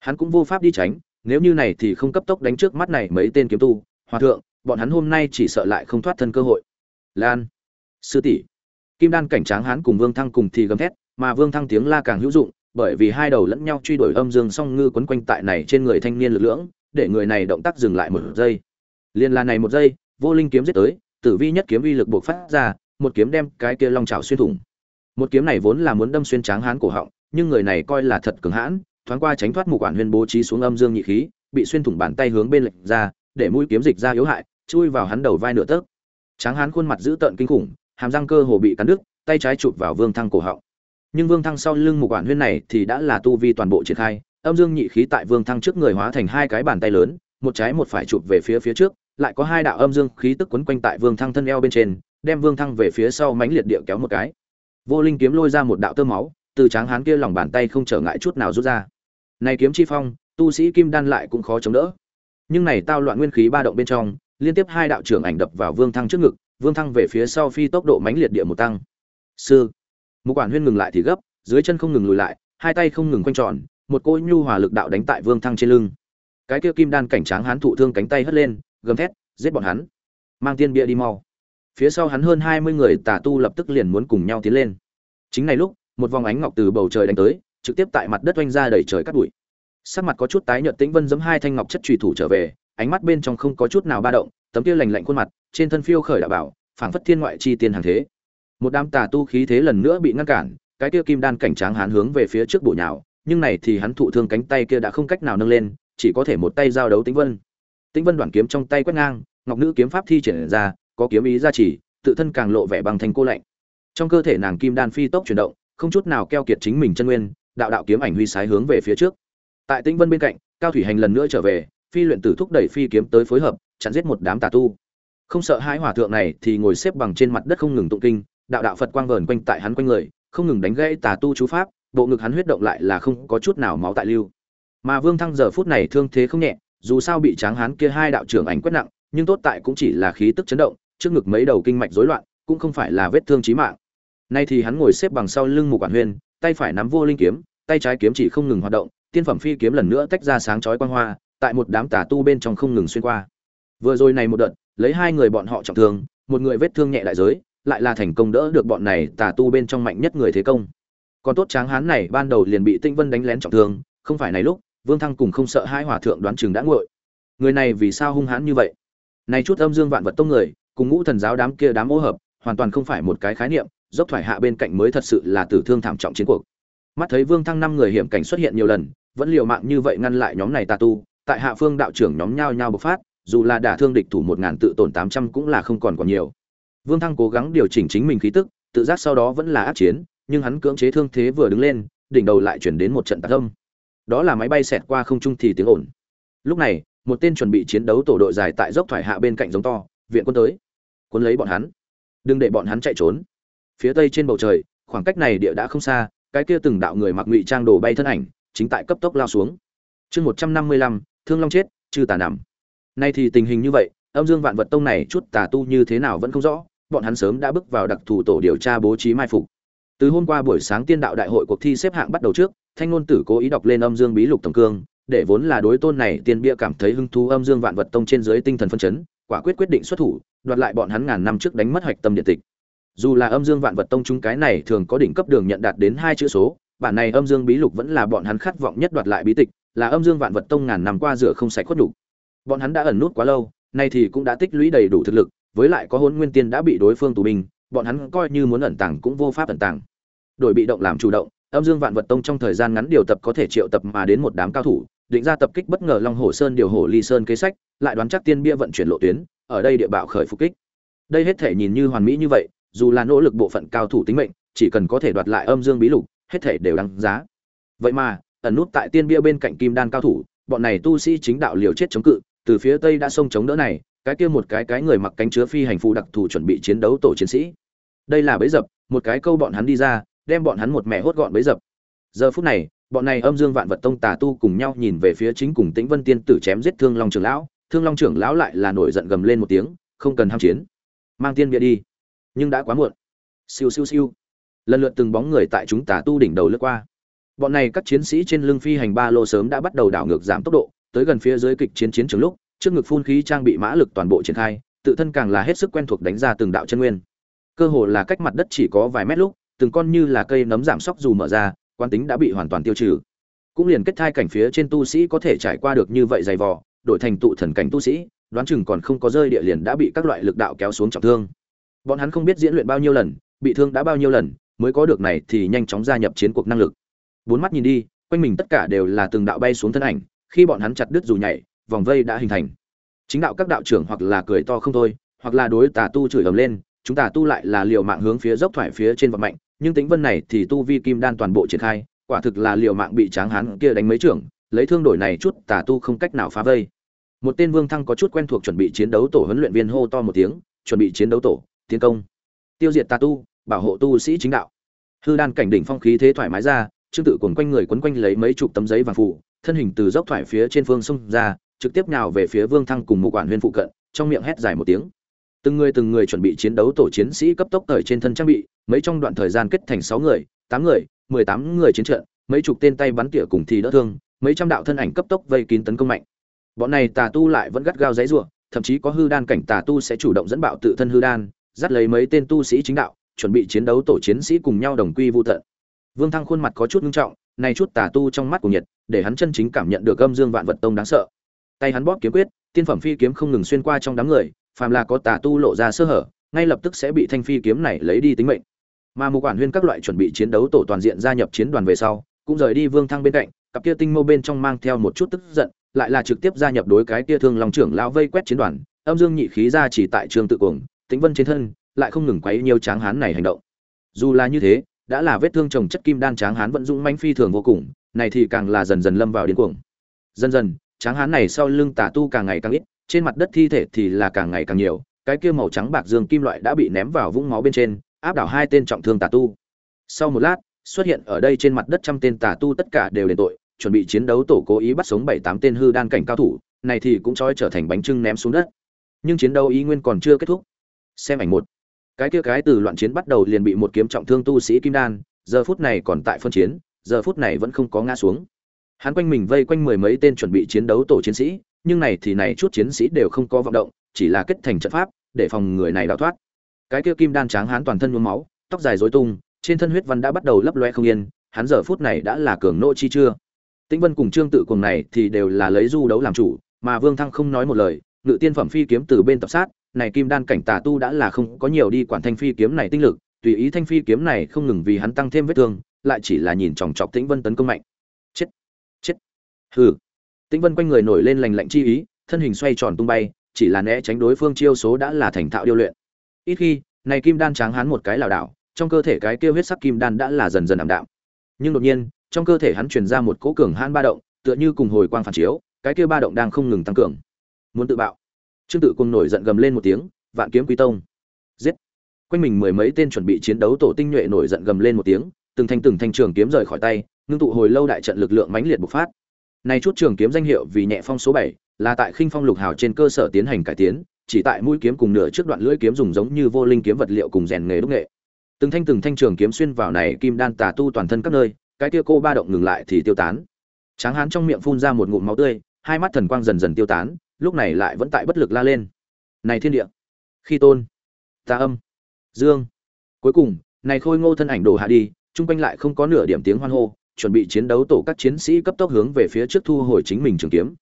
Hắn cũng vô pháp đi tránh, nếu như này thì không cấp tốc đánh trước mắt này mấy tên kiếm tu. Hòa thượng, bọn hắn hôm nay chỉ sợ lại không thoát thân cơ hội. Lan. Sư tỷ. Kim đan cảnh tráng hắn cùng vương thăng cùng thì gầm thét, mà vương thăng tiếng la càng hữu dụng, bởi vì hai đầu lẫn nhau truy đuổi âm dương song ngư quấn quanh tại này trên người thanh niên lực lưỡng, để người này động tác dừng lại một giây. Liên là này một giây, vô linh kiếm giết tới, tử vi nhất kiếm uy lực bộc phát ra, một kiếm đem cái kia long chảo xuyên thủng một kiếm này vốn là muốn đâm xuyên tráng hán cổ họng, nhưng người này coi là thật cường hãn, thoáng qua tránh thoát một quản huyên bố trí xuống âm dương nhị khí, bị xuyên thủng bàn tay hướng bên lệch ra, để mũi kiếm dịch ra yếu hại, chui vào hắn đầu vai nửa tấc. Tráng hán khuôn mặt dữ tợn kinh khủng, hàm răng cơ hồ bị cắn đứt, tay trái chụp vào vương thăng cổ họng. Nhưng vương thăng sau lưng một quản huyên này thì đã là tu vi toàn bộ triển khai, âm dương nhị khí tại vương thăng trước người hóa thành hai cái bàn tay lớn, một trái một phải chụp về phía phía trước, lại có hai đạo âm dương khí tức quấn quanh tại vương thăng thân eo bên trên, đem vương thăng về phía sau mánh liệt địa kéo một cái vô linh kiếm lôi ra một đạo tơ máu, từ tráng hán kia lòng bàn tay không trở ngại chút nào rút ra. Này kiếm chi phong, tu sĩ kim đan lại cũng khó chống đỡ. Nhưng này tao loạn nguyên khí ba động bên trong, liên tiếp hai đạo trưởng ảnh đập vào vương thăng trước ngực, vương thăng về phía sau phi tốc độ mãnh liệt địa một tăng. Sư một quản huyên ngừng lại thì gấp, dưới chân không ngừng lùi lại, hai tay không ngừng quanh tròn, một cỗ nhu hòa lực đạo đánh tại vương thăng trên lưng. Cái kia kim đan cảnh tráng hán thụ thương cánh tay hất lên, gầm thét, giết bọn hắn. Mang tiên bia đi mau phía sau hắn hơn hai mươi người tà tu lập tức liền muốn cùng nhau tiến lên. Chính này lúc, một vòng ánh ngọc từ bầu trời đánh tới, trực tiếp tại mặt đất oanh ra đẩy trời cắt bụi. Sắc mặt có chút tái nhợt tĩnh vân giẫm hai thanh ngọc chất chủy thủ trở về, ánh mắt bên trong không có chút nào ba động, tấm kia lạnh lạnh khuôn mặt, trên thân phiêu khởi đạo bảo, phảng phất thiên ngoại chi tiên hàng thế. Một đám tà tu khí thế lần nữa bị ngăn cản, cái kia kim đan cảnh tráng hán hướng về phía trước bổ nhào, nhưng này thì hắn thụ thương cánh tay kia đã không cách nào nâng lên, chỉ có thể một tay giao đấu tĩnh vân. Tĩnh vân đoạn kiếm trong tay quét ngang, ngọc nữ kiếm pháp thi triển ra có kiếm ý gia trì, tự thân càng lộ vẻ bằng thành cô lạnh. Trong cơ thể nàng kim đan phi tốc chuyển động, không chút nào keo kiệt chính mình chân nguyên, đạo đạo kiếm ảnh huy sái hướng về phía trước. Tại tĩnh vân bên cạnh, cao thủy hành lần nữa trở về, phi luyện tử thúc đẩy phi kiếm tới phối hợp, chặn giết một đám tà tu. Không sợ hai hỏa thượng này thì ngồi xếp bằng trên mặt đất không ngừng tụng kinh, đạo đạo phật quang vờn quanh tại hắn quanh người, không ngừng đánh gãy tà tu chú pháp, bộ ngực hắn huyết động lại là không có chút nào máu tại lưu. Mà vương thăng giờ phút này thương thế không nhẹ, dù sao bị tráng hán kia hai đạo trưởng ảnh quét nặng, nhưng tốt tại cũng chỉ là khí tức chấn động trước ngực mấy đầu kinh mạch rối loạn, cũng không phải là vết thương chí mạng. Nay thì hắn ngồi xếp bằng sau lưng mục quản huyên, tay phải nắm vô linh kiếm, tay trái kiếm chỉ không ngừng hoạt động, tiên phẩm phi kiếm lần nữa tách ra sáng chói quang hoa, tại một đám tà tu bên trong không ngừng xuyên qua. Vừa rồi này một đợt, lấy hai người bọn họ trọng thương, một người vết thương nhẹ đại giới, lại là thành công đỡ được bọn này tà tu bên trong mạnh nhất người thế công. Còn tốt tráng hán này ban đầu liền bị tinh vân đánh lén trọng thương, không phải này lúc, vương thăng cùng không sợ hai hòa thượng đoán chừng đã nguội. Người này vì sao hung hãn như vậy? Này chút âm dương vạn vật tông người cùng ngũ thần giáo đám kia đám ô hợp, hoàn toàn không phải một cái khái niệm, dốc thoải hạ bên cạnh mới thật sự là tử thương thảm trọng chiến cuộc. Mắt thấy vương thăng năm người hiểm cảnh xuất hiện nhiều lần, vẫn liều mạng như vậy ngăn lại nhóm này tà tu, tại hạ phương đạo trưởng nhóm nhao nhao bộc phát, dù là đả thương địch thủ một ngàn tự tổn tám trăm cũng là không còn còn nhiều. Vương thăng cố gắng điều chỉnh chính mình khí tức, tự giác sau đó vẫn là ác chiến, nhưng hắn cưỡng chế thương thế vừa đứng lên, đỉnh đầu lại chuyển đến một trận tạc âm. Đó là máy bay xẹt qua không trung thì tiếng ồn. Lúc này, một tên chuẩn bị chiến đấu tổ đội dài tại dốc thoải hạ bên cạnh giống to, viện quân tới cuốn lấy bọn hắn. Đừng để bọn hắn chạy trốn. Phía tây trên bầu trời, khoảng cách này địa đã không xa, cái kia từng đạo người mặc ngụy trang đồ bay thân ảnh, chính tại cấp tốc lao xuống. Chương một trăm năm mươi lăm, thương long chết, chư tà nằm. Nay thì tình hình như vậy, âm dương vạn vật tông này chút tà tu như thế nào vẫn không rõ, bọn hắn sớm đã bước vào đặc thù tổ điều tra bố trí mai phục. Từ hôm qua buổi sáng tiên đạo đại hội cuộc thi xếp hạng bắt đầu trước, thanh ngôn tử cố ý đọc lên âm dương bí lục tổng cương, để vốn là đối tôn này tiên bia cảm thấy hứng thú âm dương vạn vật tông trên dưới tinh thần phân chấn, quả quyết quyết định xuất thủ đoạt lại bọn hắn ngàn năm trước đánh mất hoạch tâm điện tịch dù là âm dương vạn vật tông chúng cái này thường có đỉnh cấp đường nhận đạt đến hai chữ số, bản này âm dương bí lục vẫn là bọn hắn khát vọng nhất đoạt lại bí tịch, là âm dương vạn vật tông ngàn năm qua rửa không sạch khuất đủ. bọn hắn đã ẩn nút quá lâu, nay thì cũng đã tích lũy đầy đủ thực lực, với lại có hôn nguyên tiên đã bị đối phương tù binh, bọn hắn coi như muốn ẩn tàng cũng vô pháp ẩn tàng đổi bị động làm chủ động, âm dương vạn vật tông trong thời gian ngắn điều tập có thể triệu tập mà đến một đám cao thủ, định ra tập kích bất ngờ long hồ sơn điều hồ ly sơn kế sách, lại đoán chắc tiên bia vận chuyển lộ tuyến ở đây địa bạo khởi phục kích. Đây hết thể nhìn như hoàn mỹ như vậy, dù là nỗ lực bộ phận cao thủ tính mệnh, chỉ cần có thể đoạt lại âm dương bí lục, hết thể đều đáng giá. Vậy mà, ẩn nút tại tiên bia bên cạnh kim đan cao thủ, bọn này tu sĩ chính đạo liều chết chống cự, từ phía tây đã xông chống đỡ này, cái kia một cái cái người mặc cánh chứa phi hành phù đặc thù chuẩn bị chiến đấu tổ chiến sĩ. Đây là bẫy dập, một cái câu bọn hắn đi ra, đem bọn hắn một mẹ hốt gọn bấy dập. Giờ phút này, bọn này âm dương vạn vật tông tà tu cùng nhau nhìn về phía chính cùng tĩnh vân tiên tử chém giết thương long trưởng lão thương long trưởng lão lại là nổi giận gầm lên một tiếng, không cần ham chiến. Mang tiên bia đi. Nhưng đã quá muộn. Siêu siêu siêu. Lần lượt từng bóng người tại chúng tà tu đỉnh đầu lướt qua. Bọn này các chiến sĩ trên lưng phi hành ba lô sớm đã bắt đầu đảo ngược giảm tốc độ, tới gần phía dưới kịch chiến chiến trường lúc, trước ngực phun khí trang bị mã lực toàn bộ triển khai, tự thân càng là hết sức quen thuộc đánh ra từng đạo chân nguyên. Cơ hồ là cách mặt đất chỉ có vài mét lúc, từng con như là cây nấm giảm sóc dù mở ra quan tính đã bị hoàn toàn tiêu trừ. Cũng liền kết thai cảnh phía trên tu sĩ có thể trải qua được như vậy dày vò đổi thành tụ thần cảnh tu sĩ, đoán chừng còn không có rơi địa liền đã bị các loại lực đạo kéo xuống trọng thương. Bọn hắn không biết diễn luyện bao nhiêu lần, bị thương đã bao nhiêu lần, mới có được này thì nhanh chóng gia nhập chiến cuộc năng lực. Bốn mắt nhìn đi, quanh mình tất cả đều là từng đạo bay xuống thân ảnh, khi bọn hắn chặt đứt dù nhảy, vòng vây đã hình thành. Chính đạo các đạo trưởng hoặc là cười to không thôi, hoặc là đối tà tu chửi ầm lên, chúng tà tu lại là liều mạng hướng phía dốc thoải phía trên vật mạnh, nhưng tính vân này thì tu vi kim đan toàn bộ triển khai, quả thực là liều mạng bị tráng hán kia đánh mấy trưởng lấy thương đổi này chút tà tu không cách nào phá vây. Một tên vương thăng có chút quen thuộc chuẩn bị chiến đấu tổ huấn luyện viên hô to một tiếng, chuẩn bị chiến đấu tổ, tiến công. Tiêu diệt tà tu, bảo hộ tu sĩ chính đạo. Hư đan cảnh đỉnh phong khí thế thoải mái ra, trương tự quần quanh người quấn quanh lấy mấy chục tấm giấy vàng phủ, thân hình từ dốc thoải phía trên phương xông ra, trực tiếp nào về phía vương thăng cùng một quản huyên phụ cận, trong miệng hét dài một tiếng. Từng người từng người chuẩn bị chiến đấu tổ chiến sĩ cấp tốc thời trên thân trang bị, mấy trong đoạn thời gian kết thành sáu người, tám người, mười tám người chiến trận, mấy chục tên tay bắn tỉa cùng thì đỡ thương mấy trăm đạo thân ảnh cấp tốc vây kín tấn công mạnh. Bọn này tà tu lại vẫn gắt gao giấy rủa thậm chí có hư đan cảnh tà tu sẽ chủ động dẫn bạo tự thân hư đan, dắt lấy mấy tên tu sĩ chính đạo, chuẩn bị chiến đấu tổ chiến sĩ cùng nhau đồng quy vô tận. Vương thăng khuôn mặt có chút nghiêm trọng, này chút tà tu trong mắt của nhiệt, để hắn chân chính cảm nhận được âm dương vạn vật tông đáng sợ. Tay hắn bóp kiếm quyết, tiên phẩm phi kiếm không ngừng xuyên qua trong đám người, phàm là có tà tu lộ ra sơ hở, ngay lập tức sẽ bị thanh phi kiếm này lấy đi tính mệnh. Mà một quản huyên các loại chuẩn bị chiến đấu tổ toàn diện gia nhập chiến đoàn về sau, cũng rời đi vương thăng bên cạnh cặp kia tinh mâu bên trong mang theo một chút tức giận, lại là trực tiếp gia nhập đối cái kia thương lòng trưởng lao vây quét chiến đoàn. Âm dương nhị khí ra chỉ tại trường tự cuồng tính vân trên thân, lại không ngừng quấy nhiều tráng hán này hành động. Dù là như thế, đã là vết thương trồng chất kim đan tráng hán vẫn dũng mãnh phi thường vô cùng, này thì càng là dần dần lâm vào điên cuồng. Dần dần, tráng hán này sau lưng tà tu càng ngày càng ít, trên mặt đất thi thể thì là càng ngày càng nhiều, cái kia màu trắng bạc dương kim loại đã bị ném vào vũng máu bên trên, áp đảo hai tên trọng thương tà tu. Sau một lát xuất hiện ở đây trên mặt đất trăm tên tà tu tất cả đều đền tội, chuẩn bị chiến đấu tổ cố ý bắt sống bảy tám tên hư đan cảnh cao thủ, này thì cũng trói trở thành bánh trưng ném xuống đất. Nhưng chiến đấu ý nguyên còn chưa kết thúc. Xem ảnh một. Cái kia cái từ loạn chiến bắt đầu liền bị một kiếm trọng thương tu sĩ kim đan, giờ phút này còn tại phân chiến, giờ phút này vẫn không có ngã xuống. Hắn quanh mình vây quanh mười mấy tên chuẩn bị chiến đấu tổ chiến sĩ, nhưng này thì này chút chiến sĩ đều không có vọng động, chỉ là kết thành trận pháp, để phòng người này đào thoát. Cái kia kim đan tráng hắn toàn thân nhuốm máu, tóc dài rối tung trên thân huyết văn đã bắt đầu lấp loe không yên, hắn giờ phút này đã là cường nô chi chưa? Tĩnh vân cùng trương tự cùng này thì đều là lấy du đấu làm chủ, mà vương thăng không nói một lời, ngự tiên phẩm phi kiếm từ bên tập sát, này kim đan cảnh tà tu đã là không có nhiều đi quản thanh phi kiếm này tinh lực, tùy ý thanh phi kiếm này không ngừng vì hắn tăng thêm vết thương, lại chỉ là nhìn chòng chọc tĩnh vân tấn công mạnh. Chết chết. Hừ. Tĩnh vân quanh người nổi lên lành lạnh chi ý, thân hình xoay tròn tung bay, chỉ là né tránh đối phương chiêu số đã là thành thạo điêu luyện. Ít khi, này kim đan tráng hắn một cái lảo đảo trong cơ thể cái kia huyết sắc kim đan đã là dần dần ảm đạm. Nhưng đột nhiên, trong cơ thể hắn truyền ra một cỗ cường hãn ba động, tựa như cùng hồi quang phản chiếu, cái kia ba động đang không ngừng tăng cường. Muốn tự bạo. Trương tự cùng nổi giận gầm lên một tiếng, vạn kiếm quý tông. Giết. Quanh mình mười mấy tên chuẩn bị chiến đấu tổ tinh nhuệ nổi giận gầm lên một tiếng, từng thanh từng thanh trường kiếm rời khỏi tay, ngưng tụ hồi lâu đại trận lực lượng mãnh liệt bộc phát. Này chút trường kiếm danh hiệu vì nhẹ phong số bảy, là tại khinh phong lục hào trên cơ sở tiến hành cải tiến, chỉ tại mũi kiếm cùng nửa trước đoạn lưỡi kiếm dùng giống như vô linh kiếm vật liệu cùng rèn nghề đúc nghệ từng thanh từng thanh trường kiếm xuyên vào này kim đan tà tu toàn thân các nơi, cái kia cô ba động ngừng lại thì tiêu tán. Tráng hán trong miệng phun ra một ngụm máu tươi, hai mắt thần quang dần dần tiêu tán, lúc này lại vẫn tại bất lực la lên. Này thiên địa, khi tôn ta âm, dương. Cuối cùng, này khôi ngô thân ảnh đổ hạ đi, chung quanh lại không có nửa điểm tiếng hoan hô, chuẩn bị chiến đấu tổ các chiến sĩ cấp tốc hướng về phía trước thu hồi chính mình trường kiếm.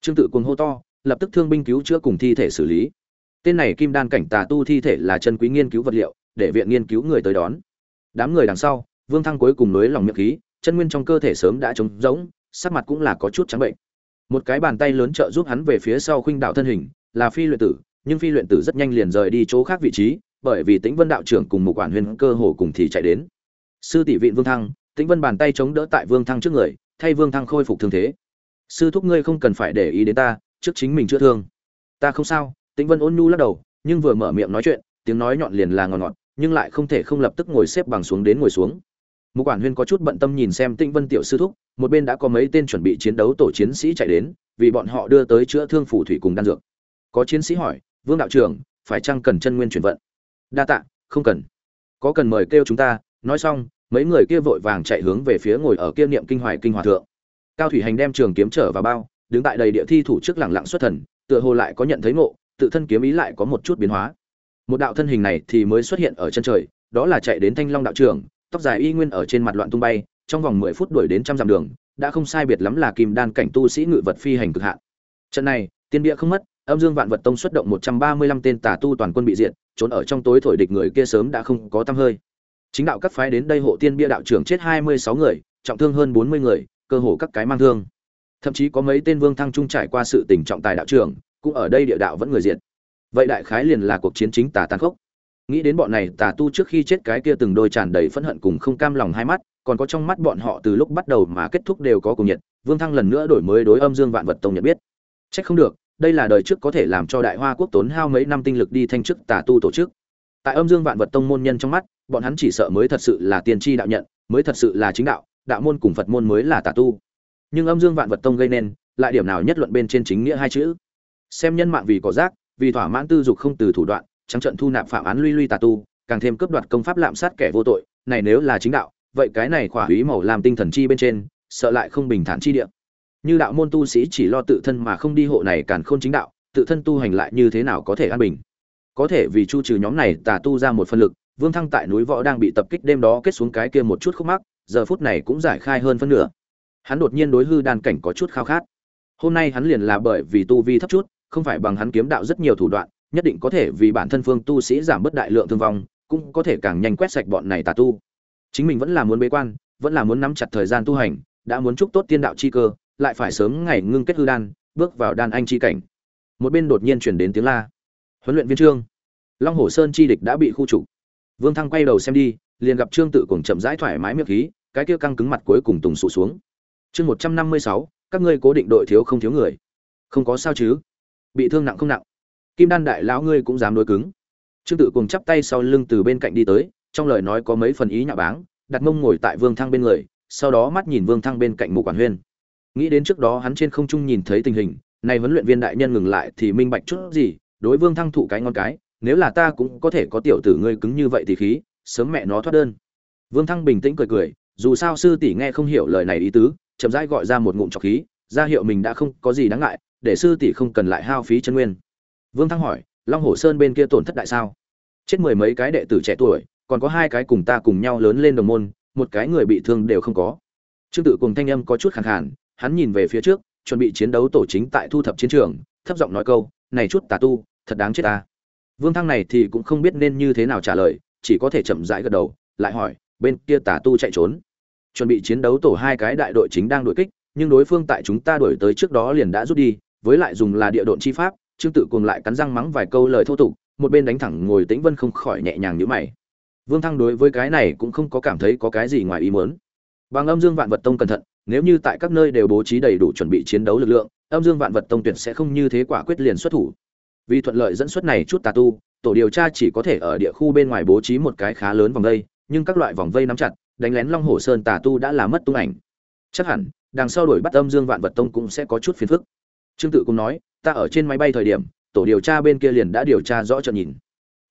Trương tự cuồng hô to, lập tức thương binh cứu chữa cùng thi thể xử lý. Tên này kim đan cảnh tà tu thi thể là chân quý nghiên cứu vật liệu để viện nghiên cứu người tới đón. Đám người đằng sau, vương thăng cuối cùng nới lòng miệng khí, chân nguyên trong cơ thể sớm đã trống rỗng, sắc mặt cũng là có chút trắng bệnh. Một cái bàn tay lớn trợ giúp hắn về phía sau khuynh đạo thân hình, là phi luyện tử, nhưng phi luyện tử rất nhanh liền rời đi chỗ khác vị trí, bởi vì tĩnh vân đạo trưởng cùng một quản huyền cơ hồ cùng thì chạy đến. Sư tỷ viện vương thăng, tĩnh vân bàn tay chống đỡ tại vương thăng trước người, thay vương thăng khôi phục thương thế. Sư thúc ngươi không cần phải để ý đến ta, trước chính mình chữa thương. Ta không sao, tĩnh vân ôn nhu lắc đầu, nhưng vừa mở miệng nói chuyện tiếng nói nhọn liền là ngọt ngọt, nhưng lại không thể không lập tức ngồi xếp bằng xuống đến ngồi xuống. Một quản huyên có chút bận tâm nhìn xem tĩnh vân tiểu sư thúc, một bên đã có mấy tên chuẩn bị chiến đấu tổ chiến sĩ chạy đến, vì bọn họ đưa tới chữa thương phù thủy cùng đan dược. Có chiến sĩ hỏi, vương đạo trưởng, phải chăng cần chân nguyên chuyển vận? Đa tạ, không cần. Có cần mời kêu chúng ta. Nói xong, mấy người kia vội vàng chạy hướng về phía ngồi ở kia niệm kinh hoài kinh hòa thượng. Cao thủy hành đem trường kiếm trở vào bao, đứng tại đầy địa thi thủ trước lẳng lặng xuất thần, tựa hồ lại có nhận thấy ngộ, tự thân kiếm ý lại có một chút biến hóa một đạo thân hình này thì mới xuất hiện ở chân trời, đó là chạy đến thanh long đạo trưởng, tóc dài y nguyên ở trên mặt loạn tung bay, trong vòng mười phút đuổi đến trăm dặm đường, đã không sai biệt lắm là kim đan cảnh tu sĩ ngự vật phi hành cực hạn. Trận này, tiên địa không mất, âm dương vạn vật tông xuất động một trăm ba mươi lăm tên tà tu toàn quân bị diệt, trốn ở trong tối thổi địch người kia sớm đã không có tăm hơi. Chính đạo các phái đến đây hộ tiên bia đạo trưởng chết hai mươi sáu người, trọng thương hơn bốn mươi người, cơ hồ các cái mang thương. Thậm chí có mấy tên vương thăng trung trải qua sự tình trọng tài đạo trưởng, cũng ở đây địa đạo vẫn người diệt vậy đại khái liền là cuộc chiến chính tà tàn khốc. Nghĩ đến bọn này tà tu trước khi chết cái kia từng đôi tràn đầy phẫn hận cùng không cam lòng hai mắt, còn có trong mắt bọn họ từ lúc bắt đầu mà kết thúc đều có cùng nhiệt, vương thăng lần nữa đổi mới đối âm dương vạn vật tông nhận biết. Trách không được, đây là đời trước có thể làm cho đại hoa quốc tốn hao mấy năm tinh lực đi thanh chức tà tu tổ chức. Tại âm dương vạn vật tông môn nhân trong mắt, bọn hắn chỉ sợ mới thật sự là tiên tri đạo nhận, mới thật sự là chính đạo đạo môn cùng phật môn mới là tà tu. Nhưng âm dương vạn vật tông gây nên, lại điểm nào nhất luận bên trên chính nghĩa hai chữ? Xem nhân mạng vì có rác vì thỏa mãn tư dục không từ thủ đoạn, trắng trận thu nạp phạm án luy luy tà tu, càng thêm cướp đoạt công pháp lạm sát kẻ vô tội, này nếu là chính đạo, vậy cái này khỏa úy màu làm tinh thần chi bên trên, sợ lại không bình thản chi địa. Như đạo môn tu sĩ chỉ lo tự thân mà không đi hộ này càng khôn chính đạo, tự thân tu hành lại như thế nào có thể an bình? Có thể vì chu trừ nhóm này tà tu ra một phân lực, vương thăng tại núi võ đang bị tập kích đêm đó kết xuống cái kia một chút khúc mắc, giờ phút này cũng giải khai hơn phân nửa. Hắn đột nhiên đối hư đan cảnh có chút khao khát. Hôm nay hắn liền là bởi vì tu vi thấp chút không phải bằng hắn kiếm đạo rất nhiều thủ đoạn, nhất định có thể vì bản thân phương tu sĩ giảm bớt đại lượng thương vong, cũng có thể càng nhanh quét sạch bọn này tà tu. Chính mình vẫn là muốn bế quan, vẫn là muốn nắm chặt thời gian tu hành, đã muốn chúc tốt tiên đạo chi cơ, lại phải sớm ngày ngưng kết hư đan, bước vào đan anh chi cảnh. Một bên đột nhiên truyền đến tiếng la. Huấn luyện viên trương. Long hồ sơn chi địch đã bị khu trục. Vương thăng quay đầu xem đi, liền gặp trương tự cùng chậm rãi thoải mái miệng khí, cái kia căng cứng mặt cuối cùng tùng sụ xuống. Chương một trăm năm mươi sáu, các ngươi cố định đội thiếu không thiếu người. Không có sao chứ? Bị thương nặng không nặng. Kim đan đại lão ngươi cũng dám đối cứng. Trương tự cùng chắp tay sau lưng từ bên cạnh đi tới, trong lời nói có mấy phần ý nhạo báng, đặt mông ngồi tại vương thăng bên người, sau đó mắt nhìn vương thăng bên cạnh mục quản huyên. Nghĩ đến trước đó hắn trên không trung nhìn thấy tình hình này huấn luyện viên đại nhân ngừng lại thì minh bạch chút gì, đối vương thăng thụ cái ngon cái, nếu là ta cũng có thể có tiểu tử ngươi cứng như vậy thì khí, sớm mẹ nó thoát đơn. Vương thăng bình tĩnh cười cười, dù sao sư tỷ nghe không hiểu lời này ý tứ, chậm rãi gọi ra một ngụm trọc khí, ra hiệu mình đã không có gì đáng ngại để sư tỷ không cần lại hao phí chân nguyên. Vương thăng hỏi, long hồ sơn bên kia tổn thất đại sao? Chết mười mấy cái đệ tử trẻ tuổi, còn có hai cái cùng ta cùng nhau lớn lên đồng môn, một cái người bị thương đều không có. Trương tự cùng thanh âm có chút khàn khàn, hắn nhìn về phía trước, chuẩn bị chiến đấu tổ chính tại thu thập chiến trường, thấp giọng nói câu, này chút tà tu, thật đáng chết ta. Vương thăng này thì cũng không biết nên như thế nào trả lời, chỉ có thể chậm rãi gật đầu, lại hỏi, bên kia tà tu chạy trốn? Chuẩn bị chiến đấu tổ hai cái đại đội chính đang đuổi kích, nhưng đối phương tại chúng ta đuổi tới trước đó liền đã rút đi với lại dùng là địa độn chi pháp, trương tự cùng lại cắn răng mắng vài câu lời thô tục, một bên đánh thẳng ngồi tĩnh vân không khỏi nhẹ nhàng như mày. Vương thăng đối với cái này cũng không có cảm thấy có cái gì ngoài ý muốn. Bằng âm dương vạn vật tông cẩn thận, nếu như tại các nơi đều bố trí đầy đủ chuẩn bị chiến đấu lực lượng, âm dương vạn vật tông tuyệt sẽ không như thế quả quyết liền xuất thủ. Vì thuận lợi dẫn xuất này chút tà tu, tổ điều tra chỉ có thể ở địa khu bên ngoài bố trí một cái khá lớn vòng vây, nhưng các loại vòng vây nắm chặt, đánh lén long hồ sơn tà tu đã làm mất tung ảnh. Chắc hẳn, đằng sau đuổi bắt âm dương vạn vật tông cũng sẽ có chút phiền phức trương tự cũng nói, ta ở trên máy bay thời điểm, tổ điều tra bên kia liền đã điều tra rõ trận nhìn.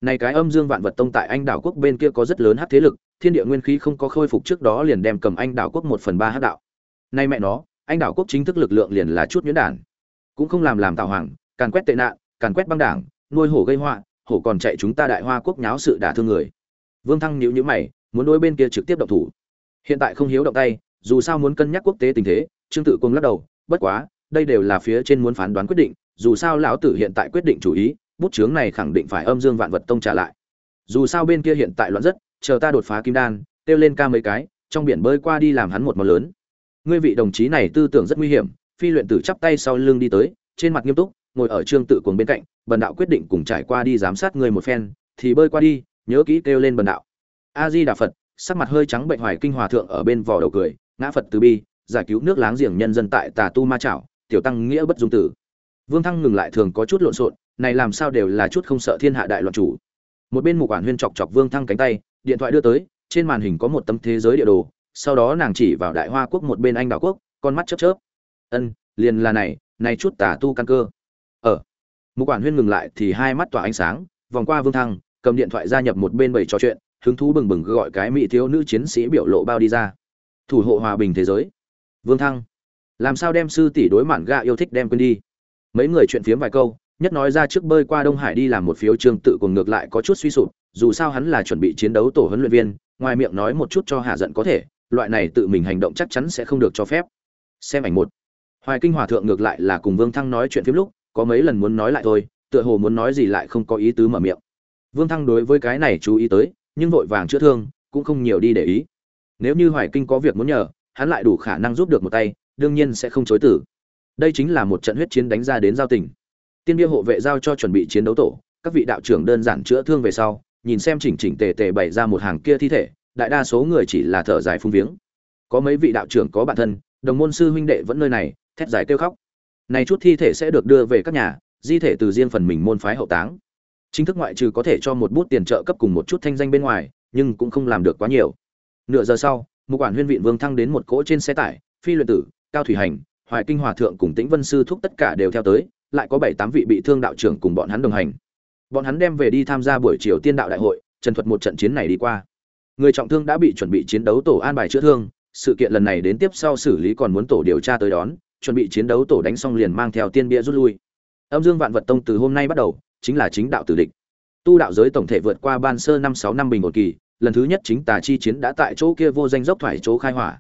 Này cái âm dương vạn vật tông tại anh đảo quốc bên kia có rất lớn hát thế lực, thiên địa nguyên khí không có khôi phục trước đó liền đem cầm anh đảo quốc một phần ba hát đạo. Nay mẹ nó, anh đảo quốc chính thức lực lượng liền là chút nhuyễn đản. Cũng không làm làm tạo hoàng, càn quét tệ nạn, càn quét băng đảng, nuôi hổ gây họa, hổ còn chạy chúng ta đại hoa quốc nháo sự đả thương người. Vương thăng nhíu nhíu mày, muốn đối bên kia trực tiếp động thủ. Hiện tại không hiếu động tay, dù sao muốn cân nhắc quốc tế tình thế, trương tự cuồng lắc đầu, bất quá đây đều là phía trên muốn phán đoán quyết định, dù sao lão tử hiện tại quyết định chủ ý, bút chướng này khẳng định phải âm dương vạn vật tông trả lại. Dù sao bên kia hiện tại loạn rất, chờ ta đột phá kim đan, kêu lên ca mấy cái, trong biển bơi qua đi làm hắn một món lớn. Ngươi vị đồng chí này tư tưởng rất nguy hiểm, phi luyện tử chắp tay sau lưng đi tới, trên mặt nghiêm túc, ngồi ở trương tự cuồng bên cạnh, bần đạo quyết định cùng trải qua đi giám sát người một phen, thì bơi qua đi, nhớ kỹ kêu lên bần đạo. A di đà phật, sắc mặt hơi trắng bệnh hoài kinh hòa thượng ở bên vỏ đầu cười, ngã phật từ bi, giải cứu nước láng giềng nhân dân tại tà tu ma chảo tiểu tăng nghĩa bất dung tử. Vương thăng ngừng lại thường có chút lộn xộn, này làm sao đều là chút không sợ thiên hạ đại loạn chủ. Một bên mục quản huyên chọc chọc vương thăng cánh tay, điện thoại đưa tới, trên màn hình có một tấm thế giới địa đồ, sau đó nàng chỉ vào đại hoa quốc một bên anh đảo quốc, con mắt chớp chớp. Ân, liền là này này chút tả tu căn cơ. Ở mục quản huyên ngừng lại thì hai mắt tỏa ánh sáng, vòng qua vương thăng, cầm điện thoại gia nhập một bên bầy trò chuyện, hứng thú bừng bừng gọi cái mỹ thiếu nữ chiến sĩ biểu lộ bao đi ra. Thủ hộ hòa bình thế giới. Vương thăng làm sao đem sư tỷ đối mạn gạ yêu thích đem quên đi? Mấy người chuyện phiếm vài câu, nhất nói ra trước bơi qua đông hải đi làm một phiếu trương tự cùng ngược lại có chút suy sụp, dù sao hắn là chuẩn bị chiến đấu tổ huấn luyện viên, ngoài miệng nói một chút cho hạ giận có thể, loại này tự mình hành động chắc chắn sẽ không được cho phép. Xem ảnh một. Hoài kinh hòa thượng ngược lại là cùng vương thăng nói chuyện phiếm lúc, có mấy lần muốn nói lại thôi, tựa hồ muốn nói gì lại không có ý tứ mở miệng. Vương thăng đối với cái này chú ý tới, nhưng vội vàng chữa thương, cũng không nhiều đi để ý. Nếu như hoài kinh có việc muốn nhờ, hắn lại đủ khả năng giúp được một tay đương nhiên sẽ không chối tử. Đây chính là một trận huyết chiến đánh ra đến giao tình. Tiên bia hộ vệ giao cho chuẩn bị chiến đấu tổ, các vị đạo trưởng đơn giản chữa thương về sau, nhìn xem chỉnh chỉnh tề tề bày ra một hàng kia thi thể, đại đa số người chỉ là thở dài phung viếng. Có mấy vị đạo trưởng có bản thân, đồng môn sư huynh đệ vẫn nơi này, thét dài kêu khóc. Này chút thi thể sẽ được đưa về các nhà, di thể từ riêng phần mình môn phái hậu táng. Chính thức ngoại trừ có thể cho một bút tiền trợ cấp cùng một chút thanh danh bên ngoài, nhưng cũng không làm được quá nhiều. Nửa giờ sau một quản huyên viện vương thăng đến một cỗ trên xe tải, phi luyện tử cao thủy hành, hoài kinh hòa thượng cùng tĩnh vân sư thúc tất cả đều theo tới, lại có bảy tám vị bị thương đạo trưởng cùng bọn hắn đồng hành. Bọn hắn đem về đi tham gia buổi chiều tiên đạo đại hội, trần thuật một trận chiến này đi qua. Người trọng thương đã bị chuẩn bị chiến đấu tổ an bài chữa thương, sự kiện lần này đến tiếp sau xử lý còn muốn tổ điều tra tới đón, chuẩn bị chiến đấu tổ đánh xong liền mang theo tiên bia rút lui. Âm dương vạn vật tông từ hôm nay bắt đầu, chính là chính đạo tử địch. Tu đạo giới tổng thể vượt qua ban sơ năm sáu năm bình một kỳ, lần thứ nhất chính tà chi chiến đã tại chỗ kia vô danh dốc thoải chỗ khai hỏa.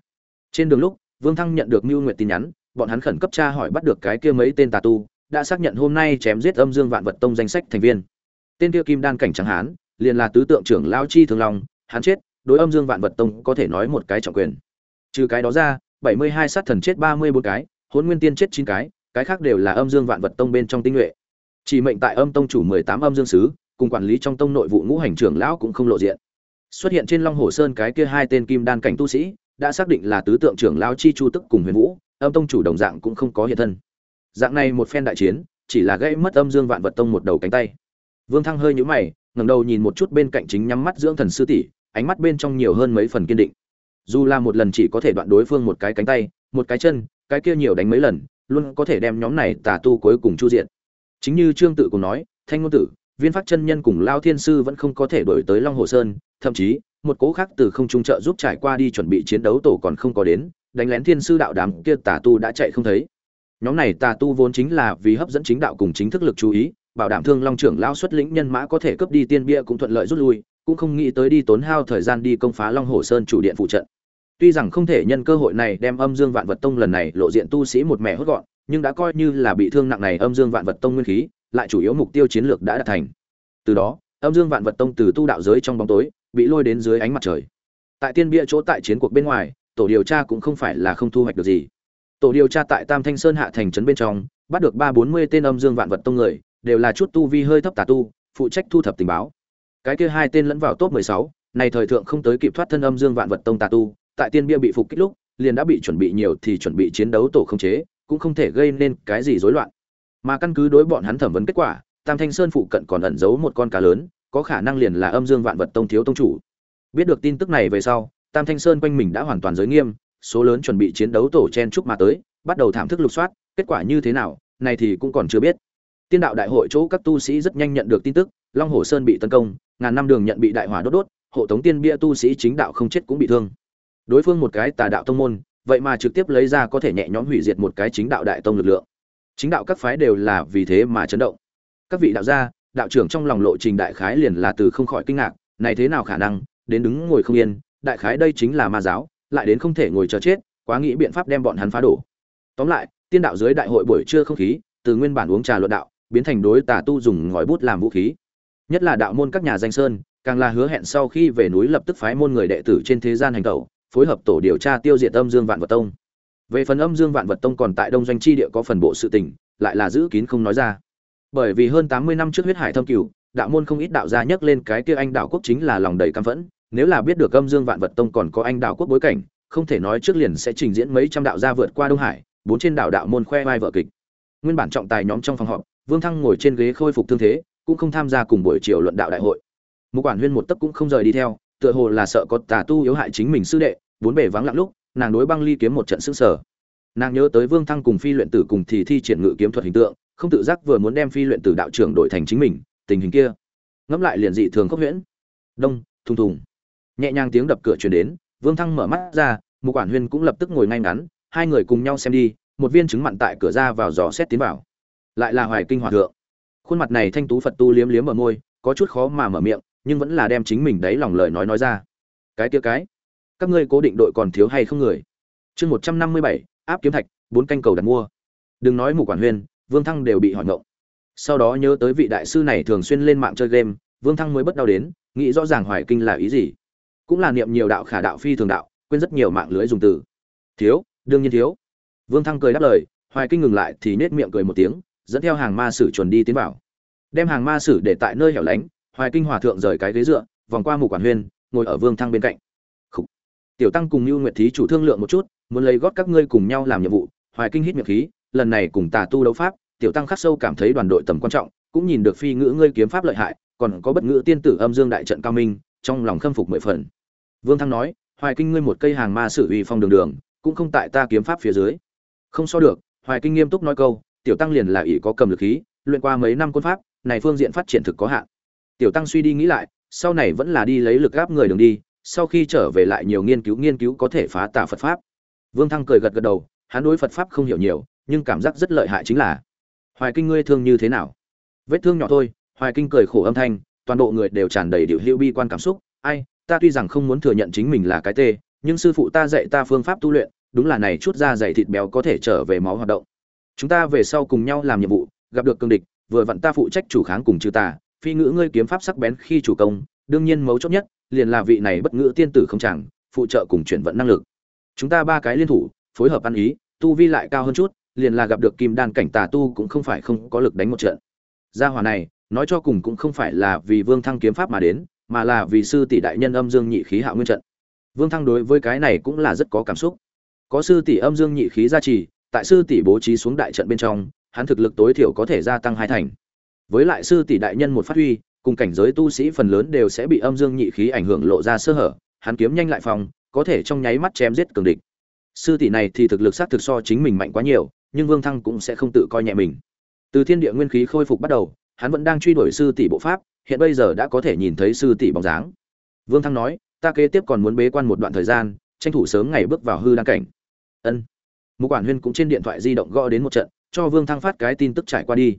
Trên đường lúc vương thăng nhận được mưu Nguyệt tin nhắn, bọn hắn khẩn cấp tra hỏi bắt được cái kia mấy tên tà tu, đã xác nhận hôm nay chém giết âm dương vạn vật tông danh sách thành viên. Tên kia kim đan cảnh trắng hán, liền là tứ tượng trưởng Lão chi thường long, hắn chết, đối âm dương vạn vật tông có thể nói một cái trọng quyền. Trừ cái đó ra, bảy mươi hai sát thần chết ba mươi bốn cái, Hỗn nguyên tiên chết chín cái cái khác đều là âm dương vạn vật tông bên trong tinh nhuệ. Chỉ mệnh tại âm tông chủ mười tám âm dương sứ, cùng quản lý trong tông nội vụ ngũ hành trưởng lão cũng không lộ diện. Xuất hiện trên long hồ sơn cái kia hai tên kim đan cảnh tu sĩ đã xác định là tứ tượng trưởng lão chi chu tức cùng huyền vũ, âm tông chủ đồng dạng cũng không có hiện thân. Dạng này một phen đại chiến, chỉ là gây mất âm dương vạn vật tông một đầu cánh tay. Vương thăng hơi nhũ mày, ngẩng đầu nhìn một chút bên cạnh chính nhắm mắt dưỡng thần sư tỷ, ánh mắt bên trong nhiều hơn mấy phần kiên định. Dù là một lần chỉ có thể đoạn đối phương một cái cánh tay, một cái chân, cái kia nhiều đánh mấy lần, luôn có thể đem nhóm này tà tu cuối cùng chu diện chính như trương tự cùng nói, thanh ngôn tử, viên phát chân nhân cùng lao thiên sư vẫn không có thể đổi tới long hồ sơn, thậm chí một cố khác từ không trung trợ giúp trải qua đi chuẩn bị chiến đấu tổ còn không có đến, đánh lén thiên sư đạo đám kia tà tu đã chạy không thấy. Nhóm này tà tu vốn chính là vì hấp dẫn chính đạo cùng chính thức lực chú ý, bảo đảm thương long trưởng lao xuất lĩnh nhân mã có thể cướp đi tiên bia cũng thuận lợi rút lui, cũng không nghĩ tới đi tốn hao thời gian đi công phá long hồ sơn chủ điện phụ trận. Tuy rằng không thể nhân cơ hội này đem âm dương vạn vật tông lần này lộ diện tu sĩ một mẻ hốt gọn, nhưng đã coi như là bị thương nặng này âm dương vạn vật tông nguyên khí, lại chủ yếu mục tiêu chiến lược đã đạt thành. Từ đó, âm dương vạn vật tông từ tu đạo giới trong bóng tối bị lôi đến dưới ánh mặt trời. Tại tiên bia chỗ tại chiến cuộc bên ngoài, tổ điều tra cũng không phải là không thu hoạch được gì. Tổ điều tra tại tam thanh sơn hạ thành trấn bên trong, bắt được ba bốn mươi tên âm dương vạn vật tông người, đều là chút tu vi hơi thấp tà tu, phụ trách thu thập tình báo. Cái kia hai tên lẫn vào top mười sáu, này thời thượng không tới kịp thoát thân âm dương vạn vật tông tà tu, tại tiên bia bị phục kích lúc, liền đã bị chuẩn bị nhiều thì chuẩn bị chiến đấu tổ không chế, cũng không thể gây nên cái gì rối loạn. Mà căn cứ đối bọn hắn thẩm vấn kết quả, tam thanh sơn phụ cận còn ẩn giấu một con cá lớn có khả năng liền là âm dương vạn vật tông thiếu tông chủ. Biết được tin tức này về sau, tam thanh sơn quanh mình đã hoàn toàn giới nghiêm, số lớn chuẩn bị chiến đấu tổ chen chúc mà tới, bắt đầu thảm thức lục soát, kết quả như thế nào, này thì cũng còn chưa biết. Tiên đạo đại hội chỗ các tu sĩ rất nhanh nhận được tin tức, long hồ sơn bị tấn công, ngàn năm đường nhận bị đại hỏa đốt đốt, hộ tống tiên bia tu sĩ chính đạo không chết cũng bị thương. Đối phương một cái tà đạo tông môn, vậy mà trực tiếp lấy ra có thể nhẹ nhõm hủy diệt một cái chính đạo đại tông lực lượng. Chính đạo các phái đều là vì thế mà chấn động. Các vị đạo gia đạo trưởng trong lòng lộ trình đại khái liền là từ không khỏi kinh ngạc, này thế nào khả năng, đến đứng ngồi không yên, đại khái đây chính là ma giáo, lại đến không thể ngồi chờ chết, quá nghĩ biện pháp đem bọn hắn phá đổ. Tóm lại, tiên đạo dưới đại hội buổi trưa không khí, từ nguyên bản uống trà luận đạo, biến thành đối tà tu dùng ngòi bút làm vũ khí. Nhất là đạo môn các nhà danh sơn, càng là hứa hẹn sau khi về núi lập tức phái môn người đệ tử trên thế gian hành tẩu, phối hợp tổ điều tra tiêu diệt âm dương vạn vật tông. Về phần âm dương vạn vật tông còn tại đông doanh chi địa có phần bộ sự tình, lại là giữ kín không nói ra bởi vì hơn tám mươi năm trước huyết hải thâm cửu, đạo môn không ít đạo gia nhắc lên cái kia anh đạo quốc chính là lòng đầy căm phẫn. Nếu là biết được âm dương vạn vật tông còn có anh đạo quốc bối cảnh, không thể nói trước liền sẽ trình diễn mấy trăm đạo gia vượt qua đông hải, bốn trên đảo đạo môn khoe vai vợ kịch. Nguyên bản trọng tài nhóm trong phòng họp, vương thăng ngồi trên ghế khôi phục thương thế, cũng không tham gia cùng buổi chiều luận đạo đại hội. Một quản huyên một tấc cũng không rời đi theo, tựa hồ là sợ có tà tu yếu hại chính mình sư đệ, bốn bề vắng lặng lúc, nàng đối băng ly kiếm một trận sức sở nàng nhớ tới vương thăng cùng phi luyện tử cùng thì thi triển ngự kiếm thuật hình tượng không tự giác vừa muốn đem phi luyện tử đạo trưởng đổi thành chính mình, tình hình kia. Ngẫm lại liền dị thường khốc huyễn. Đông, thùng thùng. Nhẹ nhàng tiếng đập cửa truyền đến, vương thăng mở mắt ra một quản huyên cũng lập tức ngồi ngay ngắn, hai người cùng nhau xem đi, một viên trứng mặn tại cửa ra vào dò xét tiến vào. Lại là hoài kinh hòa thượng. Khuôn mặt này thanh tú phật tu liếm liếm ở môi, có chút khó mà mở miệng, nhưng vẫn là đem chính mình đấy lòng lời nói nói ra. Cái kia cái, các ngươi cố định đội còn thiếu hay không người? Chương một trăm năm mươi bảy, áp kiếm thạch, bốn canh cầu đặt mua. Đừng nói mù quản huyên vương thăng đều bị hỏi ngộng. Sau đó nhớ tới vị đại sư này thường xuyên lên mạng chơi game, vương thăng mới bất đau đến, nghĩ rõ ràng hoài kinh là ý gì. Cũng là niệm nhiều đạo khả đạo phi thường đạo, quên rất nhiều mạng lưới dùng từ. Thiếu, đương nhiên thiếu. Vương thăng cười đáp lời, hoài kinh ngừng lại thì nết miệng cười một tiếng, dẫn theo hàng ma sử chuẩn đi tiến vào. Đem hàng ma sử để tại nơi hẻo lánh, hoài kinh hòa thượng rời cái ghế dựa, vòng qua mục quản huyên ngồi ở vương thăng bên cạnh. Khủ. tiểu tăng cùng lưu nguyệt thí chủ thương lượng một chút, muốn lấy gót các ngươi cùng nhau làm nhiệm vụ, hoài kinh hít miệng khí lần này cùng tà tu đấu pháp, tiểu tăng khắc sâu cảm thấy đoàn đội tầm quan trọng, cũng nhìn được phi ngữ ngươi kiếm pháp lợi hại, còn có bất ngữ tiên tử âm dương đại trận cao minh, trong lòng khâm phục mười phần. Vương thăng nói, hoài kinh ngươi một cây hàng ma sử uy phong đường đường, cũng không tại ta kiếm pháp phía dưới. Không so được. Hoài kinh nghiêm túc nói câu, tiểu tăng liền là ỷ có cầm lực khí, luyện qua mấy năm quân pháp, này phương diện phát triển thực có hạn. Tiểu tăng suy đi nghĩ lại, sau này vẫn là đi lấy lực gáp người đường đi, sau khi trở về lại nhiều nghiên cứu nghiên cứu có thể phá tà phật pháp. Vương thăng cười gật gật đầu, hắn đối phật pháp không hiểu nhiều nhưng cảm giác rất lợi hại chính là, hoài kinh ngươi thương như thế nào? Vết thương nhỏ thôi, hoài kinh cười khổ âm thanh, toàn bộ người đều tràn đầy điệu hữu bi quan cảm xúc. Ai, ta tuy rằng không muốn thừa nhận chính mình là cái tê, nhưng sư phụ ta dạy ta phương pháp tu luyện, đúng là này chút da dày thịt béo có thể trở về máu hoạt động. Chúng ta về sau cùng nhau làm nhiệm vụ, gặp được cương địch, vừa vặn ta phụ trách chủ kháng cùng trừ tà, phi ngữ ngươi kiếm pháp sắc bén khi chủ công, đương nhiên mấu chốt nhất, liền là vị này bất ngữ tiên tử không chẳng phụ trợ cùng chuyển vận năng lực. Chúng ta ba cái liên thủ, phối hợp ăn ý, tu vi lại cao hơn chút liền là gặp được kim đan cảnh tà tu cũng không phải không có lực đánh một trận. Gia hỏa này, nói cho cùng cũng không phải là vì vương thăng kiếm pháp mà đến, mà là vì sư tỷ đại nhân âm dương nhị khí hạ nguyên trận. Vương thăng đối với cái này cũng là rất có cảm xúc. Có sư tỷ âm dương nhị khí gia trì, tại sư tỷ bố trí xuống đại trận bên trong, hắn thực lực tối thiểu có thể gia tăng hai thành. Với lại sư tỷ đại nhân một phát huy, cùng cảnh giới tu sĩ phần lớn đều sẽ bị âm dương nhị khí ảnh hưởng lộ ra sơ hở, hắn kiếm nhanh lại phòng, có thể trong nháy mắt chém giết cường địch. Sư tỷ này thì thực lực sát thực so chính mình mạnh quá nhiều nhưng vương thăng cũng sẽ không tự coi nhẹ mình. Từ thiên địa nguyên khí khôi phục bắt đầu, hắn vẫn đang truy đuổi sư tỷ bộ pháp, hiện bây giờ đã có thể nhìn thấy sư tỷ bóng dáng. Vương thăng nói, ta kế tiếp còn muốn bế quan một đoạn thời gian, tranh thủ sớm ngày bước vào hư đăng cảnh. Ân. Mục quản huyên cũng trên điện thoại di động gõ đến một trận, cho vương thăng phát cái tin tức trải qua đi.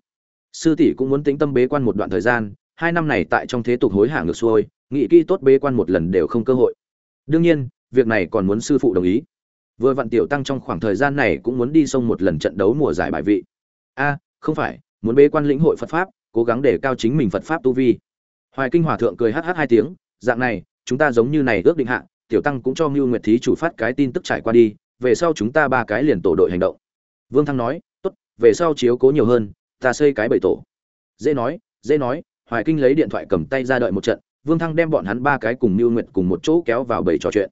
Sư tỷ cũng muốn tĩnh tâm bế quan một đoạn thời gian, hai năm này tại trong thế tục hối hả ngược xuôi nghĩ kỹ tốt bế quan một lần đều không cơ hội. Đương nhiên, việc này còn muốn sư phụ đồng ý vừa vặn tiểu tăng trong khoảng thời gian này cũng muốn đi sông một lần trận đấu mùa giải bài vị. A, không phải, muốn bế quan lĩnh hội phật pháp, cố gắng để cao chính mình phật pháp tu vi. Hoài kinh hòa thượng cười hh hai tiếng, dạng này, chúng ta giống như này ước định hạ, tiểu tăng cũng cho mưu nguyệt thí chủ phát cái tin tức trải qua đi, về sau chúng ta ba cái liền tổ đội hành động. Vương thăng nói, tốt, về sau chiếu cố nhiều hơn, ta xây cái bầy tổ. Dễ nói dễ nói, hoài kinh lấy điện thoại cầm tay ra đợi một trận, vương thăng đem bọn hắn ba cái cùng mưu nguyệt cùng một chỗ kéo vào bầy trò chuyện.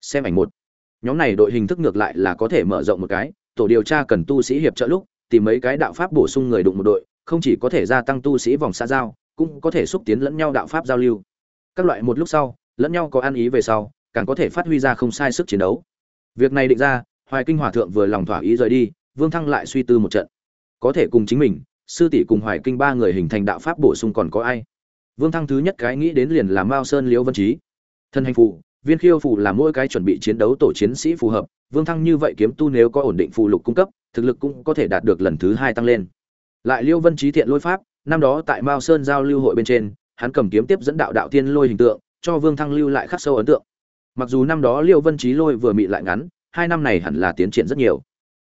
Xem ảnh một nhóm này đội hình thức ngược lại là có thể mở rộng một cái, tổ điều tra cần tu sĩ hiệp trợ lúc, tìm mấy cái đạo pháp bổ sung người đụng một đội, không chỉ có thể gia tăng tu sĩ vòng xa giao, cũng có thể xúc tiến lẫn nhau đạo pháp giao lưu. Các loại một lúc sau, lẫn nhau có ăn ý về sau, càng có thể phát huy ra không sai sức chiến đấu. Việc này định ra, hoài kinh hòa thượng vừa lòng thỏa ý rời đi, vương thăng lại suy tư một trận. Có thể cùng chính mình, sư tỷ cùng hoài kinh ba người hình thành đạo pháp bổ sung còn có ai? Vương thăng thứ nhất cái nghĩ đến liền là mao sơn liễu vân trí. Thân hành phụ viên khiêu phù là mỗi cái chuẩn bị chiến đấu tổ chiến sĩ phù hợp, vương thăng như vậy kiếm tu nếu có ổn định phù lục cung cấp, thực lực cũng có thể đạt được lần thứ hai tăng lên. Lại liêu vân trí thiện lôi pháp, năm đó tại mao sơn giao lưu hội bên trên, hắn cầm kiếm tiếp dẫn đạo đạo tiên lôi hình tượng, cho vương thăng lưu lại khắc sâu ấn tượng. Mặc dù năm đó liêu vân trí lôi vừa mị lại ngắn, hai năm này hẳn là tiến triển rất nhiều.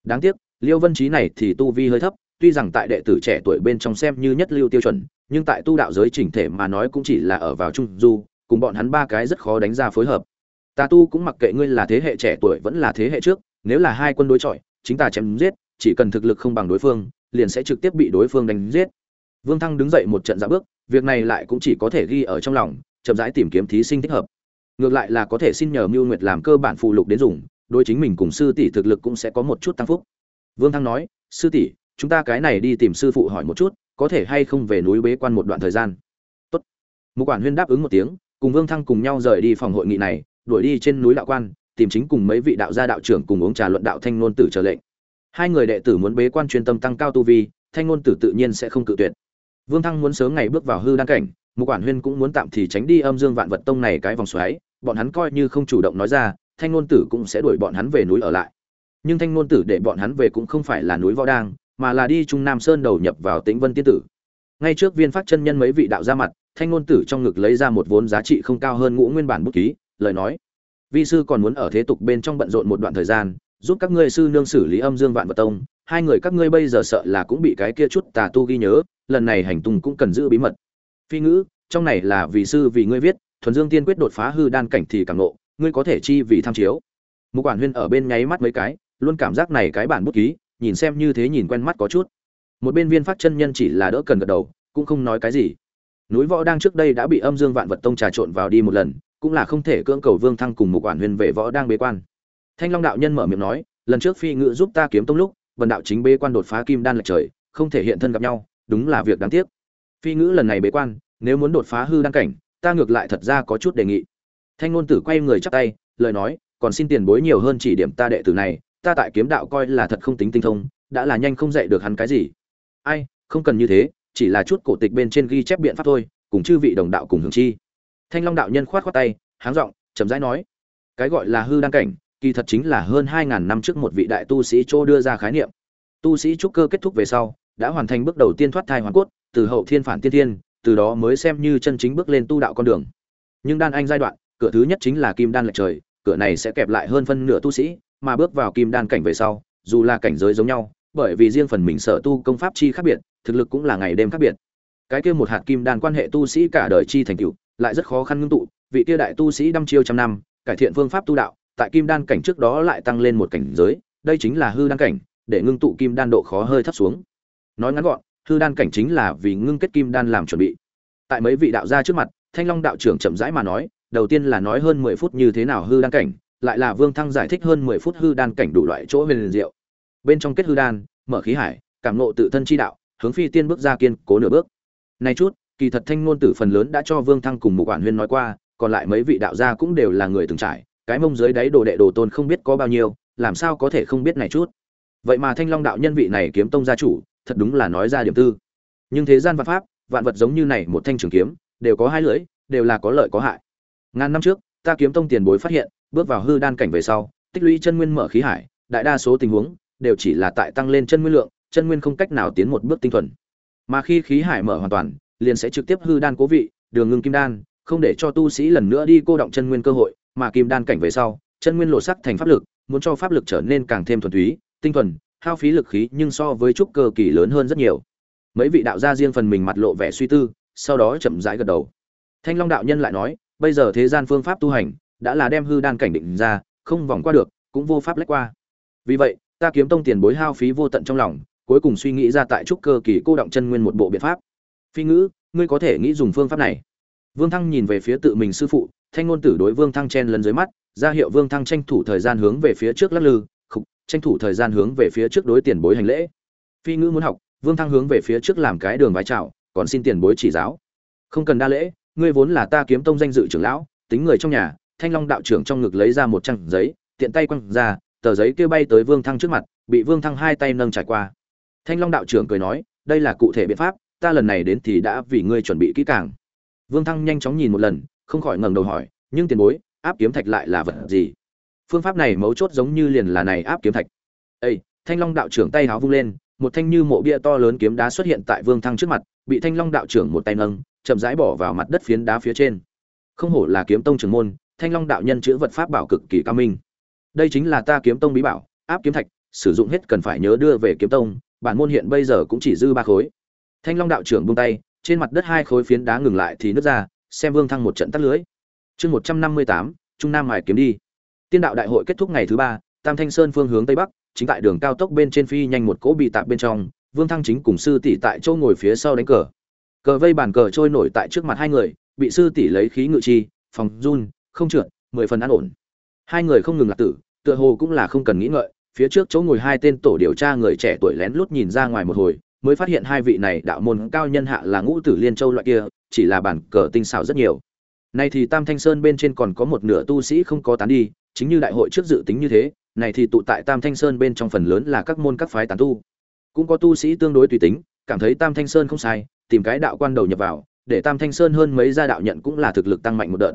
Đáng tiếc, liêu vân trí này thì tu vi hơi thấp, tuy rằng tại đệ tử trẻ tuổi bên trong xem như nhất lưu tiêu chuẩn, nhưng tại tu đạo giới chỉnh thể mà nói cũng chỉ là ở vào trung du cùng bọn hắn ba cái rất khó đánh ra phối hợp. Tà tu cũng mặc kệ ngươi là thế hệ trẻ tuổi vẫn là thế hệ trước, nếu là hai quân đối chọi, chính ta chém giết, chỉ cần thực lực không bằng đối phương, liền sẽ trực tiếp bị đối phương đánh giết. Vương thăng đứng dậy một trận dạo bước, việc này lại cũng chỉ có thể ghi ở trong lòng, chậm rãi tìm kiếm thí sinh thích hợp. Ngược lại là có thể xin nhờ mưu nguyệt làm cơ bản phụ lục đến dùng đôi chính mình cùng sư tỷ thực lực cũng sẽ có một chút tăng phúc. Vương thăng nói, sư tỷ, chúng ta cái này đi tìm sư phụ hỏi một chút, có thể hay không về núi bế quan một đoạn thời gian? Tốt. Một quản huyên đáp ứng một tiếng cùng vương thăng cùng nhau rời đi phòng hội nghị này, đuổi đi trên núi đạo quan, tìm chính cùng mấy vị đạo gia đạo trưởng cùng uống trà luận đạo thanh ngôn tử trở lệnh. Hai người đệ tử muốn bế quan chuyên tâm tăng cao tu vi, thanh ngôn tử tự nhiên sẽ không cự tuyệt. Vương thăng muốn sớm ngày bước vào hư đan cảnh, Mục quản huyên cũng muốn tạm thì tránh đi âm dương vạn vật tông này cái vòng xoáy, bọn hắn coi như không chủ động nói ra, thanh ngôn tử cũng sẽ đuổi bọn hắn về núi ở lại. Nhưng thanh ngôn tử để bọn hắn về cũng không phải là núi võ đang, mà là đi trung nam sơn đầu nhập vào tĩnh vân tiên tử. Ngay trước viên phát chân nhân mấy vị đạo ra mặt thanh ngôn tử trong ngực lấy ra một vốn giá trị không cao hơn ngũ nguyên bản bút ký, lời nói, vi sư còn muốn ở thế tục bên trong bận rộn một đoạn thời gian, giúp các ngươi sư nương xử lý âm dương vạn vật tông, hai người các ngươi bây giờ sợ là cũng bị cái kia chút tà tu ghi nhớ, lần này hành tung cũng cần giữ bí mật. Phi ngữ, trong này là vì sư vì ngươi viết, thuần dương tiên quyết đột phá hư đan cảnh thì càng nộ ngươi có thể chi vì tham chiếu. Một quản huyên ở bên nháy mắt mấy cái, luôn cảm giác này cái bản bút ký, nhìn xem như thế nhìn quen mắt có chút. Một bên viên phát chân nhân chỉ là đỡ cần gật đầu, cũng không nói cái gì núi võ đang trước đây đã bị âm dương vạn vật tông trà trộn vào đi một lần, cũng là không thể cưỡng cầu vương thăng cùng một quản huyền về võ đang bế quan. Thanh long đạo nhân mở miệng nói, lần trước phi ngự giúp ta kiếm tông lúc vần đạo chính bế quan đột phá kim đan lệch trời, không thể hiện thân gặp nhau, đúng là việc đáng tiếc. Phi ngữ lần này bế quan, nếu muốn đột phá hư đăng cảnh, ta ngược lại thật ra có chút đề nghị. Thanh ngôn tử quay người chắp tay, lời nói, còn xin tiền bối nhiều hơn chỉ điểm ta đệ tử này, ta tại kiếm đạo coi là thật không tính tinh thông, đã là nhanh không dạy được hắn cái gì. Ai, không cần như thế chỉ là chút cổ tịch bên trên ghi chép biện pháp thôi, cùng chư vị đồng đạo cùng hưởng chi. Thanh long đạo nhân khoát khoát tay, háng giọng, chậm rãi nói, cái gọi là hư đăng cảnh, kỳ thật chính là hơn 2.000 năm trước một vị đại tu sĩ chỗ đưa ra khái niệm. Tu sĩ trúc cơ kết thúc về sau, đã hoàn thành bước đầu tiên thoát thai hoàn cốt, từ hậu thiên phản tiên thiên, từ đó mới xem như chân chính bước lên tu đạo con đường. Nhưng đan anh giai đoạn, cửa thứ nhất chính là kim đan lệch trời, cửa này sẽ kẹp lại hơn phân nửa tu sĩ, mà bước vào kim đan cảnh về sau, dù là cảnh giới giống nhau bởi vì riêng phần mình sở tu công pháp chi khác biệt, thực lực cũng là ngày đêm khác biệt. Cái kia một hạt kim đan quan hệ tu sĩ cả đời chi thành tựu, lại rất khó khăn ngưng tụ, vị kia đại tu sĩ đăm chiêu trăm năm, cải thiện phương pháp tu đạo, tại kim đan cảnh trước đó lại tăng lên một cảnh giới, đây chính là hư đan cảnh, để ngưng tụ kim đan độ khó hơi thấp xuống. Nói ngắn gọn, hư đan cảnh chính là vì ngưng kết kim đan làm chuẩn bị. Tại mấy vị đạo gia trước mặt, thanh long đạo trưởng chậm rãi mà nói, đầu tiên là nói hơn mười phút như thế nào hư đan cảnh, lại là vương thăng giải thích hơn mười phút hư đan cảnh đủ loại chỗ huyền diệu bên trong kết hư đan, mở khí hải, cảm nộ tự thân chi đạo, hướng phi tiên bước ra kiên cố nửa bước. Này chút, kỳ thật thanh ngôn tử phần lớn đã cho vương thăng cùng một quản huyên nói qua, còn lại mấy vị đạo gia cũng đều là người từng trải, cái mông dưới đáy đồ đệ đồ tôn không biết có bao nhiêu, làm sao có thể không biết này chút. Vậy mà thanh long đạo nhân vị này kiếm tông gia chủ, thật đúng là nói ra điểm tư. Nhưng thế gian và pháp, vạn vật giống như này một thanh trường kiếm, đều có hai lưỡi, đều là có lợi có hại. Ngàn năm trước, ta kiếm tông tiền bối phát hiện, bước vào hư đan cảnh về sau, tích lũy chân nguyên mở khí hải, đại đa số tình huống đều chỉ là tại tăng lên chân nguyên lượng, chân nguyên không cách nào tiến một bước tinh thuần. Mà khi khí hải mở hoàn toàn, liền sẽ trực tiếp hư đan cố vị, đường ngưng kim đan, không để cho tu sĩ lần nữa đi cô động chân nguyên cơ hội, mà kim đan cảnh về sau, chân nguyên lộ sắc thành pháp lực, muốn cho pháp lực trở nên càng thêm thuần túy, tinh thuần, hao phí lực khí nhưng so với trúc cơ kỳ lớn hơn rất nhiều. Mấy vị đạo gia riêng phần mình mặt lộ vẻ suy tư, sau đó chậm rãi gật đầu. Thanh long đạo nhân lại nói, bây giờ thế gian phương pháp tu hành, đã là đem hư đan cảnh định ra, không vòng qua được, cũng vô pháp lách qua. Vì vậy ta kiếm tông tiền bối hao phí vô tận trong lòng, cuối cùng suy nghĩ ra tại trúc cơ kỳ cô động chân nguyên một bộ biện pháp. Phi ngữ, ngươi có thể nghĩ dùng phương pháp này. Vương thăng nhìn về phía tự mình sư phụ, thanh ngôn tử đối vương thăng chen lần dưới mắt, ra hiệu vương thăng tranh thủ thời gian hướng về phía trước lắc lư, khục, tranh thủ thời gian hướng về phía trước đối tiền bối hành lễ. Phi ngữ muốn học, vương thăng hướng về phía trước làm cái đường vái chào, còn xin tiền bối chỉ giáo. Không cần đa lễ, ngươi vốn là ta kiếm tông danh dự trưởng lão, tính người trong nhà, thanh long đạo trưởng trong ngực lấy ra một trang giấy, tiện tay quăng ra tờ giấy kia bay tới vương thăng trước mặt bị vương thăng hai tay nâng trải qua. Thanh long đạo trưởng cười nói đây là cụ thể biện pháp ta lần này đến thì đã vì ngươi chuẩn bị kỹ càng. Vương thăng nhanh chóng nhìn một lần không khỏi ngẩng đầu hỏi nhưng tiền bối áp kiếm thạch lại là vật gì? Phương pháp này mấu chốt giống như liền là này áp kiếm thạch. Ê, thanh long đạo trưởng tay háo vung lên một thanh như mộ bia to lớn kiếm đá xuất hiện tại vương thăng trước mặt bị thanh long đạo trưởng một tay nâng chậm rãi bỏ vào mặt đất phiến đá phía trên. Không hổ là kiếm tông trưởng môn thanh long đạo nhân chữ vật pháp bảo cực kỳ cao minh đây chính là ta kiếm tông bí bảo, áp kiếm thạch, sử dụng hết cần phải nhớ đưa về kiếm tông, bản môn hiện bây giờ cũng chỉ dư ba khối. Thanh long đạo trưởng buông tay, trên mặt đất hai khối phiến đá ngừng lại thì nứt ra, xem vương thăng một trận tắt lưới. Chương một trăm năm mươi tám, trung nam mài kiếm đi. Tiên đạo đại hội kết thúc ngày thứ ba, tam thanh sơn phương hướng tây bắc, chính tại đường cao tốc bên trên phi nhanh một cỗ bị tạp bên trong, vương thăng chính cùng sư tỷ tại chỗ ngồi phía sau đánh cờ. Cờ vây bàn cờ trôi nổi tại trước mặt hai người, bị sư tỷ lấy khí ngự chi, phòng run, không trượt, mười phần an ổn hai người không ngừng lạc tử, tựa hồ cũng là không cần nghĩ ngợi, phía trước chỗ ngồi hai tên tổ điều tra người trẻ tuổi lén lút nhìn ra ngoài một hồi, mới phát hiện hai vị này đạo môn cao nhân hạ là ngũ tử liên châu loại kia, chỉ là bản cờ tinh xảo rất nhiều. Nay thì tam thanh sơn bên trên còn có một nửa tu sĩ không có tán đi, chính như đại hội trước dự tính như thế, này thì tụ tại tam thanh sơn bên trong phần lớn là các môn các phái tán tu. Cũng có tu sĩ tương đối tùy tính, cảm thấy tam thanh sơn không sai, tìm cái đạo quan đầu nhập vào, để tam thanh sơn hơn mấy gia đạo nhận cũng là thực lực tăng mạnh một đợt.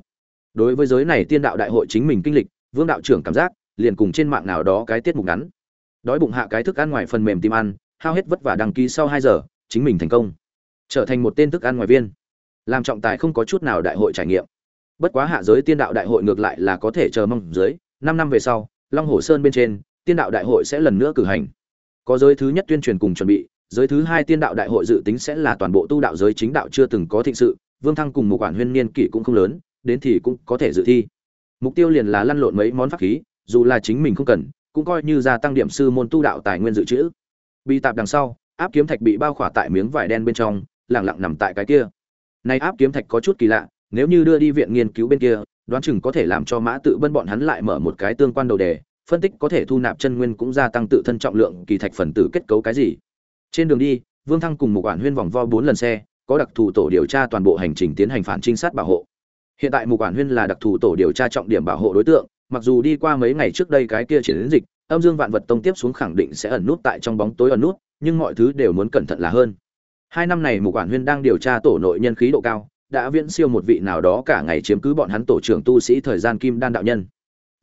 Đối với giới này tiên đạo đại hội chính mình kinh lịch vương đạo trưởng cảm giác, liền cùng trên mạng nào đó cái tiết mục ngắn. Đói bụng hạ cái thức ăn ngoài phần mềm tìm ăn, hao hết vất vả đăng ký sau hai giờ, chính mình thành công. Trở thành một tên thức ăn ngoài viên. Làm trọng tài không có chút nào đại hội trải nghiệm. Bất quá hạ giới tiên đạo đại hội ngược lại là có thể chờ mong dưới, năm năm về sau, long hồ sơn bên trên, tiên đạo đại hội sẽ lần nữa cử hành. Có giới thứ nhất tuyên truyền cùng chuẩn bị, giới thứ hai tiên đạo đại hội dự tính sẽ là toàn bộ tu đạo giới chính đạo chưa từng có thịnh sự, vương thăng cùng một quản huyên niên kỷ cũng không lớn, đến thì cũng có thể dự thi mục tiêu liền là lăn lộn mấy món pháp khí, dù là chính mình không cần, cũng coi như gia tăng điểm sư môn tu đạo tài nguyên dự trữ. Bị tạp đằng sau, áp kiếm thạch bị bao khỏa tại miếng vải đen bên trong, lẳng lặng nằm tại cái kia. Nay áp kiếm thạch có chút kỳ lạ, nếu như đưa đi viện nghiên cứu bên kia, đoán chừng có thể làm cho mã tự bân bọn hắn lại mở một cái tương quan đầu đề, phân tích có thể thu nạp chân nguyên cũng gia tăng tự thân trọng lượng, kỳ thạch phần tử kết cấu cái gì. Trên đường đi, vương thăng cùng một quản huyên vòng vo bốn lần xe, có đặc thù tổ điều tra toàn bộ hành trình tiến hành phản trinh sát bảo hộ hiện tại mục quản huyên là đặc thù tổ điều tra trọng điểm bảo hộ đối tượng, mặc dù đi qua mấy ngày trước đây cái kia triển đến dịch, âm dương vạn vật tông tiếp xuống khẳng định sẽ ẩn nút tại trong bóng tối ẩn nút, nhưng mọi thứ đều muốn cẩn thận là hơn. Hai năm này mục quản huyên đang điều tra tổ nội nhân khí độ cao, đã viễn siêu một vị nào đó cả ngày chiếm cứ bọn hắn tổ trưởng tu sĩ thời gian kim đan đạo nhân.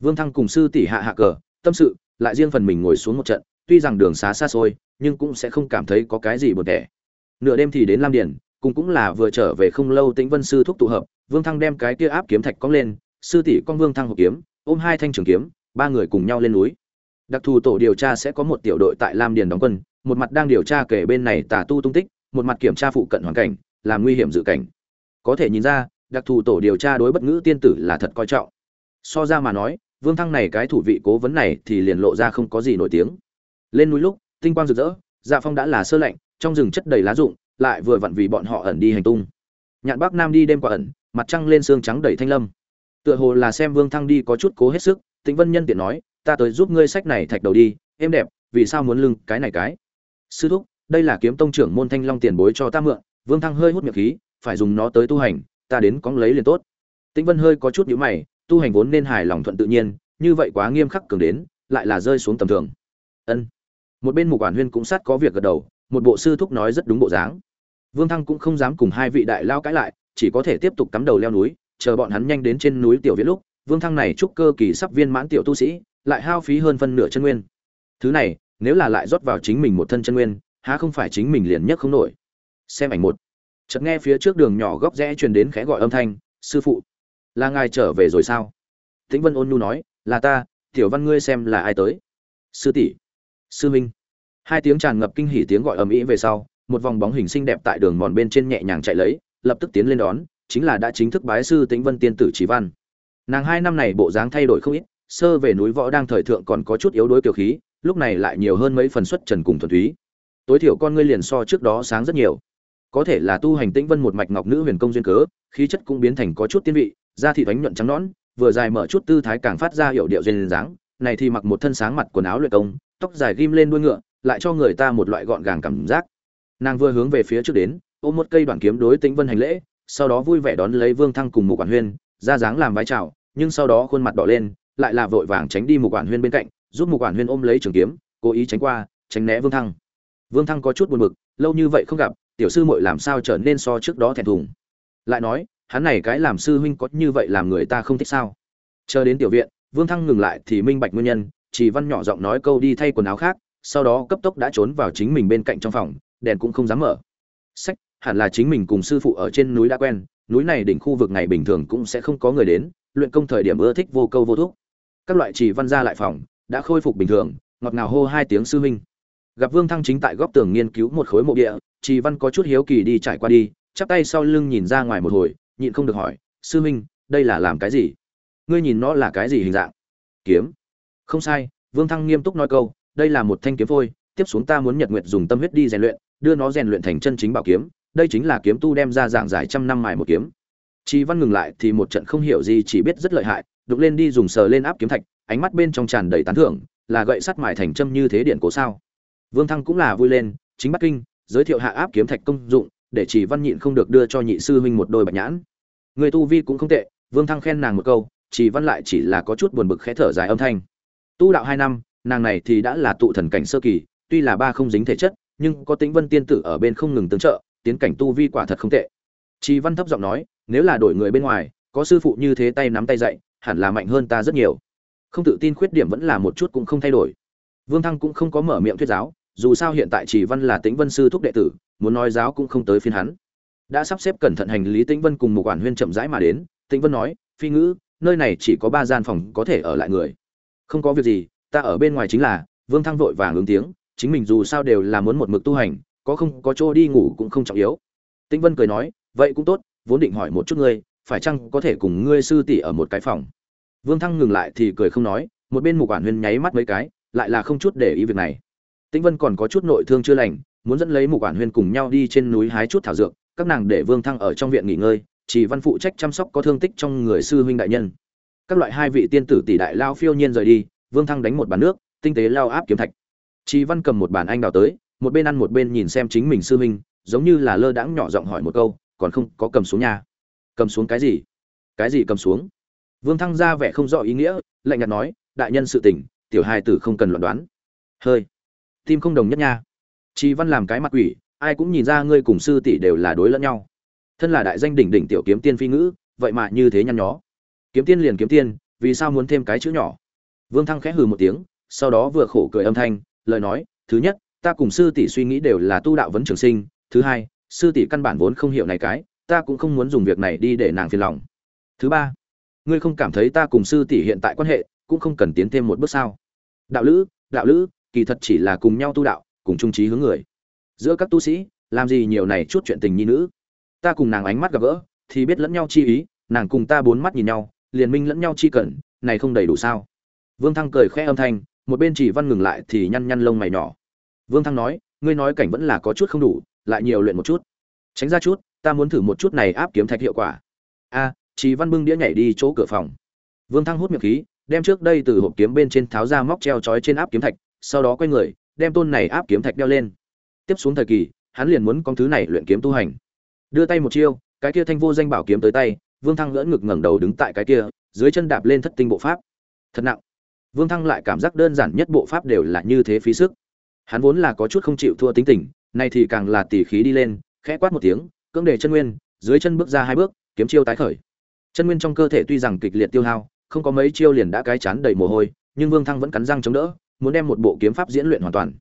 Vương thăng cùng sư tỷ hạ hạ cờ, tâm sự, lại riêng phần mình ngồi xuống một trận, tuy rằng đường xá xa xôi, nhưng cũng sẽ không cảm thấy có cái gì buồn tẻ. Nửa đêm thì đến lam điền, cùng cũng là vừa trở về không lâu tĩnh vân sư thúc tụ hợp vương thăng đem cái kia áp kiếm thạch cong lên, sư tỷ con vương thăng hộ kiếm, ôm hai thanh trường kiếm, ba người cùng nhau lên núi. Đặc thù tổ điều tra sẽ có một tiểu đội tại lam điền đóng quân, một mặt đang điều tra kể bên này tà tu tung tích, một mặt kiểm tra phụ cận hoàn cảnh, làm nguy hiểm dự cảnh. Có thể nhìn ra, đặc thù tổ điều tra đối bất ngữ tiên tử là thật coi trọng. So ra mà nói, vương thăng này cái thủ vị cố vấn này thì liền lộ ra không có gì nổi tiếng. Lên núi lúc, tinh quang rực rỡ dạ phong đã là sơ lạnh, trong rừng chất đầy lá rụng, lại vừa vặn vì bọn họ ẩn đi hành tung. Nhạn bắc nam đi đêm qua ẩn mặt trăng lên xương trắng đầy thanh lâm. Tựa hồ là xem vương thăng đi có chút cố hết sức, tĩnh vân nhân tiện nói, ta tới giúp ngươi sách này thạch đầu đi êm đẹp, vì sao muốn lưng cái này cái? Sư thúc, đây là kiếm tông trưởng môn thanh long tiền bối cho ta mượn. Vương thăng hơi hút miệng khí, phải dùng nó tới tu hành, ta đến cóng lấy liền tốt. Tĩnh vân hơi có chút nhíu mày, tu hành vốn nên hài lòng thuận tự nhiên, như vậy quá nghiêm khắc cường đến, lại là rơi xuống tầm thường. Ân. Một bên mục quản huyên cũng sát có việc gật đầu, một bộ sư thúc nói rất đúng bộ dáng. Vương thăng cũng không dám cùng hai vị đại lao cãi lại chỉ có thể tiếp tục cắm đầu leo núi, chờ bọn hắn nhanh đến trên núi tiểu viễn lúc, vương thăng này chúc cơ kỳ sắp viên mãn tiểu tu sĩ, lại hao phí hơn phân nửa chân nguyên. Thứ này, nếu là lại rót vào chính mình một thân chân nguyên, há không phải chính mình liền nhất không nổi. Xem ảnh một. Chợt nghe phía trước đường nhỏ góc rẽ truyền đến khẽ gọi âm thanh, sư phụ, là ngài trở về rồi sao? Tĩnh vân ôn nhu nói, là ta, tiểu văn ngươi xem là ai tới? Sư tỷ. Sư minh hai tiếng tràn ngập kinh hỉ tiếng gọi ầm ĩ về sau, một vòng bóng hình xinh đẹp tại đường mòn bên trên nhẹ nhàng chạy lấy lập tức tiến lên đón, chính là đã chính thức bái sư tĩnh vân tiên tử trí văn. Nàng hai năm này bộ dáng thay đổi không ít, sơ về núi võ đang thời thượng còn có chút yếu đuối kiểu khí, lúc này lại nhiều hơn mấy phần xuất trần cùng thuần túy. Tối thiểu con ngươi liền so trước đó sáng rất nhiều. Có thể là tu hành tĩnh vân một mạch ngọc nữ huyền công duyên cớ, khí chất cũng biến thành có chút tiên vị, da thị bánh nhuận trắng nõn, vừa dài mở chút tư thái càng phát ra hiệu điệu duyên dáng, này thì mặc một thân sáng mặt quần áo luyện công, tóc dài ghim lên đuôi ngựa, lại cho người ta một loại gọn gàng cảm giác. Nàng vừa hướng về phía trước đến ôm một cây đoạn kiếm đối tĩnh vân hành lễ, sau đó vui vẻ đón lấy vương thăng cùng Mục quản huyên, ra dáng làm vái chào, nhưng sau đó khuôn mặt đỏ lên, lại là vội vàng tránh đi Mục quản huyên bên cạnh, giúp Mục quản huyên ôm lấy trường kiếm, cố ý tránh qua, tránh né vương thăng. Vương thăng có chút buồn bực, lâu như vậy không gặp, tiểu sư muội làm sao trở nên so trước đó thẹn thùng. Lại nói, hắn này cái làm sư huynh có như vậy làm người ta không thích sao? Chờ đến tiểu viện, vương thăng ngừng lại thì minh bạch nguyên nhân, chỉ văn nhỏ giọng nói câu đi thay quần áo khác, sau đó cấp tốc đã trốn vào chính mình bên cạnh trong phòng, đèn cũng không dám mở. Sách hẳn là chính mình cùng sư phụ ở trên núi đã quen, núi này đỉnh khu vực này bình thường cũng sẽ không có người đến, luyện công thời điểm ưa thích vô câu vô thuốc. Các loại trì văn ra lại phòng, đã khôi phục bình thường, ngọt ngào hô hai tiếng sư huynh. Gặp vương thăng chính tại góc tường nghiên cứu một khối mộ địa, trì văn có chút hiếu kỳ đi trải qua đi, chắp tay sau lưng nhìn ra ngoài một hồi, nhịn không được hỏi, sư huynh, đây là làm cái gì? Ngươi nhìn nó là cái gì hình dạng? Kiếm. Không sai. Vương thăng nghiêm túc nói câu, đây là một thanh kiếm phôi, tiếp xuống ta muốn nhật nguyệt dùng tâm huyết đi rèn luyện, đưa nó rèn luyện thành chân chính bảo kiếm đây chính là kiếm tu đem ra dạng dài trăm năm mài một kiếm Chi Văn ngừng lại thì một trận không hiểu gì chỉ biết rất lợi hại, đục lên đi dùng sờ lên áp kiếm thạch, ánh mắt bên trong tràn đầy tán thưởng, là gậy sắt mài thành châm như thế điện cố sao? Vương Thăng cũng là vui lên, chính Bắc Kinh, giới thiệu hạ áp kiếm thạch công dụng, để Chỉ Văn nhịn không được đưa cho nhị sư huynh một đôi bạch nhãn. Người tu vi cũng không tệ, Vương Thăng khen nàng một câu, Chỉ Văn lại chỉ là có chút buồn bực khẽ thở dài âm thanh. Tu đạo hai năm, nàng này thì đã là tụ thần cảnh sơ kỳ, tuy là ba không dính thể chất, nhưng có tính Vân tiên tử ở bên không ngừng tương trợ, tiến cảnh tu vi quả thật không tệ. Chỉ Văn thấp giọng nói, nếu là đổi người bên ngoài có sư phụ như thế tay nắm tay dạy hẳn là mạnh hơn ta rất nhiều. Không tự tin khuyết điểm vẫn là một chút cũng không thay đổi. Vương thăng cũng không có mở miệng thuyết giáo dù sao hiện tại chỉ văn là tĩnh vân sư thúc đệ tử muốn nói giáo cũng không tới phiên hắn. Đã sắp xếp cẩn thận hành lý tĩnh vân cùng một quản huyên chậm rãi mà đến tĩnh vân nói phi ngữ nơi này chỉ có ba gian phòng có thể ở lại người. Không có việc gì ta ở bên ngoài chính là. Vương thăng vội vàng ứng tiếng chính mình dù sao đều là muốn một mực tu hành có không, có chỗ đi ngủ cũng không trọng yếu. Tĩnh vân cười nói, vậy cũng tốt, vốn định hỏi một chút ngươi, phải chăng có thể cùng ngươi sư tỷ ở một cái phòng? Vương thăng ngừng lại thì cười không nói, một bên mục quản huyên nháy mắt mấy cái, lại là không chút để ý việc này. Tĩnh vân còn có chút nội thương chưa lành, muốn dẫn lấy mục quản huyên cùng nhau đi trên núi hái chút thảo dược, các nàng để vương thăng ở trong viện nghỉ ngơi, chỉ văn phụ trách chăm sóc có thương tích trong người sư huynh đại nhân. Các loại hai vị tiên tử tỷ đại lao phiêu nhiên rời đi, vương thăng đánh một bàn nước, tinh tế lao áp kiếm thạch. Chỉ văn cầm một bàn anh đào tới một bên ăn một bên nhìn xem chính mình sư huynh, giống như là lơ đãng nhỏ giọng hỏi một câu, còn không có cầm xuống nha. Cầm xuống cái gì? Cái gì cầm xuống? Vương thăng ra vẻ không rõ ý nghĩa, lạnh nhạt nói, đại nhân sự tỉnh tiểu hai tử không cần luận đoán. Hơi. Tim không đồng nhất nha. Chi văn làm cái mặt quỷ, ai cũng nhìn ra ngươi cùng sư tỷ đều là đối lẫn nhau. Thân là đại danh đỉnh đỉnh tiểu kiếm tiên phi ngữ, vậy mà như thế nhăn nhó. Kiếm tiên liền kiếm tiên, vì sao muốn thêm cái chữ nhỏ? Vương thăng khẽ hừ một tiếng, sau đó vừa khổ cười âm thanh, lời nói, thứ nhất ta cùng sư tỷ suy nghĩ đều là tu đạo vấn trường sinh, thứ hai, sư tỷ căn bản vốn không hiểu này cái, ta cũng không muốn dùng việc này đi để nàng phiền lòng. Thứ ba, ngươi không cảm thấy ta cùng sư tỷ hiện tại quan hệ cũng không cần tiến thêm một bước sao? Đạo lữ đạo lữ, kỳ thật chỉ là cùng nhau tu đạo, cùng trung trí hướng người. Giữa các tu sĩ, làm gì nhiều này chút chuyện tình nhi nữ? Ta cùng nàng ánh mắt gặp gỡ, thì biết lẫn nhau chi ý, nàng cùng ta bốn mắt nhìn nhau, liền minh lẫn nhau chi cẩn, này không đầy đủ sao? Vương thăng cười khẽ âm thanh, một bên chỉ văn ngừng lại thì nhăn nhăn lông mày nhỏ vương thăng nói ngươi nói cảnh vẫn là có chút không đủ lại nhiều luyện một chút. Tránh ra chút ta muốn thử một chút này áp kiếm thạch hiệu quả. A à, chị văn bưng đĩa nhảy đi chỗ cửa phòng. Vương thăng hút miệng khí đem trước đây từ hộp kiếm bên trên tháo ra móc treo trói trên áp kiếm thạch sau đó quay người đem tôn này áp kiếm thạch đeo lên. Tiếp xuống thời kỳ hắn liền muốn con thứ này luyện kiếm tu hành. Đưa tay một chiêu cái kia thanh vô danh bảo kiếm tới tay vương thăng lỡ ngực ngẩng đầu đứng tại cái kia dưới chân đạp lên thất tinh bộ pháp. Thật nặng. Vương thăng lại cảm giác đơn giản nhất bộ pháp đều là như thế phí sức hắn vốn là có chút không chịu thua tính tình nay thì càng là tỉ khí đi lên khẽ quát một tiếng cưỡng đề chân nguyên dưới chân bước ra hai bước kiếm chiêu tái khởi. Chân nguyên trong cơ thể tuy rằng kịch liệt tiêu hao không có mấy chiêu liền đã cái chán đầy mồ hôi nhưng vương thăng vẫn cắn răng chống đỡ muốn đem một bộ kiếm pháp diễn luyện hoàn toàn.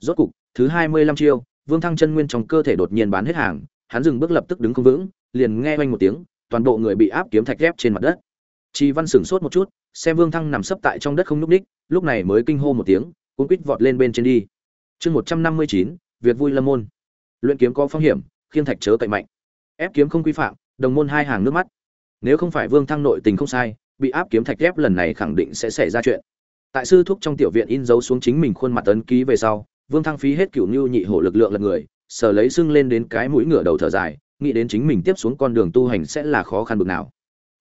Rốt cục thứ hai mươi lăm chiêu vương thăng chân nguyên trong cơ thể đột nhiên bán hết hàng hắn dừng bước lập tức đứng không vững liền nghe oanh một tiếng toàn bộ người bị áp kiếm thạch ghép trên mặt đất. Chi Văn sửng sốt một chút, xem Vương Thăng nằm sấp tại trong đất không nhúc nhích, lúc này mới kinh hô một tiếng, cuống quýt vọt lên bên trên đi. Chương một trăm năm mươi chín, việc vui lâm môn. Luyện kiếm có phong hiểm, khiên thạch chớ cậy mạnh. Ép kiếm không quy phạm đồng môn hai hàng nước mắt. Nếu không phải vương thăng nội tình không sai bị áp kiếm thạch ép lần này khẳng định sẽ xảy ra chuyện. Tại sư thúc trong tiểu viện in dấu xuống chính mình khuôn mặt ấn ký về sau vương thăng phí hết cửu nhu nhị hổ lực lượng lật người sở lấy sưng lên đến cái mũi ngửa đầu thở dài nghĩ đến chính mình tiếp xuống con đường tu hành sẽ là khó khăn bực nào.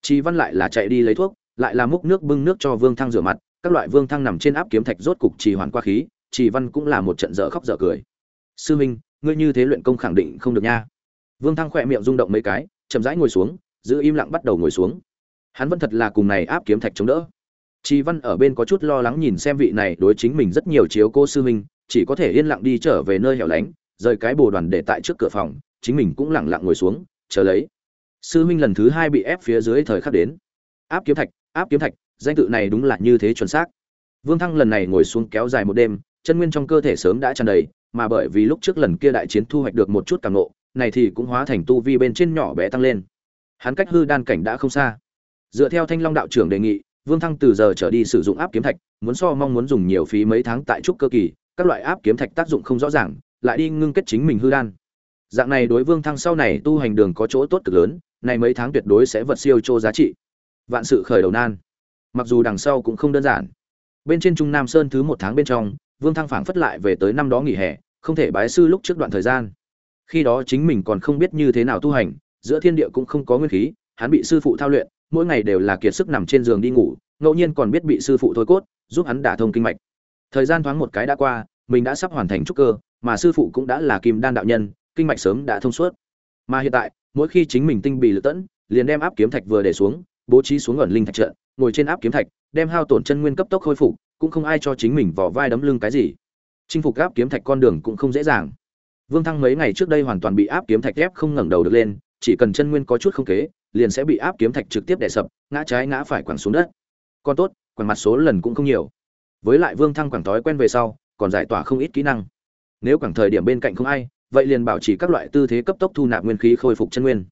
Chi văn lại là chạy đi lấy thuốc lại là múc nước bưng nước cho vương thăng rửa mặt các loại vương thăng nằm trên áp kiếm thạch rốt cục trì hoàn qua khí trì văn cũng là một trận dở khóc dở cười sư minh ngươi như thế luyện công khẳng định không được nha vương thăng khỏe miệng rung động mấy cái chậm rãi ngồi xuống giữ im lặng bắt đầu ngồi xuống hắn vẫn thật là cùng này áp kiếm thạch chống đỡ Chi Văn ở bên có chút lo lắng nhìn xem vị này đối chính mình rất nhiều chiếu cô sư huynh, chỉ có thể yên lặng đi trở về nơi hẻo lánh, rời cái bồ đoàn để tại trước cửa phòng, chính mình cũng lặng lặng ngồi xuống, chờ lấy. Sư huynh lần thứ hai bị ép phía dưới thời khắc đến. Áp kiếm thạch, áp kiếm thạch, danh tự này đúng là như thế chuẩn xác. Vương Thăng lần này ngồi xuống kéo dài một đêm, chân nguyên trong cơ thể sớm đã tràn đầy, mà bởi vì lúc trước lần kia đại chiến thu hoạch được một chút cảm nộ, này thì cũng hóa thành tu vi bên trên nhỏ bé tăng lên. Hắn cách hư đan cảnh đã không xa. Dựa theo Thanh Long đạo trưởng đề nghị, Vương Thăng từ giờ trở đi sử dụng áp kiếm thạch, muốn so mong muốn dùng nhiều phí mấy tháng tại trúc cơ kỳ, các loại áp kiếm thạch tác dụng không rõ ràng, lại đi ngưng kết chính mình hư đan. Dạng này đối Vương Thăng sau này tu hành đường có chỗ tốt cực lớn, này mấy tháng tuyệt đối sẽ vật siêu chô giá trị. Vạn sự khởi đầu nan. Mặc dù đằng sau cũng không đơn giản. Bên trên Trung Nam Sơn thứ một tháng bên trong, Vương Thăng phảng phất lại về tới năm đó nghỉ hè, không thể bái sư lúc trước đoạn thời gian. Khi đó chính mình còn không biết như thế nào tu hành, giữa thiên địa cũng không có nguyên khí, hắn bị sư phụ thao luyện, mỗi ngày đều là kiệt sức nằm trên giường đi ngủ, ngẫu nhiên còn biết bị sư phụ thôi cốt, giúp hắn đả thông kinh mạch. Thời gian thoáng một cái đã qua, mình đã sắp hoàn thành trúc cơ, mà sư phụ cũng đã là kim đan đạo nhân, kinh mạch sớm đã thông suốt. Mà hiện tại, mỗi khi chính mình tinh bị lựa tẫn, liền đem áp kiếm thạch vừa để xuống, bố trí xuống ẩn linh thạch trận, ngồi trên áp kiếm thạch, đem hao tổn chân nguyên cấp tốc khôi phục, cũng không ai cho chính mình vỏ vai đấm lưng cái gì. Chinh phục áp kiếm thạch con đường cũng không dễ dàng. Vương Thăng mấy ngày trước đây hoàn toàn bị áp kiếm thạch ép không ngẩng đầu được lên, chỉ cần chân nguyên có chút không kế, liền sẽ bị áp kiếm thạch trực tiếp đè sập, ngã trái ngã phải quẳng xuống đất. Còn tốt, quẳng mặt số lần cũng không nhiều. Với lại Vương Thăng quẳng thói quen về sau, còn giải tỏa không ít kỹ năng. Nếu quẳng thời điểm bên cạnh không ai, vậy liền bảo trì các loại tư thế cấp tốc thu nạp nguyên khí khôi phục chân nguyên.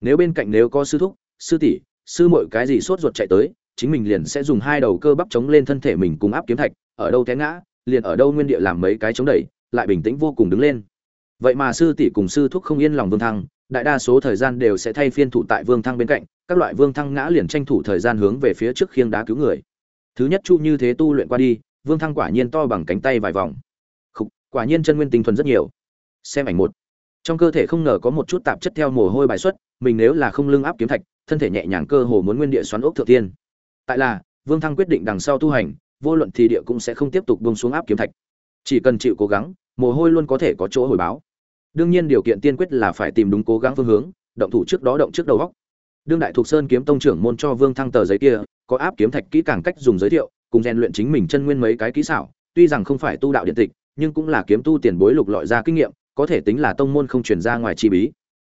Nếu bên cạnh nếu có sư thúc, sư tỷ, sư muội cái gì sốt ruột chạy tới, chính mình liền sẽ dùng hai đầu cơ bắp chống lên thân thể mình cùng áp kiếm thạch, ở đâu té ngã, liền ở đâu nguyên địa làm mấy cái chống đẩy, lại bình tĩnh vô cùng đứng lên. Vậy mà sư tỷ cùng sư thúc không yên lòng Vương Thăng, đại đa số thời gian đều sẽ thay phiên thủ tại Vương Thăng bên cạnh, các loại Vương Thăng ngã liền tranh thủ thời gian hướng về phía trước khiêng đá cứu người. Thứ nhất chu như thế tu luyện qua đi, Vương Thăng quả nhiên to bằng cánh tay vài vòng. Khục, quả nhiên chân nguyên tinh thuần rất nhiều. Xem ảnh một. Trong cơ thể không ngờ có một chút tạp chất theo mồ hôi bài xuất, mình nếu là không lưng áp kiếm thạch, thân thể nhẹ nhàng cơ hồ muốn nguyên địa xoắn ốc thượng tiên. Tại là, Vương Thăng quyết định đằng sau tu hành, vô luận thì địa cũng sẽ không tiếp tục buông xuống áp kiếm thạch. Chỉ cần chịu cố gắng, mồ hôi luôn có thể có chỗ hồi báo. Đương nhiên điều kiện tiên quyết là phải tìm đúng cố gắng phương hướng động thủ trước đó động trước đầu góc đương đại Thục sơn kiếm tông trưởng môn cho vương thăng tờ giấy kia có áp kiếm thạch kỹ càng cách dùng giới thiệu cùng rèn luyện chính mình chân nguyên mấy cái kỹ xảo tuy rằng không phải tu đạo điện tịch nhưng cũng là kiếm tu tiền bối lục lọi ra kinh nghiệm có thể tính là tông môn không truyền ra ngoài chi bí.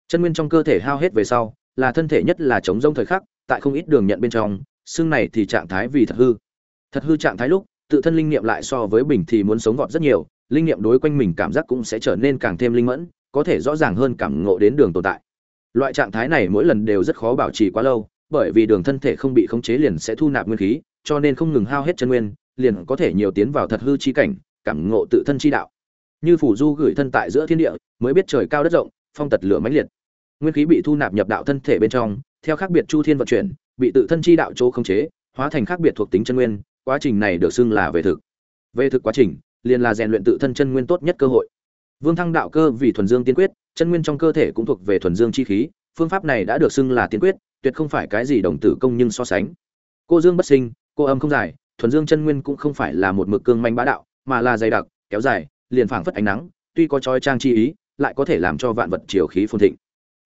Chân nguyên trong cơ thể hao hết về sau là thân thể nhất là chống rông thời khắc tại không ít đường nhận bên trong xương này thì trạng thái vì thật hư. Thật hư trạng thái lúc, tự thân linh nghiệm lại so với bình thì muốn sống vọt rất nhiều, linh nghiệm đối quanh mình cảm giác cũng sẽ trở nên càng thêm linh mẫn, có thể rõ ràng hơn cảm ngộ đến đường tồn tại. Loại trạng thái này mỗi lần đều rất khó bảo trì quá lâu, bởi vì đường thân thể không bị khống chế liền sẽ thu nạp nguyên khí, cho nên không ngừng hao hết chân nguyên, liền có thể nhiều tiến vào thật hư chi cảnh, cảm ngộ tự thân chi đạo. Như phủ du gửi thân tại giữa thiên địa, mới biết trời cao đất rộng, phong tật lửa mãnh liệt. Nguyên khí bị thu nạp nhập đạo thân thể bên trong theo khác biệt chu thiên vận chuyển bị tự thân chi đạo chỗ khống chế hóa thành khác biệt thuộc tính chân nguyên quá trình này được xưng là về thực về thực quá trình liền là rèn luyện tự thân chân nguyên tốt nhất cơ hội. Vương Thăng đạo cơ vì thuần dương tiên quyết, chân nguyên trong cơ thể cũng thuộc về thuần dương chi khí, phương pháp này đã được xưng là tiên quyết, tuyệt không phải cái gì đồng tử công nhưng so sánh. Cô dương bất sinh, cô âm không dài, thuần dương chân nguyên cũng không phải là một mực cương manh bá đạo, mà là dày đặc, kéo dài, liền phảng phất ánh nắng, tuy có chói trang chi ý, lại có thể làm cho vạn vật chiều khí phồn thịnh.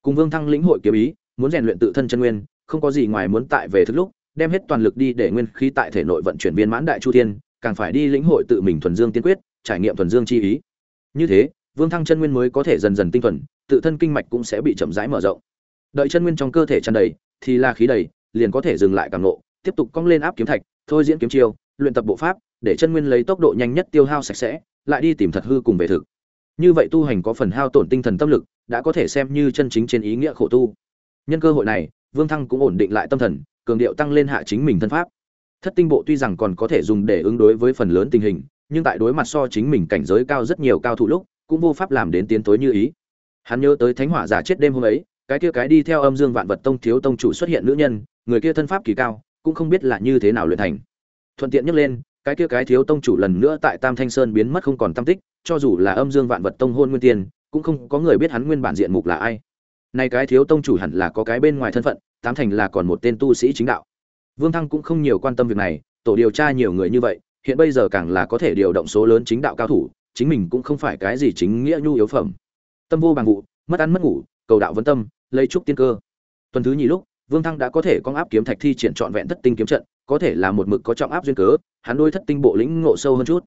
Cùng Vương Thăng lĩnh hội kiếm ý, muốn rèn luyện tự thân chân nguyên, không có gì ngoài muốn tại về thức lúc, đem hết toàn lực đi để nguyên khí tại thể nội vận chuyển viên mãn đại chu thiên, càng phải đi lĩnh hội tự mình thuần dương tiên quyết, trải nghiệm thuần dương chi ý. Như thế, Vương Thăng chân nguyên mới có thể dần dần tinh thuần, tự thân kinh mạch cũng sẽ bị chậm rãi mở rộng. Đợi chân nguyên trong cơ thể tràn đầy, thì là khí đầy, liền có thể dừng lại cảm ngộ, tiếp tục cong lên áp kiếm thạch, thôi diễn kiếm chiêu, luyện tập bộ pháp, để chân nguyên lấy tốc độ nhanh nhất tiêu hao sạch sẽ, lại đi tìm thật hư cùng về thực. Như vậy tu hành có phần hao tổn tinh thần tâm lực, đã có thể xem như chân chính trên ý nghĩa khổ tu. Nhân cơ hội này, Vương Thăng cũng ổn định lại tâm thần, cường điệu tăng lên hạ chính mình thân pháp. Thất tinh bộ tuy rằng còn có thể dùng để ứng đối với phần lớn tình hình nhưng tại đối mặt so chính mình cảnh giới cao rất nhiều cao thủ lúc cũng vô pháp làm đến tiến tối như ý. Hắn nhớ tới thánh hỏa giả chết đêm hôm ấy cái kia cái đi theo âm dương vạn vật tông thiếu tông chủ xuất hiện nữ nhân người kia thân pháp kỳ cao cũng không biết là như thế nào luyện thành. Thuận tiện nhắc lên cái kia cái thiếu tông chủ lần nữa tại tam thanh sơn biến mất không còn tam tích cho dù là âm dương vạn vật tông hôn nguyên tiên cũng không có người biết hắn nguyên bản diện mục là ai nay cái thiếu tông chủ hẳn là có cái bên ngoài thân phận tám thành là còn một tên tu sĩ chính đạo Vương Thăng cũng không nhiều quan tâm việc này, tổ điều tra nhiều người như vậy, hiện bây giờ càng là có thể điều động số lớn chính đạo cao thủ, chính mình cũng không phải cái gì chính nghĩa nhu yếu phẩm. Tâm vô bằng vụ, mất ăn mất ngủ, cầu đạo vấn tâm, lấy trúc tiên cơ. Tuần thứ nhì lúc, Vương Thăng đã có thể con áp kiếm thạch thi triển trọn vẹn thất tinh kiếm trận, có thể là một mực có trọng áp duyên cớ, hắn đôi thất tinh bộ lĩnh ngộ sâu hơn chút.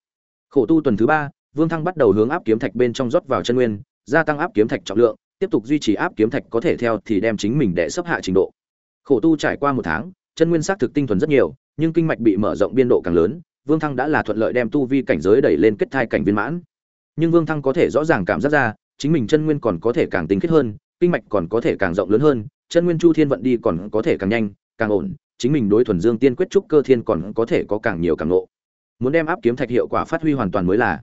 Khổ tu tuần thứ ba, Vương Thăng bắt đầu hướng áp kiếm thạch bên trong rót vào chân nguyên, gia tăng áp kiếm thạch trọng lượng, tiếp tục duy trì áp kiếm thạch có thể theo thì đem chính mình đệ sấp hạ trình độ. Khổ tu trải qua một tháng, chân nguyên sắc thực tinh thuần rất nhiều, nhưng kinh mạch bị mở rộng biên độ càng lớn, Vương Thăng đã là thuận lợi đem tu vi cảnh giới đẩy lên kết thai cảnh viên mãn. Nhưng Vương Thăng có thể rõ ràng cảm giác ra, chính mình chân nguyên còn có thể càng tinh khiết hơn, kinh mạch còn có thể càng rộng lớn hơn, chân nguyên chu thiên vận đi còn có thể càng nhanh, càng ổn, chính mình đối thuần dương tiên quyết trúc cơ thiên còn có thể có càng nhiều càng ngộ muốn đem áp kiếm thạch hiệu quả phát huy hoàn toàn mới là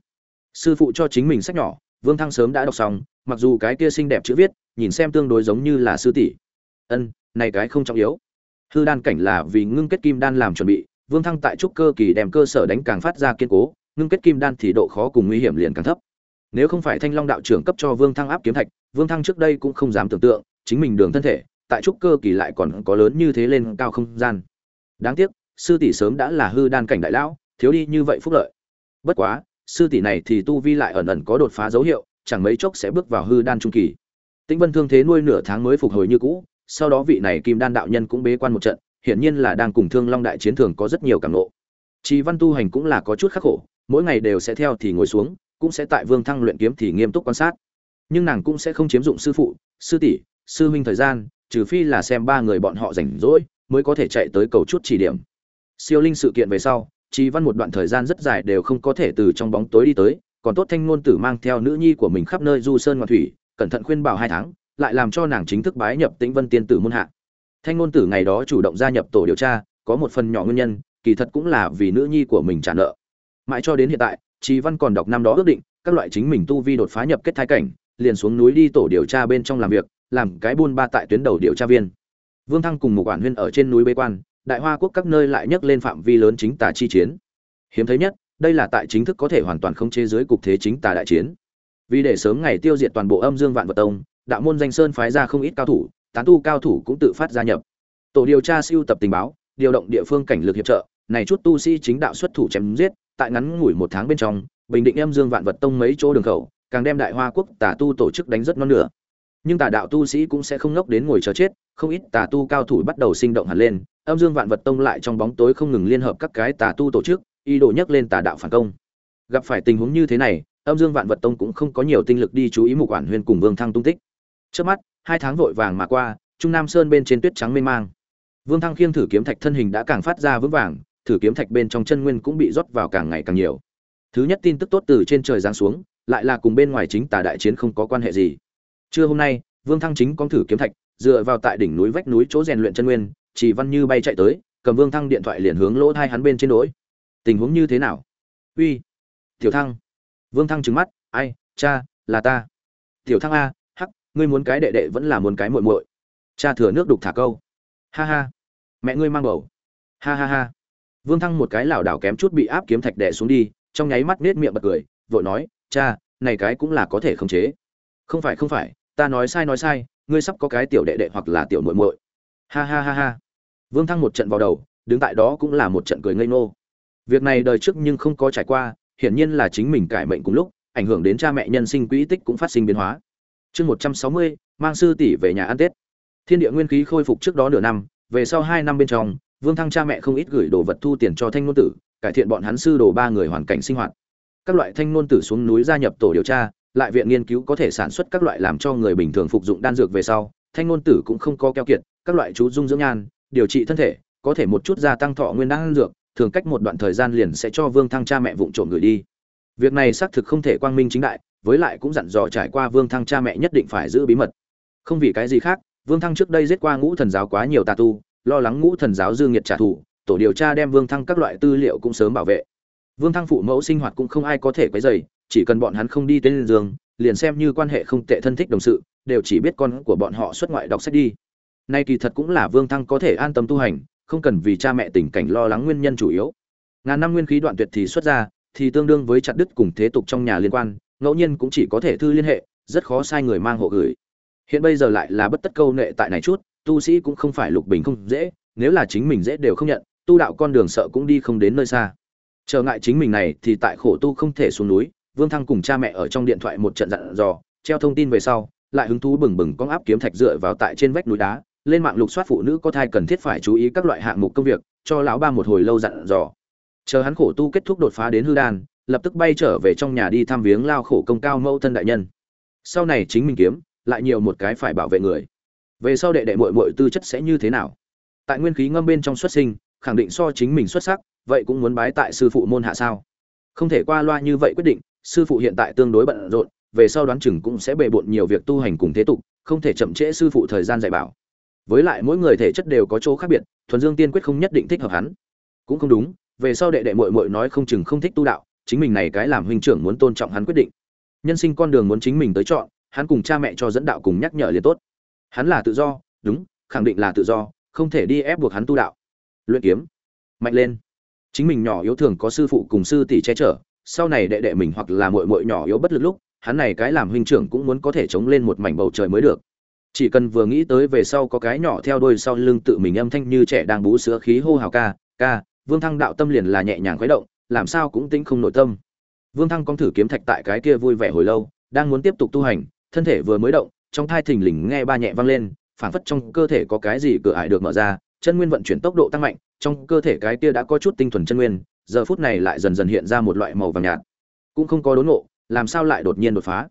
sư phụ cho chính mình sách nhỏ vương thăng sớm đã đọc xong mặc dù cái kia xinh đẹp chữ viết, nhìn xem tương đối giống như là sư tỷ. Ân, này cái không trọng yếu. Hư đan cảnh là vì ngưng kết kim đan làm chuẩn bị, vương thăng tại trúc cơ kỳ đem cơ sở đánh càng phát ra kiên cố, ngưng kết kim đan thì độ khó cùng nguy hiểm liền càng thấp. Nếu không phải thanh long đạo trưởng cấp cho vương thăng áp kiếm thạch, vương thăng trước đây cũng không dám tưởng tượng, chính mình đường thân thể, tại trúc cơ kỳ lại còn có lớn như thế lên cao không gian. Đáng tiếc, sư tỷ sớm đã là hư đan cảnh đại lão, thiếu đi như vậy phúc lợi. Bất quá, sư tỷ này thì tu vi lại ẩn ẩn có đột phá dấu hiệu chẳng mấy chốc sẽ bước vào hư đan trung kỳ tĩnh vân thương thế nuôi nửa tháng mới phục hồi như cũ sau đó vị này kim đan đạo nhân cũng bế quan một trận hiển nhiên là đang cùng thương long đại chiến thường có rất nhiều cảm ngộ. Trì Văn tu hành cũng là có chút khắc khổ, mỗi ngày đều sẽ theo thì ngồi xuống, cũng sẽ tại Vương Thăng luyện kiếm thì nghiêm túc quan sát. Nhưng nàng cũng sẽ không chiếm dụng sư phụ, sư tỷ, sư huynh thời gian, trừ phi là xem ba người bọn họ rảnh rỗi, mới có thể chạy tới cầu chút chỉ điểm. Siêu linh sự kiện về sau, Trì Văn một đoạn thời gian rất dài đều không có thể từ trong bóng tối đi tới, còn tốt thanh ngôn tử mang theo nữ nhi của mình khắp nơi du sơn ngoạn thủy, cẩn thận khuyên bảo hai tháng, lại làm cho nàng chính thức bái nhập Tĩnh Vân Tiên tử môn hạ. Thanh ngôn tử ngày đó chủ động gia nhập tổ điều tra, có một phần nhỏ nguyên nhân, kỳ thật cũng là vì nữ nhi của mình trả nợ. Mãi cho đến hiện tại, Trí Văn còn đọc năm đó ước định, các loại chính mình tu vi đột phá nhập kết thái cảnh, liền xuống núi đi tổ điều tra bên trong làm việc, làm cái buôn ba tại tuyến đầu điều tra viên. Vương Thăng cùng một quản huyên ở trên núi bế quan, đại hoa quốc các nơi lại nhấc lên phạm vi lớn chính tà chi chiến. Hiếm thấy nhất, đây là tại chính thức có thể hoàn toàn không chế dưới cục thế chính tà đại chiến. Vì để sớm ngày tiêu diệt toàn bộ âm dương vạn vật tông, đạo môn danh sơn phái ra không ít cao thủ, tán tu cao thủ cũng tự phát gia nhập. Tổ điều tra siêu tập tình báo, điều động địa phương cảnh lực hiệp trợ, này chút tu sĩ chính đạo xuất thủ chém giết, tại ngắn ngủi một tháng bên trong, bình định âm dương vạn vật tông mấy chỗ đường khẩu, càng đem đại hoa quốc tà tu tổ chức đánh rất non nửa. Nhưng tà đạo tu sĩ cũng sẽ không ngốc đến ngồi chờ chết, không ít tà tu cao thủ bắt đầu sinh động hẳn lên, âm dương vạn vật tông lại trong bóng tối không ngừng liên hợp các cái tà tu tổ chức, ý đồ nhấc lên tà đạo phản công. Gặp phải tình huống như thế này, âm dương vạn vật tông cũng không có nhiều tinh lực đi chú ý mục quản huyền cùng vương thăng tung tích. Trước mắt, hai tháng vội vàng mà qua, trung nam sơn bên trên tuyết trắng mênh mang. Vương Thăng khiêng thử kiếm thạch thân hình đã càng phát ra vững vàng, thử kiếm thạch bên trong chân nguyên cũng bị rót vào càng ngày càng nhiều. Thứ nhất tin tức tốt từ trên trời giáng xuống, lại là cùng bên ngoài chính tà đại chiến không có quan hệ gì. Trưa hôm nay, Vương Thăng chính con thử kiếm thạch, dựa vào tại đỉnh núi vách núi chỗ rèn luyện chân nguyên, chỉ văn như bay chạy tới, cầm Vương Thăng điện thoại liền hướng lỗ thai hắn bên trên đối. Tình huống như thế nào? Uy, Tiểu Thăng. Vương Thăng trứng mắt, ai, cha, là ta. Tiểu Thăng a, hắc, ngươi muốn cái đệ đệ vẫn là muốn cái muội muội. Cha thừa nước đục thả câu. Ha ha, mẹ ngươi mang bầu. Ha ha ha. Vương Thăng một cái lảo đảo kém chút bị áp kiếm thạch đè xuống đi, trong nháy mắt nết miệng bật cười, vội nói, "Cha, này cái cũng là có thể khống chế." "Không phải không phải, ta nói sai nói sai, ngươi sắp có cái tiểu đệ đệ hoặc là tiểu muội muội." Ha ha ha ha. Vương Thăng một trận vào đầu, đứng tại đó cũng là một trận cười ngây ngô. Việc này đời trước nhưng không có trải qua, hiển nhiên là chính mình cải mệnh cùng lúc, ảnh hưởng đến cha mẹ nhân sinh quỹ tích cũng phát sinh biến hóa. Chương 160, mang sư tỷ về nhà ăn Tết. Thiên địa nguyên khí khôi phục trước đó nửa năm, về sau 2 năm bên trong, Vương Thăng cha mẹ không ít gửi đồ vật thu tiền cho thanh Nôn tử, cải thiện bọn hắn sư đồ ba người hoàn cảnh sinh hoạt. Các loại thanh Nôn tử xuống núi gia nhập tổ điều tra, lại viện nghiên cứu có thể sản xuất các loại làm cho người bình thường phục dụng đan dược về sau, thanh Nôn tử cũng không có keo kiệt, các loại chú dung dưỡng nhan, điều trị thân thể, có thể một chút gia tăng thọ nguyên đan dược, thường cách một đoạn thời gian liền sẽ cho Vương Thăng cha mẹ vụng trộm gửi đi. Việc này xác thực không thể quang minh chính đại, với lại cũng dặn dò trải qua Vương Thăng cha mẹ nhất định phải giữ bí mật. Không vì cái gì khác, Vương Thăng trước đây giết qua Ngũ Thần giáo quá nhiều tà tu, lo lắng Ngũ Thần giáo dư nghiệt trả thù, tổ điều tra đem Vương Thăng các loại tư liệu cũng sớm bảo vệ. Vương Thăng phụ mẫu sinh hoạt cũng không ai có thể quấy rầy, chỉ cần bọn hắn không đi tên giường, liền xem như quan hệ không tệ thân thích đồng sự, đều chỉ biết con của bọn họ xuất ngoại đọc sách đi. Nay kỳ thật cũng là Vương Thăng có thể an tâm tu hành, không cần vì cha mẹ tình cảnh lo lắng nguyên nhân chủ yếu. Ngàn năm nguyên khí đoạn tuyệt thì xuất ra, thì tương đương với chặt đứt cùng thế tục trong nhà liên quan, ngẫu nhiên cũng chỉ có thể thư liên hệ, rất khó sai người mang hộ gửi hiện bây giờ lại là bất tất câu nệ tại này chút tu sĩ cũng không phải lục bình không dễ nếu là chính mình dễ đều không nhận tu đạo con đường sợ cũng đi không đến nơi xa trở ngại chính mình này thì tại khổ tu không thể xuống núi vương thăng cùng cha mẹ ở trong điện thoại một trận dặn dò treo thông tin về sau lại hứng thú bừng bừng con áp kiếm thạch dựa vào tại trên vách núi đá lên mạng lục soát phụ nữ có thai cần thiết phải chú ý các loại hạng mục công việc, cho lão ba một hồi lâu dặn dò. Chờ hắn khổ tu kết thúc đột phá đến hư đan, lập tức bay trở về trong nhà đi thăm viếng lao khổ công cao mẫu thân đại nhân. Sau này chính mình kiếm, lại nhiều một cái phải bảo vệ người. Về sau đệ đệ muội muội tư chất sẽ như thế nào? Tại nguyên khí ngâm bên trong xuất sinh, khẳng định so chính mình xuất sắc, vậy cũng muốn bái tại sư phụ môn hạ sao? Không thể qua loa như vậy quyết định, sư phụ hiện tại tương đối bận rộn, về sau đoán chừng cũng sẽ bề bộn nhiều việc tu hành cùng thế tục, không thể chậm trễ sư phụ thời gian dạy bảo với lại mỗi người thể chất đều có chỗ khác biệt, thuần dương tiên quyết không nhất định thích hợp hắn. Cũng không đúng, về sau đệ đệ muội muội nói không chừng không thích tu đạo, chính mình này cái làm huynh trưởng muốn tôn trọng hắn quyết định. Nhân sinh con đường muốn chính mình tới chọn, hắn cùng cha mẹ cho dẫn đạo cùng nhắc nhở liền tốt. Hắn là tự do, đúng, khẳng định là tự do, không thể đi ép buộc hắn tu đạo. Luyện kiếm, mạnh lên. Chính mình nhỏ yếu thường có sư phụ cùng sư tỷ che chở, sau này đệ đệ mình hoặc là muội muội nhỏ yếu bất lực lúc, hắn này cái làm huynh trưởng cũng muốn có thể chống lên một mảnh bầu trời mới được chỉ cần vừa nghĩ tới về sau có cái nhỏ theo đuôi sau lưng tự mình âm thanh như trẻ đang bú sữa khí hô hào ca ca, vương thăng đạo tâm liền là nhẹ nhàng khuấy động, làm sao cũng tính không nội tâm. Vương thăng con thử kiếm thạch tại cái kia vui vẻ hồi lâu, đang muốn tiếp tục tu hành, thân thể vừa mới động, trong thai thình lình nghe ba nhẹ vang lên, phảng phất trong cơ thể có cái gì cửa ải được mở ra, chân nguyên vận chuyển tốc độ tăng mạnh, trong cơ thể cái kia đã có chút tinh thuần chân nguyên, giờ phút này lại dần dần hiện ra một loại màu vàng nhạt. Cũng không có đốn ngộ, làm sao lại đột nhiên đột phá?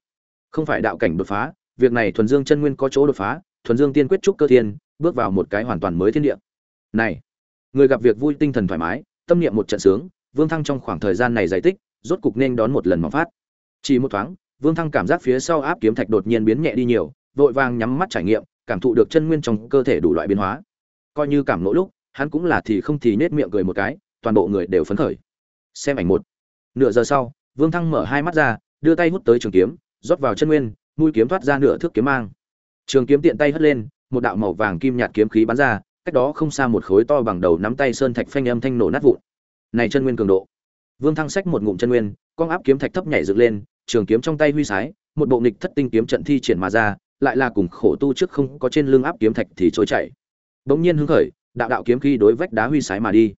Không phải đạo cảnh đột phá việc này thuần dương chân nguyên có chỗ đột phá, thuần dương tiên quyết trúc cơ thiên, bước vào một cái hoàn toàn mới thiên địa. Này, người gặp việc vui tinh thần thoải mái, tâm niệm một trận sướng, vương thăng trong khoảng thời gian này giải tích rốt cục nên đón một lần mỏng phát. Chỉ một thoáng, vương thăng cảm giác phía sau áp kiếm thạch đột nhiên biến nhẹ đi nhiều, vội vàng nhắm mắt trải nghiệm, cảm thụ được chân nguyên trong cơ thể đủ loại biến hóa. Coi như cảm nỗ lúc, hắn cũng là thì không thì nết miệng cười một cái, toàn bộ người đều phấn khởi. Xem ảnh một. Nửa giờ sau, vương thăng mở hai mắt ra, đưa tay hút tới trường kiếm, rót vào chân nguyên mũi kiếm thoát ra nửa thước kiếm mang. Trường kiếm tiện tay hất lên, một đạo màu vàng kim nhạt kiếm khí bắn ra, cách đó không xa một khối to bằng đầu nắm tay sơn thạch phanh âm thanh nổ nát vụn. Này chân nguyên cường độ. Vương thăng sách một ngụm chân nguyên, con áp kiếm thạch thấp nhảy dựng lên, trường kiếm trong tay huy sái, một bộ nghịch thất tinh kiếm trận thi triển mà ra, lại là cùng khổ tu trước không có trên lưng áp kiếm thạch thì trôi chảy. Bỗng nhiên hứng khởi, đạo đạo kiếm khí đối vách đá huy sái mà đi.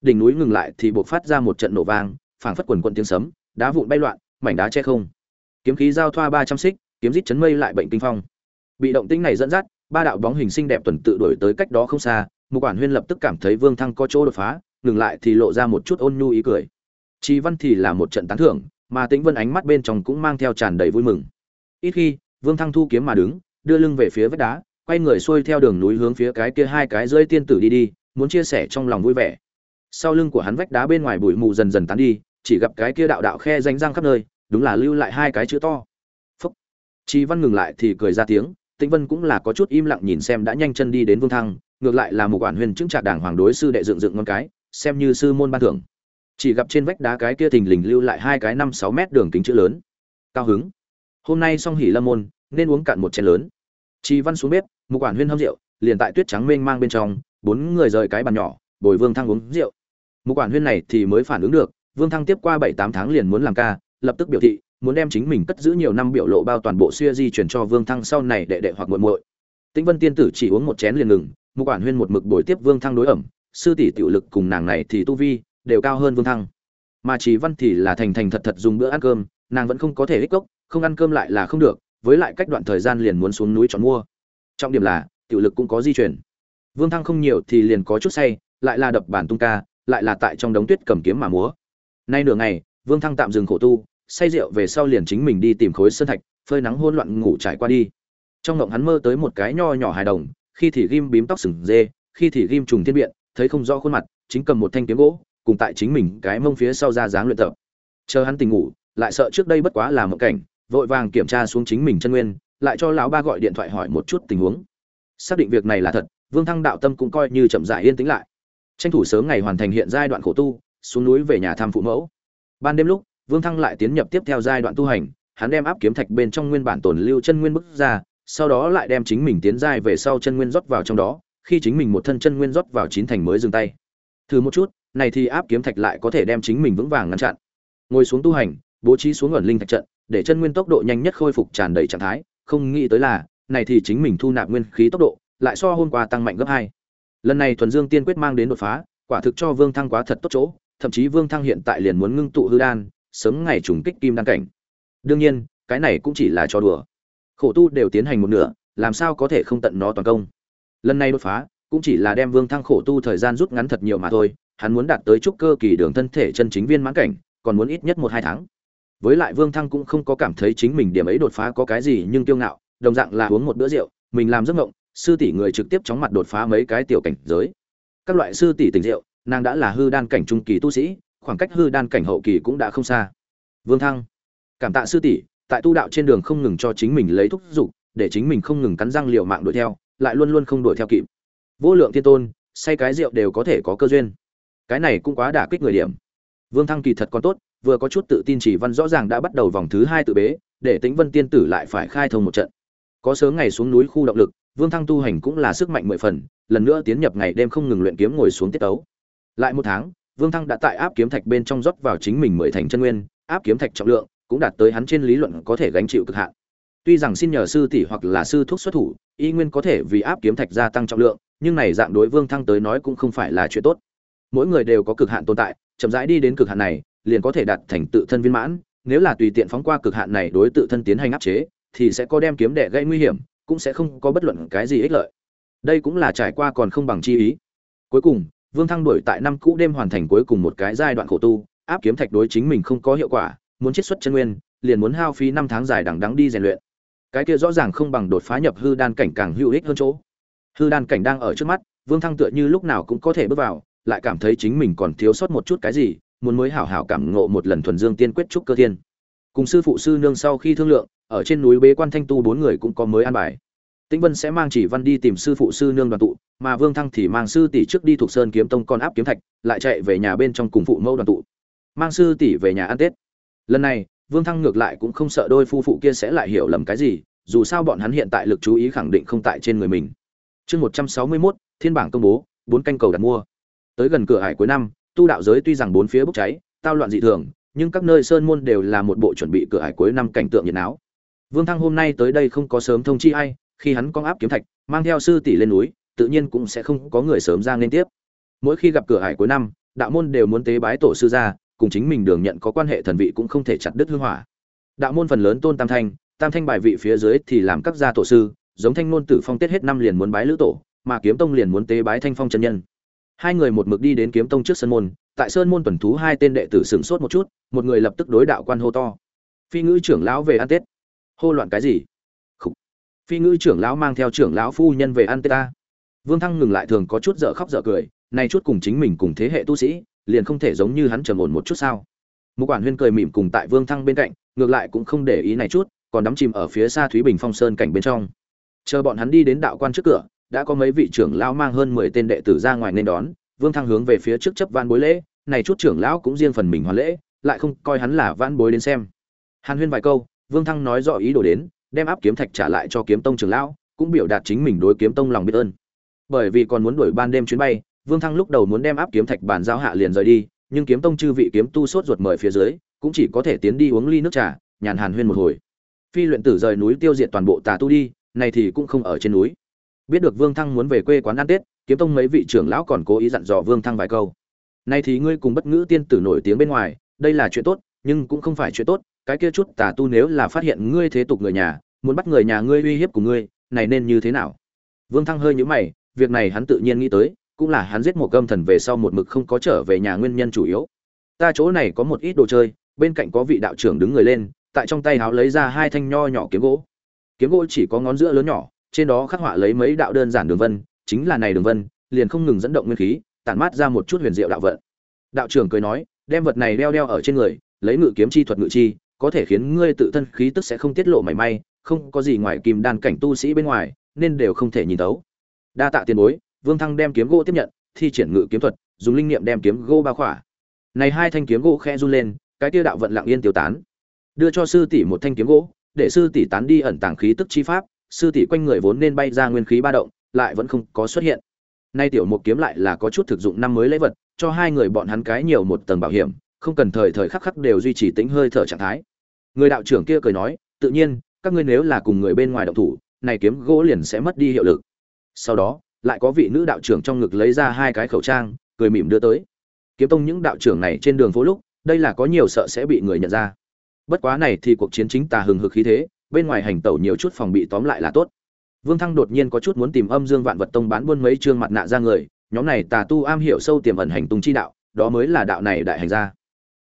Đỉnh núi ngừng lại thì buộc phát ra một trận nổ vang, phảng phất quần quần tiếng sấm, đá vụn bay loạn, mảnh đá che không. Kiếm khí giao thoa ba trăm xích kiếm rít chấn mây lại bệnh kinh phong. Bị động tĩnh này dẫn dắt, ba đạo bóng hình xinh đẹp tuần tự đổi tới cách đó không xa một quản huyên lập tức cảm thấy vương thăng có chỗ đột phá, ngừng lại thì lộ ra một chút ôn nhu ý cười. Chi văn thì là một trận tán thưởng, mà tĩnh vân ánh mắt bên trong cũng mang theo tràn đầy vui mừng. Ít khi, vương thăng thu kiếm mà đứng, đưa lưng về phía vách đá, quay người xuôi theo đường núi hướng phía cái kia hai cái rơi tiên tử đi đi, muốn chia sẻ trong lòng vui vẻ. Sau lưng của hắn vách đá bên ngoài bụi mù dần dần tán đi, chỉ gặp cái kia đạo đạo khe rãnh răng khắp nơi, đúng là lưu lại hai cái chữ to chi văn ngừng lại thì cười ra tiếng, tĩnh vân cũng là có chút im lặng nhìn xem đã nhanh chân đi đến vương thăng, ngược lại là một quản huyền chứng trạc đảng hoàng đối sư đệ dựng dựng ngon cái, xem như sư môn ban thưởng. Chỉ gặp trên vách đá cái kia thình lình lưu lại hai cái năm sáu mét đường kính chữ lớn. Cao hứng. Hôm nay song hỉ lâm môn, nên uống cạn một chén lớn. Chi văn xuống bếp, một quản huyên hâm rượu, liền tại tuyết trắng mênh mang bên trong, bốn người rời cái bàn nhỏ, bồi vương thăng uống rượu. Một quản huyên này thì mới phản ứng được, vương thăng tiếp qua bảy tám tháng liền muốn làm ca, lập tức biểu thị muốn đem chính mình cất giữ nhiều năm biểu lộ bao toàn bộ xuya di chuyển cho vương thăng sau này đệ đệ hoặc muội muội. Tĩnh vân tiên tử chỉ uống một chén liền ngừng một quản huyên một mực bồi tiếp vương thăng đối ẩm, sư tỷ tiểu lực cùng nàng này thì tu vi đều cao hơn vương thăng. Mà chỉ văn thì là thành thành thật thật dùng bữa ăn cơm, nàng vẫn không có thể ích cốc không ăn cơm lại là không được, với lại cách đoạn thời gian liền muốn xuống núi chọn mua. Trọng điểm là, tiểu lực cũng có di chuyển vương thăng không nhiều thì liền có chút say, lại là đập bản tung ca, lại là tại trong đống tuyết cầm kiếm mà múa. Nay nửa ngày, vương thăng tạm dừng khổ tu say rượu về sau liền chính mình đi tìm khối sơn thạch, phơi nắng hôn loạn ngủ trải qua đi. Trong ngộng hắn mơ tới một cái nho nhỏ hài đồng, khi thì ghim bím tóc sừng dê, khi thì ghim trùng thiên biện, thấy không rõ khuôn mặt, chính cầm một thanh kiếm gỗ, cùng tại chính mình cái mông phía sau ra dáng luyện tập. Chờ hắn tỉnh ngủ, lại sợ trước đây bất quá là một cảnh, vội vàng kiểm tra xuống chính mình chân nguyên, lại cho lão ba gọi điện thoại hỏi một chút tình huống. Xác định việc này là thật, vương thăng đạo tâm cũng coi như chậm dại yên tĩnh lại. Tranh thủ sớm ngày hoàn thành hiện giai đoạn khổ tu, xuống núi về nhà thăm phụ mẫu. Ban đêm lúc vương thăng lại tiến nhập tiếp theo giai đoạn tu hành, hắn đem áp kiếm thạch bên trong nguyên bản tồn lưu chân nguyên bức ra, sau đó lại đem chính mình tiến giai về sau chân nguyên rót vào trong đó, khi chính mình một thân chân nguyên rót vào chín thành mới dừng tay. Thử một chút, này thì áp kiếm thạch lại có thể đem chính mình vững vàng ngăn chặn. Ngồi xuống tu hành, bố trí xuống ẩn linh thạch trận, để chân nguyên tốc độ nhanh nhất khôi phục tràn đầy trạng thái, không nghĩ tới là, này thì chính mình thu nạp nguyên khí tốc độ, lại so hôm qua tăng mạnh gấp hai. Lần này thuần dương tiên quyết mang đến đột phá, quả thực cho vương thăng quá thật tốt chỗ, thậm chí vương thăng hiện tại liền muốn ngưng tụ hư đan sớm ngày trùng kích kim đan cảnh. Đương nhiên, cái này cũng chỉ là trò đùa. Khổ tu đều tiến hành một nửa, làm sao có thể không tận nó toàn công? Lần này đột phá, cũng chỉ là đem vương thăng khổ tu thời gian rút ngắn thật nhiều mà thôi, hắn muốn đạt tới trúc cơ kỳ đường thân thể chân chính viên mãn cảnh, còn muốn ít nhất một hai tháng. Với lại vương thăng cũng không có cảm thấy chính mình điểm ấy đột phá có cái gì nhưng kiêu ngạo, đồng dạng là uống một bữa rượu, mình làm giấc ngộng sư tỷ người trực tiếp chóng mặt đột phá mấy cái tiểu cảnh giới. Các loại sư tỷ tình rượu, nàng đã là hư đan cảnh trung kỳ tu sĩ khoảng cách hư đan cảnh hậu kỳ cũng đã không xa. Vương thăng, cảm tạ sư tỷ, tại tu đạo trên đường không ngừng cho chính mình lấy thúc giục, để chính mình không ngừng cắn răng liều mạng đuổi theo, lại luôn luôn không đuổi theo kịp. Vô lượng thiên tôn, say cái rượu đều có thể có cơ duyên. Cái này cũng quá đả kích người điểm. Vương thăng kỳ thật còn tốt, vừa có chút tự tin chỉ văn rõ ràng đã bắt đầu vòng thứ hai tự bế, để tĩnh vân tiên tử lại phải khai thông một trận. Có sớm ngày xuống núi khu động lực, vương thăng tu hành cũng là sức mạnh mười phần, lần nữa tiến nhập ngày đêm không ngừng luyện kiếm ngồi xuống tiết tấu. Lại một tháng vương thăng đã tại áp kiếm thạch bên trong rót vào chính mình mười thành chân nguyên, áp kiếm thạch trọng lượng cũng đạt tới hắn trên lý luận có thể gánh chịu cực hạn. Tuy rằng xin nhờ sư tỷ hoặc là sư thúc xuất thủ, y nguyên có thể vì áp kiếm thạch gia tăng trọng lượng, nhưng này dạng đối vương thăng tới nói cũng không phải là chuyện tốt. Mỗi người đều có cực hạn tồn tại, chậm rãi đi đến cực hạn này, liền có thể đạt thành tự thân viên mãn, nếu là tùy tiện phóng qua cực hạn này đối tự thân tiến hành áp chế, thì sẽ có đem kiếm đệ gây nguy hiểm, cũng sẽ không có bất luận cái gì ích lợi. Đây cũng là trải qua còn không bằng chi ý. Cuối cùng vương thăng đuổi tại năm cũ đêm hoàn thành cuối cùng một cái giai đoạn khổ tu, áp kiếm thạch đối chính mình không có hiệu quả, muốn chiết xuất chân nguyên, liền muốn hao phí năm tháng dài đằng đẵng đi rèn luyện. Cái kia rõ ràng không bằng đột phá nhập hư đan cảnh càng hữu ích hơn chỗ. Hư đan cảnh đang ở trước mắt, vương thăng tựa như lúc nào cũng có thể bước vào, lại cảm thấy chính mình còn thiếu sót một chút cái gì, muốn mới hảo hảo cảm ngộ một lần thuần dương tiên quyết trúc cơ thiên. Cùng sư phụ sư nương sau khi thương lượng, ở trên núi bế quan thanh tu bốn người cũng có mới an bài tĩnh vân sẽ mang chỉ văn đi tìm sư phụ sư nương đoàn tụ, mà vương thăng thì mang sư tỷ trước đi thuộc sơn kiếm tông con áp kiếm thạch, lại chạy về nhà bên trong cùng phụ mẫu đoàn tụ. Mang sư tỷ về nhà ăn tết. Lần này, vương thăng ngược lại cũng không sợ đôi phu phụ kia sẽ lại hiểu lầm cái gì, dù sao bọn hắn hiện tại lực chú ý khẳng định không tại trên người mình. Chương một trăm sáu mươi mốt, thiên bảng công bố, bốn canh cầu đặt mua. Tới gần cửa hải cuối năm, tu đạo giới tuy rằng bốn phía bốc cháy, tao loạn dị thường, nhưng các nơi sơn môn đều là một bộ chuẩn bị cửa hải cuối năm cảnh tượng nhiệt náo. vương thăng hôm nay tới đây không có sớm thông chi ai khi hắn có áp kiếm thạch, mang theo sư tỷ lên núi, tự nhiên cũng sẽ không có người sớm ra nên tiếp. Mỗi khi gặp cửa hải cuối năm, đạo môn đều muốn tế bái tổ sư ra cùng chính mình đường nhận có quan hệ thần vị cũng không thể chặt đứt hương hỏa. Đạo môn phần lớn tôn tam thanh tam thanh bài vị phía dưới thì làm các gia tổ sư, giống thanh ngôn tử phong tết hết năm liền muốn bái lữ tổ, mà kiếm tông liền muốn tế bái thanh phong chân nhân. Hai người một mực đi đến kiếm tông trước sân môn, tại sơn môn tuần thú hai tên đệ tử sửng sốt một chút, một người lập tức đối đạo quan hô to. Phi ngữ trưởng lão về ăn tết. Hô loạn cái gì? Phi ngữ trưởng lão mang theo trưởng lão phu nhân về ăn tết ta. Vương thăng ngừng lại thường có chút dở khóc dở cười, nay chút cùng chính mình cùng thế hệ tu sĩ, liền không thể giống như hắn trầm ổn một chút sao. Một quản huyên cười mỉm cùng tại vương thăng bên cạnh, ngược lại cũng không để ý này chút, còn đắm chìm ở phía xa thúy bình phong sơn cảnh bên trong. Chờ bọn hắn đi đến đạo quan trước cửa, đã có mấy vị trưởng lão mang hơn mười tên đệ tử ra ngoài nên đón, vương thăng hướng về phía trước chấp van bối lễ, này chút trưởng lão cũng riêng phần mình hoàn lễ, lại không coi hắn là van bối đến xem. Hàn huyên vài câu, vương thăng nói rõ ý đồ đến đem áp kiếm thạch trả lại cho kiếm tông trưởng lão, cũng biểu đạt chính mình đối kiếm tông lòng biết ơn. Bởi vì còn muốn đuổi ban đêm chuyến bay, vương thăng lúc đầu muốn đem áp kiếm thạch bàn giao hạ liền rời đi, nhưng kiếm tông chư vị kiếm tu sốt ruột mời phía dưới, cũng chỉ có thể tiến đi uống ly nước trà, nhàn hàn huyên một hồi. Phi luyện tử rời núi tiêu diệt toàn bộ tà tu đi, này thì cũng không ở trên núi. Biết được vương thăng muốn về quê quán ăn tết, kiếm tông mấy vị trưởng lão còn cố ý dặn dò vương thăng vài câu. Này thì ngươi cùng bất ngữ tiên tử nổi tiếng bên ngoài, đây là chuyện tốt, nhưng cũng không phải chuyện tốt cái kia chút tà tu nếu là phát hiện ngươi thế tục người nhà, muốn bắt người nhà ngươi uy hiếp của ngươi, này nên như thế nào? Vương thăng hơi nhíu mày, việc này hắn tự nhiên nghĩ tới, cũng là hắn giết một gâm thần về sau một mực không có trở về nhà nguyên nhân chủ yếu. Ta chỗ này có một ít đồ chơi, bên cạnh có vị đạo trưởng đứng người lên, tại trong tay háo lấy ra hai thanh nho nhỏ kiếm gỗ. Kiếm gỗ chỉ có ngón giữa lớn nhỏ, trên đó khắc họa lấy mấy đạo đơn giản đường vân, chính là này đường vân, liền không ngừng dẫn động nguyên khí, tản mát ra một chút huyền diệu đạo vận. Đạo trưởng cười nói, đem vật này đeo đeo ở trên người, lấy ngự kiếm chi thuật ngự chi có thể khiến ngươi tự thân khí tức sẽ không tiết lộ mảy may, không có gì ngoài kim đan cảnh tu sĩ bên ngoài, nên đều không thể nhìn thấu. Đa tạ tiền bối, vương thăng đem kiếm gỗ tiếp nhận, thi triển ngự kiếm thuật, dùng linh niệm đem kiếm gỗ bao khỏa. Này hai thanh kiếm gỗ khẽ run lên, cái tiêu đạo vận lặng yên tiêu tán. Đưa cho sư tỷ một thanh kiếm gỗ, để sư tỷ tán đi ẩn tàng khí tức chi pháp, sư tỷ quanh người vốn nên bay ra nguyên khí ba động, lại vẫn không có xuất hiện. Nay tiểu một kiếm lại là có chút thực dụng năm mới lấy vật, cho hai người bọn hắn cái nhiều một tầng bảo hiểm không cần thời thời khắc khắc đều duy trì tính hơi thở trạng thái. Người đạo trưởng kia cười nói, tự nhiên, các ngươi nếu là cùng người bên ngoài động thủ, này kiếm gỗ liền sẽ mất đi hiệu lực. Sau đó, lại có vị nữ đạo trưởng trong ngực lấy ra hai cái khẩu trang, cười mỉm đưa tới. Kiếm tông những đạo trưởng này trên đường phố lúc, đây là có nhiều sợ sẽ bị người nhận ra. Bất quá này thì cuộc chiến chính tà hừng hực khí thế, bên ngoài hành tẩu nhiều chút phòng bị tóm lại là tốt. Vương thăng đột nhiên có chút muốn tìm âm dương vạn vật tông bán buôn mấy chương mặt nạ ra người, nhóm này tà tu am hiểu sâu tiềm ẩn hành tung chi đạo, đó mới là đạo này đại hành gia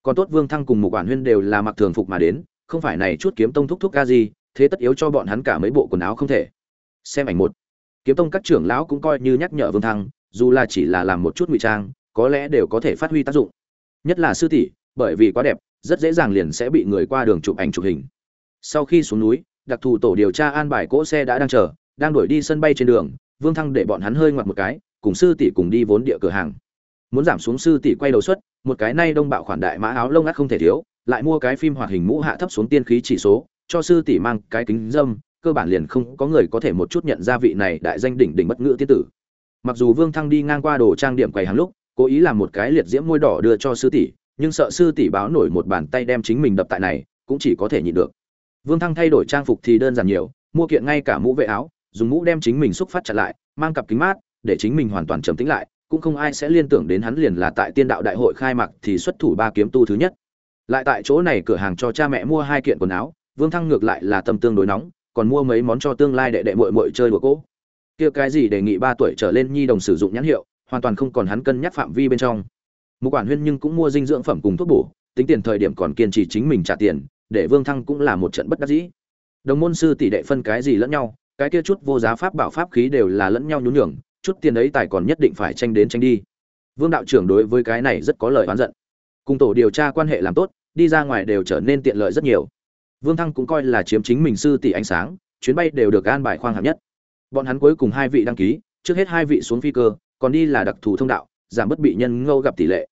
còn tốt vương thăng cùng một quản huyên đều là mặc thường phục mà đến, không phải này chút kiếm tông thúc thúc ca gì, thế tất yếu cho bọn hắn cả mấy bộ quần áo không thể. Xem ảnh một. Kiếm tông các trưởng lão cũng coi như nhắc nhở vương thăng, dù là chỉ là làm một chút ngụy trang, có lẽ đều có thể phát huy tác dụng. Nhất là sư tỷ, bởi vì quá đẹp, rất dễ dàng liền sẽ bị người qua đường chụp ảnh chụp hình. Sau khi xuống núi, đặc thù tổ điều tra an bài cỗ xe đã đang chờ, đang đuổi đi sân bay trên đường, vương thăng để bọn hắn hơi ngoặt một cái, cùng sư tỷ cùng đi vốn địa cửa hàng muốn giảm xuống sư tỷ quay đầu suất một cái nay đông bạo khoản đại mã áo lông ngắt không thể thiếu, lại mua cái phim hoạt hình mũ hạ thấp xuống tiên khí chỉ số, cho sư tỷ mang cái kính dâm, cơ bản liền không có người có thể một chút nhận ra vị này đại danh đỉnh đỉnh bất ngữ tiên tử. Mặc dù vương thăng đi ngang qua đồ trang điểm quầy hàng lúc, cố ý làm một cái liệt diễm môi đỏ đưa cho sư tỷ, nhưng sợ sư tỷ báo nổi một bàn tay đem chính mình đập tại này, cũng chỉ có thể nhịn được. Vương thăng thay đổi trang phục thì đơn giản nhiều, mua kiện ngay cả mũ vệ áo, dùng mũ đem chính mình xúc phát chặt lại, mang cặp kính mát, để chính mình hoàn toàn trầm tĩnh lại cũng không ai sẽ liên tưởng đến hắn liền là tại tiên đạo đại hội khai mạc thì xuất thủ ba kiếm tu thứ nhất. Lại tại chỗ này cửa hàng cho cha mẹ mua hai kiện quần áo, vương thăng ngược lại là tâm tương đối nóng, còn mua mấy món cho tương lai đệ đệ muội muội chơi đùa cỗ kia cái gì đề nghị ba tuổi trở lên nhi đồng sử dụng nhãn hiệu, hoàn toàn không còn hắn cân nhắc phạm vi bên trong. Một quản huyên nhưng cũng mua dinh dưỡng phẩm cùng thuốc bổ, tính tiền thời điểm còn kiên trì chính mình trả tiền, để vương thăng cũng là một trận bất đắc dĩ. Đồng môn sư tỷ đệ phân cái gì lẫn nhau, cái kia chút vô giá pháp bảo pháp khí đều là lẫn nhau nhún nhường chút tiền ấy tài còn nhất định phải tranh đến tranh đi. Vương đạo trưởng đối với cái này rất có lời oán giận. Cùng tổ điều tra quan hệ làm tốt, đi ra ngoài đều trở nên tiện lợi rất nhiều. Vương thăng cũng coi là chiếm chính mình sư tỷ ánh sáng, chuyến bay đều được an bài khoang hạng nhất. Bọn hắn cuối cùng hai vị đăng ký, trước hết hai vị xuống phi cơ, còn đi là đặc thù thông đạo, giảm bất bị nhân ngâu gặp tỷ lệ.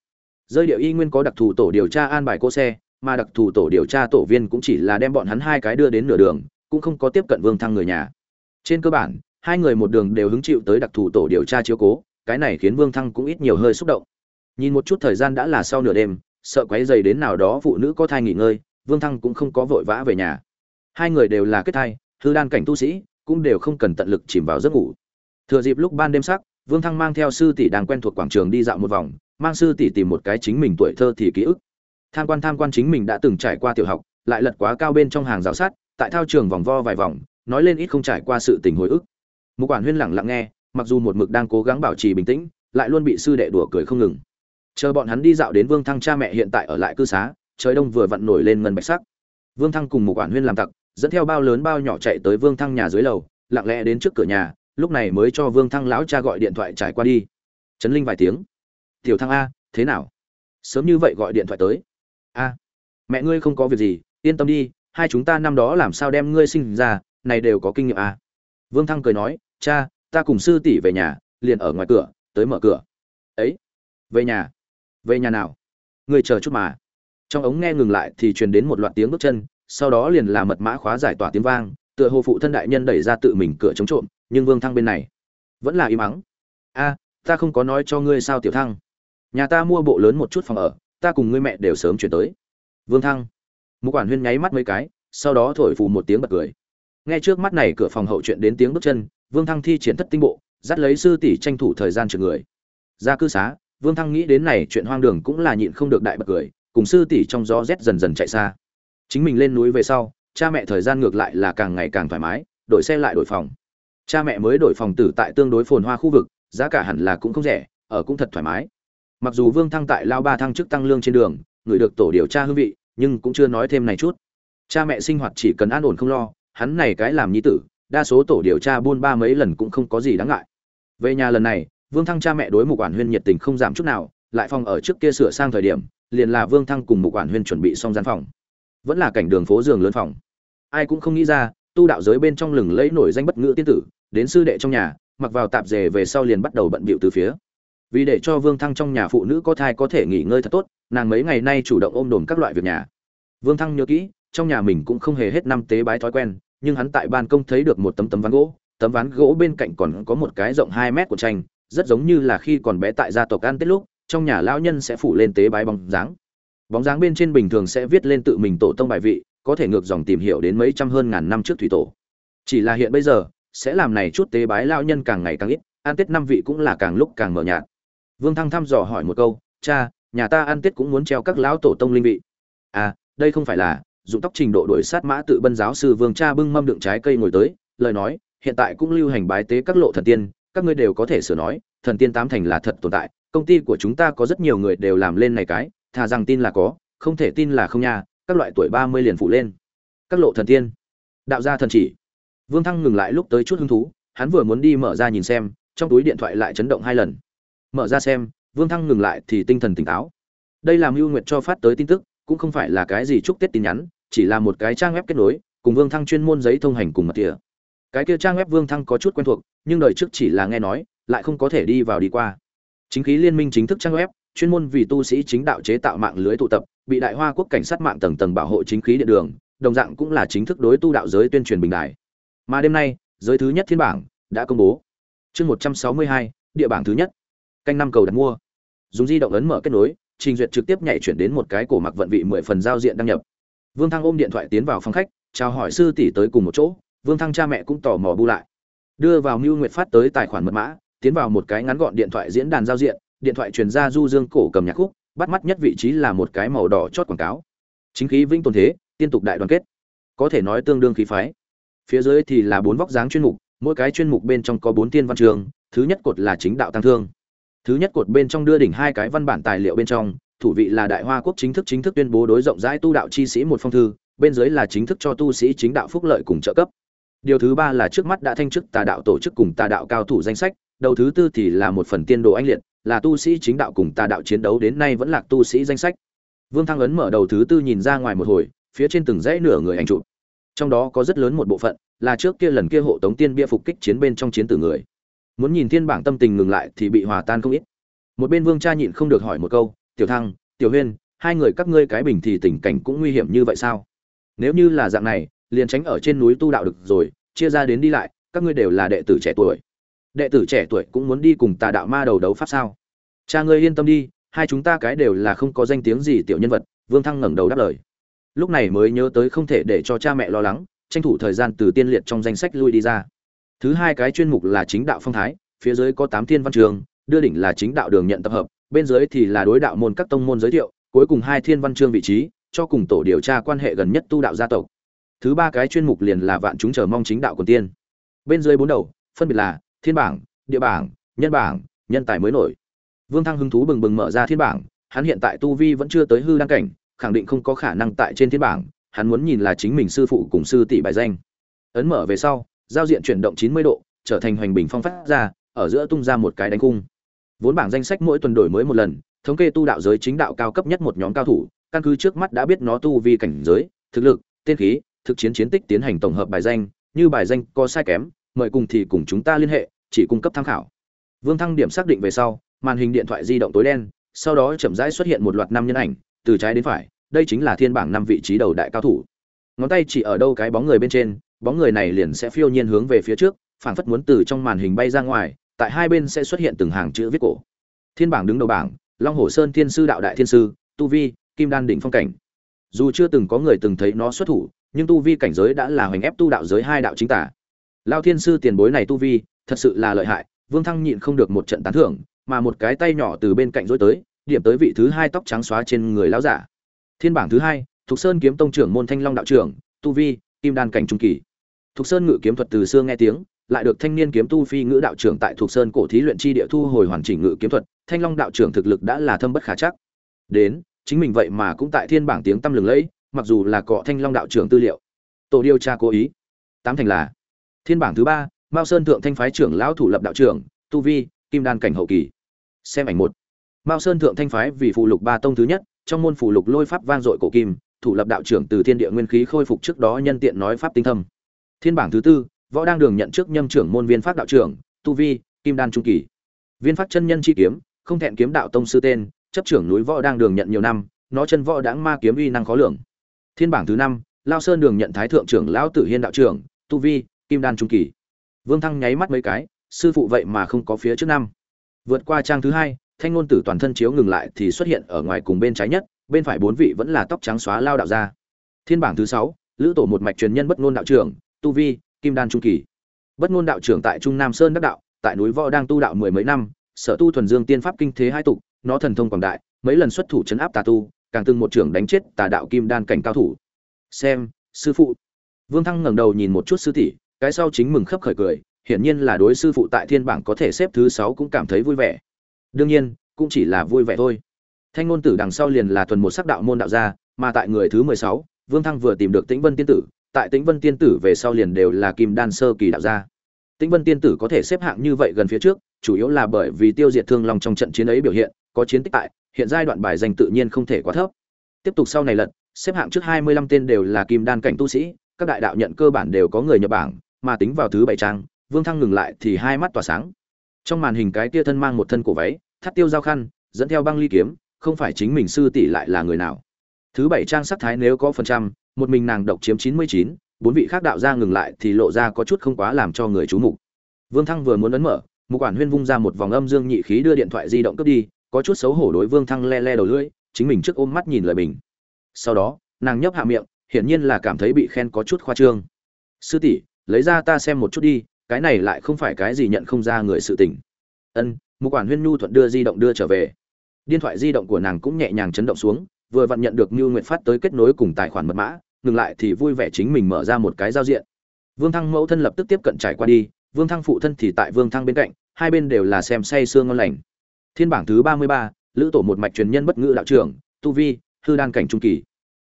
Rơi điệu y nguyên có đặc thù tổ điều tra an bài cô xe, mà đặc thù tổ điều tra tổ viên cũng chỉ là đem bọn hắn hai cái đưa đến nửa đường, cũng không có tiếp cận vương thăng người nhà. Trên cơ bản hai người một đường đều hứng chịu tới đặc thù tổ điều tra chiếu cố, cái này khiến vương thăng cũng ít nhiều hơi xúc động. Nhìn một chút thời gian đã là sau nửa đêm, sợ quấy rầy đến nào đó phụ nữ có thai nghỉ ngơi, vương thăng cũng không có vội vã về nhà. Hai người đều là kết thai, hư đan cảnh tu sĩ, cũng đều không cần tận lực chìm vào giấc ngủ. Thừa dịp lúc ban đêm sắc, vương thăng mang theo sư tỷ đang quen thuộc quảng trường đi dạo một vòng, mang sư tỷ tìm một cái chính mình tuổi thơ thì ký ức. Tham quan tham quan chính mình đã từng trải qua tiểu học, lại lật quá cao bên trong hàng rào sắt, tại thao trường vòng vo vài vòng, nói lên ít không trải qua sự tình hồi ức một quản huyên lặng lặng nghe, mặc dù một mực đang cố gắng bảo trì bình tĩnh, lại luôn bị sư đệ đùa cười không ngừng. Chờ bọn hắn đi dạo đến vương thăng cha mẹ hiện tại ở lại cư xá, trời đông vừa vặn nổi lên ngân bạch sắc. Vương thăng cùng một quản huyên làm tặc, dẫn theo bao lớn bao nhỏ chạy tới vương thăng nhà dưới lầu, lặng lẽ đến trước cửa nhà, lúc này mới cho vương thăng lão cha gọi điện thoại trải qua đi. Chấn linh vài tiếng. Tiểu thăng a, thế nào? Sớm như vậy gọi điện thoại tới. A, mẹ ngươi không có việc gì, yên tâm đi, hai chúng ta năm đó làm sao đem ngươi sinh ra, này đều có kinh nghiệm a vương thăng cười nói cha ta cùng sư tỷ về nhà liền ở ngoài cửa tới mở cửa. Ấy về nhà? Về nhà nào? Ngươi chờ chút mà. Trong ống nghe ngừng lại thì truyền đến một loạt tiếng bước chân sau đó liền là mật mã khóa giải tỏa tiếng vang tựa hồ phụ thân đại nhân đẩy ra tự mình cửa chống trộm nhưng vương thăng bên này vẫn là im mắng, a ta không có nói cho ngươi sao tiểu thăng? Nhà ta mua bộ lớn một chút phòng ở ta cùng ngươi mẹ đều sớm chuyển tới. Vương thăng Mục quản huyên nháy mắt mấy cái sau đó thổi phù một tiếng bật cười nghe trước mắt này cửa phòng hậu chuyện đến tiếng bước chân, vương thăng thi triển thất tinh bộ, dắt lấy sư tỷ tranh thủ thời gian trượt người. Ra cư xá, vương thăng nghĩ đến này chuyện hoang đường cũng là nhịn không được đại bật cười, cùng sư tỷ trong gió rét dần dần chạy xa. Chính mình lên núi về sau, cha mẹ thời gian ngược lại là càng ngày càng thoải mái, đổi xe lại đổi phòng. Cha mẹ mới đổi phòng tử tại tương đối phồn hoa khu vực, giá cả hẳn là cũng không rẻ, ở cũng thật thoải mái. Mặc dù vương thăng tại lao ba thăng chức tăng lương trên đường, người được tổ điều tra hương vị, nhưng cũng chưa nói thêm này chút. Cha mẹ sinh hoạt chỉ cần an ổn không lo hắn này cái làm nhi tử, đa số tổ điều tra buôn ba mấy lần cũng không có gì đáng ngại. Về nhà lần này, vương thăng cha mẹ đối mục quản huyên nhiệt tình không giảm chút nào, lại phòng ở trước kia sửa sang thời điểm, liền là vương thăng cùng mục quản huyên chuẩn bị xong gian phòng. Vẫn là cảnh đường phố giường lớn phòng. Ai cũng không nghĩ ra, tu đạo giới bên trong lừng lẫy nổi danh bất ngữ tiên tử, đến sư đệ trong nhà, mặc vào tạp dề về sau liền bắt đầu bận bịu từ phía. Vì để cho vương thăng trong nhà phụ nữ có thai có thể nghỉ ngơi thật tốt, nàng mấy ngày nay chủ động ôm đồm các loại việc nhà. Vương thăng nhớ kỹ, trong nhà mình cũng không hề hết năm tế bái thói quen nhưng hắn tại ban công thấy được một tấm tấm ván gỗ, tấm ván gỗ bên cạnh còn có một cái rộng hai mét của tranh, rất giống như là khi còn bé tại gia tộc ăn tết lúc, trong nhà lão nhân sẽ phủ lên tế bái bóng dáng. Bóng dáng bên trên bình thường sẽ viết lên tự mình tổ tông bài vị, có thể ngược dòng tìm hiểu đến mấy trăm hơn ngàn năm trước thủy tổ. Chỉ là hiện bây giờ, sẽ làm này chút tế bái lão nhân càng ngày càng ít, ăn tết năm vị cũng là càng lúc càng mờ nhạt. Vương thăng thăm dò hỏi một câu, cha, nhà ta ăn tết cũng muốn treo các lão tổ tông linh vị. À đây không phải là dụng tóc trình độ đổi sát mã tự bân giáo sư vương cha bưng mâm đựng trái cây ngồi tới, lời nói, hiện tại cũng lưu hành bái tế các lộ thần tiên, các ngươi đều có thể sửa nói, thần tiên tám thành là thật tồn tại, công ty của chúng ta có rất nhiều người đều làm lên này cái, thà rằng tin là có, không thể tin là không nha, các loại tuổi ba mươi liền phụ lên. Các lộ thần tiên. Đạo gia thần chỉ. Vương thăng ngừng lại lúc tới chút hứng thú, hắn vừa muốn đi mở ra nhìn xem, trong túi điện thoại lại chấn động hai lần. Mở ra xem, vương thăng ngừng lại thì tinh thần tỉnh táo. Đây là mưu nguyệt cho phát tới tin tức, cũng không phải là cái gì chúc tết tin nhắn chỉ là một cái trang web kết nối, cùng vương thăng chuyên môn giấy thông hành cùng mặt tỉa cái kia trang web vương thăng có chút quen thuộc, nhưng đời trước chỉ là nghe nói, lại không có thể đi vào đi qua. Chính khí liên minh chính thức trang web, chuyên môn vì tu sĩ chính đạo chế tạo mạng lưới tụ tập, bị đại hoa quốc cảnh sát mạng tầng tầng bảo hộ chính khí địa đường, đồng dạng cũng là chính thức đối tu đạo giới tuyên truyền bình đại. Mà đêm nay, giới thứ nhất thiên bảng đã công bố. Chương một trăm sáu mươi hai, địa bảng thứ nhất. Canh năm cầu đặt mua. Dùng di động ấn mở kết nối, trình duyệt trực tiếp nhảy chuyển đến một cái cổ mặc vận vị mười phần giao diện đăng nhập vương thăng ôm điện thoại tiến vào phòng khách, chào hỏi sư tỷ tới cùng một chỗ, vương thăng cha mẹ cũng tò mò bu lại. Đưa vào Nưu nguyệt phát tới tài khoản mật mã, tiến vào một cái ngắn gọn điện thoại diễn đàn giao diện, điện thoại truyền ra du dương cổ cầm nhạc khúc, bắt mắt nhất vị trí là một cái màu đỏ chót quảng cáo. Chính khí vĩnh tồn thế, tiên tục đại đoàn kết. Có thể nói tương đương khí phái. Phía dưới thì là bốn vóc dáng chuyên mục, mỗi cái chuyên mục bên trong có bốn tiên văn trường, thứ nhất cột là chính đạo tăng thương. Thứ nhất cột bên trong đưa đỉnh hai cái văn bản tài liệu bên trong thủ vị là đại hoa quốc chính thức chính thức tuyên bố đối rộng rãi tu đạo chi sĩ một phong thư, bên dưới là chính thức cho tu sĩ chính đạo phúc lợi cùng trợ cấp. Điều thứ ba là trước mắt đã thanh chức tà đạo tổ chức cùng tà đạo cao thủ danh sách, đầu thứ tư thì là một phần tiên đồ anh liệt, là tu sĩ chính đạo cùng tà đạo chiến đấu đến nay vẫn là tu sĩ danh sách. Vương thăng ấn mở đầu thứ tư nhìn ra ngoài một hồi, phía trên từng dãy nửa người ảnh trụ trong đó có rất lớn một bộ phận là trước kia lần kia hộ tống tiên bia phục kích chiến bên trong chiến tử người. Muốn nhìn thiên bảng tâm tình ngừng lại thì bị hòa tan không ít. Một bên vương cha nhịn không được hỏi một câu tiểu thăng, tiểu huyên, hai người các ngươi cái bình thì tình cảnh cũng nguy hiểm như vậy sao? Nếu như là dạng này, liền tránh ở trên núi tu đạo được rồi, chia ra đến đi lại, các ngươi đều là đệ tử trẻ tuổi. Đệ tử trẻ tuổi cũng muốn đi cùng tà đạo ma đầu đấu pháp sao? Cha ngươi yên tâm đi, hai chúng ta cái đều là không có danh tiếng gì tiểu nhân vật, vương thăng ngẩng đầu đáp lời. Lúc này mới nhớ tới không thể để cho cha mẹ lo lắng, tranh thủ thời gian từ tiên liệt trong danh sách lui đi ra. Thứ hai cái chuyên mục là chính đạo phong thái, phía dưới có tám thiên văn trường, đưa đỉnh là chính đạo đường nhận tập hợp bên dưới thì là đối đạo môn các tông môn giới thiệu, cuối cùng hai thiên văn chương vị trí, cho cùng tổ điều tra quan hệ gần nhất tu đạo gia tộc. Thứ ba cái chuyên mục liền là vạn chúng chờ mong chính đạo quần tiên. Bên dưới bốn đầu, phân biệt là thiên bảng, địa bảng, nhân bảng, nhân tài mới nổi. Vương thăng hứng thú bừng bừng mở ra thiên bảng, hắn hiện tại tu vi vẫn chưa tới hư đăng cảnh, khẳng định không có khả năng tại trên thiên bảng, hắn muốn nhìn là chính mình sư phụ cùng sư tỷ bài danh. Ấn mở về sau, giao diện chuyển động chín mươi độ, trở thành hoành bình phong phát ra, ở giữa tung ra một cái đánh cung vốn bảng danh sách mỗi tuần đổi mới một lần, thống kê tu đạo giới chính đạo cao cấp nhất một nhóm cao thủ, căn cứ trước mắt đã biết nó tu vi cảnh giới, thực lực, tiên khí, thực chiến chiến tích tiến hành tổng hợp bài danh, như bài danh có sai kém, mời cùng thì cùng chúng ta liên hệ, chỉ cung cấp tham khảo. Vương thăng điểm xác định về sau, màn hình điện thoại di động tối đen, sau đó chậm rãi xuất hiện một loạt năm nhân ảnh, từ trái đến phải, đây chính là thiên bảng năm vị trí đầu đại cao thủ. Ngón tay chỉ ở đâu cái bóng người bên trên, bóng người này liền sẽ phiêu nhiên hướng về phía trước, phảng phất muốn từ trong màn hình bay ra ngoài tại hai bên sẽ xuất hiện từng hàng chữ viết cổ. Thiên bảng đứng đầu bảng, long hồ sơn thiên sư đạo đại thiên sư, tu vi, kim đan đỉnh phong cảnh. Dù chưa từng có người từng thấy nó xuất thủ, nhưng tu vi cảnh giới đã là hoành ép tu đạo giới hai đạo chính tả. Lao thiên sư tiền bối này tu vi, thật sự là lợi hại, vương thăng nhịn không được một trận tán thưởng, mà một cái tay nhỏ từ bên cạnh rối tới, điểm tới vị thứ hai tóc trắng xóa trên người lão giả. Thiên bảng thứ hai, thục sơn kiếm tông trưởng môn thanh long đạo trưởng, tu vi, kim đan cảnh trung kỳ. Thục sơn ngự kiếm thuật từ xưa nghe tiếng lại được thanh niên kiếm tu phi ngữ đạo trưởng tại thuộc sơn cổ thí luyện chi địa thu hồi hoàn chỉnh ngự kiếm thuật, thanh long đạo trưởng thực lực đã là thâm bất khả chắc. Đến, chính mình vậy mà cũng tại thiên bảng tiếng tăm lừng lẫy, mặc dù là cọ thanh long đạo trưởng tư liệu. Tổ điều tra cố ý. Tám thành là, thiên bảng thứ ba, mao sơn thượng thanh phái trưởng lão thủ lập đạo trưởng, tu vi, kim đan cảnh hậu kỳ. Xem ảnh một. Mao sơn thượng thanh phái vì phụ lục ba tông thứ nhất, trong môn phụ lục lôi pháp vang dội cổ kim, thủ lập đạo trưởng từ thiên địa nguyên khí khôi phục trước đó nhân tiện nói pháp tinh thâm. Thiên bảng thứ tư võ đang đường nhận trước nhâm trưởng môn viên pháp đạo trưởng, tu vi, kim đan trung kỳ. Viên pháp chân nhân chi kiếm, không thẹn kiếm đạo tông sư tên, chấp trưởng núi võ đang đường nhận nhiều năm, nó chân võ đãng ma kiếm uy năng khó lường. Thiên bảng thứ năm, lao sơn đường nhận thái thượng trưởng lão tử hiên đạo trưởng, tu vi, kim đan trung kỳ. Vương thăng nháy mắt mấy cái, sư phụ vậy mà không có phía trước năm. Vượt qua trang thứ hai, thanh ngôn tử toàn thân chiếu ngừng lại thì xuất hiện ở ngoài cùng bên trái nhất, bên phải bốn vị vẫn là tóc trắng xóa lao đạo ra thiên bảng thứ sáu, lữ tổ một mạch truyền nhân bất ngôn đạo trưởng, tu vi kim đan trung kỳ. Bất ngôn đạo trưởng tại trung nam sơn đắc đạo, tại núi võ đang tu đạo mười mấy năm, sở tu thuần dương tiên pháp kinh thế hai tục, nó thần thông quảng đại, mấy lần xuất thủ chấn áp tà tu, càng từng một trưởng đánh chết tà đạo kim đan cảnh cao thủ. Xem, sư phụ. Vương thăng ngẩng đầu nhìn một chút sư tỷ, cái sau chính mừng khấp khởi cười, hiển nhiên là đối sư phụ tại thiên bảng có thể xếp thứ sáu cũng cảm thấy vui vẻ. Đương nhiên, cũng chỉ là vui vẻ thôi. Thanh ngôn tử đằng sau liền là tuần một sắc đạo môn đạo gia, mà tại người thứ mười sáu, vương thăng vừa tìm được tĩnh vân tiên tử tại tĩnh vân tiên tử về sau liền đều là kim đan sơ kỳ đạo gia. Tĩnh vân tiên tử có thể xếp hạng như vậy gần phía trước, chủ yếu là bởi vì tiêu diệt thương long trong trận chiến ấy biểu hiện, có chiến tích tại, hiện giai đoạn bài danh tự nhiên không thể quá thấp. Tiếp tục sau này lật, xếp hạng trước hai mươi lăm tên đều là kim đan cảnh tu sĩ, các đại đạo nhận cơ bản đều có người nhập bảng, mà tính vào thứ bảy trang, vương thăng ngừng lại thì hai mắt tỏa sáng. Trong màn hình cái kia thân mang một thân cổ váy, thắt tiêu giao khăn, dẫn theo băng ly kiếm, không phải chính mình sư tỷ lại là người nào. Thứ bảy trang sắc thái nếu có phần trăm một mình nàng độc chiếm chín mươi chín, bốn vị khác đạo gia ngừng lại thì lộ ra có chút không quá làm cho người chú mục. Vương thăng vừa muốn ấn mở một quản huyên vung ra một vòng âm dương nhị khí đưa điện thoại di động cướp đi, có chút xấu hổ đối vương thăng le le đầu lưỡi, chính mình trước ôm mắt nhìn lời mình sau đó, nàng nhấp hạ miệng, hiển nhiên là cảm thấy bị khen có chút khoa trương. Sư tỷ, lấy ra ta xem một chút đi, cái này lại không phải cái gì nhận không ra người sự tình. Ân một quản huyên nhu thuận đưa di động đưa trở về. Điện thoại di động của nàng cũng nhẹ nhàng chấn động xuống vừa vặn nhận được Nưu Nguyệt phát tới kết nối cùng tài khoản mật mã, ngừng lại thì vui vẻ chính mình mở ra một cái giao diện. Vương Thăng mẫu thân lập tức tiếp cận trải qua đi, Vương Thăng phụ thân thì tại Vương Thăng bên cạnh, hai bên đều là xem say xương ngon lành. Thiên bảng thứ ba mươi ba, lữ tổ một mạch truyền nhân bất ngữ đạo trưởng, tu vi, hư đan cảnh trung kỳ.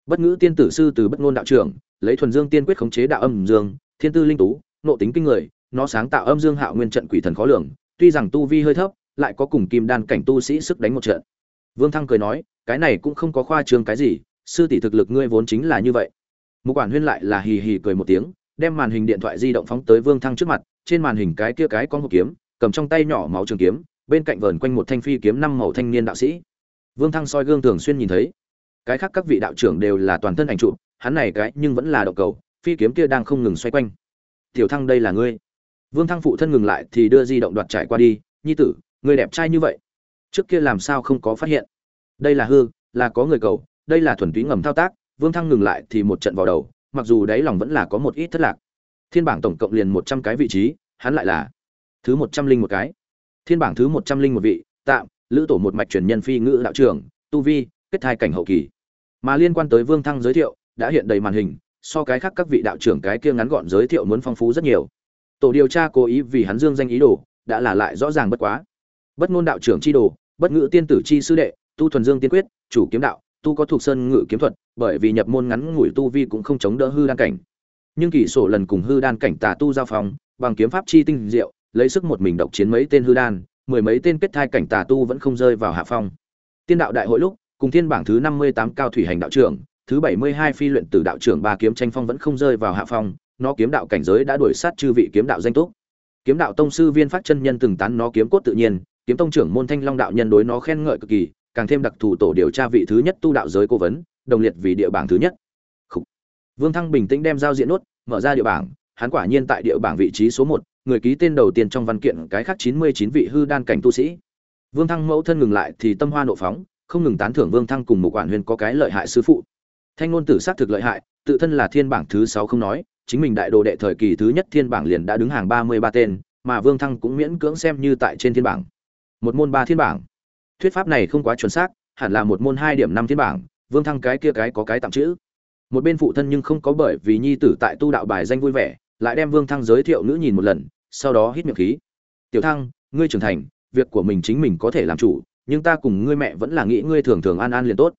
Bất ngữ tiên tử sư từ bất ngôn đạo trưởng, lấy thuần dương tiên quyết khống chế đạo âm dương, thiên tư linh tú, nộ tính kinh người, nó sáng tạo âm dương hạo nguyên trận quỷ thần khó lường, tuy rằng tu vi hơi thấp, lại có cùng kim đan cảnh tu sĩ sức đánh một trận. Vương Thăng cười nói, cái này cũng không có khoa trương cái gì, sư tỷ thực lực ngươi vốn chính là như vậy. Mục quản huyên lại là hì hì cười một tiếng, đem màn hình điện thoại di động phóng tới Vương Thăng trước mặt, trên màn hình cái kia cái con hộp kiếm, cầm trong tay nhỏ máu trường kiếm, bên cạnh vờn quanh một thanh phi kiếm năm màu thanh niên đạo sĩ. Vương Thăng soi gương thường xuyên nhìn thấy, cái khác các vị đạo trưởng đều là toàn thân ảnh trụ, hắn này cái nhưng vẫn là độc cầu, phi kiếm kia đang không ngừng xoay quanh. "Tiểu Thăng đây là ngươi?" Vương Thăng phụ thân ngừng lại thì đưa di động đoạt trải qua đi, "Nhi tử, ngươi đẹp trai như vậy." trước kia làm sao không có phát hiện đây là hư, là có người cầu, đây là thuần túy ngầm thao tác, vương thăng ngừng lại thì một trận vào đầu, mặc dù đáy lòng vẫn là có một ít thất lạc. Thiên bảng tổng cộng liền một trăm cái vị trí, hắn lại là thứ một trăm linh một cái. Thiên bảng thứ một trăm linh một vị, tạm, lữ tổ một mạch truyền nhân phi ngữ đạo trưởng, tu vi, kết thai cảnh hậu kỳ. Mà liên quan tới vương thăng giới thiệu, đã hiện đầy màn hình, so cái khác các vị đạo trưởng cái kia ngắn gọn giới thiệu muốn phong phú rất nhiều. Tổ điều tra cố ý vì hắn dương danh ý đồ, đã là lại rõ ràng bất quá. Bất ngôn đạo trưởng chi đồ, bất ngữ tiên tử chi sư đệ tu thuần dương tiên quyết, chủ kiếm đạo, tu có thuộc sơn ngự kiếm thuật, bởi vì nhập môn ngắn ngủi tu vi cũng không chống đỡ hư đan cảnh. Nhưng kỳ sổ lần cùng hư đan cảnh tà tu giao phong, bằng kiếm pháp chi tinh diệu, lấy sức một mình độc chiến mấy tên hư đan, mười mấy tên kết thai cảnh tà tu vẫn không rơi vào hạ phong. Tiên đạo đại hội lúc, cùng thiên bảng thứ năm mươi tám cao thủy hành đạo trưởng, thứ bảy mươi hai phi luyện tử đạo trưởng ba kiếm tranh phong vẫn không rơi vào hạ phong, nó kiếm đạo cảnh giới đã đuổi sát chư vị kiếm đạo danh túc. Kiếm đạo tông sư viên phát chân nhân từng tán nó kiếm cốt tự nhiên, kiếm tông trưởng môn thanh long đạo nhân đối nó khen ngợi cực kỳ càng thêm đặc thù tổ điều tra vị thứ nhất tu đạo giới cố vấn, đồng liệt vì địa bảng thứ nhất. Khủ. vương thăng bình tĩnh đem giao diện nốt, mở ra địa bảng, hắn quả nhiên tại địa bảng vị trí số một, người ký tên đầu tiên trong văn kiện cái khác chín mươi chín vị hư đan cảnh tu sĩ. Vương thăng mẫu thân ngừng lại thì tâm hoa nộ phóng, không ngừng tán thưởng vương thăng cùng một quản huyền có cái lợi hại sư phụ. Thanh ngôn tử xác thực lợi hại, tự thân là thiên bảng thứ sáu không nói, chính mình đại đồ đệ thời kỳ thứ nhất thiên bảng liền đã đứng hàng ba mươi ba tên, mà vương thăng cũng miễn cưỡng xem như tại trên thiên bảng. Một môn ba thiên bảng thuyết pháp này không quá chuẩn xác, hẳn là một môn hai điểm năm thiên bảng, vương thăng cái kia cái có cái tạm chữ. Một bên phụ thân nhưng không có bởi vì nhi tử tại tu đạo bài danh vui vẻ, lại đem vương thăng giới thiệu nữ nhìn một lần, sau đó hít miệng khí. Tiểu thăng, ngươi trưởng thành, việc của mình chính mình có thể làm chủ, nhưng ta cùng ngươi mẹ vẫn là nghĩ ngươi thường thường an an liền tốt.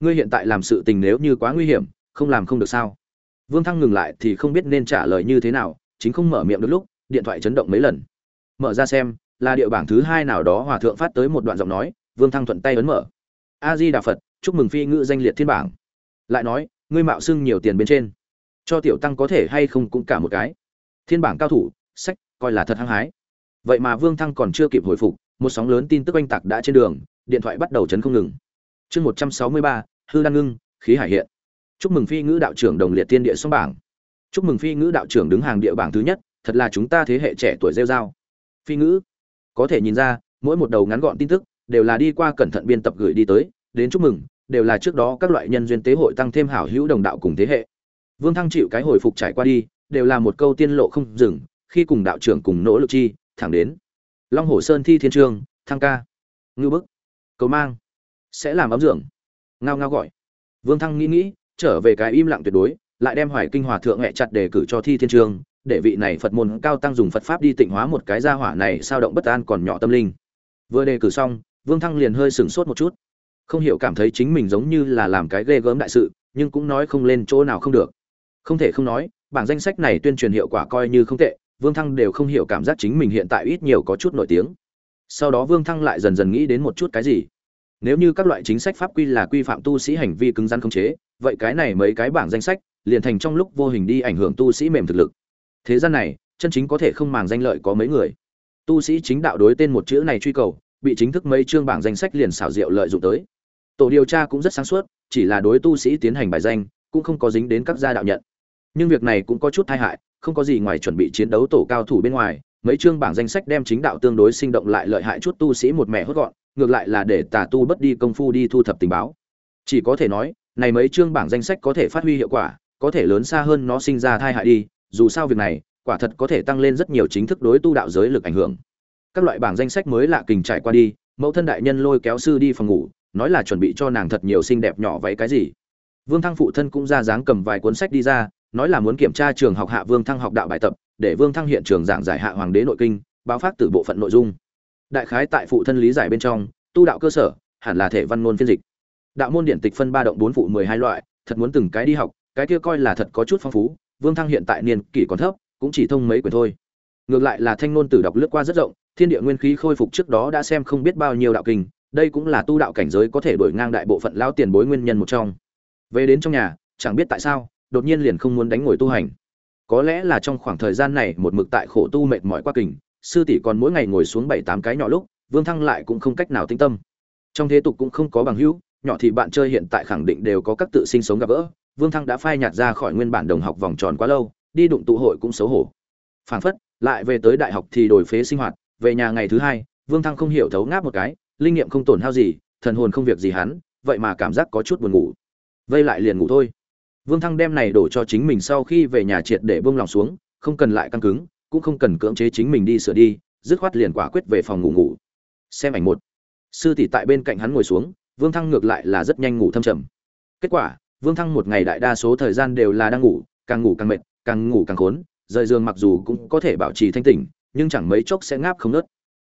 Ngươi hiện tại làm sự tình nếu như quá nguy hiểm, không làm không được sao? Vương thăng ngừng lại thì không biết nên trả lời như thế nào, chính không mở miệng được lúc, điện thoại chấn động mấy lần. Mở ra xem, là địa bảng thứ hai nào đó hòa thượng phát tới một đoạn giọng nói vương thăng thuận tay ấn mở. A di đà phật chúc mừng phi ngữ danh liệt thiên bảng. Lại nói, ngươi mạo xưng nhiều tiền bên trên. Cho tiểu tăng có thể hay không cũng cả một cái. Thiên bảng cao thủ, sách, coi là thật hăng hái. Vậy mà vương thăng còn chưa kịp hồi phục, một sóng lớn tin tức oanh tạc đã trên đường, điện thoại bắt đầu chấn không ngừng. Chương một trăm sáu mươi ba, hư đan ngưng, khí hải hiện. Chúc mừng phi ngữ đạo trưởng đồng liệt tiên địa song bảng. Chúc mừng phi ngữ đạo trưởng đứng hàng địa bảng thứ nhất, thật là chúng ta thế hệ trẻ tuổi rêu dao phi ngữ, có thể nhìn ra, mỗi một đầu ngắn gọn tin tức đều là đi qua cẩn thận biên tập gửi đi tới đến chúc mừng đều là trước đó các loại nhân duyên tế hội tăng thêm hảo hữu đồng đạo cùng thế hệ. Vương thăng chịu cái hồi phục trải qua đi đều là một câu tiên lộ không dừng khi cùng đạo trưởng cùng nỗ lực chi thẳng đến. Long hồ sơn thi thiên trương thăng ca. Ngư bức. Cầu mang. Sẽ làm ấm dưỡng. Ngao ngao gọi. Vương thăng nghĩ nghĩ trở về cái im lặng tuyệt đối lại đem hoài kinh hòa thượng hẹ chặt đề cử cho thi thiên trương để vị này Phật môn cao tăng dùng Phật pháp đi tịnh hóa một cái gia hỏa này sao động bất an còn nhỏ tâm linh. Vừa đề cử xong, Vương Thăng liền hơi sửng sốt một chút. Không hiểu cảm thấy chính mình giống như là làm cái ghê gớm đại sự, nhưng cũng nói không lên chỗ nào không được. Không thể không nói, bảng danh sách này tuyên truyền hiệu quả coi như không tệ, Vương Thăng đều không hiểu cảm giác chính mình hiện tại ít nhiều có chút nổi tiếng. Sau đó Vương Thăng lại dần dần nghĩ đến một chút cái gì. Nếu như các loại chính sách pháp quy là quy phạm tu sĩ hành vi cứng rắn không chế, vậy cái này mấy cái bảng danh sách liền thành trong lúc vô hình đi ảnh hưởng tu sĩ mềm thực lực thế gian này chân chính có thể không màng danh lợi có mấy người tu sĩ chính đạo đối tên một chữ này truy cầu bị chính thức mấy chương bảng danh sách liền xảo diệu lợi dụng tới. Tổ điều tra cũng rất sáng suốt, chỉ là đối tu sĩ tiến hành bài danh, cũng không có dính đến các gia đạo nhận. Nhưng việc này cũng có chút tai hại, không có gì ngoài chuẩn bị chiến đấu tổ cao thủ bên ngoài, mấy chương bảng danh sách đem chính đạo tương đối sinh động lại lợi hại chút tu sĩ một mẹ hốt gọn, ngược lại là để tà tu bất đi công phu đi thu thập tình báo. Chỉ có thể nói, này mấy chương bảng danh sách có thể phát huy hiệu quả, có thể lớn xa hơn nó sinh ra tai hại đi, dù sao việc này, quả thật có thể tăng lên rất nhiều chính thức đối tu đạo giới lực ảnh hưởng các loại bảng danh sách mới lạ kình trải qua đi, mẫu thân đại nhân lôi kéo sư đi phòng ngủ, nói là chuẩn bị cho nàng thật nhiều xinh đẹp nhỏ váy cái gì. Vương thăng phụ thân cũng ra dáng cầm vài cuốn sách đi ra, nói là muốn kiểm tra trường học hạ vương thăng học đạo bài tập, để vương thăng hiện trường giảng giải hạ hoàng đế nội kinh, báo phát từ bộ phận nội dung. Đại khái tại phụ thân lý giải bên trong, tu đạo cơ sở, hẳn là thể văn ngôn phiên dịch. Đạo môn điện tịch phân ba động bốn phụ mười hai loại, thật muốn từng cái đi học, cái kia coi là thật có chút phong phú, vương thăng hiện tại niên kỷ còn thấp, cũng chỉ thông mấy quyển thôi. Ngược lại là thanh ngôn tử đọc lướt qua rất rộng thiên địa nguyên khí khôi phục trước đó đã xem không biết bao nhiêu đạo kinh, đây cũng là tu đạo cảnh giới có thể đổi ngang đại bộ phận lao tiền bối nguyên nhân một trong. Về đến trong nhà, chẳng biết tại sao, đột nhiên liền không muốn đánh ngồi tu hành. Có lẽ là trong khoảng thời gian này một mực tại khổ tu mệt mỏi quá kình, sư tỷ còn mỗi ngày ngồi xuống bảy tám cái nhỏ lúc, vương thăng lại cũng không cách nào tinh tâm. Trong thế tục cũng không có bằng hữu, nhỏ thì bạn chơi hiện tại khẳng định đều có các tự sinh sống gặp gỡ, vương thăng đã phai nhạt ra khỏi nguyên bản đồng học vòng tròn quá lâu, đi đụng tụ hội cũng xấu hổ. Phảng phất, lại về tới đại học thì đổi phế sinh hoạt về nhà ngày thứ hai, vương thăng không hiểu thấu ngáp một cái, linh nghiệm không tổn hao gì, thần hồn không việc gì hắn, vậy mà cảm giác có chút buồn ngủ. Vây lại liền ngủ thôi. Vương thăng đem này đổ cho chính mình sau khi về nhà triệt để buông lòng xuống, không cần lại căng cứng, cũng không cần cưỡng chế chính mình đi sửa đi, dứt khoát liền quả quyết về phòng ngủ ngủ. Xem ảnh một. Sư tỷ tại bên cạnh hắn ngồi xuống, vương thăng ngược lại là rất nhanh ngủ thâm trầm. Kết quả, vương thăng một ngày đại đa số thời gian đều là đang ngủ, càng ngủ càng mệt, càng ngủ càng khốn, rời giường mặc dù cũng có thể bảo trì thanh tỉnh nhưng chẳng mấy chốc sẽ ngáp không nớt.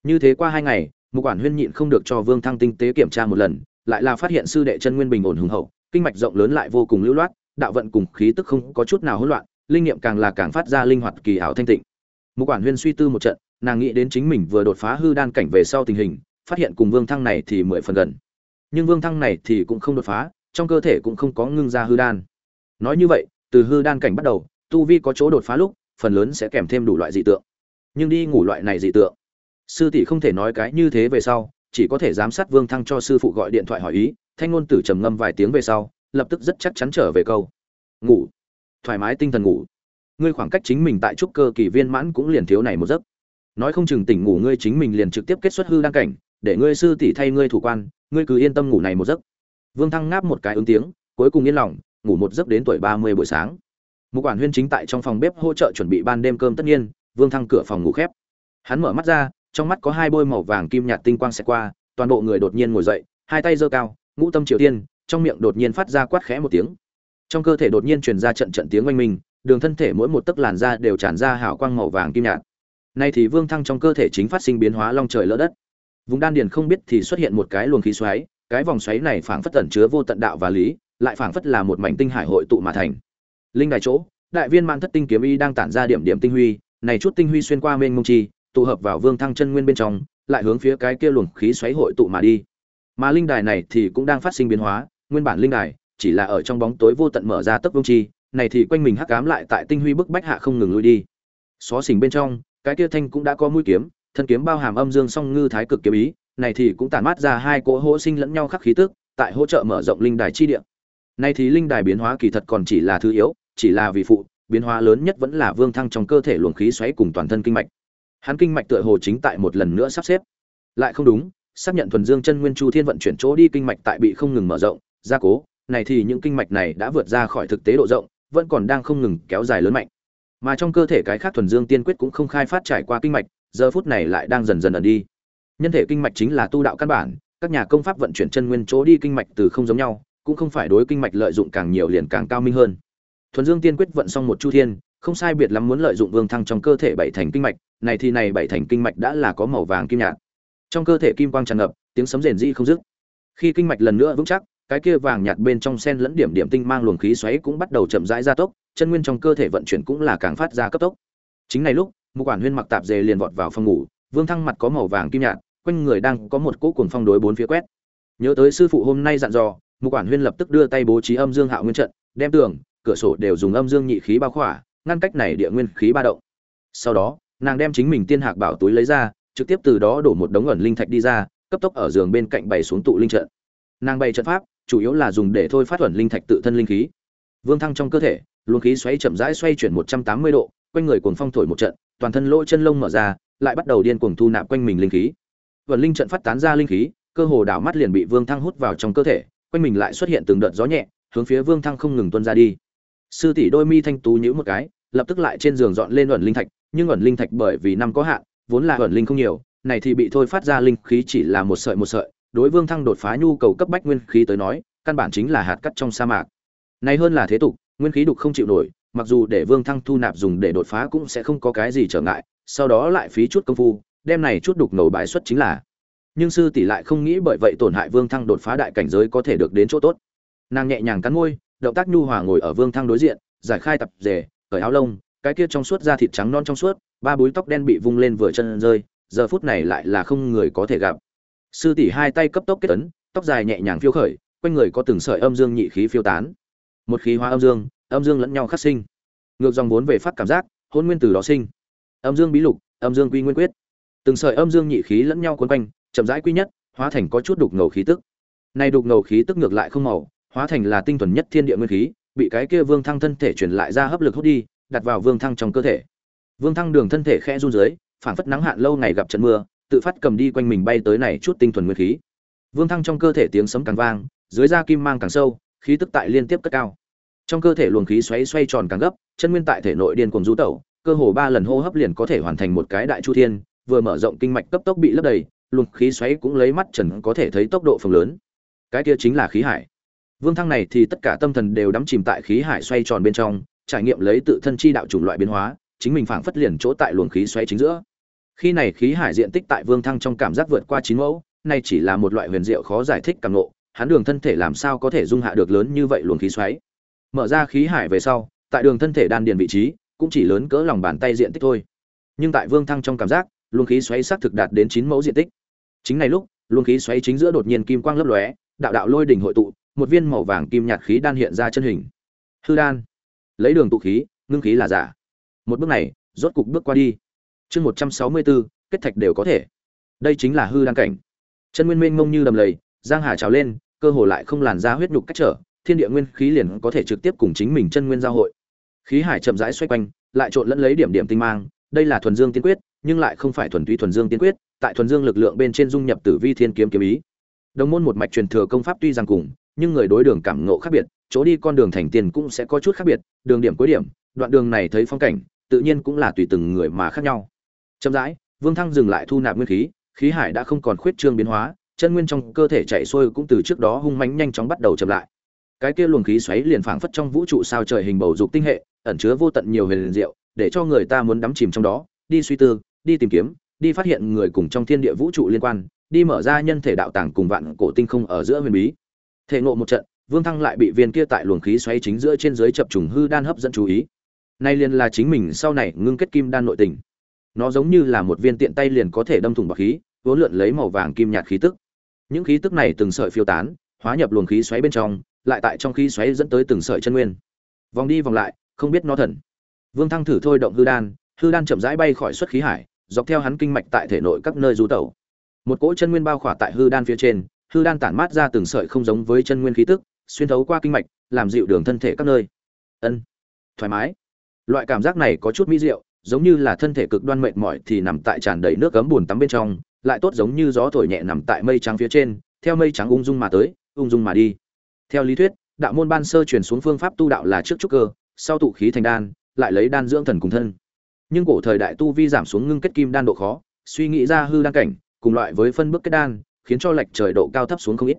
Như thế qua hai ngày một quản huyên nhịn không được cho vương thăng tinh tế kiểm tra một lần, lại là phát hiện sư đệ chân nguyên bình ổn hùng hậu, kinh mạch rộng lớn lại vô cùng lưu loát, đạo vận cùng khí tức không có chút nào hỗn loạn, linh nghiệm càng là càng phát ra linh hoạt kỳ ảo thanh tịnh. Một quản huyên suy tư một trận, nàng nghĩ đến chính mình vừa đột phá hư đan cảnh về sau tình hình, phát hiện cùng vương thăng này thì mười phần gần. Nhưng vương thăng này thì cũng không đột phá, trong cơ thể cũng không có ngưng ra hư đan. Nói như vậy, từ hư đan cảnh bắt đầu, tu vi có chỗ đột phá lúc, phần lớn sẽ kèm thêm đủ loại dị tượng nhưng đi ngủ loại này dị tượng. Sư tỷ không thể nói cái như thế về sau, chỉ có thể giám sát vương thăng cho sư phụ gọi điện thoại hỏi ý, thanh ngôn tử trầm ngâm vài tiếng về sau, lập tức rất chắc chắn trở về câu. Ngủ. Thoải mái tinh thần ngủ. Ngươi khoảng cách chính mình tại trúc cơ kỳ viên mãn cũng liền thiếu này một giấc. Nói không chừng tỉnh ngủ ngươi chính mình liền trực tiếp kết xuất hư đăng cảnh, để ngươi sư tỷ thay ngươi thủ quan, ngươi cứ yên tâm ngủ này một giấc. Vương thăng ngáp một cái ứng tiếng, cuối cùng yên lòng, ngủ một giấc đến tuổi ba mươi buổi sáng. Một quản huyên chính tại trong phòng bếp hỗ trợ chuẩn bị ban đêm cơm tất nhiên vương thăng cửa phòng ngủ khép. Hắn mở mắt ra, trong mắt có hai bôi màu vàng kim nhạt tinh quang xẹt qua, toàn bộ người đột nhiên ngồi dậy, hai tay giơ cao, ngũ tâm triều tiên, trong miệng đột nhiên phát ra quát khẽ một tiếng. Trong cơ thể đột nhiên truyền ra trận trận tiếng oanh minh, đường thân thể mỗi một tấc làn da đều tràn ra hào quang màu vàng kim nhạt. Nay thì vương thăng trong cơ thể chính phát sinh biến hóa long trời lỡ đất. Vùng đan điền không biết thì xuất hiện một cái luồng khí xoáy, cái vòng xoáy này phảng phất tẩn chứa vô tận đạo và lý, lại phảng phất là một mảnh tinh hải hội tụ mà thành. Linh đài chỗ, đại viên man thất tinh kiếm y đang tản ra điểm điểm tinh huy này chút tinh huy xuyên qua mênh mông chi, tụ hợp vào vương thăng chân nguyên bên trong, lại hướng phía cái kia luồng khí xoáy hội tụ mà đi. Mà linh đài này thì cũng đang phát sinh biến hóa, nguyên bản linh đài chỉ là ở trong bóng tối vô tận mở ra tốc vương chi, này thì quanh mình hắc ám lại tại tinh huy bức bách hạ không ngừng lui đi. Xó xỉnh bên trong, cái kia thanh cũng đã có mũi kiếm, thân kiếm bao hàm âm dương song ngư thái cực kiếm ý, này thì cũng tản mát ra hai cỗ hỗ sinh lẫn nhau khắc khí tức, tại hỗ trợ mở rộng linh đài chi địa. Này thì linh đài biến hóa kỳ thật còn chỉ là thứ yếu, chỉ là vì phụ biến hóa lớn nhất vẫn là vương thăng trong cơ thể luồng khí xoáy cùng toàn thân kinh mạch. Hắn kinh mạch tựa hồ chính tại một lần nữa sắp xếp. Lại không đúng, xác nhận thuần dương chân nguyên chu thiên vận chuyển chỗ đi kinh mạch tại bị không ngừng mở rộng, gia cố. Này thì những kinh mạch này đã vượt ra khỏi thực tế độ rộng, vẫn còn đang không ngừng kéo dài lớn mạnh. Mà trong cơ thể cái khác thuần dương tiên quyết cũng không khai phát trải qua kinh mạch, giờ phút này lại đang dần dần ẩn đi. Nhân thể kinh mạch chính là tu đạo căn bản, các nhà công pháp vận chuyển chân nguyên chỗ đi kinh mạch từ không giống nhau, cũng không phải đối kinh mạch lợi dụng càng nhiều liền càng cao minh hơn thuần dương tiên quyết vận xong một chu thiên, không sai biệt lắm muốn lợi dụng vương thăng trong cơ thể bảy thành kinh mạch, này thì này bảy thành kinh mạch đã là có màu vàng kim nhạt. Trong cơ thể kim quang tràn ngập, tiếng sấm rền rĩ không dứt. Khi kinh mạch lần nữa vững chắc, cái kia vàng nhạt bên trong sen lẫn điểm điểm tinh mang luồng khí xoáy cũng bắt đầu chậm rãi gia tốc, chân nguyên trong cơ thể vận chuyển cũng là càng phát ra cấp tốc. Chính này lúc, một quản huyên mặc tạp dề liền vọt vào phòng ngủ, vương thăng mặt có màu vàng kim nhạt, quanh người đang có một cỗ cuồng phong đối bốn phía quét. Nhớ tới sư phụ hôm nay dặn dò, một quản huyên lập tức đưa tay bố trí âm dương hạo nguyên trận, đem tường cửa sổ đều dùng âm dương nhị khí bao khỏa, ngăn cách này địa nguyên khí ba động. Sau đó, nàng đem chính mình tiên hạc bảo túi lấy ra, trực tiếp từ đó đổ một đống ẩn linh thạch đi ra, cấp tốc ở giường bên cạnh bày xuống tụ linh trận. Nàng bày trận pháp, chủ yếu là dùng để thôi phát ẩn linh thạch tự thân linh khí. Vương thăng trong cơ thể, luồng khí xoáy chậm rãi xoay chuyển một trăm tám mươi độ, quanh người cuồng phong thổi một trận, toàn thân lỗ chân lông mở ra, lại bắt đầu điên cuồng thu nạp quanh mình linh khí. Ẩn linh trận phát tán ra linh khí, cơ hồ đảo mắt liền bị vương thăng hút vào trong cơ thể, quanh mình lại xuất hiện từng đợt gió nhẹ, hướng phía vương thăng không ngừng tuôn ra đi sư tỷ đôi mi thanh tú nhíu một cái, lập tức lại trên giường dọn lên ẩn linh thạch, nhưng ẩn linh thạch bởi vì năm có hạn, vốn là ẩn linh không nhiều, này thì bị thôi phát ra linh khí chỉ là một sợi một sợi, đối vương thăng đột phá nhu cầu cấp bách nguyên khí tới nói, căn bản chính là hạt cắt trong sa mạc. Này hơn là thế tục, nguyên khí đục không chịu nổi, mặc dù để vương thăng thu nạp dùng để đột phá cũng sẽ không có cái gì trở ngại, sau đó lại phí chút công phu, đem này chút đục ngầu bãi xuất chính là. Nhưng sư tỷ lại không nghĩ bởi vậy tổn hại vương thăng đột phá đại cảnh giới có thể được đến chỗ tốt. Nàng nhẹ nhàng cắn môi động tác nhu hòa ngồi ở vương thăng đối diện, giải khai tập rể, cởi áo lông, cái kia trong suốt da thịt trắng non trong suốt, ba búi tóc đen bị vung lên vừa chân rơi, giờ phút này lại là không người có thể gặp. Sư tỷ hai tay cấp tốc kết ấn, tóc dài nhẹ nhàng phiêu khởi, quanh người có từng sợi âm dương nhị khí phiêu tán. Một khí hóa âm dương âm dương lẫn nhau khắc sinh. Ngược dòng vốn về phát cảm giác, hôn nguyên từ đó sinh. Âm dương bí lục, âm dương quy nguyên quyết. Từng sợi âm dương nhị khí lẫn nhau quấn quanh, chậm rãi quy nhất, hóa thành có chút đục ngầu khí tức. Này đục ngầu khí tức ngược lại không màu hóa thành là tinh thuần nhất thiên địa nguyên khí, bị cái kia vương thăng thân thể truyền lại ra hấp lực hút đi, đặt vào vương thăng trong cơ thể. Vương thăng đường thân thể khẽ run dưới, phảng phất nắng hạn lâu ngày gặp trận mưa, tự phát cầm đi quanh mình bay tới này chút tinh thuần nguyên khí. Vương thăng trong cơ thể tiếng sấm càng vang, dưới da kim mang càng sâu, khí tức tại liên tiếp cất cao. Trong cơ thể luồng khí xoáy xoay tròn càng gấp, chân nguyên tại thể nội điên cuồng du tẩu, cơ hồ ba lần hô hấp liền có thể hoàn thành một cái đại chu thiên, vừa mở rộng kinh mạch cấp tốc bị lấp đầy, luồng khí xoáy cũng lấy mắt trần có thể thấy tốc độ phồng lớn. Cái kia chính là khí hải vương thăng này thì tất cả tâm thần đều đắm chìm tại khí hải xoay tròn bên trong trải nghiệm lấy tự thân chi đạo chủng loại biến hóa chính mình phảng phất liền chỗ tại luồng khí xoáy chính giữa. Khi này khí hải diện tích tại vương thăng trong cảm giác vượt qua chín mẫu nay chỉ là một loại huyền diệu khó giải thích cảm ngộ, hắn đường thân thể làm sao có thể dung hạ được lớn như vậy luồng khí xoáy? Mở ra khí hải về sau tại đường thân thể đan điền vị trí cũng chỉ lớn cỡ lòng bàn tay diện tích thôi. Nhưng tại vương thăng trong cảm giác luồng khí xoáy xác thực đạt đến chín mẫu diện tích. Chính này lúc luồng khí xoáy chính giữa đột nhiên kim quang lấp lóe đạo đạo lôi đỉnh hội tụ một viên màu vàng kim nhạt khí đan hiện ra chân hình. Hư đan. Lấy đường tụ khí, ngưng khí là giả. Một bước này, rốt cục bước qua đi. Chương một trăm sáu mươi bốn kết thạch đều có thể. Đây chính là hư đan cảnh. Chân nguyên mênh mông như đầm lầy, giang hà trào lên, cơ hồ lại không làn ra huyết nhục cách trở, thiên địa nguyên khí liền có thể trực tiếp cùng chính mình chân nguyên giao hội. Khí hải chậm rãi xoay quanh, lại trộn lẫn lấy điểm điểm tinh mang. Đây là thuần dương tiên quyết, nhưng lại không phải thuần túy thuần dương tiên quyết, tại thuần dương lực lượng bên trên dung nhập tử vi thiên kiếm kiếm ý. Đồng môn một mạch truyền thừa công pháp tuy rằng cùng nhưng người đối đường cảm ngộ khác biệt, chỗ đi con đường thành tiền cũng sẽ có chút khác biệt, đường điểm cuối điểm, đoạn đường này thấy phong cảnh, tự nhiên cũng là tùy từng người mà khác nhau. Chậm rãi, vương thăng dừng lại thu nạp nguyên khí khí hải đã không còn khuyết trương biến hóa, chân nguyên trong cơ thể chạy xuôi cũng từ trước đó hung mãnh nhanh chóng bắt đầu chậm lại. Cái kia luồng khí xoáy liền phảng phất trong vũ trụ sao trời hình bầu dục tinh hệ, ẩn chứa vô tận nhiều huyền diệu, để cho người ta muốn đắm chìm trong đó, đi suy tư, đi tìm kiếm, đi phát hiện người cùng trong thiên địa vũ trụ liên quan, đi mở ra nhân thể đạo tàng cùng vạn cổ tinh không ở giữa huyền bí thể ngộ một trận, vương thăng lại bị viên kia tại luồng khí xoáy chính giữa trên dưới chập trùng hư đan hấp dẫn chú ý. Nay liền là chính mình sau này ngưng kết kim đan nội tình. Nó giống như là một viên tiện tay liền có thể đâm thủng bọc khí, vốn lượn lấy màu vàng kim nhạt khí tức. Những khí tức này từng sợi phiêu tán, hóa nhập luồng khí xoáy bên trong, lại tại trong khí xoáy dẫn tới từng sợi chân nguyên. Vòng đi vòng lại, không biết nó thần. Vương thăng thử thôi động hư đan hư đan chậm rãi bay khỏi xuất khí hải, dọc theo hắn kinh mạch tại thể nội các nơi du tẩu. Một cỗ chân nguyên bao khỏa tại hư đan phía trên hư đan tản mát ra từng sợi không giống với chân nguyên khí tức, xuyên thấu qua kinh mạch, làm dịu đường thân thể các nơi. Ân, thoải mái. Loại cảm giác này có chút mỹ diệu, giống như là thân thể cực đoan mệt mỏi thì nằm tại tràn đầy nước cấm buồn tắm bên trong, lại tốt giống như gió thổi nhẹ nằm tại mây trắng phía trên, theo mây trắng ung dung mà tới, ung dung mà đi. Theo lý thuyết, đạo môn ban sơ truyền xuống phương pháp tu đạo là trước trúc cơ, sau tụ khí thành đan, lại lấy đan dưỡng thần cùng thân. Nhưng cổ thời đại tu vi giảm xuống ngưng kết kim đan độ khó, suy nghĩ ra hư đan cảnh, cùng loại với phân bước kết đan khiến cho lệch trời độ cao thấp xuống không ít.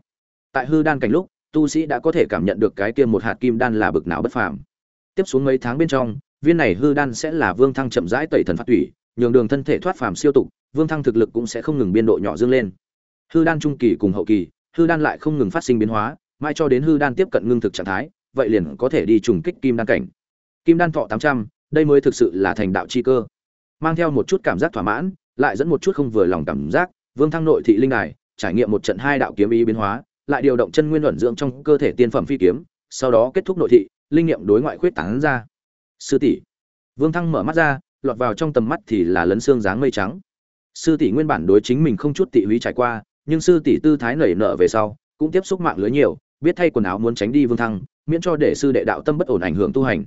Tại hư đan cảnh lúc, tu sĩ đã có thể cảm nhận được cái kia một hạt kim đan là bực não bất phàm. Tiếp xuống mấy tháng bên trong, viên này hư đan sẽ là vương thăng chậm rãi tẩy thần phát tủy, nhường đường thân thể thoát phàm siêu tục, vương thăng thực lực cũng sẽ không ngừng biên độ nhỏ dương lên. Hư đan trung kỳ cùng hậu kỳ, hư đan lại không ngừng phát sinh biến hóa, mai cho đến hư đan tiếp cận ngưng thực trạng thái, vậy liền có thể đi trùng kích kim đan cảnh. Kim đan thọ tám trăm, đây mới thực sự là thành đạo chi cơ. Mang theo một chút cảm giác thỏa mãn, lại dẫn một chút không vừa lòng cảm giác, vương thăng nội thị linh đài trải nghiệm một trận hai đạo kiếm ý biến hóa, lại điều động chân nguyên luận dưỡng trong cơ thể tiên phẩm phi kiếm, sau đó kết thúc nội thị, linh nghiệm đối ngoại khuyết tán ra. Sư tỷ. Vương thăng mở mắt ra, lọt vào trong tầm mắt thì là lấn xương dáng mây trắng. Sư tỷ nguyên bản đối chính mình không chút tị húy trải qua, nhưng sư tỷ tư thái nảy nở về sau, cũng tiếp xúc mạng lưới nhiều, biết thay quần áo muốn tránh đi vương thăng, miễn cho để sư đệ đạo tâm bất ổn ảnh hưởng tu hành.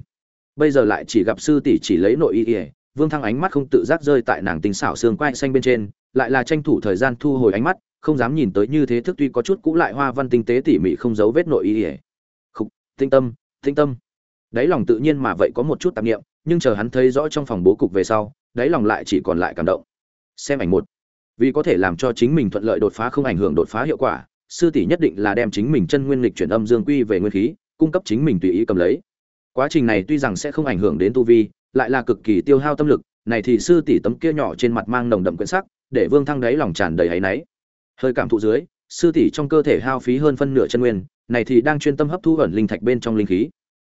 Bây giờ lại chỉ gặp sư tỷ chỉ lấy nội y vương thăng ánh mắt không tự giác rơi tại nàng tinh xảo xương quai xanh bên trên, lại là tranh thủ thời gian thu hồi ánh mắt, không dám nhìn tới như thế thức tuy có chút cũ lại hoa văn tinh tế tỉ mỉ không giấu vết nội y ỉa khúc tinh tâm tinh tâm. Đáy lòng tự nhiên mà vậy có một chút tạp niệm, nhưng chờ hắn thấy rõ trong phòng bố cục về sau, đáy lòng lại chỉ còn lại cảm động. Xem ảnh một. Vì có thể làm cho chính mình thuận lợi đột phá không ảnh hưởng đột phá hiệu quả, sư tỷ nhất định là đem chính mình chân nguyên lịch chuyển âm dương quy về nguyên khí, cung cấp chính mình tùy ý cầm lấy. Quá trình này tuy rằng sẽ không ảnh hưởng đến tu vi lại là cực kỳ tiêu hao tâm lực, này thì sư tỷ tấm kia nhỏ trên mặt mang nồng đậm quyển sắc, để vương thăng đáy lòng tràn đầy áy náy. Hơi cảm thụ dưới, sư tỷ trong cơ thể hao phí hơn phân nửa chân nguyên, này thì đang chuyên tâm hấp thu ẩn linh thạch bên trong linh khí.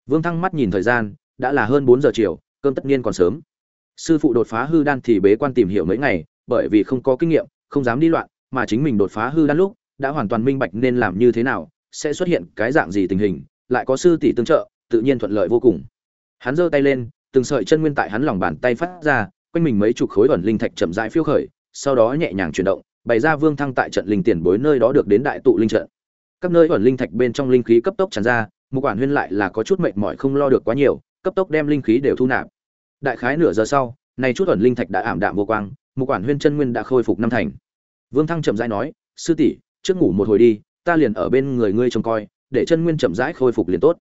Vương thăng mắt nhìn thời gian, đã là hơn bốn giờ chiều, cơm tất nhiên còn sớm. Sư phụ đột phá hư đan thì bế quan tìm hiểu mấy ngày, bởi vì không có kinh nghiệm, không dám đi loạn, mà chính mình đột phá hư đan lúc, đã hoàn toàn minh bạch nên làm như thế nào, sẽ xuất hiện cái dạng gì tình hình, lại có sư tỷ tương trợ, tự nhiên thuận lợi vô cùng. Hắn giơ tay lên từng sợi chân nguyên tại hắn lòng bàn tay phát ra, quanh mình mấy chục khối ẩn linh thạch chậm rãi phiêu khởi, sau đó nhẹ nhàng chuyển động, bày ra vương thăng tại trận linh tiền bối nơi đó được đến đại tụ linh trận. Các nơi ẩn linh thạch bên trong linh khí cấp tốc tràn ra một quản huyên lại là có chút mệt mỏi không lo được quá nhiều, cấp tốc đem linh khí đều thu nạp. Đại khái nửa giờ sau này chút ẩn linh thạch đã ảm đạm vô quang một quản huyên chân nguyên đã khôi phục năm thành. Vương thăng chậm rãi nói, sư tỷ, trước ngủ một hồi đi, ta liền ở bên người ngươi trông coi, để chân nguyên chậm rãi khôi phục liền tốt.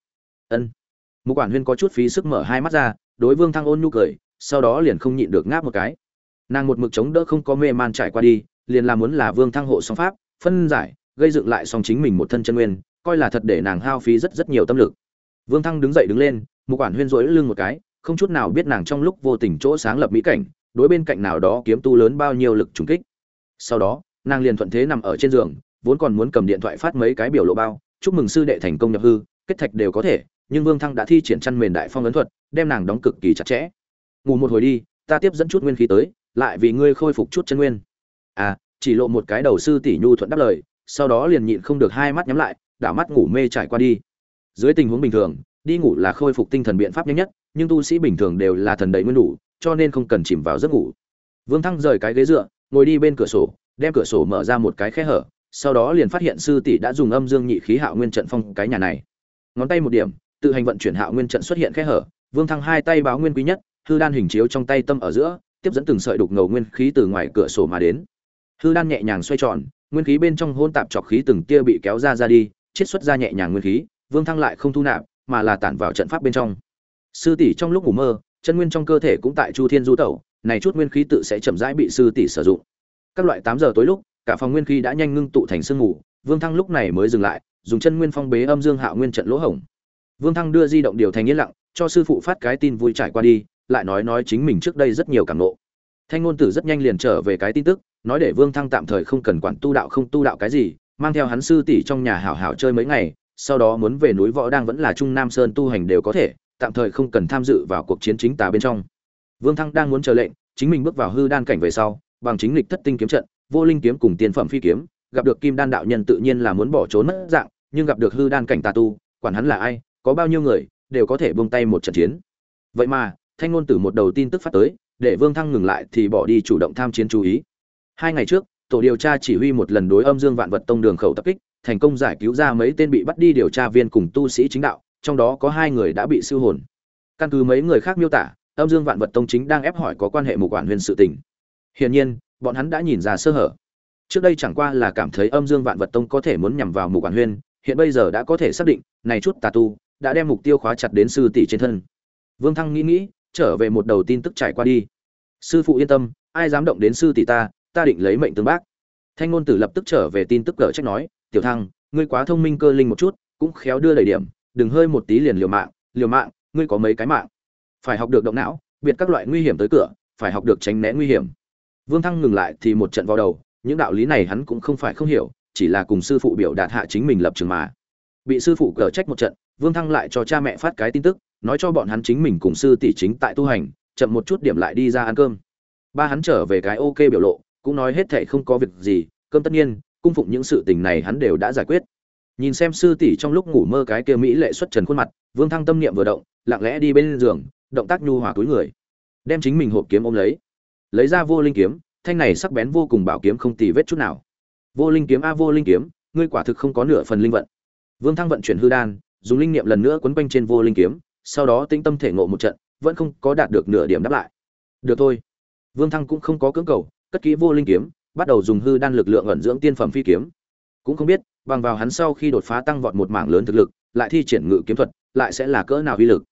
Ân. Một quản huyên có chút phí sức mở hai mắt ra đối vương thăng ôn nhu cười, sau đó liền không nhịn được ngáp một cái. Nàng một mực chống đỡ không có mê man trải qua đi, liền làm muốn là vương thăng hộ song pháp, phân giải, gây dựng lại song chính mình một thân chân nguyên, coi là thật để nàng hao phí rất rất nhiều tâm lực. Vương thăng đứng dậy đứng lên một quản huyên rỗi lưng một cái, không chút nào biết nàng trong lúc vô tình chỗ sáng lập mỹ cảnh, đối bên cạnh nào đó kiếm tu lớn bao nhiêu lực trùng kích. Sau đó, nàng liền thuận thế nằm ở trên giường, vốn còn muốn cầm điện thoại phát mấy cái biểu lộ bao, chúc mừng sư đệ thành công nhập hư, kết thạch đều có thể nhưng vương thăng đã thi triển chăn mền đại phong ấn thuật, đem nàng đóng cực kỳ chặt chẽ. Ngủ một hồi đi, ta tiếp dẫn chút nguyên khí tới, lại vì ngươi khôi phục chút chân nguyên. À chỉ lộ một cái đầu sư tỷ nhu thuận đáp lời, sau đó liền nhịn không được hai mắt nhắm lại, đảo mắt ngủ mê trải qua đi. Dưới tình huống bình thường, đi ngủ là khôi phục tinh thần biện pháp nhanh nhất, nhưng tu sĩ bình thường đều là thần đầy nguyên đủ, cho nên không cần chìm vào giấc ngủ. Vương thăng rời cái ghế dựa, ngồi đi bên cửa sổ, đem cửa sổ mở ra một cái khe hở, sau đó liền phát hiện sư tỷ đã dùng âm dương nhị khí hạo nguyên trận phong cái nhà này. Ngón tay một điểm tự hành vận chuyển hạo nguyên trận xuất hiện khe hở, vương thăng hai tay báo nguyên quý nhất, hư đan hình chiếu trong tay tâm ở giữa, tiếp dẫn từng sợi đục ngầu nguyên khí từ ngoài cửa sổ mà đến. Hư đan nhẹ nhàng xoay tròn, nguyên khí bên trong hôn tạp trọc khí từng tia bị kéo ra ra đi, chiết xuất ra nhẹ nhàng nguyên khí, vương thăng lại không thu nạp, mà là tản vào trận pháp bên trong. Sư tỷ trong lúc ngủ mơ, chân nguyên trong cơ thể cũng tại chu thiên du tẩu, này chút nguyên khí tự sẽ chậm rãi bị sư tỷ sử dụng. Các loại tám giờ tối lúc, cả phòng nguyên khí đã nhanh ngưng tụ thành sương ngủ vương thăng lúc này mới dừng lại, dùng chân nguyên phong bế âm dương hạo nguyên trận lỗ hổng vương thăng đưa di động điều thành yên lặng, cho sư phụ phát cái tin vui trải qua đi, lại nói nói chính mình trước đây rất nhiều cảm nộ thanh ngôn tử rất nhanh liền trở về cái tin tức, nói để vương thăng tạm thời không cần quản tu đạo không tu đạo cái gì, mang theo hắn sư tỷ trong nhà hảo hảo chơi mấy ngày, sau đó muốn về núi võ đang vẫn là trung nam sơn tu hành đều có thể, tạm thời không cần tham dự vào cuộc chiến chính tà bên trong. Vương thăng đang muốn chờ lệnh, chính mình bước vào hư đan cảnh về sau, bằng chính lịch thất tinh kiếm trận, vô linh kiếm cùng tiên phẩm phi kiếm, gặp được kim đan đạo nhân tự nhiên là muốn bỏ trốn mất dạng, nhưng gặp được hư đan cảnh tà tu, quản hắn là ai có bao nhiêu người, đều có thể buông tay một trận chiến. Vậy mà, thanh ngôn tử một đầu tin tức phát tới, để vương thăng ngừng lại thì bỏ đi chủ động tham chiến chú ý. Hai ngày trước, tổ điều tra chỉ huy một lần đối âm dương vạn vật tông đường khẩu tập kích, thành công giải cứu ra mấy tên bị bắt đi điều tra viên cùng tu sĩ chính đạo, trong đó có hai người đã bị siêu hồn. Căn cứ mấy người khác miêu tả, âm dương vạn vật tông chính đang ép hỏi có quan hệ mục quản huyền sự tình. Hiển nhiên, bọn hắn đã nhìn ra sơ hở. Trước đây chẳng qua là cảm thấy âm dương vạn vật tông có thể muốn nhằm vào mục quản huyền, hiện bây giờ đã có thể xác định, này chút tà tu đã đem mục tiêu khóa chặt đến sư tỷ trên thân. Vương thăng nghĩ nghĩ, trở về một đầu tin tức trải qua đi. Sư phụ yên tâm, ai dám động đến sư tỷ ta ta định lấy mệnh tương bác. Thanh ngôn tử lập tức trở về tin tức cờ trách nói, tiểu thăng, ngươi quá thông minh cơ linh một chút, cũng khéo đưa đầy điểm, đừng hơi một tí liền liều mạng liều mạng, ngươi có mấy cái mạng? Phải học được động não, biệt các loại nguy hiểm tới cửa, phải học được tránh né nguy hiểm. Vương thăng ngừng lại thì một trận vào đầu, những đạo lý này hắn cũng không phải không hiểu, chỉ là cùng sư phụ biểu đạt hạ chính mình lập trường mà. Bị sư phụ cờ trách một trận vương thăng lại cho cha mẹ phát cái tin tức, nói cho bọn hắn chính mình cùng sư tỷ chính tại tu hành, chậm một chút điểm lại đi ra ăn cơm. Ba hắn trở về cái ok biểu lộ, cũng nói hết thảy không có việc gì, cơm tất nhiên, cung phụng những sự tình này hắn đều đã giải quyết. Nhìn xem sư tỷ trong lúc ngủ mơ cái kia mỹ lệ xuất trần khuôn mặt, vương thăng tâm niệm vừa động, lặng lẽ đi bên giường, động tác nhu hòa túi người. Đem chính mình hộp kiếm ôm lấy. Lấy ra vô linh kiếm, thanh này sắc bén vô cùng bảo kiếm không tì vết chút nào. Vô linh kiếm a, vô linh kiếm, ngươi quả thực không có nửa phần linh vận. Vương thăng vận chuyển hư đan dùng linh niệm lần nữa quấn quanh trên vô linh kiếm, sau đó tĩnh tâm thể ngộ một trận, vẫn không có đạt được nửa điểm đáp lại. Được thôi. Vương thăng cũng không có cưỡng cầu, cất kỹ vô linh kiếm, bắt đầu dùng hư đan lực lượng ẩn dưỡng tiên phẩm phi kiếm. Cũng không biết, bằng vào hắn sau khi đột phá tăng vọt một mảng lớn thực lực, lại thi triển ngự kiếm thuật, lại sẽ là cỡ nào uy lực?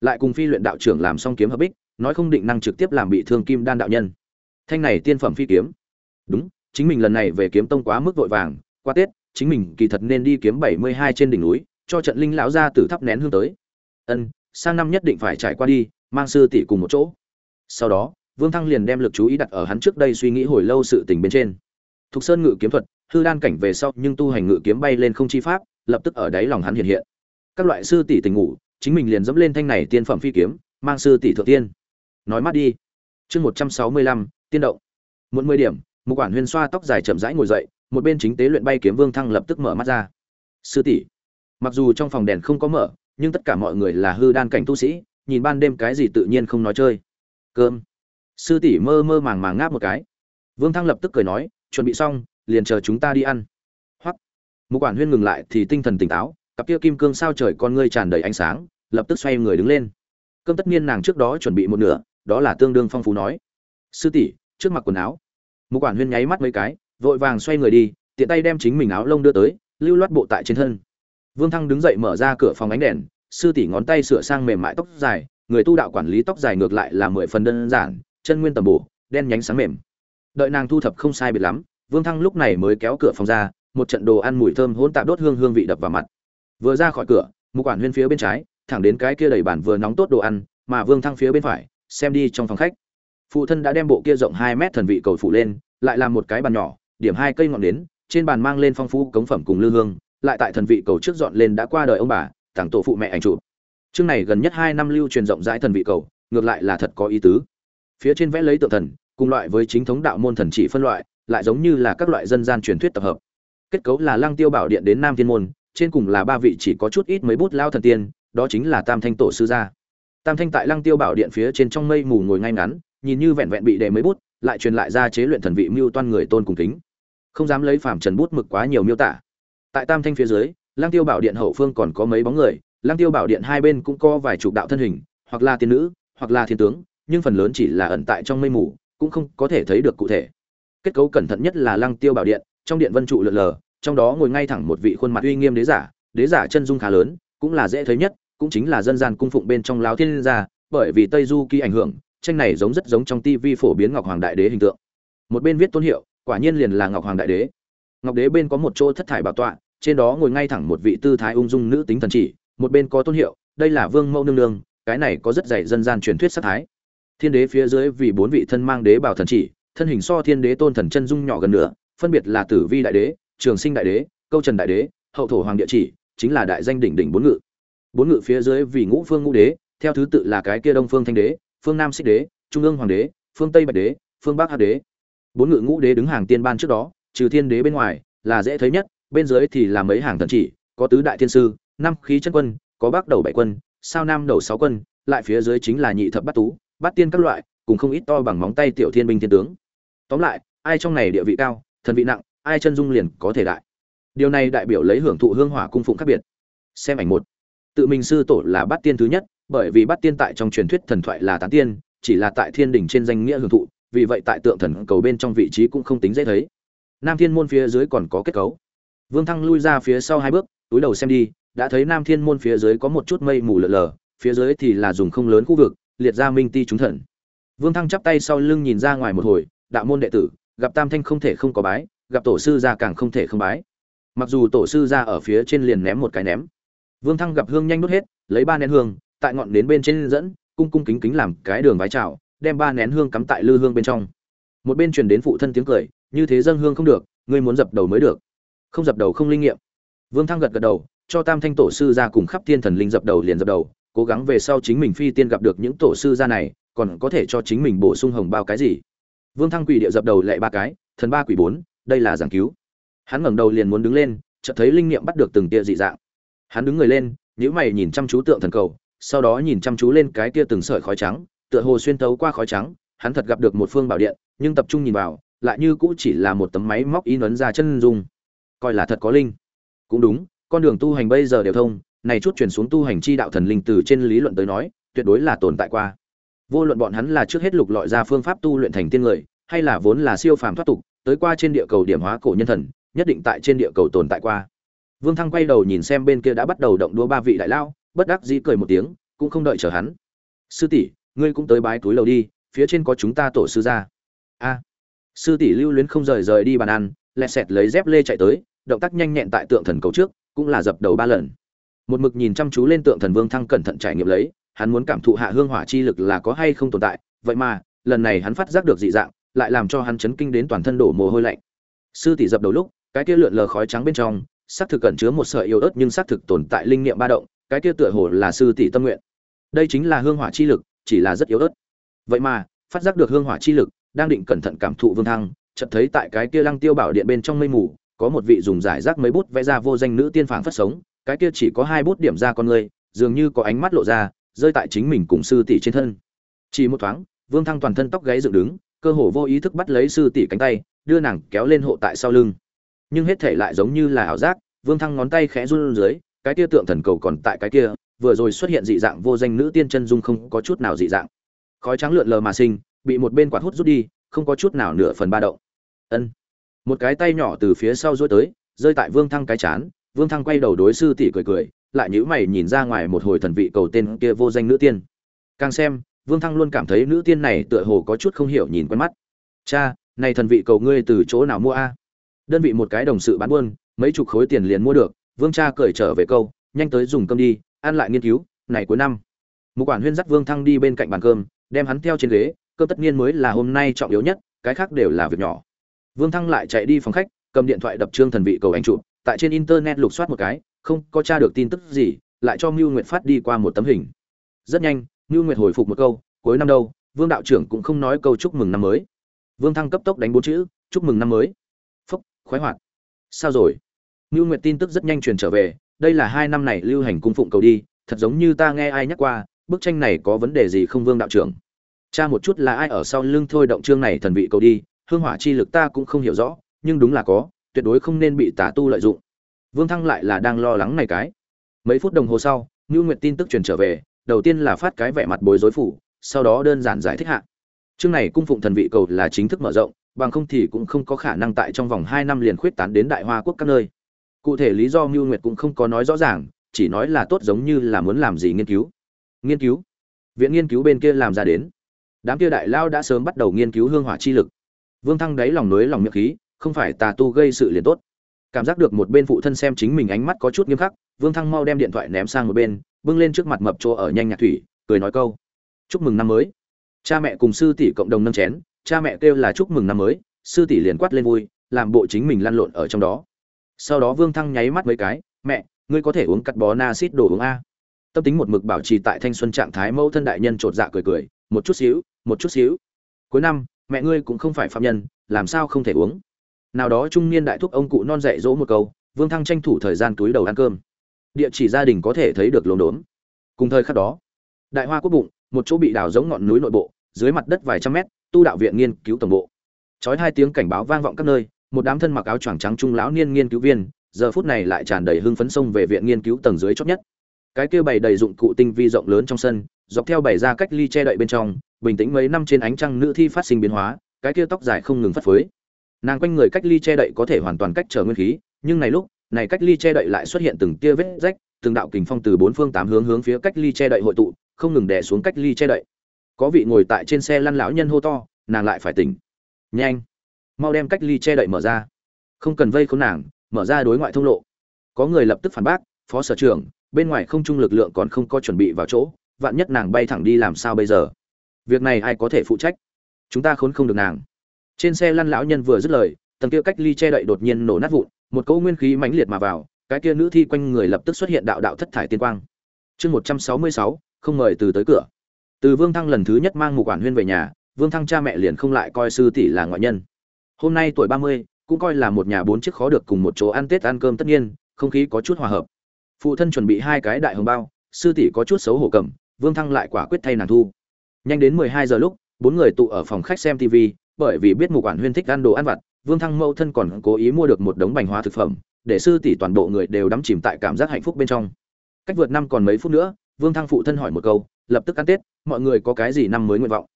Lại cùng phi luyện đạo trưởng làm xong kiếm hợp bích, nói không định năng trực tiếp làm bị thương kim đan đạo nhân. Thanh này tiên phẩm phi kiếm. Đúng, chính mình lần này về kiếm tông quá mức vội vàng qua tết, chính mình kỳ thật nên đi kiếm bảy mươi hai trên đỉnh núi cho trận linh lão gia tử thắp nén hương tới. Ân, sang năm nhất định phải trải qua đi, mang sư tỷ cùng một chỗ. Sau đó, vương thăng liền đem lực chú ý đặt ở hắn trước đây suy nghĩ hồi lâu sự tình bên trên. Thục sơn ngự kiếm thuật, hư đan cảnh về sau nhưng tu hành ngự kiếm bay lên không chi pháp, lập tức ở đáy lòng hắn hiện hiện. Các loại sư tỷ tình ngủ, chính mình liền dẫm lên thanh này tiên phẩm phi kiếm, mang sư tỷ thượng tiên. Nói mắt đi. Chương một trăm sáu mươi lăm, tiên động. Một mươi điểm một quản huyên xoa tóc dài chậm rãi ngồi dậy, một bên chính tế luyện bay kiếm vương thăng lập tức mở mắt ra. Sư tỷ mặc dù trong phòng đèn không có mở, nhưng tất cả mọi người là hư đan cảnh tu sĩ, nhìn ban đêm cái gì tự nhiên không nói chơi. Cơm. Sư tỷ mơ mơ màng màng ngáp một cái. Vương thăng lập tức cười nói, chuẩn bị xong, liền chờ chúng ta đi ăn. Hoặc một quản huyên ngừng lại thì tinh thần tỉnh táo, cặp kia kim cương sao trời con ngươi tràn đầy ánh sáng, lập tức xoay người đứng lên. Cơm tất nhiên nàng trước đó chuẩn bị một nửa, đó là tương đương phong phú nói. Sư tỷ, trước mặt quần áo. Một quản huyên nháy mắt mấy cái, vội vàng xoay người đi, tiện tay đem chính mình áo lông đưa tới, lưu loát bộ tại trên thân vương thăng đứng dậy mở ra cửa phòng ánh đèn, sư tỷ ngón tay sửa sang mềm mại tóc dài, người tu đạo quản lý tóc dài ngược lại là mười phần đơn giản, chân nguyên tầm bổ, đen nhánh sáng mềm. Đợi nàng thu thập không sai biệt lắm, vương thăng lúc này mới kéo cửa phòng ra, một trận đồ ăn mùi thơm hỗn tạp đốt hương hương vị đập vào mặt. Vừa ra khỏi cửa, một quản huyên phía bên trái, thẳng đến cái kia đầy bàn vừa nóng tốt đồ ăn, mà vương thăng phía bên phải, xem đi trong phòng khách. Phụ thân đã đem bộ kia rộng hai mét thần vị cầu phủ lên, lại làm một cái bàn nhỏ, điểm hai cây ngọn nến, trên bàn mang lên phong phú cống phẩm cùng lư hương lại tại thần vị cầu trước dọn lên đã qua đời ông bà, tặng tổ phụ mẹ ảnh chụp. Chương này gần nhất hai năm lưu truyền rộng rãi thần vị cầu, ngược lại là thật có ý tứ. Phía trên vẽ lấy tượng thần, cùng loại với chính thống đạo môn thần chỉ phân loại, lại giống như là các loại dân gian truyền thuyết tập hợp. Kết cấu là lăng tiêu bảo điện đến nam thiên môn, trên cùng là ba vị chỉ có chút ít mấy bút lao thần tiên, đó chính là tam thanh tổ sư gia. Tam thanh tại lăng tiêu bảo điện phía trên trong mây mù ngồi ngay ngắn, nhìn như vẹn vẹn bị đề mấy bút, lại truyền lại ra chế luyện thần vị mưu toan người tôn cùng kính. Không dám lấy phàm trần bút mực quá nhiều miêu tả tại tam thanh phía dưới lang tiêu bảo điện hậu phương còn có mấy bóng người lang tiêu bảo điện hai bên cũng có vài chục đạo thân hình, hoặc là tiên nữ, hoặc là thiên tướng, nhưng phần lớn chỉ là ẩn tại trong mây mù, cũng không có thể thấy được cụ thể. Kết cấu cẩn thận nhất là lang tiêu bảo điện, trong điện vân trụ lượn lờ, trong đó ngồi ngay thẳng một vị khuôn mặt uy nghiêm đế giả đế giả chân dung khá lớn, cũng là dễ thấy nhất, cũng chính là dân gian cung phụng bên trong lao thiên gia, bởi vì tây du ký ảnh hưởng, tranh này giống rất giống trong tivi phổ biến ngọc hoàng đại đế hình tượng. Một bên viết tôn hiệu, quả nhiên liền là ngọc hoàng đại đế. Ngọc đế bên có một chỗ thất thải bảo tọa trên đó ngồi ngay thẳng một vị tư thái ung dung nữ tính thần chỉ, một bên có tôn hiệu, đây là vương mẫu nương nương, cái này có rất dày dân gian truyền thuyết sát thái. Thiên đế phía dưới vì bốn vị thân mang đế bảo thần chỉ, thân hình so thiên đế tôn thần chân dung nhỏ gần nữa phân biệt là tử vi đại đế, trường sinh đại đế, câu trần đại đế, hậu thổ hoàng địa chỉ, chính là đại danh đỉnh đỉnh bốn ngự. Bốn ngự phía dưới vì ngũ phương ngũ đế, theo thứ tự là cái kia đông phương thanh đế, phương nam xích đế, trung ương hoàng đế, phương tây bạch đế, phương bắc hắc đế. Bốn ngự ngũ đế đứng hàng tiên ban trước đó, trừ thiên đế bên ngoài là dễ thấy nhất bên dưới thì là mấy hàng thần chỉ, có tứ đại thiên sư, năm khí chân quân, có bắc đầu bảy quân, sao nam đầu sáu quân, lại phía dưới chính là nhị thập bát tú, bát tiên các loại, cùng không ít to bằng móng tay tiểu thiên binh thiên tướng. Tóm lại, ai trong này địa vị cao, thần vị nặng, ai chân dung liền có thể đại. Điều này đại biểu lấy hưởng thụ hương hỏa cung phụng khác biệt. Xem ảnh một. Tự mình sư tổ là bát tiên thứ nhất, bởi vì bát tiên tại trong truyền thuyết thần thoại là tán tiên, chỉ là tại thiên đỉnh trên danh nghĩa hưởng thụ, vì vậy tại tượng thần cầu bên trong vị trí cũng không tính dễ thấy. Nam thiên môn phía dưới còn có kết cấu vương thăng lui ra phía sau hai bước, túi đầu xem đi, đã thấy nam thiên môn phía dưới có một chút mây mù lờ lờ phía dưới thì là dùng không lớn khu vực, liệt ra minh ti chúng thần. Vương thăng chắp tay sau lưng nhìn ra ngoài một hồi, đạo môn đệ tử, gặp tam thanh không thể không có bái, gặp tổ sư gia càng không thể không bái. Mặc dù tổ sư gia ở phía trên liền ném một cái ném. Vương thăng gặp hương nhanh đốt hết, lấy ba nén hương, tại ngọn đến bên trên dẫn, cung cung kính kính làm cái đường vái chào, đem ba nén hương cắm tại lư hương bên trong. Một bên truyền đến phụ thân tiếng cười, như thế dâng hương không được, ngươi muốn dập đầu mới được không dập đầu không linh nghiệm. Vương thăng gật gật đầu, cho tam thanh tổ sư ra cùng khắp thiên thần linh dập đầu liền dập đầu, cố gắng về sau chính mình phi tiên gặp được những tổ sư gia này, còn có thể cho chính mình bổ sung hồng bao cái gì. Vương thăng quỷ địa dập đầu lại ba cái, thần ba quỷ bốn, đây là giảng cứu. Hắn ngẩng đầu liền muốn đứng lên, chợt thấy linh nghiệm bắt được từng tia dị dạng. Hắn đứng người lên, nhíu mày nhìn chăm chú tượng thần cầu, sau đó nhìn chăm chú lên cái tia từng sợi khói trắng, tựa hồ xuyên tấu qua khói trắng, hắn thật gặp được một phương bảo điện, nhưng tập trung nhìn vào, lại như cũ chỉ là một tấm máy móc in ấn ra chân dung coi là thật có linh. Cũng đúng, con đường tu hành bây giờ đều thông, này chút chuyển xuống tu hành chi đạo thần linh từ trên lý luận tới nói, tuyệt đối là tồn tại qua. Vô luận bọn hắn là trước hết lục lọi ra phương pháp tu luyện thành tiên người, hay là vốn là siêu phàm thoát tục, tới qua trên địa cầu điểm hóa cổ nhân thần, nhất định tại trên địa cầu tồn tại qua. Vương thăng quay đầu nhìn xem bên kia đã bắt đầu động đua ba vị đại lao, bất đắc dĩ cười một tiếng, cũng không đợi chờ hắn. Sư tỷ, ngươi cũng tới bái túi lầu đi, phía trên có chúng ta tổ sư ra a. Sư tỷ lưu luyến không rời rời đi bàn ăn lẹ sẹt lấy dép lê chạy tới, động tác nhanh nhẹn tại tượng thần cầu trước, cũng là dập đầu ba lần. Một mực nhìn chăm chú lên tượng thần vương thăng cẩn thận trải nghiệm lấy, hắn muốn cảm thụ hạ hương hỏa chi lực là có hay không tồn tại, vậy mà, lần này hắn phát giác được dị dạng, lại làm cho hắn chấn kinh đến toàn thân đổ mồ hôi lạnh. Sư tỷ dập đầu lúc, cái kia lượn lờ khói trắng bên trong xác thực cẩn chứa một sợi yếu ớt nhưng xác thực tồn tại linh niệm ba động, cái kia tựa hồ là sư tỷ tâm nguyện. Đây chính là hương hỏa chi lực, chỉ là rất yếu ớt. Vậy mà, phát giác được hương hỏa chi lực, đang định cẩn thận cảm thụ vương thăng chợt thấy tại cái kia lăng tiêu bảo điện bên trong mây mù, có một vị dùng giải rác mấy bút vẽ ra vô danh nữ tiên phảng phất sống, cái kia chỉ có hai bút điểm ra con người, dường như có ánh mắt lộ ra, rơi tại chính mình cùng sư tỷ trên thân. Chỉ một thoáng, vương thăng toàn thân tóc gáy dựng đứng, cơ hồ vô ý thức bắt lấy sư tỷ cánh tay, đưa nàng kéo lên hộ tại sau lưng. Nhưng hết thể lại giống như là ảo giác, vương thăng ngón tay khẽ run dưới, cái kia tượng thần cầu còn tại cái kia, vừa rồi xuất hiện dị dạng vô danh nữ tiên chân dung không có chút nào dị dạng. Khói trắng lượn lờ mà sinh, bị một bên quạt hút rút đi, không có chút nào nửa phần ba động ân. Một cái tay nhỏ từ phía sau rối tới, rơi tại vương thăng cái chán, vương thăng quay đầu đối sư tỷ cười cười, lại nhữ mày nhìn ra ngoài một hồi thần vị cầu tên kia vô danh nữ tiên. Càng xem, vương thăng luôn cảm thấy nữ tiên này tựa hồ có chút không hiểu nhìn quen mắt. Cha, này thần vị cầu ngươi từ chỗ nào mua a? Đơn vị một cái đồng sự bán buôn, mấy chục khối tiền liền mua được, vương cha cởi trở về câu, nhanh tới dùng cơm đi, ăn lại nghiên cứu, này cuối năm. Một quản huyên dắt vương thăng đi bên cạnh bàn cơm, đem hắn theo trên ghế, cơm tất nhiên mới là hôm nay trọng yếu nhất, cái khác đều là việc nhỏ vương thăng lại chạy đi phòng khách, cầm điện thoại đập trương thần vị cầu anh chụp, tại trên internet lục soát một cái, không có tra được tin tức gì, lại cho mưu nguyệt phát đi qua một tấm hình. Rất nhanh, mưu nguyệt hồi phục một câu, cuối năm đâu, vương đạo trưởng cũng không nói câu chúc mừng năm mới. Vương thăng cấp tốc đánh bốn chữ, chúc mừng năm mới. Phúc, khoái hoạt. Sao rồi? Mưu nguyệt tin tức rất nhanh truyền trở về, đây là hai năm này lưu hành cung phụng cầu đi, thật giống như ta nghe ai nhắc qua, bức tranh này có vấn đề gì không vương đạo trưởng? Cha một chút là ai ở sau lưng thôi động chương này thần vị cầu đi hương hỏa chi lực ta cũng không hiểu rõ, nhưng đúng là có, tuyệt đối không nên bị tà tu lợi dụng. Vương thăng lại là đang lo lắng này cái. Mấy phút đồng hồ sau, ngưu nguyệt tin tức truyền trở về, đầu tiên là phát cái vẻ mặt bối rối phủ, sau đó đơn giản giải thích hạ. Chương này cung phụng thần vị cầu là chính thức mở rộng, bằng không thì cũng không có khả năng tại trong vòng hai năm liền khuyết tán đến đại hoa quốc các nơi. Cụ thể lý do mưu nguyệt cũng không có nói rõ ràng, chỉ nói là tốt giống như là muốn làm gì nghiên cứu. Nghiên cứu? Viện nghiên cứu bên kia làm ra đến. Đám kia đại lao đã sớm bắt đầu nghiên cứu hương hỏa chi lực vương thăng đáy lòng nối lòng miệng khí, không phải tà tu gây sự liền tốt. Cảm giác được một bên phụ thân xem chính mình ánh mắt có chút nghiêm khắc, vương thăng mau đem điện thoại ném sang một bên, bưng lên trước mặt mập chỗ ở nhanh nhạc thủy, cười nói câu. Chúc mừng năm mới. Cha mẹ cùng sư tỷ cộng đồng nâng chén, cha mẹ kêu là chúc mừng năm mới sư tỷ liền quát lên vui, làm bộ chính mình lăn lộn ở trong đó. Sau đó vương thăng nháy mắt mấy cái, mẹ, ngươi có thể uống cắt bó na xít đồ uống a. Tâm tính một mực bảo trì tại thanh xuân trạng thái mẫu thân đại nhân chột dạ cười cười, một chút xíu, một chút xíu. Cuối năm mẹ ngươi cũng không phải phạm nhân, làm sao không thể uống? Nào đó trung niên đại thúc ông cụ non dạy dỗ một câu, vương thăng tranh thủ thời gian túi đầu ăn cơm. Địa chỉ gia đình có thể thấy được lốm đốm. Cùng thời khắc đó, đại hoa quốc bụng, một chỗ bị đào giống ngọn núi nội bộ, dưới mặt đất vài trăm mét, tu đạo viện nghiên cứu tổng bộ. Chói hai tiếng cảnh báo vang vọng các nơi, một đám thân mặc áo choàng trắng trung lão niên nghiên cứu viên, giờ phút này lại tràn đầy hưng phấn sông về viện nghiên cứu tầng dưới chót nhất. Cái kia bày đầy dụng cụ tinh vi rộng lớn trong sân, dọc theo bày ra cách ly che đậy bên trong bình tĩnh mấy năm trên ánh trăng nữ thi phát sinh biến hóa, cái kia tóc dài không ngừng phất phới. Nàng quanh người cách ly che đậy có thể hoàn toàn cách trở nguyên khí, nhưng này lúc, này cách ly che đậy lại xuất hiện từng tia vết rách, từng đạo kình phong từ bốn phương tám hướng hướng phía cách ly che đậy hội tụ, không ngừng đè xuống cách ly che đậy. Có vị ngồi tại trên xe lăn lão nhân hô to, nàng lại phải tỉnh. Nhanh, mau đem cách ly che đậy mở ra. Không cần vây khốn nàng, mở ra đối ngoại thông lộ. Có người lập tức phản bác, phó sở trưởng, bên ngoài không trung lực lượng còn không có chuẩn bị vào chỗ, vạn nhất nàng bay thẳng đi làm sao bây giờ? Việc này ai có thể phụ trách? Chúng ta khốn không được nàng. Trên xe lăn lão nhân vừa dứt lời, tầng kia cách ly che đậy đột nhiên nổ nát vụn, một cỗ nguyên khí mãnh liệt mà vào, cái kia nữ thi quanh người lập tức xuất hiện đạo đạo thất thải tiên quang. Chương một trăm sáu mươi sáu, không mời từ tới cửa. Từ vương thăng lần thứ nhất mang một quản huyên về nhà, vương thăng cha mẹ liền không lại coi sư tỷ là ngoại nhân. Hôm nay tuổi ba mươi, cũng coi là một nhà bốn chiếc khó được cùng một chỗ ăn tết ăn cơm tất nhiên, không khí có chút hòa hợp. Phụ thân chuẩn bị hai cái đại hồng bao, sư tỷ có chút xấu hổ cầm, vương thăng lại quả quyết thay nàng thu nhanh đến mười hai giờ lúc, bốn người tụ ở phòng khách xem tv bởi vì biết mục quản huyên thích ăn đồ ăn vặt, vương thăng mẫu thân còn cố ý mua được một đống bánh hóa thực phẩm, để sư tỷ toàn bộ người đều đắm chìm tại cảm giác hạnh phúc bên trong. Cách vượt năm còn mấy phút nữa, vương thăng phụ thân hỏi một câu, lập tức ăn tết, mọi người có cái gì năm mới nguyện vọng?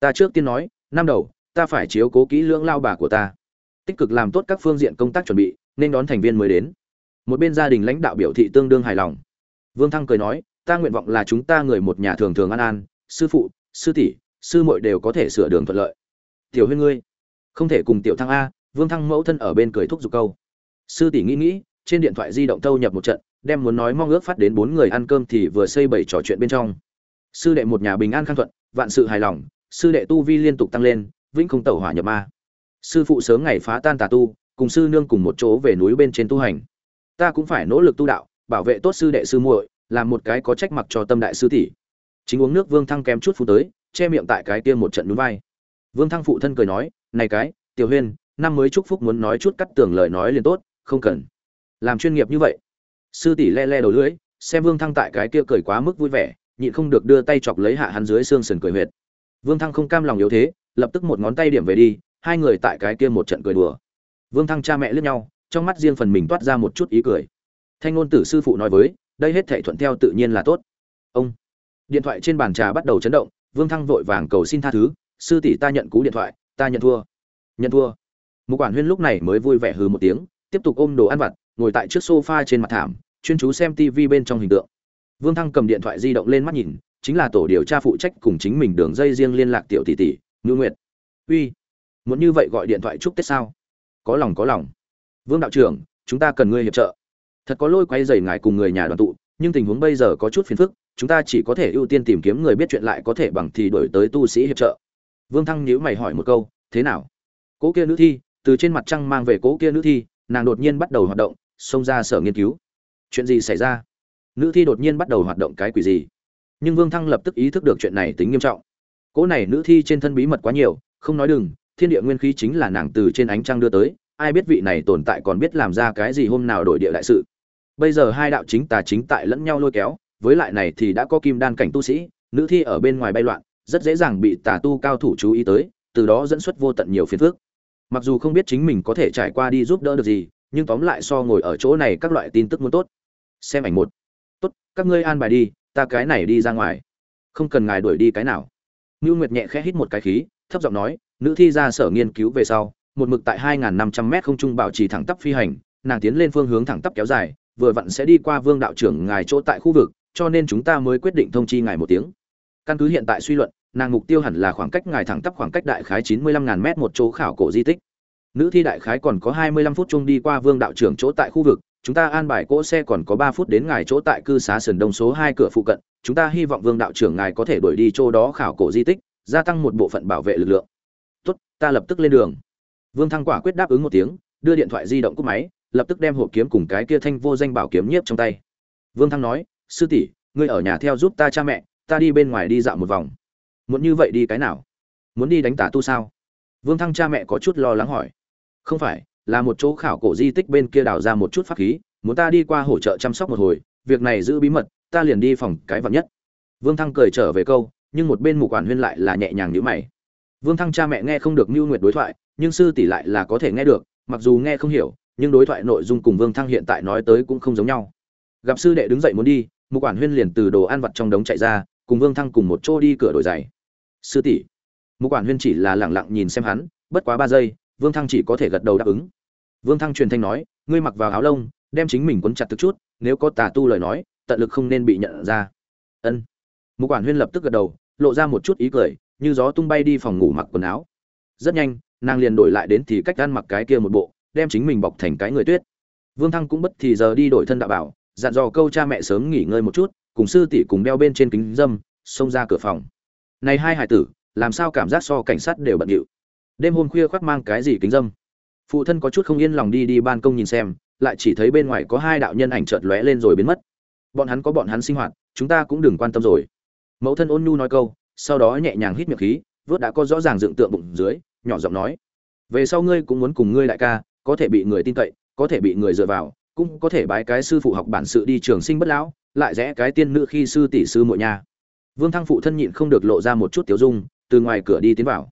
Ta trước tiên nói, năm đầu, ta phải chiếu cố kỹ lưỡng lao bà của ta. Tích cực làm tốt các phương diện công tác chuẩn bị, nên đón thành viên mới đến. Một bên gia đình lãnh đạo biểu thị tương đương hài lòng. Vương thăng cười nói, ta nguyện vọng là chúng ta người một nhà thường thường an an sư phụ sư tỷ, sư muội đều có thể sửa đường thuận lợi. Tiểu huyên ngươi, không thể cùng tiểu thăng a, vương thăng mẫu thân ở bên cười thúc giục câu. Sư tỷ nghĩ nghĩ, trên điện thoại di động tâu nhập một trận, đem muốn nói mong ước phát đến bốn người ăn cơm thì vừa xây bảy trò chuyện bên trong. Sư đệ một nhà bình an khang thuận, vạn sự hài lòng, sư đệ tu vi liên tục tăng lên, vĩnh không tẩu hỏa nhập ma. Sư phụ sớm ngày phá tan tà tu, cùng sư nương cùng một chỗ về núi bên trên tu hành. Ta cũng phải nỗ lực tu đạo, bảo vệ tốt sư đệ sư muội, làm một cái có trách mặc cho tâm đại sư tỷ chính uống nước vương thăng kém chút phút tới, che miệng tại cái kia một trận núi vai. Vương thăng phụ thân cười nói, này cái, tiểu huyên năm mới chúc phúc muốn nói chút cắt tường lời nói liền tốt, không cần. Làm chuyên nghiệp như vậy. Sư tỷ le le đầu lưỡi, xem vương thăng tại cái kia cười quá mức vui vẻ, nhịn không được đưa tay chọc lấy hạ hắn dưới xương sườn cười huyệt. Vương thăng không cam lòng yếu thế, lập tức một ngón tay điểm về đi, hai người tại cái kia một trận cười đùa. Vương thăng cha mẹ lướt nhau, trong mắt riêng phần mình toát ra một chút ý cười. Thanh ngôn tử sư phụ nói với, đây hết thể thuận theo tự nhiên là tốt. Ông điện thoại trên bàn trà bắt đầu chấn động, vương thăng vội vàng cầu xin tha thứ, sư tỷ ta nhận cú điện thoại, ta nhận thua. Nhận thua? Một quản huyên lúc này mới vui vẻ hừ một tiếng, tiếp tục ôm đồ ăn vặt, ngồi tại trước sofa trên mặt thảm, chuyên chú xem tv bên trong hình tượng. Vương thăng cầm điện thoại di động lên mắt nhìn, chính là tổ điều tra phụ trách cùng chính mình đường dây riêng liên lạc tiểu tỷ tỷ, ngưu nguyệt. Uy, muốn như vậy gọi điện thoại chúc tết sao? Có lòng có lòng. Vương đạo trưởng, chúng ta cần ngươi hiệp trợ. Thật có lôi quay dày ngài cùng người nhà đoàn tụ, nhưng tình huống bây giờ có chút phiền phức chúng ta chỉ có thể ưu tiên tìm kiếm người biết chuyện lại có thể bằng thì đổi tới tu sĩ hiệp trợ. Vương thăng nhíu mày hỏi một câu, thế nào? Cố kia nữ thi, từ trên mặt trăng mang về cố kia nữ thi, nàng đột nhiên bắt đầu hoạt động, xông ra sở nghiên cứu. Chuyện gì xảy ra? Nữ thi đột nhiên bắt đầu hoạt động cái quỷ gì? Nhưng vương thăng lập tức ý thức được chuyện này tính nghiêm trọng. Cỗ này nữ thi trên thân bí mật quá nhiều, không nói đừng, thiên địa nguyên khí chính là nàng từ trên ánh trăng đưa tới, ai biết vị này tồn tại còn biết làm ra cái gì hôm nào đổi địa đại sự. Bây giờ hai đạo chính tà chính tại lẫn nhau lôi kéo với lại này thì đã có kim đan cảnh tu sĩ, nữ thi ở bên ngoài bay loạn, rất dễ dàng bị tà tu cao thủ chú ý tới, từ đó dẫn xuất vô tận nhiều phiền phức. Mặc dù không biết chính mình có thể trải qua đi giúp đỡ được gì, nhưng tóm lại so ngồi ở chỗ này các loại tin tức muốn tốt. Xem ảnh một. Tốt, các ngươi an bài đi, ta cái này đi ra ngoài. Không cần ngài đuổi đi cái nào. Ngưu nguyệt nhẹ khẽ hít một cái khí, thấp giọng nói, nữ thi ra sở nghiên cứu về sau, một mực tại 2.500 m không trung bảo trì thẳng tắp phi hành, nàng tiến lên phương hướng thẳng tắp kéo dài, vừa vặn sẽ đi qua vương đạo trưởng ngài chỗ tại khu vực cho nên chúng ta mới quyết định thông chi ngài một tiếng. Căn cứ hiện tại suy luận, nàng mục tiêu hẳn là khoảng cách ngài thẳng tắp khoảng cách đại khái 95.000 m một chỗ khảo cổ di tích. Nữ thi đại khái còn có 25 phút chung đi qua vương đạo trưởng chỗ tại khu vực, chúng ta an bài cỗ xe còn có 3 phút đến ngài chỗ tại cư xá sườn đông số 2 cửa phụ cận, chúng ta hy vọng vương đạo trưởng ngài có thể đuổi đi chỗ đó khảo cổ di tích, gia tăng một bộ phận bảo vệ lực lượng. Tốt, ta lập tức lên đường. Vương thăng quả quyết đáp ứng một tiếng, đưa điện thoại di động cúp máy, lập tức đem hộp kiếm cùng cái kia thanh vô danh bảo kiếm nhiếp trong tay. Vương thăng nói sư tỷ, ngươi ở nhà theo giúp ta cha mẹ, ta đi bên ngoài đi dạo một vòng. Muốn như vậy đi cái nào? Muốn đi đánh tả tu sao? Vương thăng cha mẹ có chút lo lắng hỏi. Không phải, là một chỗ khảo cổ di tích bên kia đào ra một chút pháp khí, muốn ta đi qua hỗ trợ chăm sóc một hồi, việc này giữ bí mật, ta liền đi phòng cái vật nhất. Vương thăng cười trở về câu, nhưng một bên mục quản huyên lại là nhẹ nhàng nhữ mày. Vương thăng cha mẹ nghe không được mưu nguyệt đối thoại, nhưng sư tỷ lại là có thể nghe được, mặc dù nghe không hiểu, nhưng đối thoại nội dung cùng vương thăng hiện tại nói tới cũng không giống nhau. Gặp sư đệ đứng dậy muốn đi mục quản huyên liền từ đồ ăn vặt trong đống chạy ra, cùng vương thăng cùng một chỗ đi cửa đổi giày. Sư tỷ. Mục quản huyên chỉ là lẳng lặng nhìn xem hắn, bất quá ba giây, vương thăng chỉ có thể gật đầu đáp ứng. Vương thăng truyền thanh nói, ngươi mặc vào áo lông, đem chính mình quấn chặt tức chút, nếu có tà tu lời nói, tận lực không nên bị nhận ra. Ân. Mục quản huyên lập tức gật đầu, lộ ra một chút ý cười, như gió tung bay đi phòng ngủ mặc quần áo. Rất nhanh, nàng liền đổi lại đến thì cách ăn mặc cái kia một bộ, đem chính mình bọc thành cái người tuyết. Vương thăng cũng bất thì giờ đi đổi thân đạo bảo dặn dò câu cha mẹ sớm nghỉ ngơi một chút, cùng sư tỷ cùng đeo bên trên kính dâm, xông ra cửa phòng. Này hai hải tử, làm sao cảm giác so cảnh sát đều bận điệu? Đêm hôm khuya khoác mang cái gì kính dâm? Phụ thân có chút không yên lòng đi đi ban công nhìn xem, lại chỉ thấy bên ngoài có hai đạo nhân ảnh chợt lóe lên rồi biến mất. Bọn hắn có bọn hắn sinh hoạt, chúng ta cũng đừng quan tâm rồi. Mẫu thân ôn nhu nói câu, sau đó nhẹ nhàng hít miệng khí, vớt đã có rõ ràng dựng tượng bụng dưới, nhỏ giọng nói. Về sau ngươi cũng muốn cùng ngươi đại ca, có thể bị người tin cậy, có thể bị người dựa vào cũng có thể bái cái sư phụ học bản sự đi trường sinh bất lão, lại rẽ cái tiên nữ khi sư tỷ sư muội nha vương thăng phụ thân nhịn không được lộ ra một chút tiểu dung, từ ngoài cửa đi tiến vào.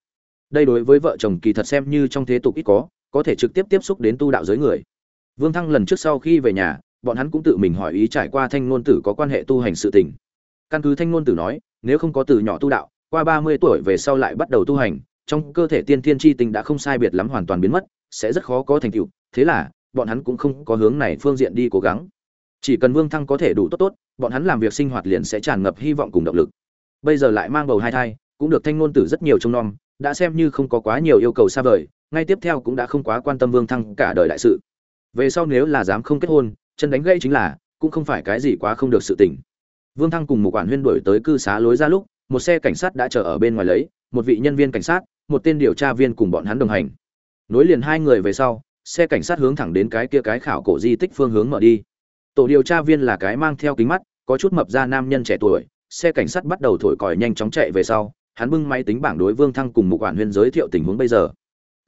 Đây đối với vợ chồng kỳ thật xem như trong thế tục ít có có thể trực tiếp tiếp xúc đến tu đạo giới người. Vương thăng lần trước sau khi về nhà, bọn hắn cũng tự mình hỏi ý trải qua thanh ngôn tử có quan hệ tu hành sự tình. Căn cứ thanh ngôn tử nói, nếu không có từ nhỏ tu đạo, qua ba mươi tuổi về sau lại bắt đầu tu hành, trong cơ thể tiên thiên chi tình đã không sai biệt lắm hoàn toàn biến mất, sẽ rất khó có thành tựu. Thế là bọn hắn cũng không có hướng này phương diện đi cố gắng. Chỉ cần vương thăng có thể đủ tốt tốt, bọn hắn làm việc sinh hoạt liền sẽ tràn ngập hy vọng cùng động lực. Bây giờ lại mang bầu hai thai, cũng được thanh ngôn tử rất nhiều trông nom, đã xem như không có quá nhiều yêu cầu xa vời, ngay tiếp theo cũng đã không quá quan tâm vương thăng cả đời đại sự. Về sau nếu là dám không kết hôn, chân đánh gãy chính là, cũng không phải cái gì quá không được sự tình. Vương thăng cùng một quản huyên đổi tới cư xá lối ra lúc, một xe cảnh sát đã chờ ở bên ngoài lấy, một vị nhân viên cảnh sát, một tên điều tra viên cùng bọn hắn đồng hành. Nối liền hai người về sau xe cảnh sát hướng thẳng đến cái kia cái khảo cổ di tích phương hướng mở đi. Tổ điều tra viên là cái mang theo kính mắt, có chút mập ra nam nhân trẻ tuổi, xe cảnh sát bắt đầu thổi còi nhanh chóng chạy về sau, hắn bưng máy tính bảng đối vương thăng cùng một quản huyên giới thiệu tình huống bây giờ.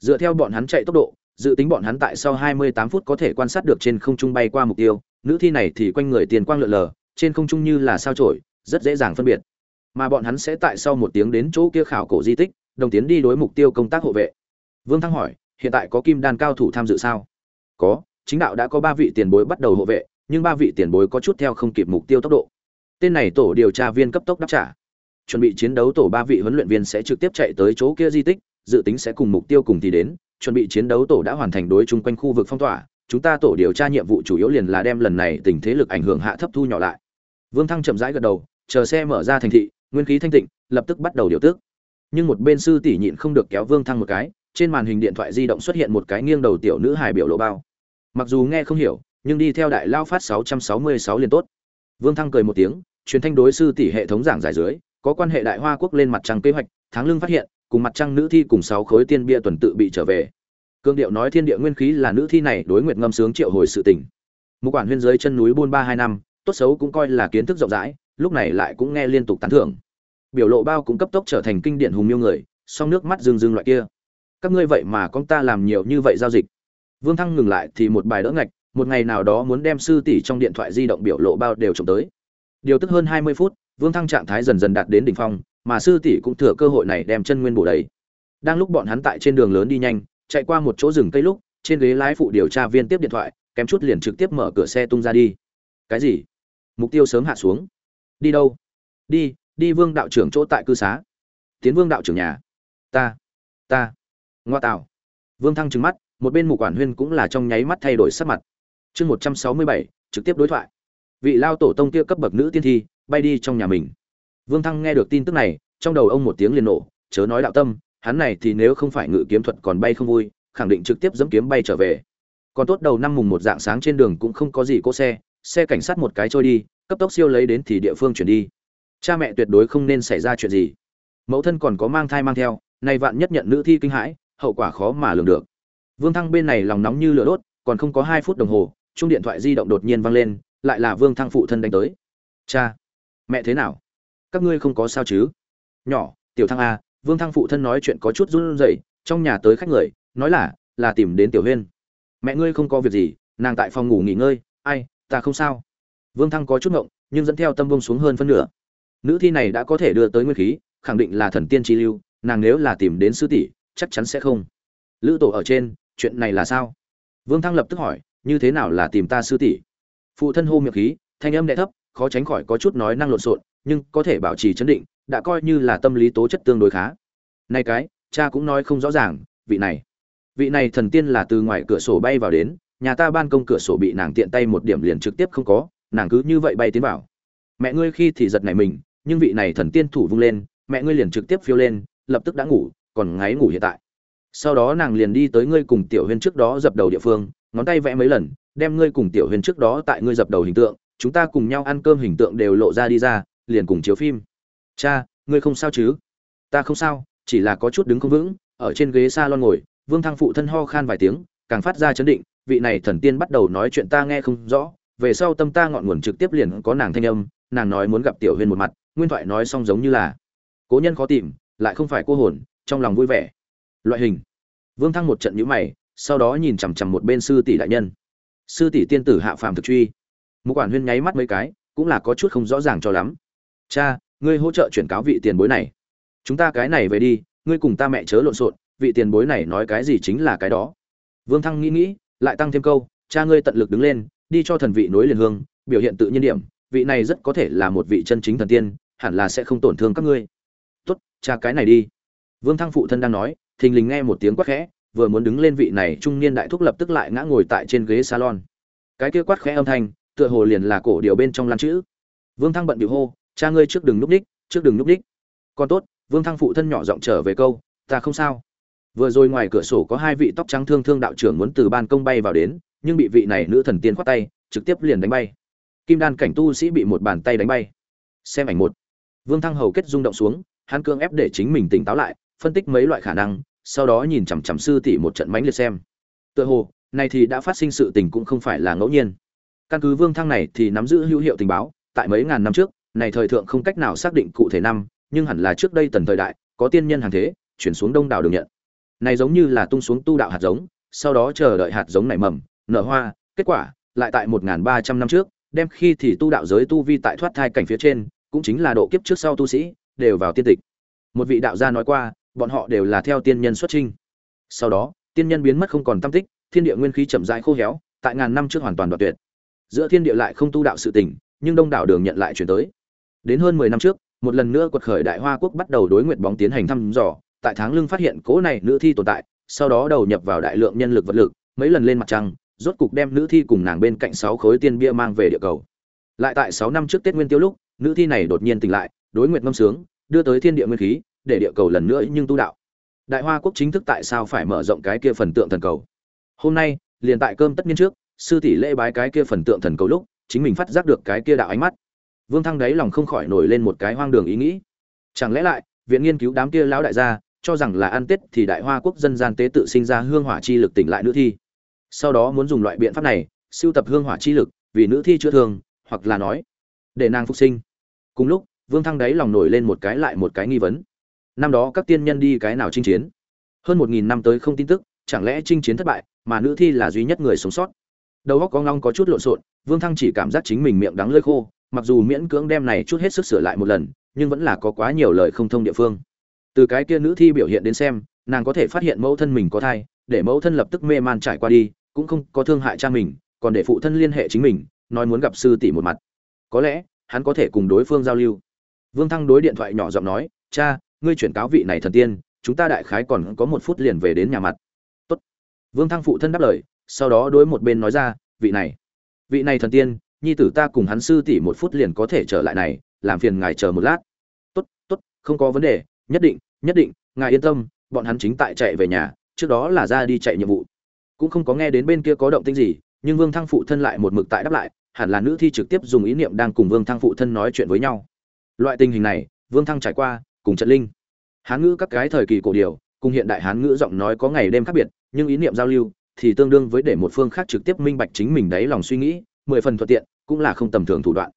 Dựa theo bọn hắn chạy tốc độ, dự tính bọn hắn tại sau 28 phút có thể quan sát được trên không trung bay qua mục tiêu, nữ thi này thì quanh người tiền quang lượn lờ, trên không trung như là sao chổi, rất dễ dàng phân biệt. Mà bọn hắn sẽ tại sau một tiếng đến chỗ kia khảo cổ di tích, đồng tiến đi đối mục tiêu công tác hộ vệ. Vương thăng hỏi hiện tại có kim đan cao thủ tham dự sao? Có, chính đạo đã có ba vị tiền bối bắt đầu hộ vệ, nhưng ba vị tiền bối có chút theo không kịp mục tiêu tốc độ. Tên này tổ điều tra viên cấp tốc đáp trả. Chuẩn bị chiến đấu tổ ba vị huấn luyện viên sẽ trực tiếp chạy tới chỗ kia di tích, dự tính sẽ cùng mục tiêu cùng thì đến. Chuẩn bị chiến đấu tổ đã hoàn thành đối chung quanh khu vực phong tỏa. Chúng ta tổ điều tra nhiệm vụ chủ yếu liền là đem lần này tình thế lực ảnh hưởng hạ thấp thu nhỏ lại. Vương thăng chậm rãi gật đầu, chờ xe mở ra thành thị, nguyên khí thanh tịnh, lập tức bắt đầu điều tước nhưng một bên sư tỷ nhịn không được kéo vương thăng một cái trên màn hình điện thoại di động xuất hiện một cái nghiêng đầu tiểu nữ hài biểu lộ bao. Mặc dù nghe không hiểu, nhưng đi theo đại lao phát 666 liền tốt. Vương thăng cười một tiếng, truyền thanh đối sư tỷ hệ thống giảng giải dưới, có quan hệ đại hoa quốc lên mặt trăng kế hoạch, tháng lương phát hiện, cùng mặt trăng nữ thi cùng sáu khối tiên bia tuần tự bị trở về. Cương điệu nói thiên địa nguyên khí là nữ thi này đối nguyệt ngâm sướng triệu hồi sự tình. Mục quản huyên dưới chân núi buôn ba hai năm, tốt xấu cũng coi là kiến thức rộng rãi, lúc này lại cũng nghe liên tục tán thưởng. Biểu lộ bao cũng cấp tốc trở thành kinh điển hùng miêu người, song nước mắt rưng rưng loại kia các ngươi vậy mà con ta làm nhiều như vậy giao dịch. Vương thăng ngừng lại thì một bài đỡ ngạch, một ngày nào đó muốn đem sư tỷ trong điện thoại di động biểu lộ bao đều trộm tới. Điều tức hơn hai mươi phút, vương thăng trạng thái dần dần đạt đến đỉnh phong, mà sư tỷ cũng thừa cơ hội này đem chân nguyên bổ đầy. Đang lúc bọn hắn tại trên đường lớn đi nhanh, chạy qua một chỗ rừng cây lúc, trên ghế lái phụ điều tra viên tiếp điện thoại, kém chút liền trực tiếp mở cửa xe tung ra đi. Cái gì? Mục tiêu sớm hạ xuống. Đi đâu? Đi đi vương đạo trưởng chỗ tại cư xá. Tiến vương đạo trưởng nhà. Ta ta ngoa tạo vương thăng trừng mắt, một bên mục quản huyên cũng là trong nháy mắt thay đổi sắc mặt. Chương một trăm sáu mươi bảy, trực tiếp đối thoại. Vị lao tổ tông kia cấp bậc nữ tiên thi, bay đi trong nhà mình. Vương thăng nghe được tin tức này, trong đầu ông một tiếng liền nổ, chớ nói đạo tâm, hắn này thì nếu không phải ngự kiếm thuật còn bay không vui, khẳng định trực tiếp dẫm kiếm bay trở về. Còn tốt đầu năm mùng một dạng sáng trên đường cũng không có gì cỗ xe xe cảnh sát một cái trôi đi, cấp tốc siêu lấy đến thì địa phương chuyển đi. Cha mẹ tuyệt đối không nên xảy ra chuyện gì. Mẫu thân còn có mang thai mang theo, nay vạn nhất nhận nữ thi kinh hãi hậu quả khó mà lường được. Vương thăng bên này lòng nóng như lửa đốt, còn không có hai phút đồng hồ chung điện thoại di động đột nhiên vang lên, lại là vương thăng phụ thân đánh tới. Cha, mẹ thế nào? Các ngươi không có sao chứ? Nhỏ, tiểu thăng a vương thăng phụ thân nói chuyện có chút run rẩy, trong nhà tới khách người, nói là là tìm đến tiểu huyên. Mẹ ngươi không có việc gì, nàng tại phòng ngủ nghỉ ngơi, ai, ta không sao. Vương thăng có chút ngộng, nhưng dẫn theo tâm bông xuống hơn phân nửa. Nữ thi này đã có thể đưa tới nguyên khí, khẳng định là thần tiên chi lưu, nàng nếu là tìm đến sư tỷ chắc chắn sẽ không. Lữ tổ ở trên, chuyện này là sao? Vương thăng lập tức hỏi, như thế nào là tìm ta sư tỷ? Phụ thân hô miệng khí, thanh âm đẹ thấp, khó tránh khỏi có chút nói năng lộn xộn, nhưng có thể bảo trì chấn định, đã coi như là tâm lý tố chất tương đối khá. Nay cái, cha cũng nói không rõ ràng, vị này. Vị này thần tiên là từ ngoài cửa sổ bay vào đến, nhà ta ban công cửa sổ bị nàng tiện tay một điểm liền trực tiếp không có, nàng cứ như vậy bay tiến vào. Mẹ ngươi khi thì giật nảy mình, nhưng vị này thần tiên thủ vung lên, mẹ ngươi liền trực tiếp phiêu lên, lập tức đã ngủ còn ngáy ngủ hiện tại. Sau đó nàng liền đi tới ngươi cùng tiểu huyên trước đó dập đầu địa phương, ngón tay vẽ mấy lần, đem ngươi cùng tiểu huyên trước đó tại ngươi dập đầu hình tượng, chúng ta cùng nhau ăn cơm hình tượng đều lộ ra đi ra, liền cùng chiếu phim. Cha, ngươi không sao chứ? Ta không sao, chỉ là có chút đứng không vững, ở trên ghế s a lon ngồi, vương thăng phụ thân ho khan vài tiếng, càng phát ra chấn định, vị này thần tiên bắt đầu nói chuyện ta nghe không rõ, về sau tâm ta ngọn nguồn trực tiếp liền có nàng thanh âm, nàng nói muốn gặp tiểu huyên một mặt, nguyên thoại nói xong giống như là, cố nhân khó tìm, lại không phải cô hồn trong lòng vui vẻ. Loại hình. Vương thăng một trận nhữ mày, sau đó nhìn chằm chằm một bên sư tỷ đại nhân. Sư tỷ tiên tử hạ phàm thực truy. Một quản huyên nháy mắt mấy cái, cũng là có chút không rõ ràng cho lắm. Cha, ngươi hỗ trợ chuyển cáo vị tiền bối này. Chúng ta cái này về đi, ngươi cùng ta mẹ chớ lộn xộn, vị tiền bối này nói cái gì chính là cái đó. Vương thăng nghĩ nghĩ, lại tăng thêm câu, cha ngươi tận lực đứng lên, đi cho thần vị nối liền hương, biểu hiện tự nhiên điểm, vị này rất có thể là một vị chân chính thần tiên, hẳn là sẽ không tổn thương các ngươi. Tốt, cha cái này đi vương thăng phụ thân đang nói, thình lình nghe một tiếng quát khẽ, vừa muốn đứng lên vị này trung niên đại thúc lập tức lại ngã ngồi tại trên ghế salon. Cái kia quát khẽ âm thanh, tựa hồ liền là cổ điều bên trong lăn chữ. Vương thăng bận bịu hô, cha ngươi trước đừng núp đích trước đừng núp đích còn tốt, vương thăng phụ thân nhỏ giọng trở về câu, ta không sao. Vừa rồi ngoài cửa sổ có hai vị tóc trắng thương thương đạo trưởng muốn từ ban công bay vào đến, nhưng bị vị này nữ thần tiên khoát tay, trực tiếp liền đánh bay. Kim đan cảnh tu sĩ bị một bàn tay đánh bay. Xem ảnh một. Vương thăng hầu kết rung động xuống, hắn cương ép để chính mình tỉnh táo lại phân tích mấy loại khả năng, sau đó nhìn chằm chằm sư tỷ một trận mãnh liệt xem. Tựa hồ, này thì đã phát sinh sự tình cũng không phải là ngẫu nhiên. Căn cứ vương thăng này thì nắm giữ hữu hiệu tình báo, tại mấy ngàn năm trước, này thời thượng không cách nào xác định cụ thể năm, nhưng hẳn là trước đây tần thời đại, có tiên nhân hàng thế, chuyển xuống đông đảo đường nhận. Này giống như là tung xuống tu đạo hạt giống, sau đó chờ đợi hạt giống nảy mầm, nở hoa, kết quả, lại tại một ba trăm năm trước, đem khi thì tu đạo giới tu vi tại thoát thai cảnh phía trên, cũng chính là độ kiếp trước sau tu sĩ, đều vào tiên tịch. Một vị đạo gia nói qua bọn họ đều là theo tiên nhân xuất trinh sau đó, tiên nhân biến mất không còn tâm tích, thiên địa nguyên khí chậm rãi khô héo, tại ngàn năm trước hoàn toàn đoạn tuyệt. Giữa thiên địa lại không tu đạo sự tình, nhưng đông đảo đường nhận lại chuyển tới. Đến hơn mười năm trước, một lần nữa quật khởi đại hoa quốc bắt đầu đối nguyện bóng tiến hành thăm dò, tại tháng lưng phát hiện cố này nữ thi tồn tại, sau đó đầu nhập vào đại lượng nhân lực vật lực, mấy lần lên mặt trăng, rốt cục đem nữ thi cùng nàng bên cạnh sáu khối tiên bia mang về địa cầu. Lại tại sáu năm trước tết nguyên tiêu lúc, nữ thi này đột nhiên tỉnh lại, đối nguyện ngâm sướng, đưa tới thiên địa nguyên khí để địa cầu lần nữa nhưng tu đạo. Đại hoa quốc chính thức tại sao phải mở rộng cái kia phần tượng thần cầu? Hôm nay, liền tại cơm tất nhiên trước, sư tỷ lễ bái cái kia phần tượng thần cầu lúc, chính mình phát giác được cái kia đạo ánh mắt. Vương thăng đáy lòng không khỏi nổi lên một cái hoang đường ý nghĩ. Chẳng lẽ lại, viện nghiên cứu đám kia lão đại gia, cho rằng là ăn tết thì đại hoa quốc dân gian tế tự sinh ra hương hỏa chi lực tỉnh lại nữ thi? Sau đó muốn dùng loại biện pháp này, siêu tập hương hỏa chi lực, vì nữ thi chữa thương, hoặc là nói, để nàng phục sinh. Cùng lúc, vương thăng đáy lòng nổi lên một cái lại một cái nghi vấn năm đó các tiên nhân đi cái nào chinh chiến? Hơn một nghìn năm tới không tin tức, chẳng lẽ chinh chiến thất bại, mà nữ thi là duy nhất người sống sót? Đầu óc có ngong có chút lộn xộn, vương thăng chỉ cảm giác chính mình miệng đắng lơi khô, mặc dù miễn cưỡng đem này chút hết sức sửa lại một lần, nhưng vẫn là có quá nhiều lời không thông địa phương. Từ cái kia nữ thi biểu hiện đến xem, nàng có thể phát hiện mẫu thân mình có thai, để mẫu thân lập tức mê man trải qua đi, cũng không có thương hại cha mình, còn để phụ thân liên hệ chính mình, nói muốn gặp sư tỷ một mặt. Có lẽ, hắn có thể cùng đối phương giao lưu. Vương thăng đối điện thoại nhỏ giọng nói, cha ngươi chuyển cáo vị này thần tiên, chúng ta đại khái còn có một phút liền về đến nhà mặt. Tốt. vương thăng phụ thân đáp lời, sau đó đối một bên nói ra, vị này vị này thần tiên, nhi tử ta cùng hắn sư tỷ một phút liền có thể trở lại này, làm phiền ngài chờ một lát. Tốt tốt, không có vấn đề, nhất định nhất định, ngài yên tâm, bọn hắn chính tại chạy về nhà, trước đó là ra đi chạy nhiệm vụ. Cũng không có nghe đến bên kia có động tĩnh gì, nhưng vương thăng phụ thân lại một mực tại đáp lại, hẳn là nữ thi trực tiếp dùng ý niệm đang cùng vương thăng phụ thân nói chuyện với nhau. Loại tình hình này, vương thăng trải qua cùng trận linh. Hán ngữ các cái thời kỳ cổ điều cùng hiện đại hán ngữ giọng nói có ngày đêm khác biệt, nhưng ý niệm giao lưu thì tương đương với để một phương khác trực tiếp minh bạch chính mình đáy lòng suy nghĩ, mười phần thuận tiện, cũng là không tầm thường thủ đoạn.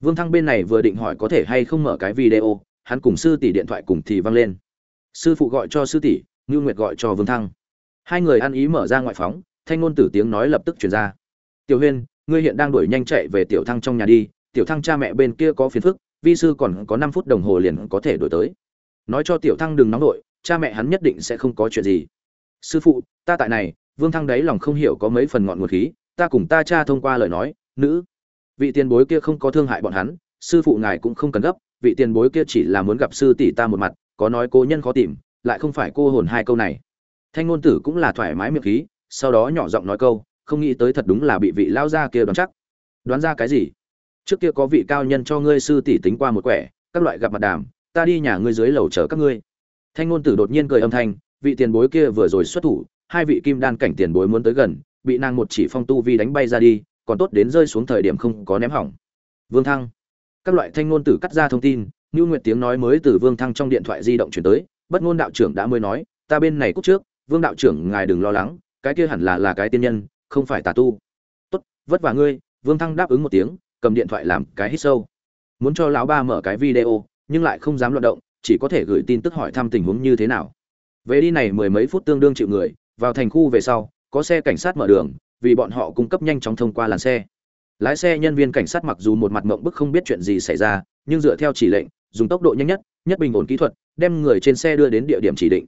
Vương thăng bên này vừa định hỏi có thể hay không mở cái video, hắn cùng sư tỷ điện thoại cùng thì văng lên. Sư phụ gọi cho sư tỷ, ngưu nguyệt gọi cho vương thăng. Hai người ăn ý mở ra ngoại phóng, thanh ngôn tử tiếng nói lập tức truyền ra. Tiểu huyên, ngươi hiện đang đuổi nhanh chạy về tiểu thăng trong nhà đi, tiểu thăng cha mẹ bên kia có phiền phức vi sư còn có năm phút đồng hồ liền có thể đổi tới. Nói cho tiểu thăng đừng nóng đội cha mẹ hắn nhất định sẽ không có chuyện gì. Sư phụ, ta tại này, vương thăng đấy lòng không hiểu có mấy phần ngọn nguồn khí, ta cùng ta cha thông qua lời nói, nữ. Vị tiền bối kia không có thương hại bọn hắn, sư phụ ngài cũng không cần gấp, vị tiền bối kia chỉ là muốn gặp sư tỷ ta một mặt, có nói cô nhân khó tìm, lại không phải cô hồn hai câu này. Thanh ngôn tử cũng là thoải mái miệng khí, sau đó nhỏ giọng nói câu, không nghĩ tới thật đúng là bị vị lao gia kia đoán chắc. Đoán ra cái gì? Trước kia có vị cao nhân cho ngươi sư tỷ tính qua một quẻ, các loại gặp mặt đàm, ta đi nhà ngươi dưới lầu chờ các ngươi. Thanh ngôn tử đột nhiên cười âm thanh, vị tiền bối kia vừa rồi xuất thủ, hai vị kim đan cảnh tiền bối muốn tới gần, bị nàng một chỉ phong tu vi đánh bay ra đi, còn tốt đến rơi xuống thời điểm không có ném hỏng. Vương thăng. Các loại thanh ngôn tử cắt ra thông tin như nguyệt tiếng nói mới từ vương thăng trong điện thoại di động chuyển tới, bất ngôn đạo trưởng đã mới nói, ta bên này cúc trước, vương đạo trưởng ngài đừng lo lắng, cái kia hẳn là là cái tiên nhân, không phải tà tu. Tốt, vất vả ngươi. Vương thăng đáp ứng một tiếng cầm điện thoại làm cái hít sâu. Muốn cho lão ba mở cái video, nhưng lại không dám luận động, chỉ có thể gửi tin tức hỏi thăm tình huống như thế nào. Về đi này mười mấy phút tương đương chịu người, vào thành khu về sau, có xe cảnh sát mở đường, vì bọn họ cung cấp nhanh chóng thông qua làn xe. Lái xe nhân viên cảnh sát mặc dù một mặt mộng bức không biết chuyện gì xảy ra, nhưng dựa theo chỉ lệnh, dùng tốc độ nhanh nhất nhất bình ổn kỹ thuật, đem người trên xe đưa đến địa điểm chỉ định.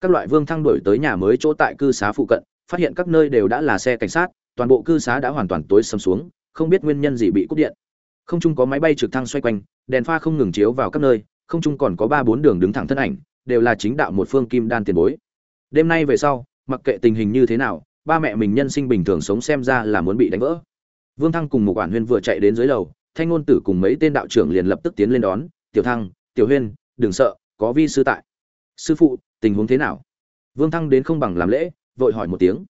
Các loại vương thăng đổi tới nhà mới chỗ tại cư xá phụ cận, phát hiện các nơi đều đã là xe cảnh sát, toàn bộ cư xá đã hoàn toàn tối sầm xuống không biết nguyên nhân gì bị cúp điện. Không trung có máy bay trực thăng xoay quanh, đèn pha không ngừng chiếu vào các nơi, không trung còn có ba bốn đường đứng thẳng thân ảnh, đều là chính đạo một phương kim đan tiền bối. Đêm nay về sau, mặc kệ tình hình như thế nào, ba mẹ mình nhân sinh bình thường sống xem ra là muốn bị đánh vỡ. Vương thăng cùng một quản huyên vừa chạy đến dưới lầu, thanh ngôn tử cùng mấy tên đạo trưởng liền lập tức tiến lên đón, tiểu thăng, tiểu huyên, đừng sợ, có vi sư tại. Sư phụ, tình huống thế nào? Vương thăng đến không bằng làm lễ, vội hỏi một tiếng.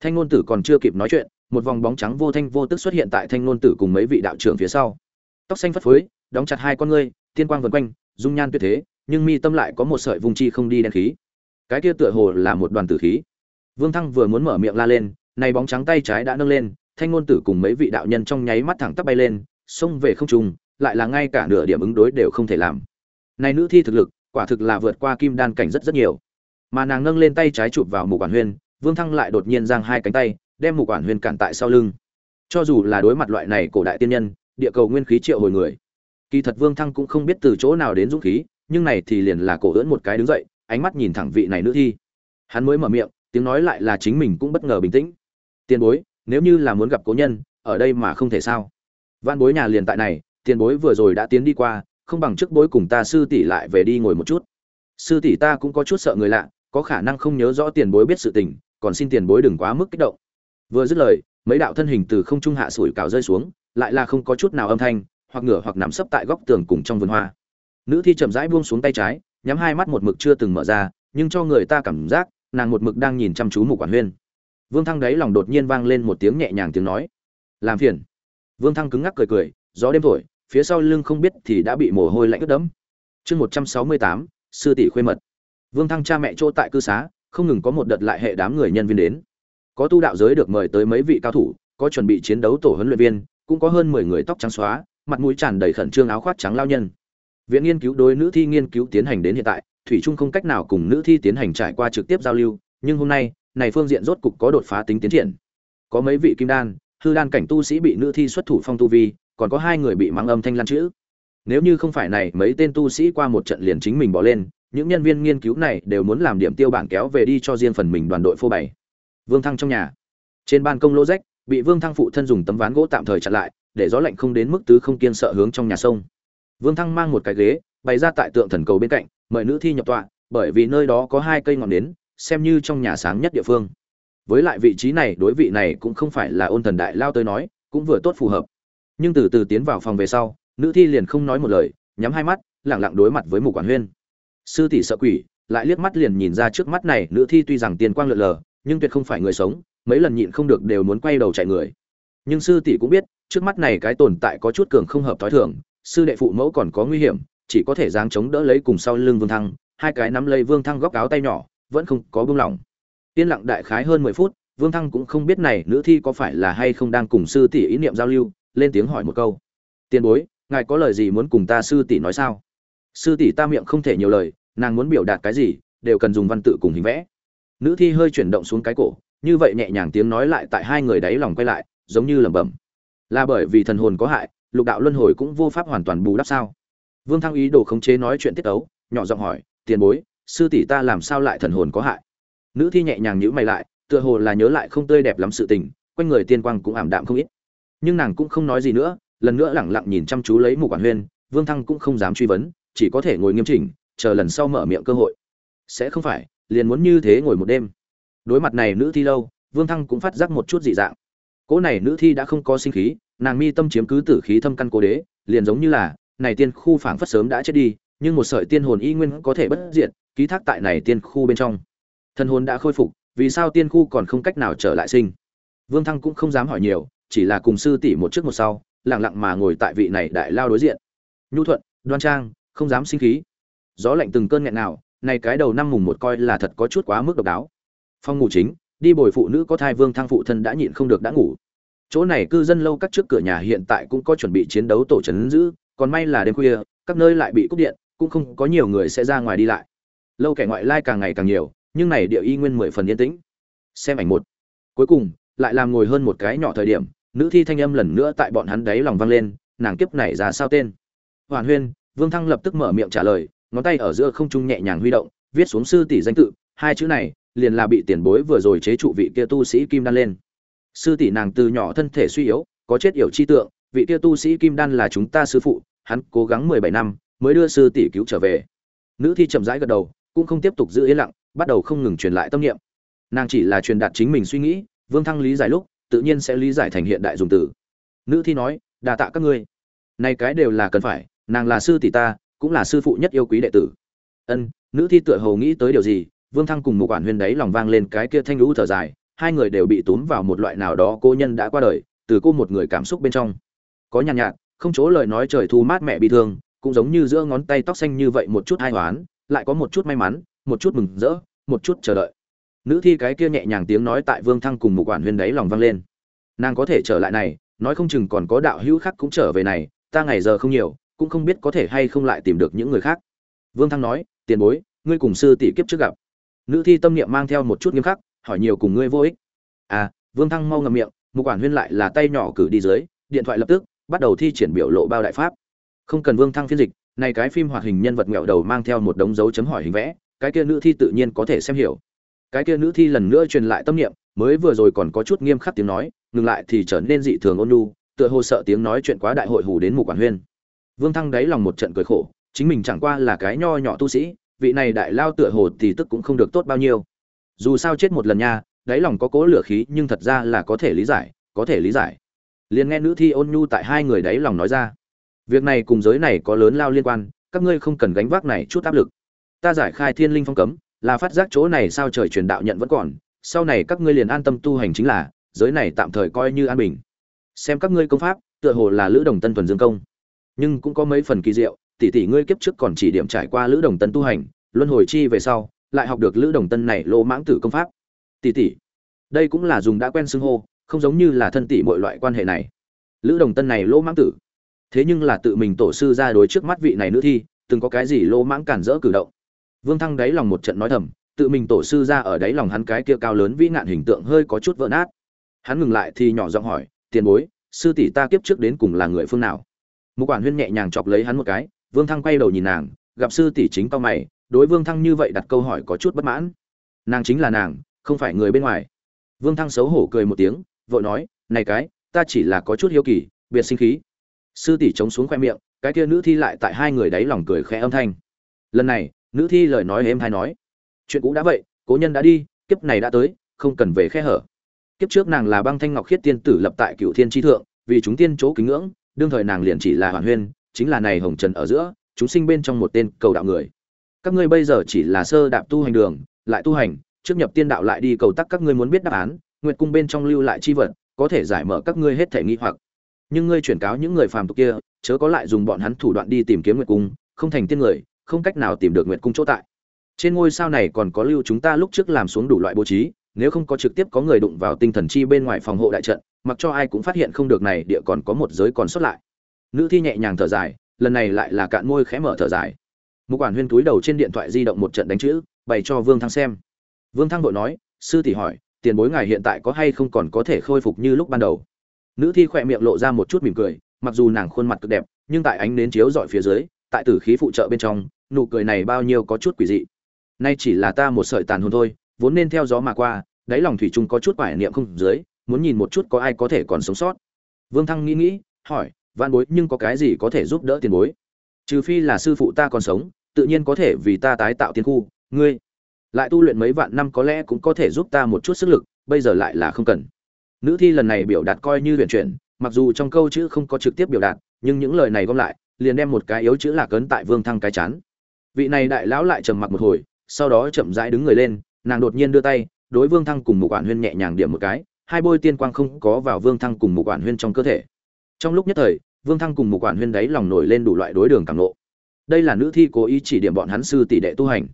Thanh ngôn tử còn chưa kịp nói chuyện một vòng bóng trắng vô thanh vô tức xuất hiện tại thanh ngôn tử cùng mấy vị đạo trưởng phía sau. Tóc xanh phất phới, đóng chặt hai con ngươi, tiên quang vần quanh, dung nhan tuyệt thế, nhưng mi tâm lại có một sợi vùng chi không đi đen khí. Cái kia tựa hồ là một đoàn tử khí. Vương thăng vừa muốn mở miệng la lên, này bóng trắng tay trái đã nâng lên, thanh ngôn tử cùng mấy vị đạo nhân trong nháy mắt thẳng tắp bay lên, xông về không trung, lại là ngay cả nửa điểm ứng đối đều không thể làm. Này nữ thi thực lực, quả thực là vượt qua kim đan cảnh rất rất nhiều. Mà nàng nâng lên tay trái chụp vào mục quản huyên vương thăng lại đột nhiên giang hai cánh tay đem mục quản huyền cản tại sau lưng. Cho dù là đối mặt loại này cổ đại tiên nhân, địa cầu nguyên khí triệu hồi người, kỳ thật vương thăng cũng không biết từ chỗ nào đến dũng khí, nhưng này thì liền là cổ ưỡn một cái đứng dậy, ánh mắt nhìn thẳng vị này nữ thi. Hắn mới mở miệng, tiếng nói lại là chính mình cũng bất ngờ bình tĩnh. Tiền bối, nếu như là muốn gặp cố nhân, ở đây mà không thể sao? Văn bối nhà liền tại này, tiền bối vừa rồi đã tiến đi qua, không bằng trước bối cùng ta sư tỷ lại về đi ngồi một chút. Sư tỷ ta cũng có chút sợ người lạ, có khả năng không nhớ rõ tiền bối biết sự tình, còn xin tiền bối đừng quá mức kích động vừa dứt lời, mấy đạo thân hình từ không trung hạ sủi cào rơi xuống, lại là không có chút nào âm thanh, hoặc ngửa hoặc nằm sấp tại góc tường cùng trong vườn hoa. Nữ thi chậm rãi buông xuống tay trái, nhắm hai mắt một mực chưa từng mở ra, nhưng cho người ta cảm giác, nàng một mực đang nhìn chăm chú mục quản huyên. Vương thăng đáy lòng đột nhiên vang lên một tiếng nhẹ nhàng tiếng nói. Làm phiền. Vương thăng cứng ngắc cười cười, gió đêm thổi, phía sau lưng không biết thì đã bị mồ hôi lạnh ướt đẫm. Chương một trăm sáu mươi tám, sư tỷ khuê mật. Vương thăng cha mẹ chỗ tại cư xá, không ngừng có một đợt lại hệ đám người nhân viên đến có tu đạo giới được mời tới mấy vị cao thủ, có chuẩn bị chiến đấu tổ huấn luyện viên, cũng có hơn mười người tóc trắng xóa, mặt mũi tràn đầy khẩn trương áo khoác trắng lao nhân. Viện nghiên cứu đối nữ thi nghiên cứu tiến hành đến hiện tại, thủy trung không cách nào cùng nữ thi tiến hành trải qua trực tiếp giao lưu, nhưng hôm nay, này phương diện rốt cục có đột phá tính tiến triển. Có mấy vị kim đan, hư đan cảnh tu sĩ bị nữ thi xuất thủ phong tu vi, còn có hai người bị mắng âm thanh lan chữ. Nếu như không phải này, mấy tên tu sĩ qua một trận liền chính mình bỏ lên, những nhân viên nghiên cứu này đều muốn làm điểm tiêu bảng kéo về đi cho riêng phần mình đoàn đội phô bày vương thăng trong nhà. Trên ban công lỗ rách, bị vương thăng phụ thân dùng tấm ván gỗ tạm thời chặn lại, để gió lạnh không đến mức tứ không kiên sợ hướng trong nhà sông. Vương thăng mang một cái ghế, bày ra tại tượng thần cầu bên cạnh, mời nữ thi nhập tọa, bởi vì nơi đó có hai cây ngọn nến, xem như trong nhà sáng nhất địa phương. Với lại vị trí này, đối vị này cũng không phải là ôn thần đại lao tới nói, cũng vừa tốt phù hợp. Nhưng từ từ tiến vào phòng về sau, nữ thi liền không nói một lời, nhắm hai mắt, lẳng lặng đối mặt với mục quản huyên. Sư tỷ sợ quỷ, lại liếc mắt liền nhìn ra trước mắt này, nữ thi tuy rằng tiền quang lượn lờ nhưng tuyệt không phải người sống, mấy lần nhịn không được đều muốn quay đầu chạy người. Nhưng sư tỷ cũng biết, trước mắt này cái tồn tại có chút cường không hợp thói thường, sư đệ phụ mẫu còn có nguy hiểm, chỉ có thể giáng chống đỡ lấy cùng sau lưng vương thăng, hai cái nắm lấy vương thăng góc áo tay nhỏ, vẫn không có buông lỏng. Yên lặng đại khái hơn mười phút, vương thăng cũng không biết này nữ thi có phải là hay không đang cùng sư tỷ ý niệm giao lưu, lên tiếng hỏi một câu. Tiền bối, ngài có lời gì muốn cùng ta sư tỷ nói sao? Sư tỷ ta miệng không thể nhiều lời, nàng muốn biểu đạt cái gì, đều cần dùng văn tự cùng hình vẽ nữ thi hơi chuyển động xuống cái cổ, như vậy nhẹ nhàng tiếng nói lại tại hai người đáy lòng quay lại, giống như lẩm bẩm. Là bởi vì thần hồn có hại, lục đạo luân hồi cũng vô pháp hoàn toàn bù đắp sao? Vương thăng ý đồ khống chế nói chuyện tiết ấu nhỏ giọng hỏi, tiền bối, sư tỷ ta làm sao lại thần hồn có hại? Nữ thi nhẹ nhàng nhữ mày lại, tựa hồ là nhớ lại không tươi đẹp lắm sự tình, quanh người tiên quang cũng ảm đạm không ít. Nhưng nàng cũng không nói gì nữa, lần nữa lẳng lặng nhìn chăm chú lấy mục quản huyên vương thăng cũng không dám truy vấn, chỉ có thể ngồi nghiêm chỉnh, chờ lần sau mở miệng cơ hội. Sẽ không phải liền muốn như thế ngồi một đêm. Đối mặt này nữ thi lâu, vương thăng cũng phát giác một chút dị dạng. Cỗ này nữ thi đã không có sinh khí, nàng mi tâm chiếm cứ tử khí thâm căn cố đế, liền giống như là, này tiên khu phảng phất sớm đã chết đi, nhưng một sợi tiên hồn y nguyên có thể bất diệt, ký thác tại này tiên khu bên trong. Thân hồn đã khôi phục, vì sao tiên khu còn không cách nào trở lại sinh? Vương thăng cũng không dám hỏi nhiều, chỉ là cùng sư tỷ một trước một sau, lặng lặng mà ngồi tại vị này đại lao đối diện. Nhu thuận, đoan trang, không dám sinh khí. Gió lạnh từng cơn nghẹn nào này cái đầu năm mùng một coi là thật có chút quá mức độc đáo. Phong ngủ chính, đi bồi phụ nữ có thai vương thăng phụ thân đã nhịn không được đã ngủ. Chỗ này cư dân lâu các trước cửa nhà hiện tại cũng có chuẩn bị chiến đấu tổ trấn giữ, còn may là đêm khuya, các nơi lại bị cúp điện, cũng không có nhiều người sẽ ra ngoài đi lại. Lâu kẻ ngoại lai càng ngày càng nhiều, nhưng này địa y nguyên mười phần yên tĩnh. Xem ảnh một. Cuối cùng, lại làm ngồi hơn một cái nhỏ thời điểm, nữ thi thanh âm lần nữa tại bọn hắn đấy lòng vang lên, nàng kiếp này ra sao tên? Hoàn huyên, vương thăng lập tức mở miệng trả lời ngón tay ở giữa không trung nhẹ nhàng huy động, viết xuống sư tỷ danh tự, hai chữ này liền là bị tiền bối vừa rồi chế trụ vị kia tu sĩ kim đan lên. Sư tỷ nàng từ nhỏ thân thể suy yếu, có chết yểu chi tượng, vị kia tu sĩ kim đan là chúng ta sư phụ, hắn cố gắng mười bảy năm mới đưa sư tỷ cứu trở về. Nữ thi chậm rãi gật đầu, cũng không tiếp tục giữ yên lặng, bắt đầu không ngừng truyền lại tâm niệm. Nàng chỉ là truyền đạt chính mình suy nghĩ, vương thăng lý giải lúc, tự nhiên sẽ lý giải thành hiện đại dùng từ. Nữ thi nói đà tạ các ngươi. Này cái đều là cần phải, nàng là sư tỷ ta cũng là sư phụ nhất yêu quý đệ tử. Ân nữ thi tựa hồ nghĩ tới điều gì vương thăng cùng một quản huyên đấy lòng vang lên cái kia thanh lũ thở dài hai người đều bị túm vào một loại nào đó cô nhân đã qua đời từ cô một người cảm xúc bên trong. Có nhàn nhạt, nhạt không chỗ lời nói trời thu mát mẹ bị thương cũng giống như giữa ngón tay tóc xanh như vậy một chút hai hoán lại có một chút may mắn một chút mừng rỡ một chút chờ đợi. Nữ thi cái kia nhẹ nhàng tiếng nói tại vương thăng cùng một quản huyên đấy lòng vang lên. Nàng có thể trở lại này nói không chừng còn có đạo hữu khác cũng trở về này ta ngày giờ không nhiều cũng không biết có thể hay không lại tìm được những người khác. Vương thăng nói, tiền bối, ngươi cùng sư tỷ kiếp trước gặp. Nữ thi tâm niệm mang theo một chút nghiêm khắc, hỏi nhiều cùng ngươi vô ích. À vương thăng mau ngậm miệng một quản huyên lại là tay nhỏ cử đi dưới, điện thoại lập tức, bắt đầu thi triển biểu lộ bao đại pháp. Không cần vương thăng phiên dịch, này cái phim hoạt hình nhân vật ngẹo đầu mang theo một đống dấu chấm hỏi hình vẽ, cái kia nữ thi tự nhiên có thể xem hiểu. Cái kia nữ thi lần nữa truyền lại tâm niệm, mới vừa rồi còn có chút nghiêm khắc tiếng nói, ngừng lại thì trở nên dị thường ôn nhu, tựa hồ sợ tiếng nói chuyện quá đại hội hù đến Mục quản huyên vương thăng đáy lòng một trận cười khổ, chính mình chẳng qua là cái nho nhỏ tu sĩ, vị này đại lao tựa hồ thì tức cũng không được tốt bao nhiêu. Dù sao chết một lần nha, đáy lòng có cố lửa khí nhưng thật ra là có thể lý giải, có thể lý giải. Liền nghe nữ thi ôn nhu tại hai người đáy lòng nói ra. Việc này cùng giới này có lớn lao liên quan, các ngươi không cần gánh vác này chút áp lực. Ta giải khai thiên linh phong cấm, là phát giác chỗ này sao trời truyền đạo nhận vẫn còn, sau này các ngươi liền an tâm tu hành chính là, giới này tạm thời coi như an bình. Xem các ngươi công pháp, tựa hồ là lữ đồng tân thuần dương công nhưng cũng có mấy phần kỳ diệu, tỷ tỷ ngươi kiếp trước còn chỉ điểm trải qua lữ đồng tân tu hành, luân hồi chi về sau, lại học được lữ đồng tân này lô mãng tử công pháp. Tỷ tỷ, đây cũng là dùng đã quen xưng hô, không giống như là thân tỷ mọi loại quan hệ này. Lữ đồng tân này lô mãng tử. Thế nhưng là tự mình tổ sư ra đối trước mắt vị này nữ thi, từng có cái gì lô mãng cản rỡ cử động. Vương thăng đáy lòng một trận nói thầm, tự mình tổ sư ra ở đáy lòng hắn cái kia cao lớn vĩ ngạn hình tượng hơi có chút vỡ nát. Hắn ngừng lại thì nhỏ giọng hỏi, tiền bối, sư tỷ ta kiếp trước đến cùng là người phương nào? Một quản huyên nhẹ nhàng chọc lấy hắn một cái, vương thăng quay đầu nhìn nàng, gặp sư tỷ chính cao mày, đối vương thăng như vậy đặt câu hỏi có chút bất mãn. Nàng chính là nàng, không phải người bên ngoài. Vương thăng xấu hổ cười một tiếng, vội nói, này cái, ta chỉ là có chút hiếu kỳ, biệt sinh khí. Sư tỷ chống xuống khoe miệng, cái kia nữ thi lại tại hai người đáy lòng cười khẽ âm thanh. Lần này, nữ thi lời nói êm hay nói, chuyện cũ đã vậy, cố nhân đã đi, kiếp này đã tới, không cần về khe hở. Kiếp trước nàng là băng thanh ngọc khiết tiên tử lập tại cựu thiên tri thượng, vì chúng tiên chỗ kính ngưỡng đương thời nàng liền chỉ là hoàn huyên, chính là này hồng trần ở giữa, chúng sinh bên trong một tên cầu đạo người. Các ngươi bây giờ chỉ là sơ đạp tu hành đường, lại tu hành, trước nhập tiên đạo lại đi cầu tắc các ngươi muốn biết đáp án, nguyệt cung bên trong lưu lại chi vật, có thể giải mở các ngươi hết thể nghi hoặc. Nhưng ngươi chuyển cáo những người phàm tục kia, chớ có lại dùng bọn hắn thủ đoạn đi tìm kiếm nguyệt cung, không thành tiên người, không cách nào tìm được nguyệt cung chỗ tại. Trên ngôi sao này còn có lưu chúng ta lúc trước làm xuống đủ loại bố trí, nếu không có trực tiếp có người đụng vào tinh thần chi bên ngoài phòng hộ đại trận mặc cho ai cũng phát hiện không được này địa còn có một giới còn sót lại. Nữ thi nhẹ nhàng thở dài, lần này lại là cạn môi khẽ mở thở dài. Một quản huyên túi đầu trên điện thoại di động một trận đánh chữ, bày cho vương thăng xem. Vương thăng vội nói, sư tỷ hỏi, tiền bối ngài hiện tại có hay không còn có thể khôi phục như lúc ban đầu? Nữ thi khỏe miệng lộ ra một chút mỉm cười, mặc dù nàng khuôn mặt cực đẹp, nhưng tại ánh nến chiếu dọi phía dưới, tại tử khí phụ trợ bên trong, nụ cười này bao nhiêu có chút quỷ dị. Nay chỉ là ta một sợi tàn hồn thôi, vốn nên theo gió mà qua, đáy lòng thủy chung có chút quải niệm không dưới muốn nhìn một chút có ai có thể còn sống sót. Vương thăng nghĩ nghĩ, hỏi, vạn bối, nhưng có cái gì có thể giúp đỡ tiền bối? Trừ phi là sư phụ ta còn sống, tự nhiên có thể vì ta tái tạo tiên khu, ngươi. Lại tu luyện mấy vạn năm có lẽ cũng có thể giúp ta một chút sức lực, bây giờ lại là không cần. Nữ thi lần này biểu đạt coi như huyền chuyển, mặc dù trong câu chữ không có trực tiếp biểu đạt, nhưng những lời này gom lại, liền đem một cái yếu chữ lạc ấn tại vương thăng cái chán. Vị này đại lão lại trầm mặc một hồi, sau đó chậm rãi đứng người lên, nàng đột nhiên đưa tay, đối vương thăng cùng một quản huyên nhẹ nhàng điểm một cái hai bôi tiên quang không có vào vương thăng cùng một quản huyên trong cơ thể. Trong lúc nhất thời, vương thăng cùng một quản huyên đáy lòng nổi lên đủ loại đối đường cảm lộ đây là nữ thi cố ý chỉ điểm bọn hắn sư tỷ đệ tu hành.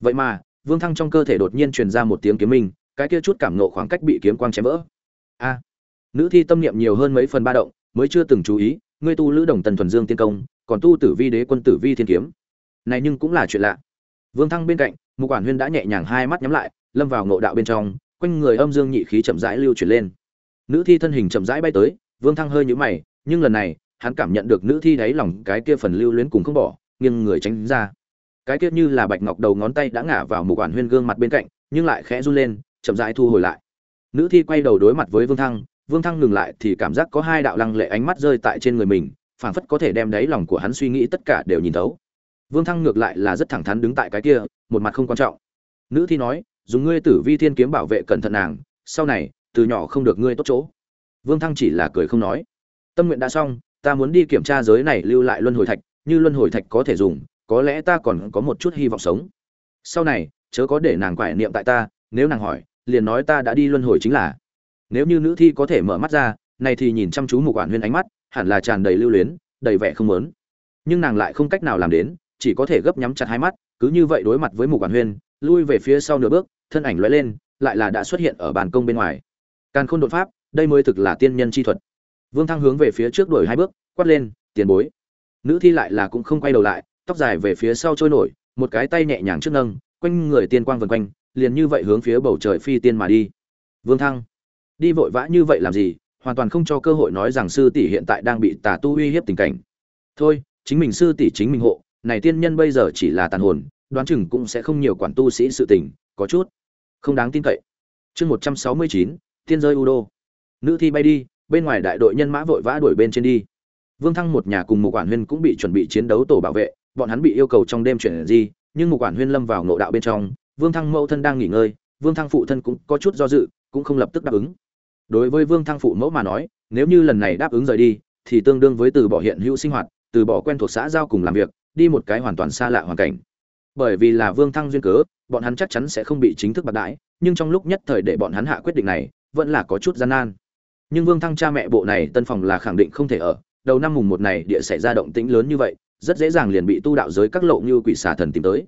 Vậy mà, vương thăng trong cơ thể đột nhiên truyền ra một tiếng kiếm minh, cái kia chút cảm nộ khoảng cách bị kiếm quang chém vỡ. A! Nữ thi tâm niệm nhiều hơn mấy phần ba động, mới chưa từng chú ý, ngươi tu lữ đồng tần thuần dương tiên công, còn tu tử vi đế quân tử vi thiên kiếm. Này nhưng cũng là chuyện lạ. Vương thăng bên cạnh một quản huyên đã nhẹ nhàng hai mắt nhắm lại, lâm vào ngộ đạo bên trong quanh người âm dương nhị khí chậm rãi lưu chuyển lên. Nữ thi thân hình chậm rãi bay tới, vương thăng hơi nhũ mày, nhưng lần này, hắn cảm nhận được nữ thi đáy lòng cái kia phần lưu luyến cùng không bỏ, nghiêng người tránh ra. Cái kia như là bạch ngọc đầu ngón tay đã ngả vào một quản huyên gương mặt bên cạnh, nhưng lại khẽ run lên, chậm rãi thu hồi lại. Nữ thi quay đầu đối mặt với vương thăng vương thăng ngừng lại thì cảm giác có hai đạo lăng lệ ánh mắt rơi tại trên người mình, phảng phất có thể đem đáy lòng của hắn suy nghĩ tất cả đều nhìn thấu. Vương thăng ngược lại là rất thẳng thắn đứng tại cái kia, một mặt không quan trọng. Nữ thi nói dùng ngươi tử vi thiên kiếm bảo vệ cẩn thận nàng, sau này, từ nhỏ không được ngươi tốt chỗ. Vương thăng chỉ là cười không nói. Tâm nguyện đã xong, ta muốn đi kiểm tra giới này lưu lại luân hồi thạch, như luân hồi thạch có thể dùng, có lẽ ta còn có một chút hy vọng sống. Sau này, chớ có để nàng quải niệm tại ta, nếu nàng hỏi, liền nói ta đã đi luân hồi chính là. Nếu như nữ thi có thể mở mắt ra, này thì nhìn chăm chú một quản huyên ánh mắt, hẳn là tràn đầy lưu luyến, đầy vẻ không lớn nhưng nàng lại không cách nào làm đến, chỉ có thể gấp nhắm chặt hai mắt, cứ như vậy đối mặt với một quản huyên, lui về phía sau nửa bước thân ảnh lóe lên, lại là đã xuất hiện ở bàn công bên ngoài. Càn khôn đột pháp, đây mới thực là tiên nhân chi thuật. Vương thăng hướng về phía trước đuổi hai bước, quát lên, tiền bối. Nữ thi lại là cũng không quay đầu lại, tóc dài về phía sau trôi nổi, một cái tay nhẹ nhàng trước nâng, quanh người tiên quang vần quanh, liền như vậy hướng phía bầu trời phi tiên mà đi. Vương thăng, đi vội vã như vậy làm gì? Hoàn toàn không cho cơ hội nói rằng sư tỷ hiện tại đang bị tà tu uy hiếp tình cảnh. Thôi, chính mình sư tỷ chính mình hộ, này tiên nhân bây giờ chỉ là tàn hồn, đoán chừng cũng sẽ không nhiều quản tu sĩ sự tình có chút không đáng tin cậy. Chương một trăm sáu mươi chín tiên rơi u đô nữ thi bay đi, bên ngoài đại đội nhân mã vội vã đuổi bên trên đi. Vương thăng một nhà cùng một quản huyên cũng bị chuẩn bị chiến đấu tổ bảo vệ, bọn hắn bị yêu cầu trong đêm chuyển gì nhưng một quản huyên lâm vào ngộ đạo bên trong, vương thăng mẫu thân đang nghỉ ngơi, vương thăng phụ thân cũng có chút do dự, cũng không lập tức đáp ứng. Đối với vương thăng phụ mẫu mà nói, nếu như lần này đáp ứng rời đi, thì tương đương với từ bỏ hiện hữu sinh hoạt, từ bỏ quen thuộc xã giao cùng làm việc, đi một cái hoàn toàn xa lạ hoàn cảnh bởi vì là vương thăng duyên cớ, bọn hắn chắc chắn sẽ không bị chính thức bạc đãi, nhưng trong lúc nhất thời để bọn hắn hạ quyết định này, vẫn là có chút gian nan. Nhưng vương thăng cha mẹ bộ này tân phòng là khẳng định không thể ở, đầu năm mùng một này địa xảy ra động tĩnh lớn như vậy, rất dễ dàng liền bị tu đạo giới các lộ như quỷ xà thần tìm tới.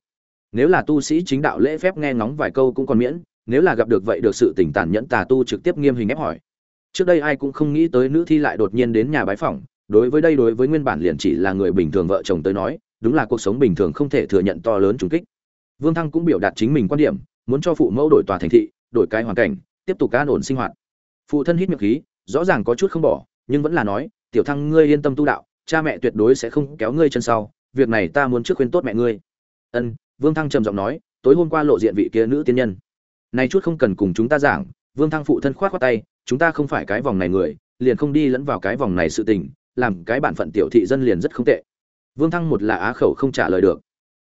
Nếu là tu sĩ chính đạo lễ phép nghe ngóng vài câu cũng còn miễn, nếu là gặp được vậy được sự tỉnh tàn nhẫn tà tu trực tiếp nghiêm hình ép hỏi. Trước đây ai cũng không nghĩ tới nữ thi lại đột nhiên đến nhà bái phỏng, đối với đây đối với nguyên bản liền chỉ là người bình thường vợ chồng tới nói đúng là cuộc sống bình thường không thể thừa nhận to lớn trùng kích. Vương thăng cũng biểu đạt chính mình quan điểm, muốn cho phụ mẫu đổi tòa thành thị, đổi cái hoàn cảnh, tiếp tục an ổn sinh hoạt. Phụ thân hít miệng khí, rõ ràng có chút không bỏ, nhưng vẫn là nói, tiểu thăng, ngươi yên tâm tu đạo, cha mẹ tuyệt đối sẽ không kéo ngươi chân sau, việc này ta muốn trước khuyên tốt mẹ ngươi. Ân, vương thăng trầm giọng nói, tối hôm qua lộ diện vị kia nữ tiên nhân. Nay chút không cần cùng chúng ta giảng. Vương thăng phụ thân khoát khoát tay, chúng ta không phải cái vòng này người, liền không đi lẫn vào cái vòng này sự tình, làm cái bản phận tiểu thị dân liền rất không tệ vương thăng một là á khẩu không trả lời được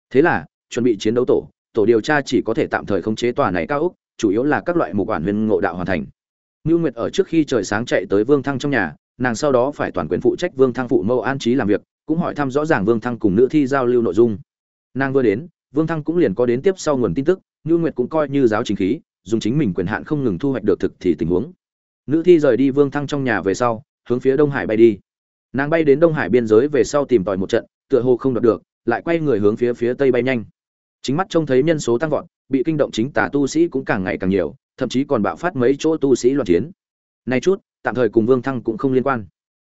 thế là chuẩn bị chiến đấu tổ tổ điều tra chỉ có thể tạm thời khống chế tòa này cao ốc chủ yếu là các loại mục quản huyền ngộ đạo hoàn thành Nưu Nguyệt ở trước khi trời sáng chạy tới Vương Thăng trong nhà, nàng sau đó phải toàn quyền phụ trách Vương Thăng phụ mẫu an trí làm việc, cũng hỏi thăm rõ ràng Vương Thăng cùng nữ thi giao lưu nội dung. Nàng vừa đến, Vương Thăng cũng liền có đến tiếp sau nguồn tin tức, Nưu Nguyệt cũng coi như giáo chính khí, dùng chính mình quyền hạn không ngừng thu hoạch được thực thì tình huống. Nữ thi rời đi Vương Thăng trong nhà về sau, hướng phía Đông Hải bay đi. Nàng bay đến Đông Hải biên giới về sau tìm tòi một trận, tựa hồ không đoạt được, lại quay người hướng phía phía tây bay nhanh. Chính mắt trông thấy nhân số tăng vọt, bị kinh động chính tà tu sĩ cũng càng ngày càng nhiều, thậm chí còn bạo phát mấy chỗ tu sĩ loạn chiến. nay chút, tạm thời cùng Vương Thăng cũng không liên quan.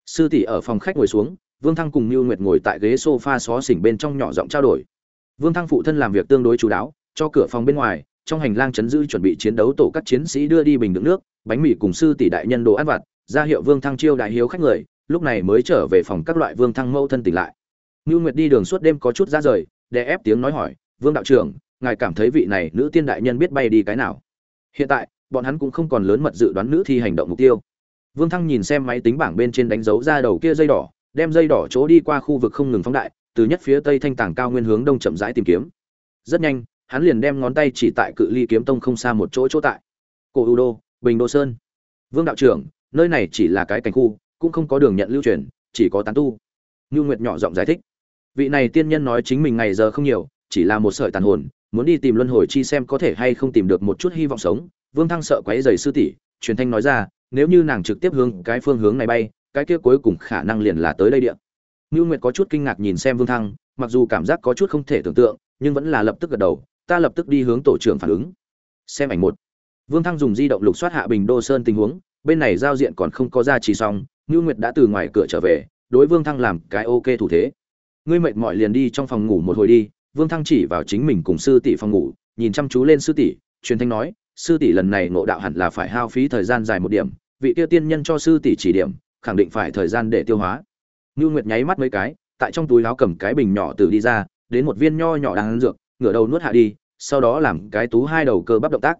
Sư tỷ ở phòng khách ngồi xuống, Vương Thăng cùng Nưu Nguyệt ngồi tại ghế sofa xó xỉnh bên trong nhỏ giọng trao đổi. Vương Thăng phụ thân làm việc tương đối chú đáo, cho cửa phòng bên ngoài, trong hành lang chấn giữ chuẩn bị chiến đấu tổ các chiến sĩ đưa đi bình đựng nước, bánh mì cùng sư tỷ đại nhân đồ ăn vặt, ra hiệu Vương Thăng chiêu đại hiếu khách người, lúc này mới trở về phòng các loại Vương Thăng mâu thân tỉnh lại. Nưu Nguyệt đi đường suốt đêm có chút ra rời, đè ép tiếng nói hỏi, "Vương đạo trưởng, ngài cảm thấy vị này nữ tiên đại nhân biết bay đi cái nào?" Hiện tại, bọn hắn cũng không còn lớn mật dự đoán nữ thi hành động mục tiêu. Vương Thăng nhìn xem máy tính bảng bên trên đánh dấu ra đầu kia dây đỏ, đem dây đỏ chỗ đi qua khu vực không ngừng phóng đại, từ nhất phía tây thanh tảng cao nguyên hướng đông chậm rãi tìm kiếm. Rất nhanh, hắn liền đem ngón tay chỉ tại cự ly kiếm tông không xa một chỗ chỗ tại. Cổ U Đô, Bình Đô Sơn. Vương đạo trưởng, nơi này chỉ là cái cảnh khu, cũng không có đường nhận lưu truyền, chỉ có tán tu. Nưu Nguyệt nhỏ giọng giải thích. Vị này tiên nhân nói chính mình ngày giờ không nhiều, chỉ là một sợi tàn hồn, muốn đi tìm luân hồi chi xem có thể hay không tìm được một chút hy vọng sống. Vương Thăng sợ quấy dày sư tỷ, truyền thanh nói ra, nếu như nàng trực tiếp hướng cái phương hướng này bay, cái kia cuối cùng khả năng liền là tới đây địa. ngưu Nguyệt có chút kinh ngạc nhìn xem Vương Thăng, mặc dù cảm giác có chút không thể tưởng tượng, nhưng vẫn là lập tức gật đầu, ta lập tức đi hướng tổ trưởng phản ứng. Xem ảnh một. Vương Thăng dùng di động lục soát hạ Bình Đô Sơn tình huống, bên này giao diện còn không có ra chỉ xong, ngưu Nguyệt đã từ ngoài cửa trở về, đối Vương Thăng làm cái ok thủ thế. Ngươi mệt mỏi liền đi trong phòng ngủ một hồi đi, Vương Thăng chỉ vào chính mình cùng sư tỷ phòng ngủ, nhìn chăm chú lên sư tỷ, truyền thanh nói, sư tỷ lần này ngộ đạo hẳn là phải hao phí thời gian dài một điểm, vị tiêu tiên nhân cho sư tỷ chỉ điểm, khẳng định phải thời gian để tiêu hóa. Ngưu Nguyệt nháy mắt mấy cái, tại trong túi láo cầm cái bình nhỏ từ đi ra, đến một viên nho nhỏ đang ăn dược ngửa đầu nuốt hạ đi sau đó làm cái tú hai đầu cơ bắp động tác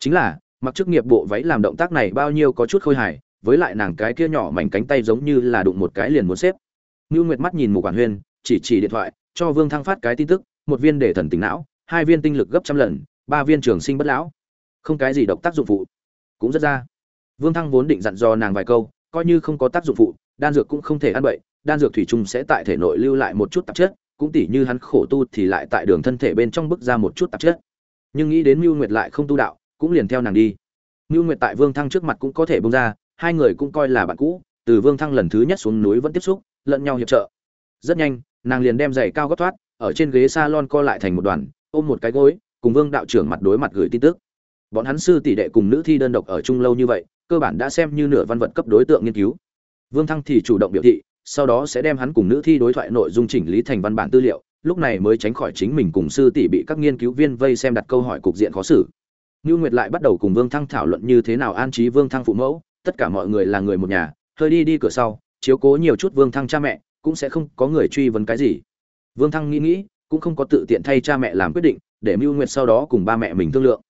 chính là mặc chức nghiệp bộ váy làm động tác này bao nhiêu có chút khôi hài với lại nàng cái kia nhỏ mảnh cánh tay giống như là đụng một cái liền muốn xếp ngưu nguyệt mắt nhìn mục quản huyên chỉ chỉ điện thoại, cho vương thăng phát cái tin tức, một viên để thần tỉnh não, hai viên tinh lực gấp trăm lần, ba viên trường sinh bất lão. Không cái gì độc tác dụng phụ. Cũng rất ra. Vương thăng vốn định dặn dò nàng vài câu, coi như không có tác dụng phụ, đan dược cũng không thể ăn bậy, đan dược thủy chung sẽ tại thể nội lưu lại một chút tạp chất, cũng tỉ như hắn khổ tu thì lại tại đường thân thể bên trong bức ra một chút tạp chất. Nhưng nghĩ đến mưu nguyệt lại không tu đạo, cũng liền theo nàng đi. Mưu nguyệt tại vương thăng trước mặt cũng có thể bông ra, hai người cũng coi là bạn cũ, từ vương thăng lần thứ nhất xuống núi vẫn tiếp xúc, lẫn nhau hiệp trợ. Rất nhanh nàng liền đem giày cao gót thoát ở trên ghế salon co lại thành một đoàn ôm một cái gối cùng vương đạo trưởng mặt đối mặt gửi tin tức. Bọn hắn sư tỷ đệ cùng nữ thi đơn độc ở chung lâu như vậy cơ bản đã xem như nửa văn vật cấp đối tượng nghiên cứu. Vương thăng thì chủ động biểu thị sau đó sẽ đem hắn cùng nữ thi đối thoại nội dung chỉnh lý thành văn bản tư liệu lúc này mới tránh khỏi chính mình cùng sư tỷ bị các nghiên cứu viên vây xem đặt câu hỏi cục diện khó xử. Nưu Nguyệt lại bắt đầu cùng Vương Thăng thảo luận như thế nào an trí Vương Thăng phụ mẫu, tất cả mọi người là người một nhà, hơi đi đi cửa sau, chiếu cố nhiều chút Vương Thăng cha mẹ, cũng sẽ không có người truy vấn cái gì. Vương Thăng nghĩ nghĩ, cũng không có tự tiện thay cha mẹ làm quyết định, để mưu Nguyệt sau đó cùng ba mẹ mình thương lượng.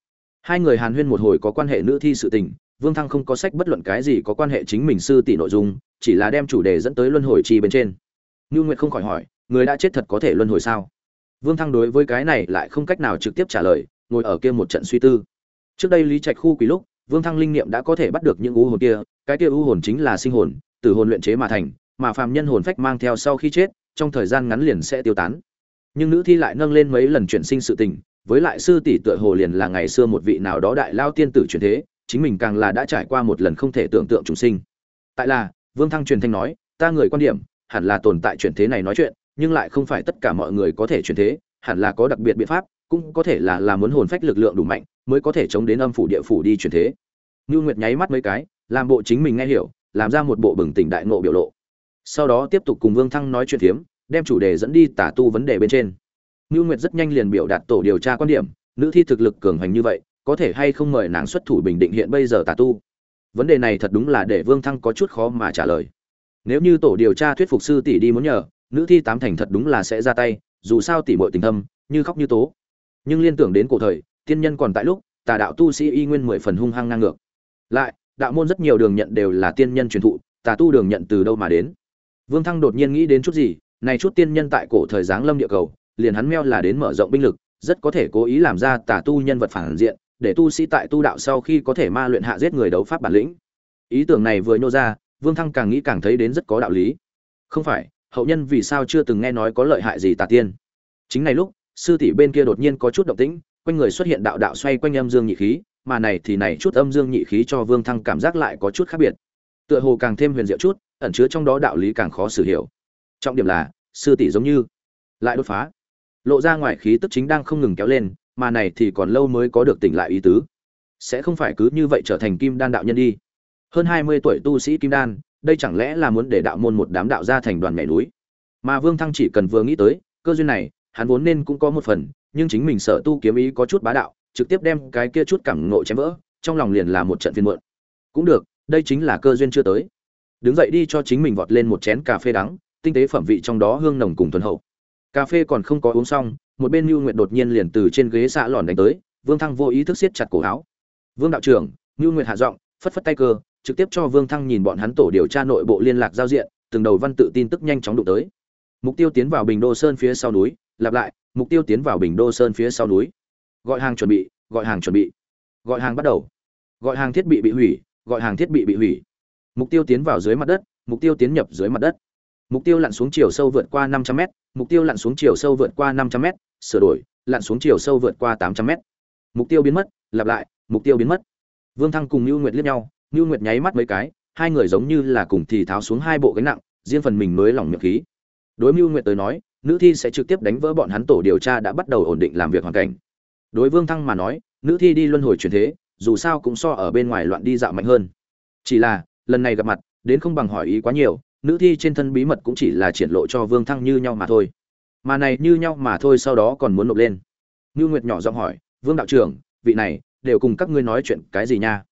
Hai người hàn huyên một hồi có quan hệ nữ thi sự tình, Vương Thăng không có sách bất luận cái gì có quan hệ chính mình sư tỷ nội dung, chỉ là đem chủ đề dẫn tới luân hồi chi bên trên. mưu Nguyệt không khỏi hỏi, người đã chết thật có thể luân hồi sao? Vương Thăng đối với cái này lại không cách nào trực tiếp trả lời, ngồi ở kia một trận suy tư. Trước đây Lý Trạch khu quý lúc, Vương Thăng linh niệm đã có thể bắt được những u hồn kia, cái kia u hồn chính là sinh hồn, từ hồn luyện chế mà thành, mà phàm nhân hồn phách mang theo sau khi chết, trong thời gian ngắn liền sẽ tiêu tán. Nhưng nữ thi lại nâng lên mấy lần chuyển sinh sự tình, với lại sư tỷ tựa hồ liền là ngày xưa một vị nào đó đại lao tiên tử chuyển thế, chính mình càng là đã trải qua một lần không thể tưởng tượng trùng sinh. Tại là, Vương Thăng truyền thanh nói, ta người quan điểm, hẳn là tồn tại chuyển thế này nói chuyện, nhưng lại không phải tất cả mọi người có thể chuyển thế, hẳn là có đặc biệt biện pháp, cũng có thể là là muốn hồn phách lực lượng đủ mạnh, mới có thể chống đến âm phủ địa phủ đi chuyển thế. Nưu Nguyệt nháy mắt mấy cái, làm bộ chính mình nghe hiểu, làm ra một bộ bừng tỉnh đại ngộ biểu lộ. Sau đó tiếp tục cùng Vương Thăng nói chuyện phiếm, đem chủ đề dẫn đi tả tu vấn đề bên trên. ngưu Nguyệt rất nhanh liền biểu đạt tổ điều tra quan điểm, nữ thi thực lực cường hành như vậy, có thể hay không mời nàng xuất thủ bình định hiện bây giờ tả tu. Vấn đề này thật đúng là để Vương Thăng có chút khó mà trả lời. Nếu như tổ điều tra thuyết phục sư tỷ đi muốn nhờ, nữ thi tám thành thật đúng là sẽ ra tay, dù sao tỷ muội tình thâm, như khóc như tố. Nhưng liên tưởng đến cổ thời, tiên nhân còn tại lúc, tà đạo tu sĩ y nguyên mười phần hung hăng ngang ngược. Lại, đạo môn rất nhiều đường nhận đều là tiên nhân truyền thụ, tà tu đường nhận từ đâu mà đến? Vương Thăng đột nhiên nghĩ đến chút gì, này chút tiên nhân tại cổ thời giáng lâm địa cầu, liền hắn meo là đến mở rộng binh lực, rất có thể cố ý làm ra tà tu nhân vật phản diện, để tu sĩ tại tu đạo sau khi có thể ma luyện hạ giết người đấu pháp bản lĩnh. Ý tưởng này vừa nhô ra, Vương Thăng càng nghĩ càng thấy đến rất có đạo lý. Không phải, hậu nhân vì sao chưa từng nghe nói có lợi hại gì tà tiên? Chính này lúc, sư tỷ bên kia đột nhiên có chút động tĩnh, quanh người xuất hiện đạo đạo xoay quanh âm dương nhị khí, mà này thì này chút âm dương nhị khí cho Vương Thăng cảm giác lại có chút khác biệt. Tựa hồ càng thêm huyền diệu chút, ẩn chứa trong đó đạo lý càng khó xử hiểu. Trọng điểm là, sư tỷ giống như lại đột phá. Lộ ra ngoài khí tức chính đang không ngừng kéo lên, mà này thì còn lâu mới có được tỉnh lại ý tứ. Sẽ không phải cứ như vậy trở thành kim đan đạo nhân đi. Hơn hai mươi tuổi tu sĩ kim đan, đây chẳng lẽ là muốn để đạo môn một đám đạo gia thành đoàn mẹ núi. Mà Vương Thăng chỉ cần vừa nghĩ tới, cơ duyên này, hắn vốn nên cũng có một phần, nhưng chính mình sợ tu kiếm ý có chút bá đạo, trực tiếp đem cái kia chút cảm ngộ chém vỡ, trong lòng liền là một trận phiền muộn. Cũng được, đây chính là cơ duyên chưa tới. Đứng dậy đi cho chính mình vọt lên một chén cà phê đắng, tinh tế phẩm vị trong đó hương nồng cùng thuần hậu. Cà phê còn không có uống xong, một bên Nưu Nguyệt đột nhiên liền từ trên ghế xạ lòn đánh tới, Vương Thăng vô ý thức siết chặt cổ áo. "Vương đạo trưởng." Nưu Nguyệt hạ giọng, phất phất tay cơ, trực tiếp cho Vương Thăng nhìn bọn hắn tổ điều tra nội bộ liên lạc giao diện, từng đầu văn tự tin tức nhanh chóng đụng tới. Mục tiêu tiến vào Bình Đô Sơn phía sau núi, lặp lại, mục tiêu tiến vào Bình Đô Sơn phía sau núi. Gọi hàng chuẩn bị, gọi hàng chuẩn bị. Gọi hàng bắt đầu. Gọi hàng thiết bị bị hủy, gọi hàng thiết bị bị hủy. Mục tiêu tiến vào dưới mặt đất, mục tiêu tiến nhập dưới mặt đất. Mục tiêu lặn xuống chiều sâu vượt qua 500m, mục tiêu lặn xuống chiều sâu vượt qua 500m, sửa đổi, lặn xuống chiều sâu vượt qua 800m. Mục tiêu biến mất, lặp lại, mục tiêu biến mất. Vương Thăng cùng Nưu Nguyệt liếc nhau, Nưu Nguyệt nháy mắt mấy cái, hai người giống như là cùng thì tháo xuống hai bộ gánh nặng, riêng phần mình mới lỏng miệng khí. Đối Nưu Nguyệt tới nói, nữ thi sẽ trực tiếp đánh vỡ bọn hắn tổ điều tra đã bắt đầu ổn định làm việc hoàn cảnh. Đối Vương Thăng mà nói, nữ thi đi luân hồi chuyển thế, dù sao cũng so ở bên ngoài loạn đi dạo mạnh hơn. Chỉ là, lần này gặp mặt, đến không bằng hỏi ý quá nhiều, nữ thi trên thân bí mật cũng chỉ là triển lộ cho Vương Thăng như nhau mà thôi. Mà này như nhau mà thôi sau đó còn muốn nộp lên. ngưu Nguyệt nhỏ giọng hỏi, "Vương đạo trưởng, vị này đều cùng các ngươi nói chuyện cái gì nha?"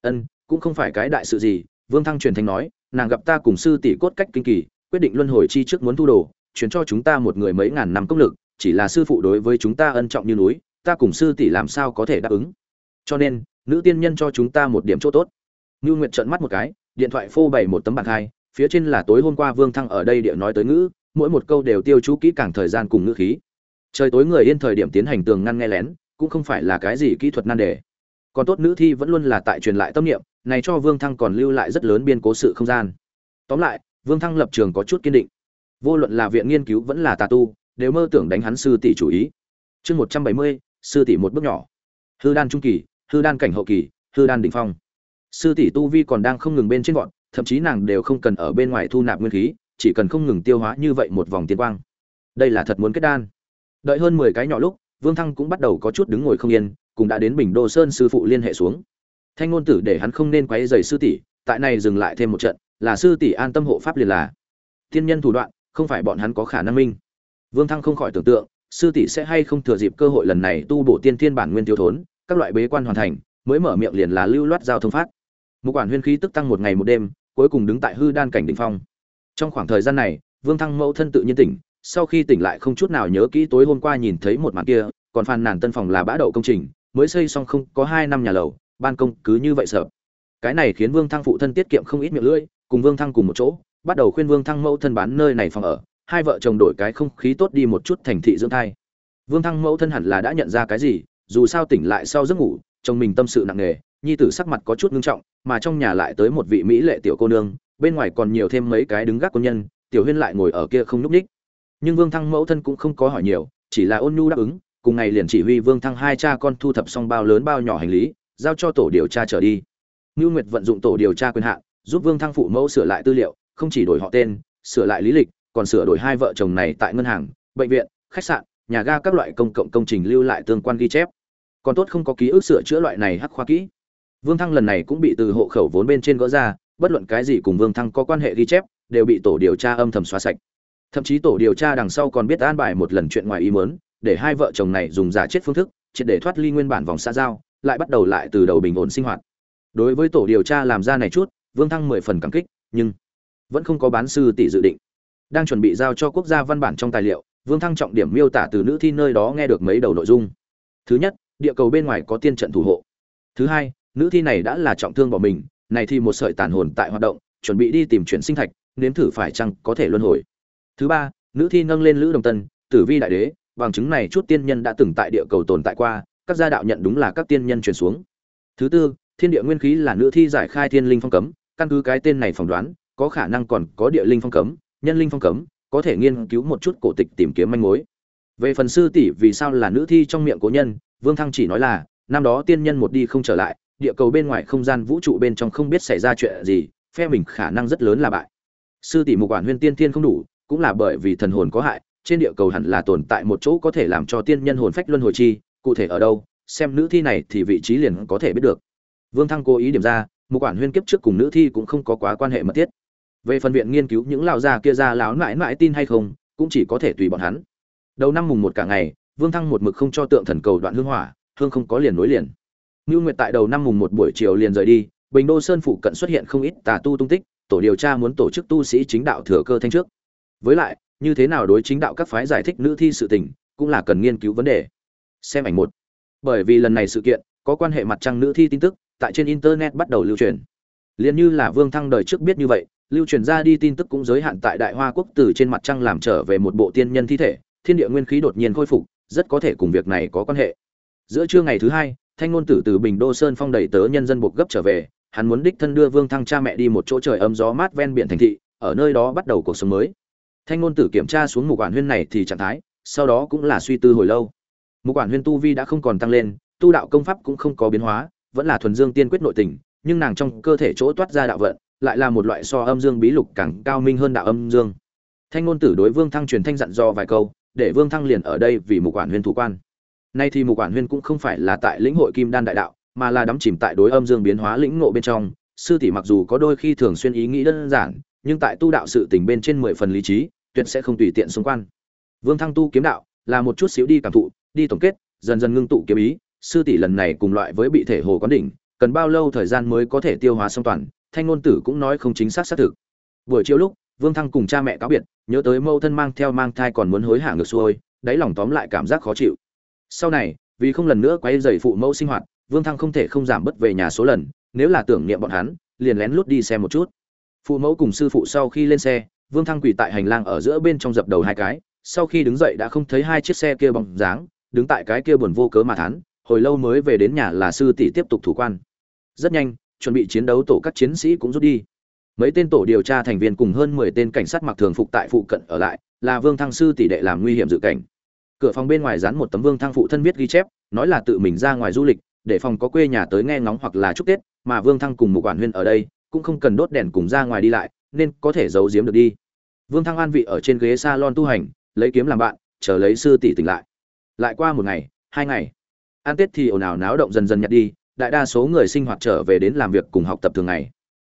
"Ân, cũng không phải cái đại sự gì." Vương Thăng truyền thanh nói, "Nàng gặp ta cùng sư tỷ cốt cách kinh kỳ, quyết định luân hồi chi trước muốn thu đồ, chuyển cho chúng ta một người mấy ngàn năm công lực, chỉ là sư phụ đối với chúng ta ân trọng như núi ta cùng sư tỷ làm sao có thể đáp ứng cho nên nữ tiên nhân cho chúng ta một điểm chỗ tốt ngưu nguyệt trợn mắt một cái điện thoại phô bày một tấm bảng hai, phía trên là tối hôm qua vương thăng ở đây địa nói tới ngữ, mỗi một câu đều tiêu chú kỹ càng thời gian cùng ngữ khí. Trời tối người yên thời điểm tiến hành tường ngăn nghe lén, cũng không phải là cái gì kỹ thuật nan đề. Còn tốt nữ thi vẫn luôn là tại truyền lại tâm niệm, này cho vương thăng còn lưu lại rất lớn biên cố sự không gian. Tóm lại, vương thăng lập trường có chút kiên định. Vô luận là viện nghiên cứu vẫn là tà tu, đều mơ tưởng đánh hắn sư tỷ chủ ý. Chương một trăm bảy mươi, sư tỷ một bước nhỏ. Hư đan trung kỳ, hư đan cảnh hậu kỳ, hư đan đỉnh phong sư tỷ tu vi còn đang không ngừng bên trên gọn thậm chí nàng đều không cần ở bên ngoài thu nạp nguyên khí, chỉ cần không ngừng tiêu hóa như vậy một vòng tiên quang. Đây là thật muốn kết đan. Đợi hơn mười cái nhỏ lúc, vương thăng cũng bắt đầu có chút đứng ngồi không yên, cũng đã đến bình đô sơn sư phụ liên hệ xuống. Thanh ngôn tử để hắn không nên quấy rầy sư tỷ, tại này dừng lại thêm một trận, là sư tỷ an tâm hộ pháp liền là. Tiên nhân thủ đoạn, không phải bọn hắn có khả năng minh. Vương thăng không khỏi tưởng tượng, sư tỷ sẽ hay không thừa dịp cơ hội lần này tu bổ tiên thiên bản nguyên thiếu thốn, các loại bế quan hoàn thành, mới mở miệng liền là lưu loát giao thông phát một quản huyên khí tức tăng một ngày một đêm, cuối cùng đứng tại hư đan cảnh đỉnh phong. Trong khoảng thời gian này, vương thăng mẫu thân tự nhiên tỉnh, sau khi tỉnh lại không chút nào nhớ kỹ tối hôm qua nhìn thấy một màn kia, còn phàn nàn tân phòng là bã đậu công trình, mới xây xong không có hai năm nhà lầu, ban công cứ như vậy sợ. Cái này khiến vương thăng phụ thân tiết kiệm không ít miệng lưỡi, cùng vương thăng cùng một chỗ, bắt đầu khuyên vương thăng mẫu thân bán nơi này phòng ở, hai vợ chồng đổi cái không khí tốt đi một chút thành thị dưỡng thai. Vương thăng mẫu thân hẳn là đã nhận ra cái gì, dù sao tỉnh lại sau giấc ngủ, chồng mình tâm sự nặng nề, nhi tử sắc mặt có chút ngưng trọng mà trong nhà lại tới một vị mỹ lệ tiểu cô nương, bên ngoài còn nhiều thêm mấy cái đứng gác quân nhân, tiểu huyên lại ngồi ở kia không núp ních. Nhưng vương thăng mẫu thân cũng không có hỏi nhiều, chỉ là ôn nhu đáp ứng, cùng ngày liền chỉ huy vương thăng hai cha con thu thập xong bao lớn bao nhỏ hành lý, giao cho tổ điều tra trở đi. Nưu nguyệt vận dụng tổ điều tra quyền hạn, giúp vương thăng phụ mẫu sửa lại tư liệu, không chỉ đổi họ tên, sửa lại lý lịch, còn sửa đổi hai vợ chồng này tại ngân hàng, bệnh viện, khách sạn, nhà ga các loại công cộng công trình lưu lại tương quan ghi chép. Còn tốt không có ký ức sửa chữa loại này hắc khoa kỹ vương thăng lần này cũng bị từ hộ khẩu vốn bên trên gỡ ra, bất luận cái gì cùng vương thăng có quan hệ ghi chép, đều bị tổ điều tra âm thầm xóa sạch. Thậm chí tổ điều tra đằng sau còn biết an bài một lần chuyện ngoài ý muốn, để hai vợ chồng này dùng giả chết phương thức, triệt để thoát ly nguyên bản vòng xã giao, lại bắt đầu lại từ đầu bình ổn sinh hoạt. Đối với tổ điều tra làm ra này chút, vương thăng mười phần cảm kích, nhưng vẫn không có bán sư tỷ dự định. Đang chuẩn bị giao cho quốc gia văn bản trong tài liệu, vương thăng trọng điểm miêu tả từ nữ thi nơi đó nghe được mấy đầu nội dung. Thứ nhất, địa cầu bên ngoài có tiên trận thủ hộ. Thứ hai nữ thi này đã là trọng thương bỏ mình, này thì một sợi tàn hồn tại hoạt động, chuẩn bị đi tìm chuyển sinh thạch, nếm thử phải chăng có thể luân hồi. Thứ ba, nữ thi nâng lên lữ đồng tân, tử vi đại đế, bằng chứng này chút tiên nhân đã từng tại địa cầu tồn tại qua, các gia đạo nhận đúng là các tiên nhân truyền xuống. Thứ tư, thiên địa nguyên khí là nữ thi giải khai thiên linh phong cấm, căn cứ cái tên này phỏng đoán, có khả năng còn có địa linh phong cấm, nhân linh phong cấm, có thể nghiên cứu một chút cổ tịch tìm kiếm manh mối. Về phần sư tỷ vì sao là nữ thi trong miệng cố nhân, vương thăng chỉ nói là, năm đó tiên nhân một đi không trở lại địa cầu bên ngoài không gian vũ trụ bên trong không biết xảy ra chuyện gì, phe mình khả năng rất lớn là bại. Sư tỷ mục quản huyên tiên tiên không đủ, cũng là bởi vì thần hồn có hại, trên địa cầu hẳn là tồn tại một chỗ có thể làm cho tiên nhân hồn phách luân hồi chi, cụ thể ở đâu, xem nữ thi này thì vị trí liền có thể biết được. Vương thăng cố ý điểm ra, mục quản huyên kiếp trước cùng nữ thi cũng không có quá quan hệ mật thiết. Về phần viện nghiên cứu những lão già kia ra láo mãi mãi tin hay không, cũng chỉ có thể tùy bọn hắn. Đầu năm mùng một cả ngày, vương thăng một mực không cho tượng thần cầu đoạn hương hỏa, hương không có liền nối liền ngưu nguyệt tại đầu năm mùng một buổi chiều liền rời đi, bình đô sơn phụ cận xuất hiện không ít tà tu tung tích, tổ điều tra muốn tổ chức tu sĩ chính đạo thừa cơ thanh trước. Với lại, như thế nào đối chính đạo các phái giải thích nữ thi sự tình, cũng là cần nghiên cứu vấn đề. Xem ảnh một. Bởi vì lần này sự kiện, có quan hệ mặt trăng nữ thi tin tức, tại trên internet bắt đầu lưu truyền. Liên như là vương thăng đời trước biết như vậy, lưu truyền ra đi tin tức cũng giới hạn tại đại hoa quốc từ trên mặt trăng làm trở về một bộ tiên nhân thi thể, thiên địa nguyên khí đột nhiên khôi phục, rất có thể cùng việc này có quan hệ. Giữa trưa ngày thứ hai thanh ngôn tử từ bình đô sơn phong đẩy tớ nhân dân buộc gấp trở về, hắn muốn đích thân đưa vương thăng cha mẹ đi một chỗ trời ấm gió mát ven biển thành thị, ở nơi đó bắt đầu cuộc sống mới. Thanh ngôn tử kiểm tra xuống mục quản huyên này thì trạng thái, sau đó cũng là suy tư hồi lâu. Mục quản huyên tu vi đã không còn tăng lên, tu đạo công pháp cũng không có biến hóa, vẫn là thuần dương tiên quyết nội tình, nhưng nàng trong cơ thể chỗ toát ra đạo vận, lại là một loại so âm dương bí lục càng cao minh hơn đạo âm dương. Thanh ngôn tử đối vương thăng truyền thanh dặn do vài câu, để vương thăng liền ở đây vì mục quản huyên thủ quan nay thì mục quản huyên cũng không phải là tại lĩnh hội kim đan đại đạo, mà là đắm chìm tại đối âm dương biến hóa lĩnh ngộ bên trong. Sư tỷ mặc dù có đôi khi thường xuyên ý nghĩ đơn giản, nhưng tại tu đạo sự tình bên trên mười phần lý trí, tuyệt sẽ không tùy tiện xung quan. Vương thăng tu kiếm đạo là một chút xíu đi cảm thụ, đi tổng kết, dần dần ngưng tụ kiếm ý. Sư tỷ lần này cùng loại với bị thể hồ quán đỉnh, cần bao lâu thời gian mới có thể tiêu hóa xong toàn, thanh ngôn tử cũng nói không chính xác xác thực. Buổi chiều lúc, vương thăng cùng cha mẹ cáo biệt, nhớ tới mâu thân mang theo mang thai còn muốn hối hả ngược xuôi, đáy lòng tóm lại cảm giác khó chịu sau này, vì không lần nữa quay dày phụ mẫu sinh hoạt, vương thăng không thể không giảm bớt về nhà số lần, nếu là tưởng niệm bọn hắn, liền lén lút đi xe một chút. Phụ mẫu cùng sư phụ sau khi lên xe, vương thăng quỳ tại hành lang ở giữa bên trong dập đầu hai cái, sau khi đứng dậy đã không thấy hai chiếc xe kia bóng dáng, đứng tại cái kia buồn vô cớ mà thán, hồi lâu mới về đến nhà là sư tỷ tiếp tục thủ quan. Rất nhanh, chuẩn bị chiến đấu tổ các chiến sĩ cũng rút đi. Mấy tên tổ điều tra thành viên cùng hơn mười tên cảnh sát mặc thường phục tại phụ cận ở lại, là vương thăng sư tỷ đệ làm nguy hiểm dự cảnh cửa phòng bên ngoài dán một tấm vương thăng phụ thân viết ghi chép, nói là tự mình ra ngoài du lịch, để phòng có quê nhà tới nghe ngóng hoặc là chúc tết, mà vương thăng cùng một quản huyên ở đây, cũng không cần đốt đèn cùng ra ngoài đi lại, nên có thể giấu giếm được đi. Vương thăng an vị ở trên ghế salon tu hành, lấy kiếm làm bạn, chờ lấy sư tỷ tỉnh lại. Lại qua một ngày, hai ngày an tết thì ồn ào náo động dần dần nhặt đi, đại đa số người sinh hoạt trở về đến làm việc cùng học tập thường ngày.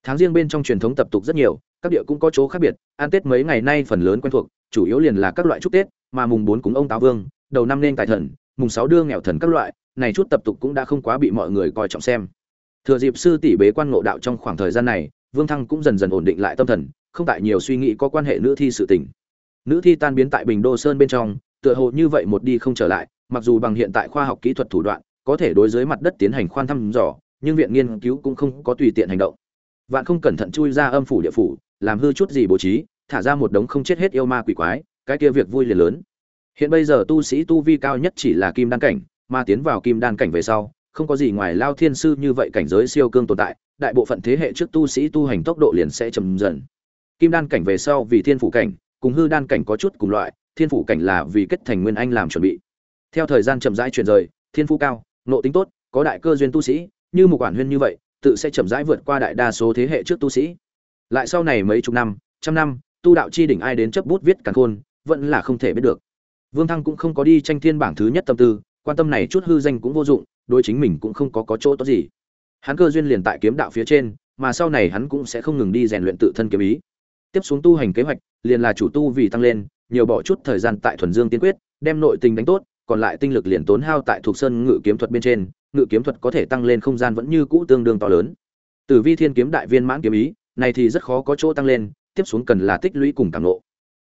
Tháng riêng bên trong truyền thống tập tục rất nhiều các địa cũng có chỗ khác biệt, ăn tết mấy ngày nay phần lớn quen thuộc, chủ yếu liền là các loại chúc tết, mà mùng bốn cúng ông táo vương, đầu năm nên tài thần, mùng sáu đưa nghèo thần các loại, này chút tập tục cũng đã không quá bị mọi người coi trọng xem. Thừa dịp sư tỷ bế quan ngộ đạo trong khoảng thời gian này, vương thăng cũng dần dần ổn định lại tâm thần, không tại nhiều suy nghĩ có quan hệ nữ thi sự tình. Nữ thi tan biến tại bình đô sơn bên trong, tựa hồ như vậy một đi không trở lại, mặc dù bằng hiện tại khoa học kỹ thuật thủ đoạn, có thể đối với mặt đất tiến hành khoan thăm dò, nhưng viện nghiên cứu cũng không có tùy tiện hành động. Vạn không cẩn thận chui ra âm phủ địa phủ làm hư chút gì bố trí, thả ra một đống không chết hết yêu ma quỷ quái, cái kia việc vui liền lớn. Hiện bây giờ tu sĩ tu vi cao nhất chỉ là kim đan cảnh, mà tiến vào kim đan cảnh về sau, không có gì ngoài lao thiên sư như vậy cảnh giới siêu cương tồn tại, đại bộ phận thế hệ trước tu sĩ tu hành tốc độ liền sẽ chậm dần. Kim đan cảnh về sau vì thiên phủ cảnh, cùng hư đan cảnh có chút cùng loại, thiên phủ cảnh là vì kết thành nguyên anh làm chuẩn bị. Theo thời gian chậm rãi chuyển rời, thiên phú cao nộ tính tốt, có đại cơ duyên tu sĩ, như một quản huyên như vậy, tự sẽ chậm rãi vượt qua đại đa số thế hệ trước tu sĩ lại sau này mấy chục năm, trăm năm, tu đạo chi đỉnh ai đến chấp bút viết càn khôn, vẫn là không thể biết được. Vương thăng cũng không có đi tranh thiên bảng thứ nhất tâm tư, quan tâm này chút hư danh cũng vô dụng, đối chính mình cũng không có có chỗ tốt gì. Hắn cơ duyên liền tại kiếm đạo phía trên, mà sau này hắn cũng sẽ không ngừng đi rèn luyện tự thân kiếm ý. Tiếp xuống tu hành kế hoạch, liền là chủ tu vì tăng lên, nhiều bỏ chút thời gian tại thuần dương tiên quyết, đem nội tình đánh tốt, còn lại tinh lực liền tốn hao tại thuộc sơn ngự kiếm thuật bên trên, ngự kiếm thuật có thể tăng lên không gian vẫn như cũ tương đương to lớn. Từ vi thiên kiếm đại viên mãn kiếm ý này thì rất khó có chỗ tăng lên, tiếp xuống cần là tích lũy cùng cảm ngộ.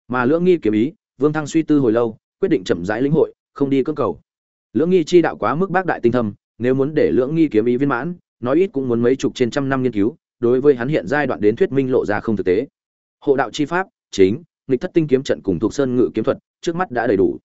mà lưỡng nghi kiếm ý, vương thăng suy tư hồi lâu, quyết định chậm rãi lĩnh hội, không đi cưỡng cầu. Lưỡng nghi chi đạo quá mức bác đại tinh thâm, nếu muốn để lưỡng nghi kiếm ý viên mãn, nói ít cũng muốn mấy chục trên trăm năm nghiên cứu, đối với hắn hiện giai đoạn đến thuyết minh lộ ra không thực tế. Hộ đạo chi pháp, chính, nghịch thất tinh kiếm trận cùng thuộc sơn ngự kiếm thuật, trước mắt đã đầy đủ.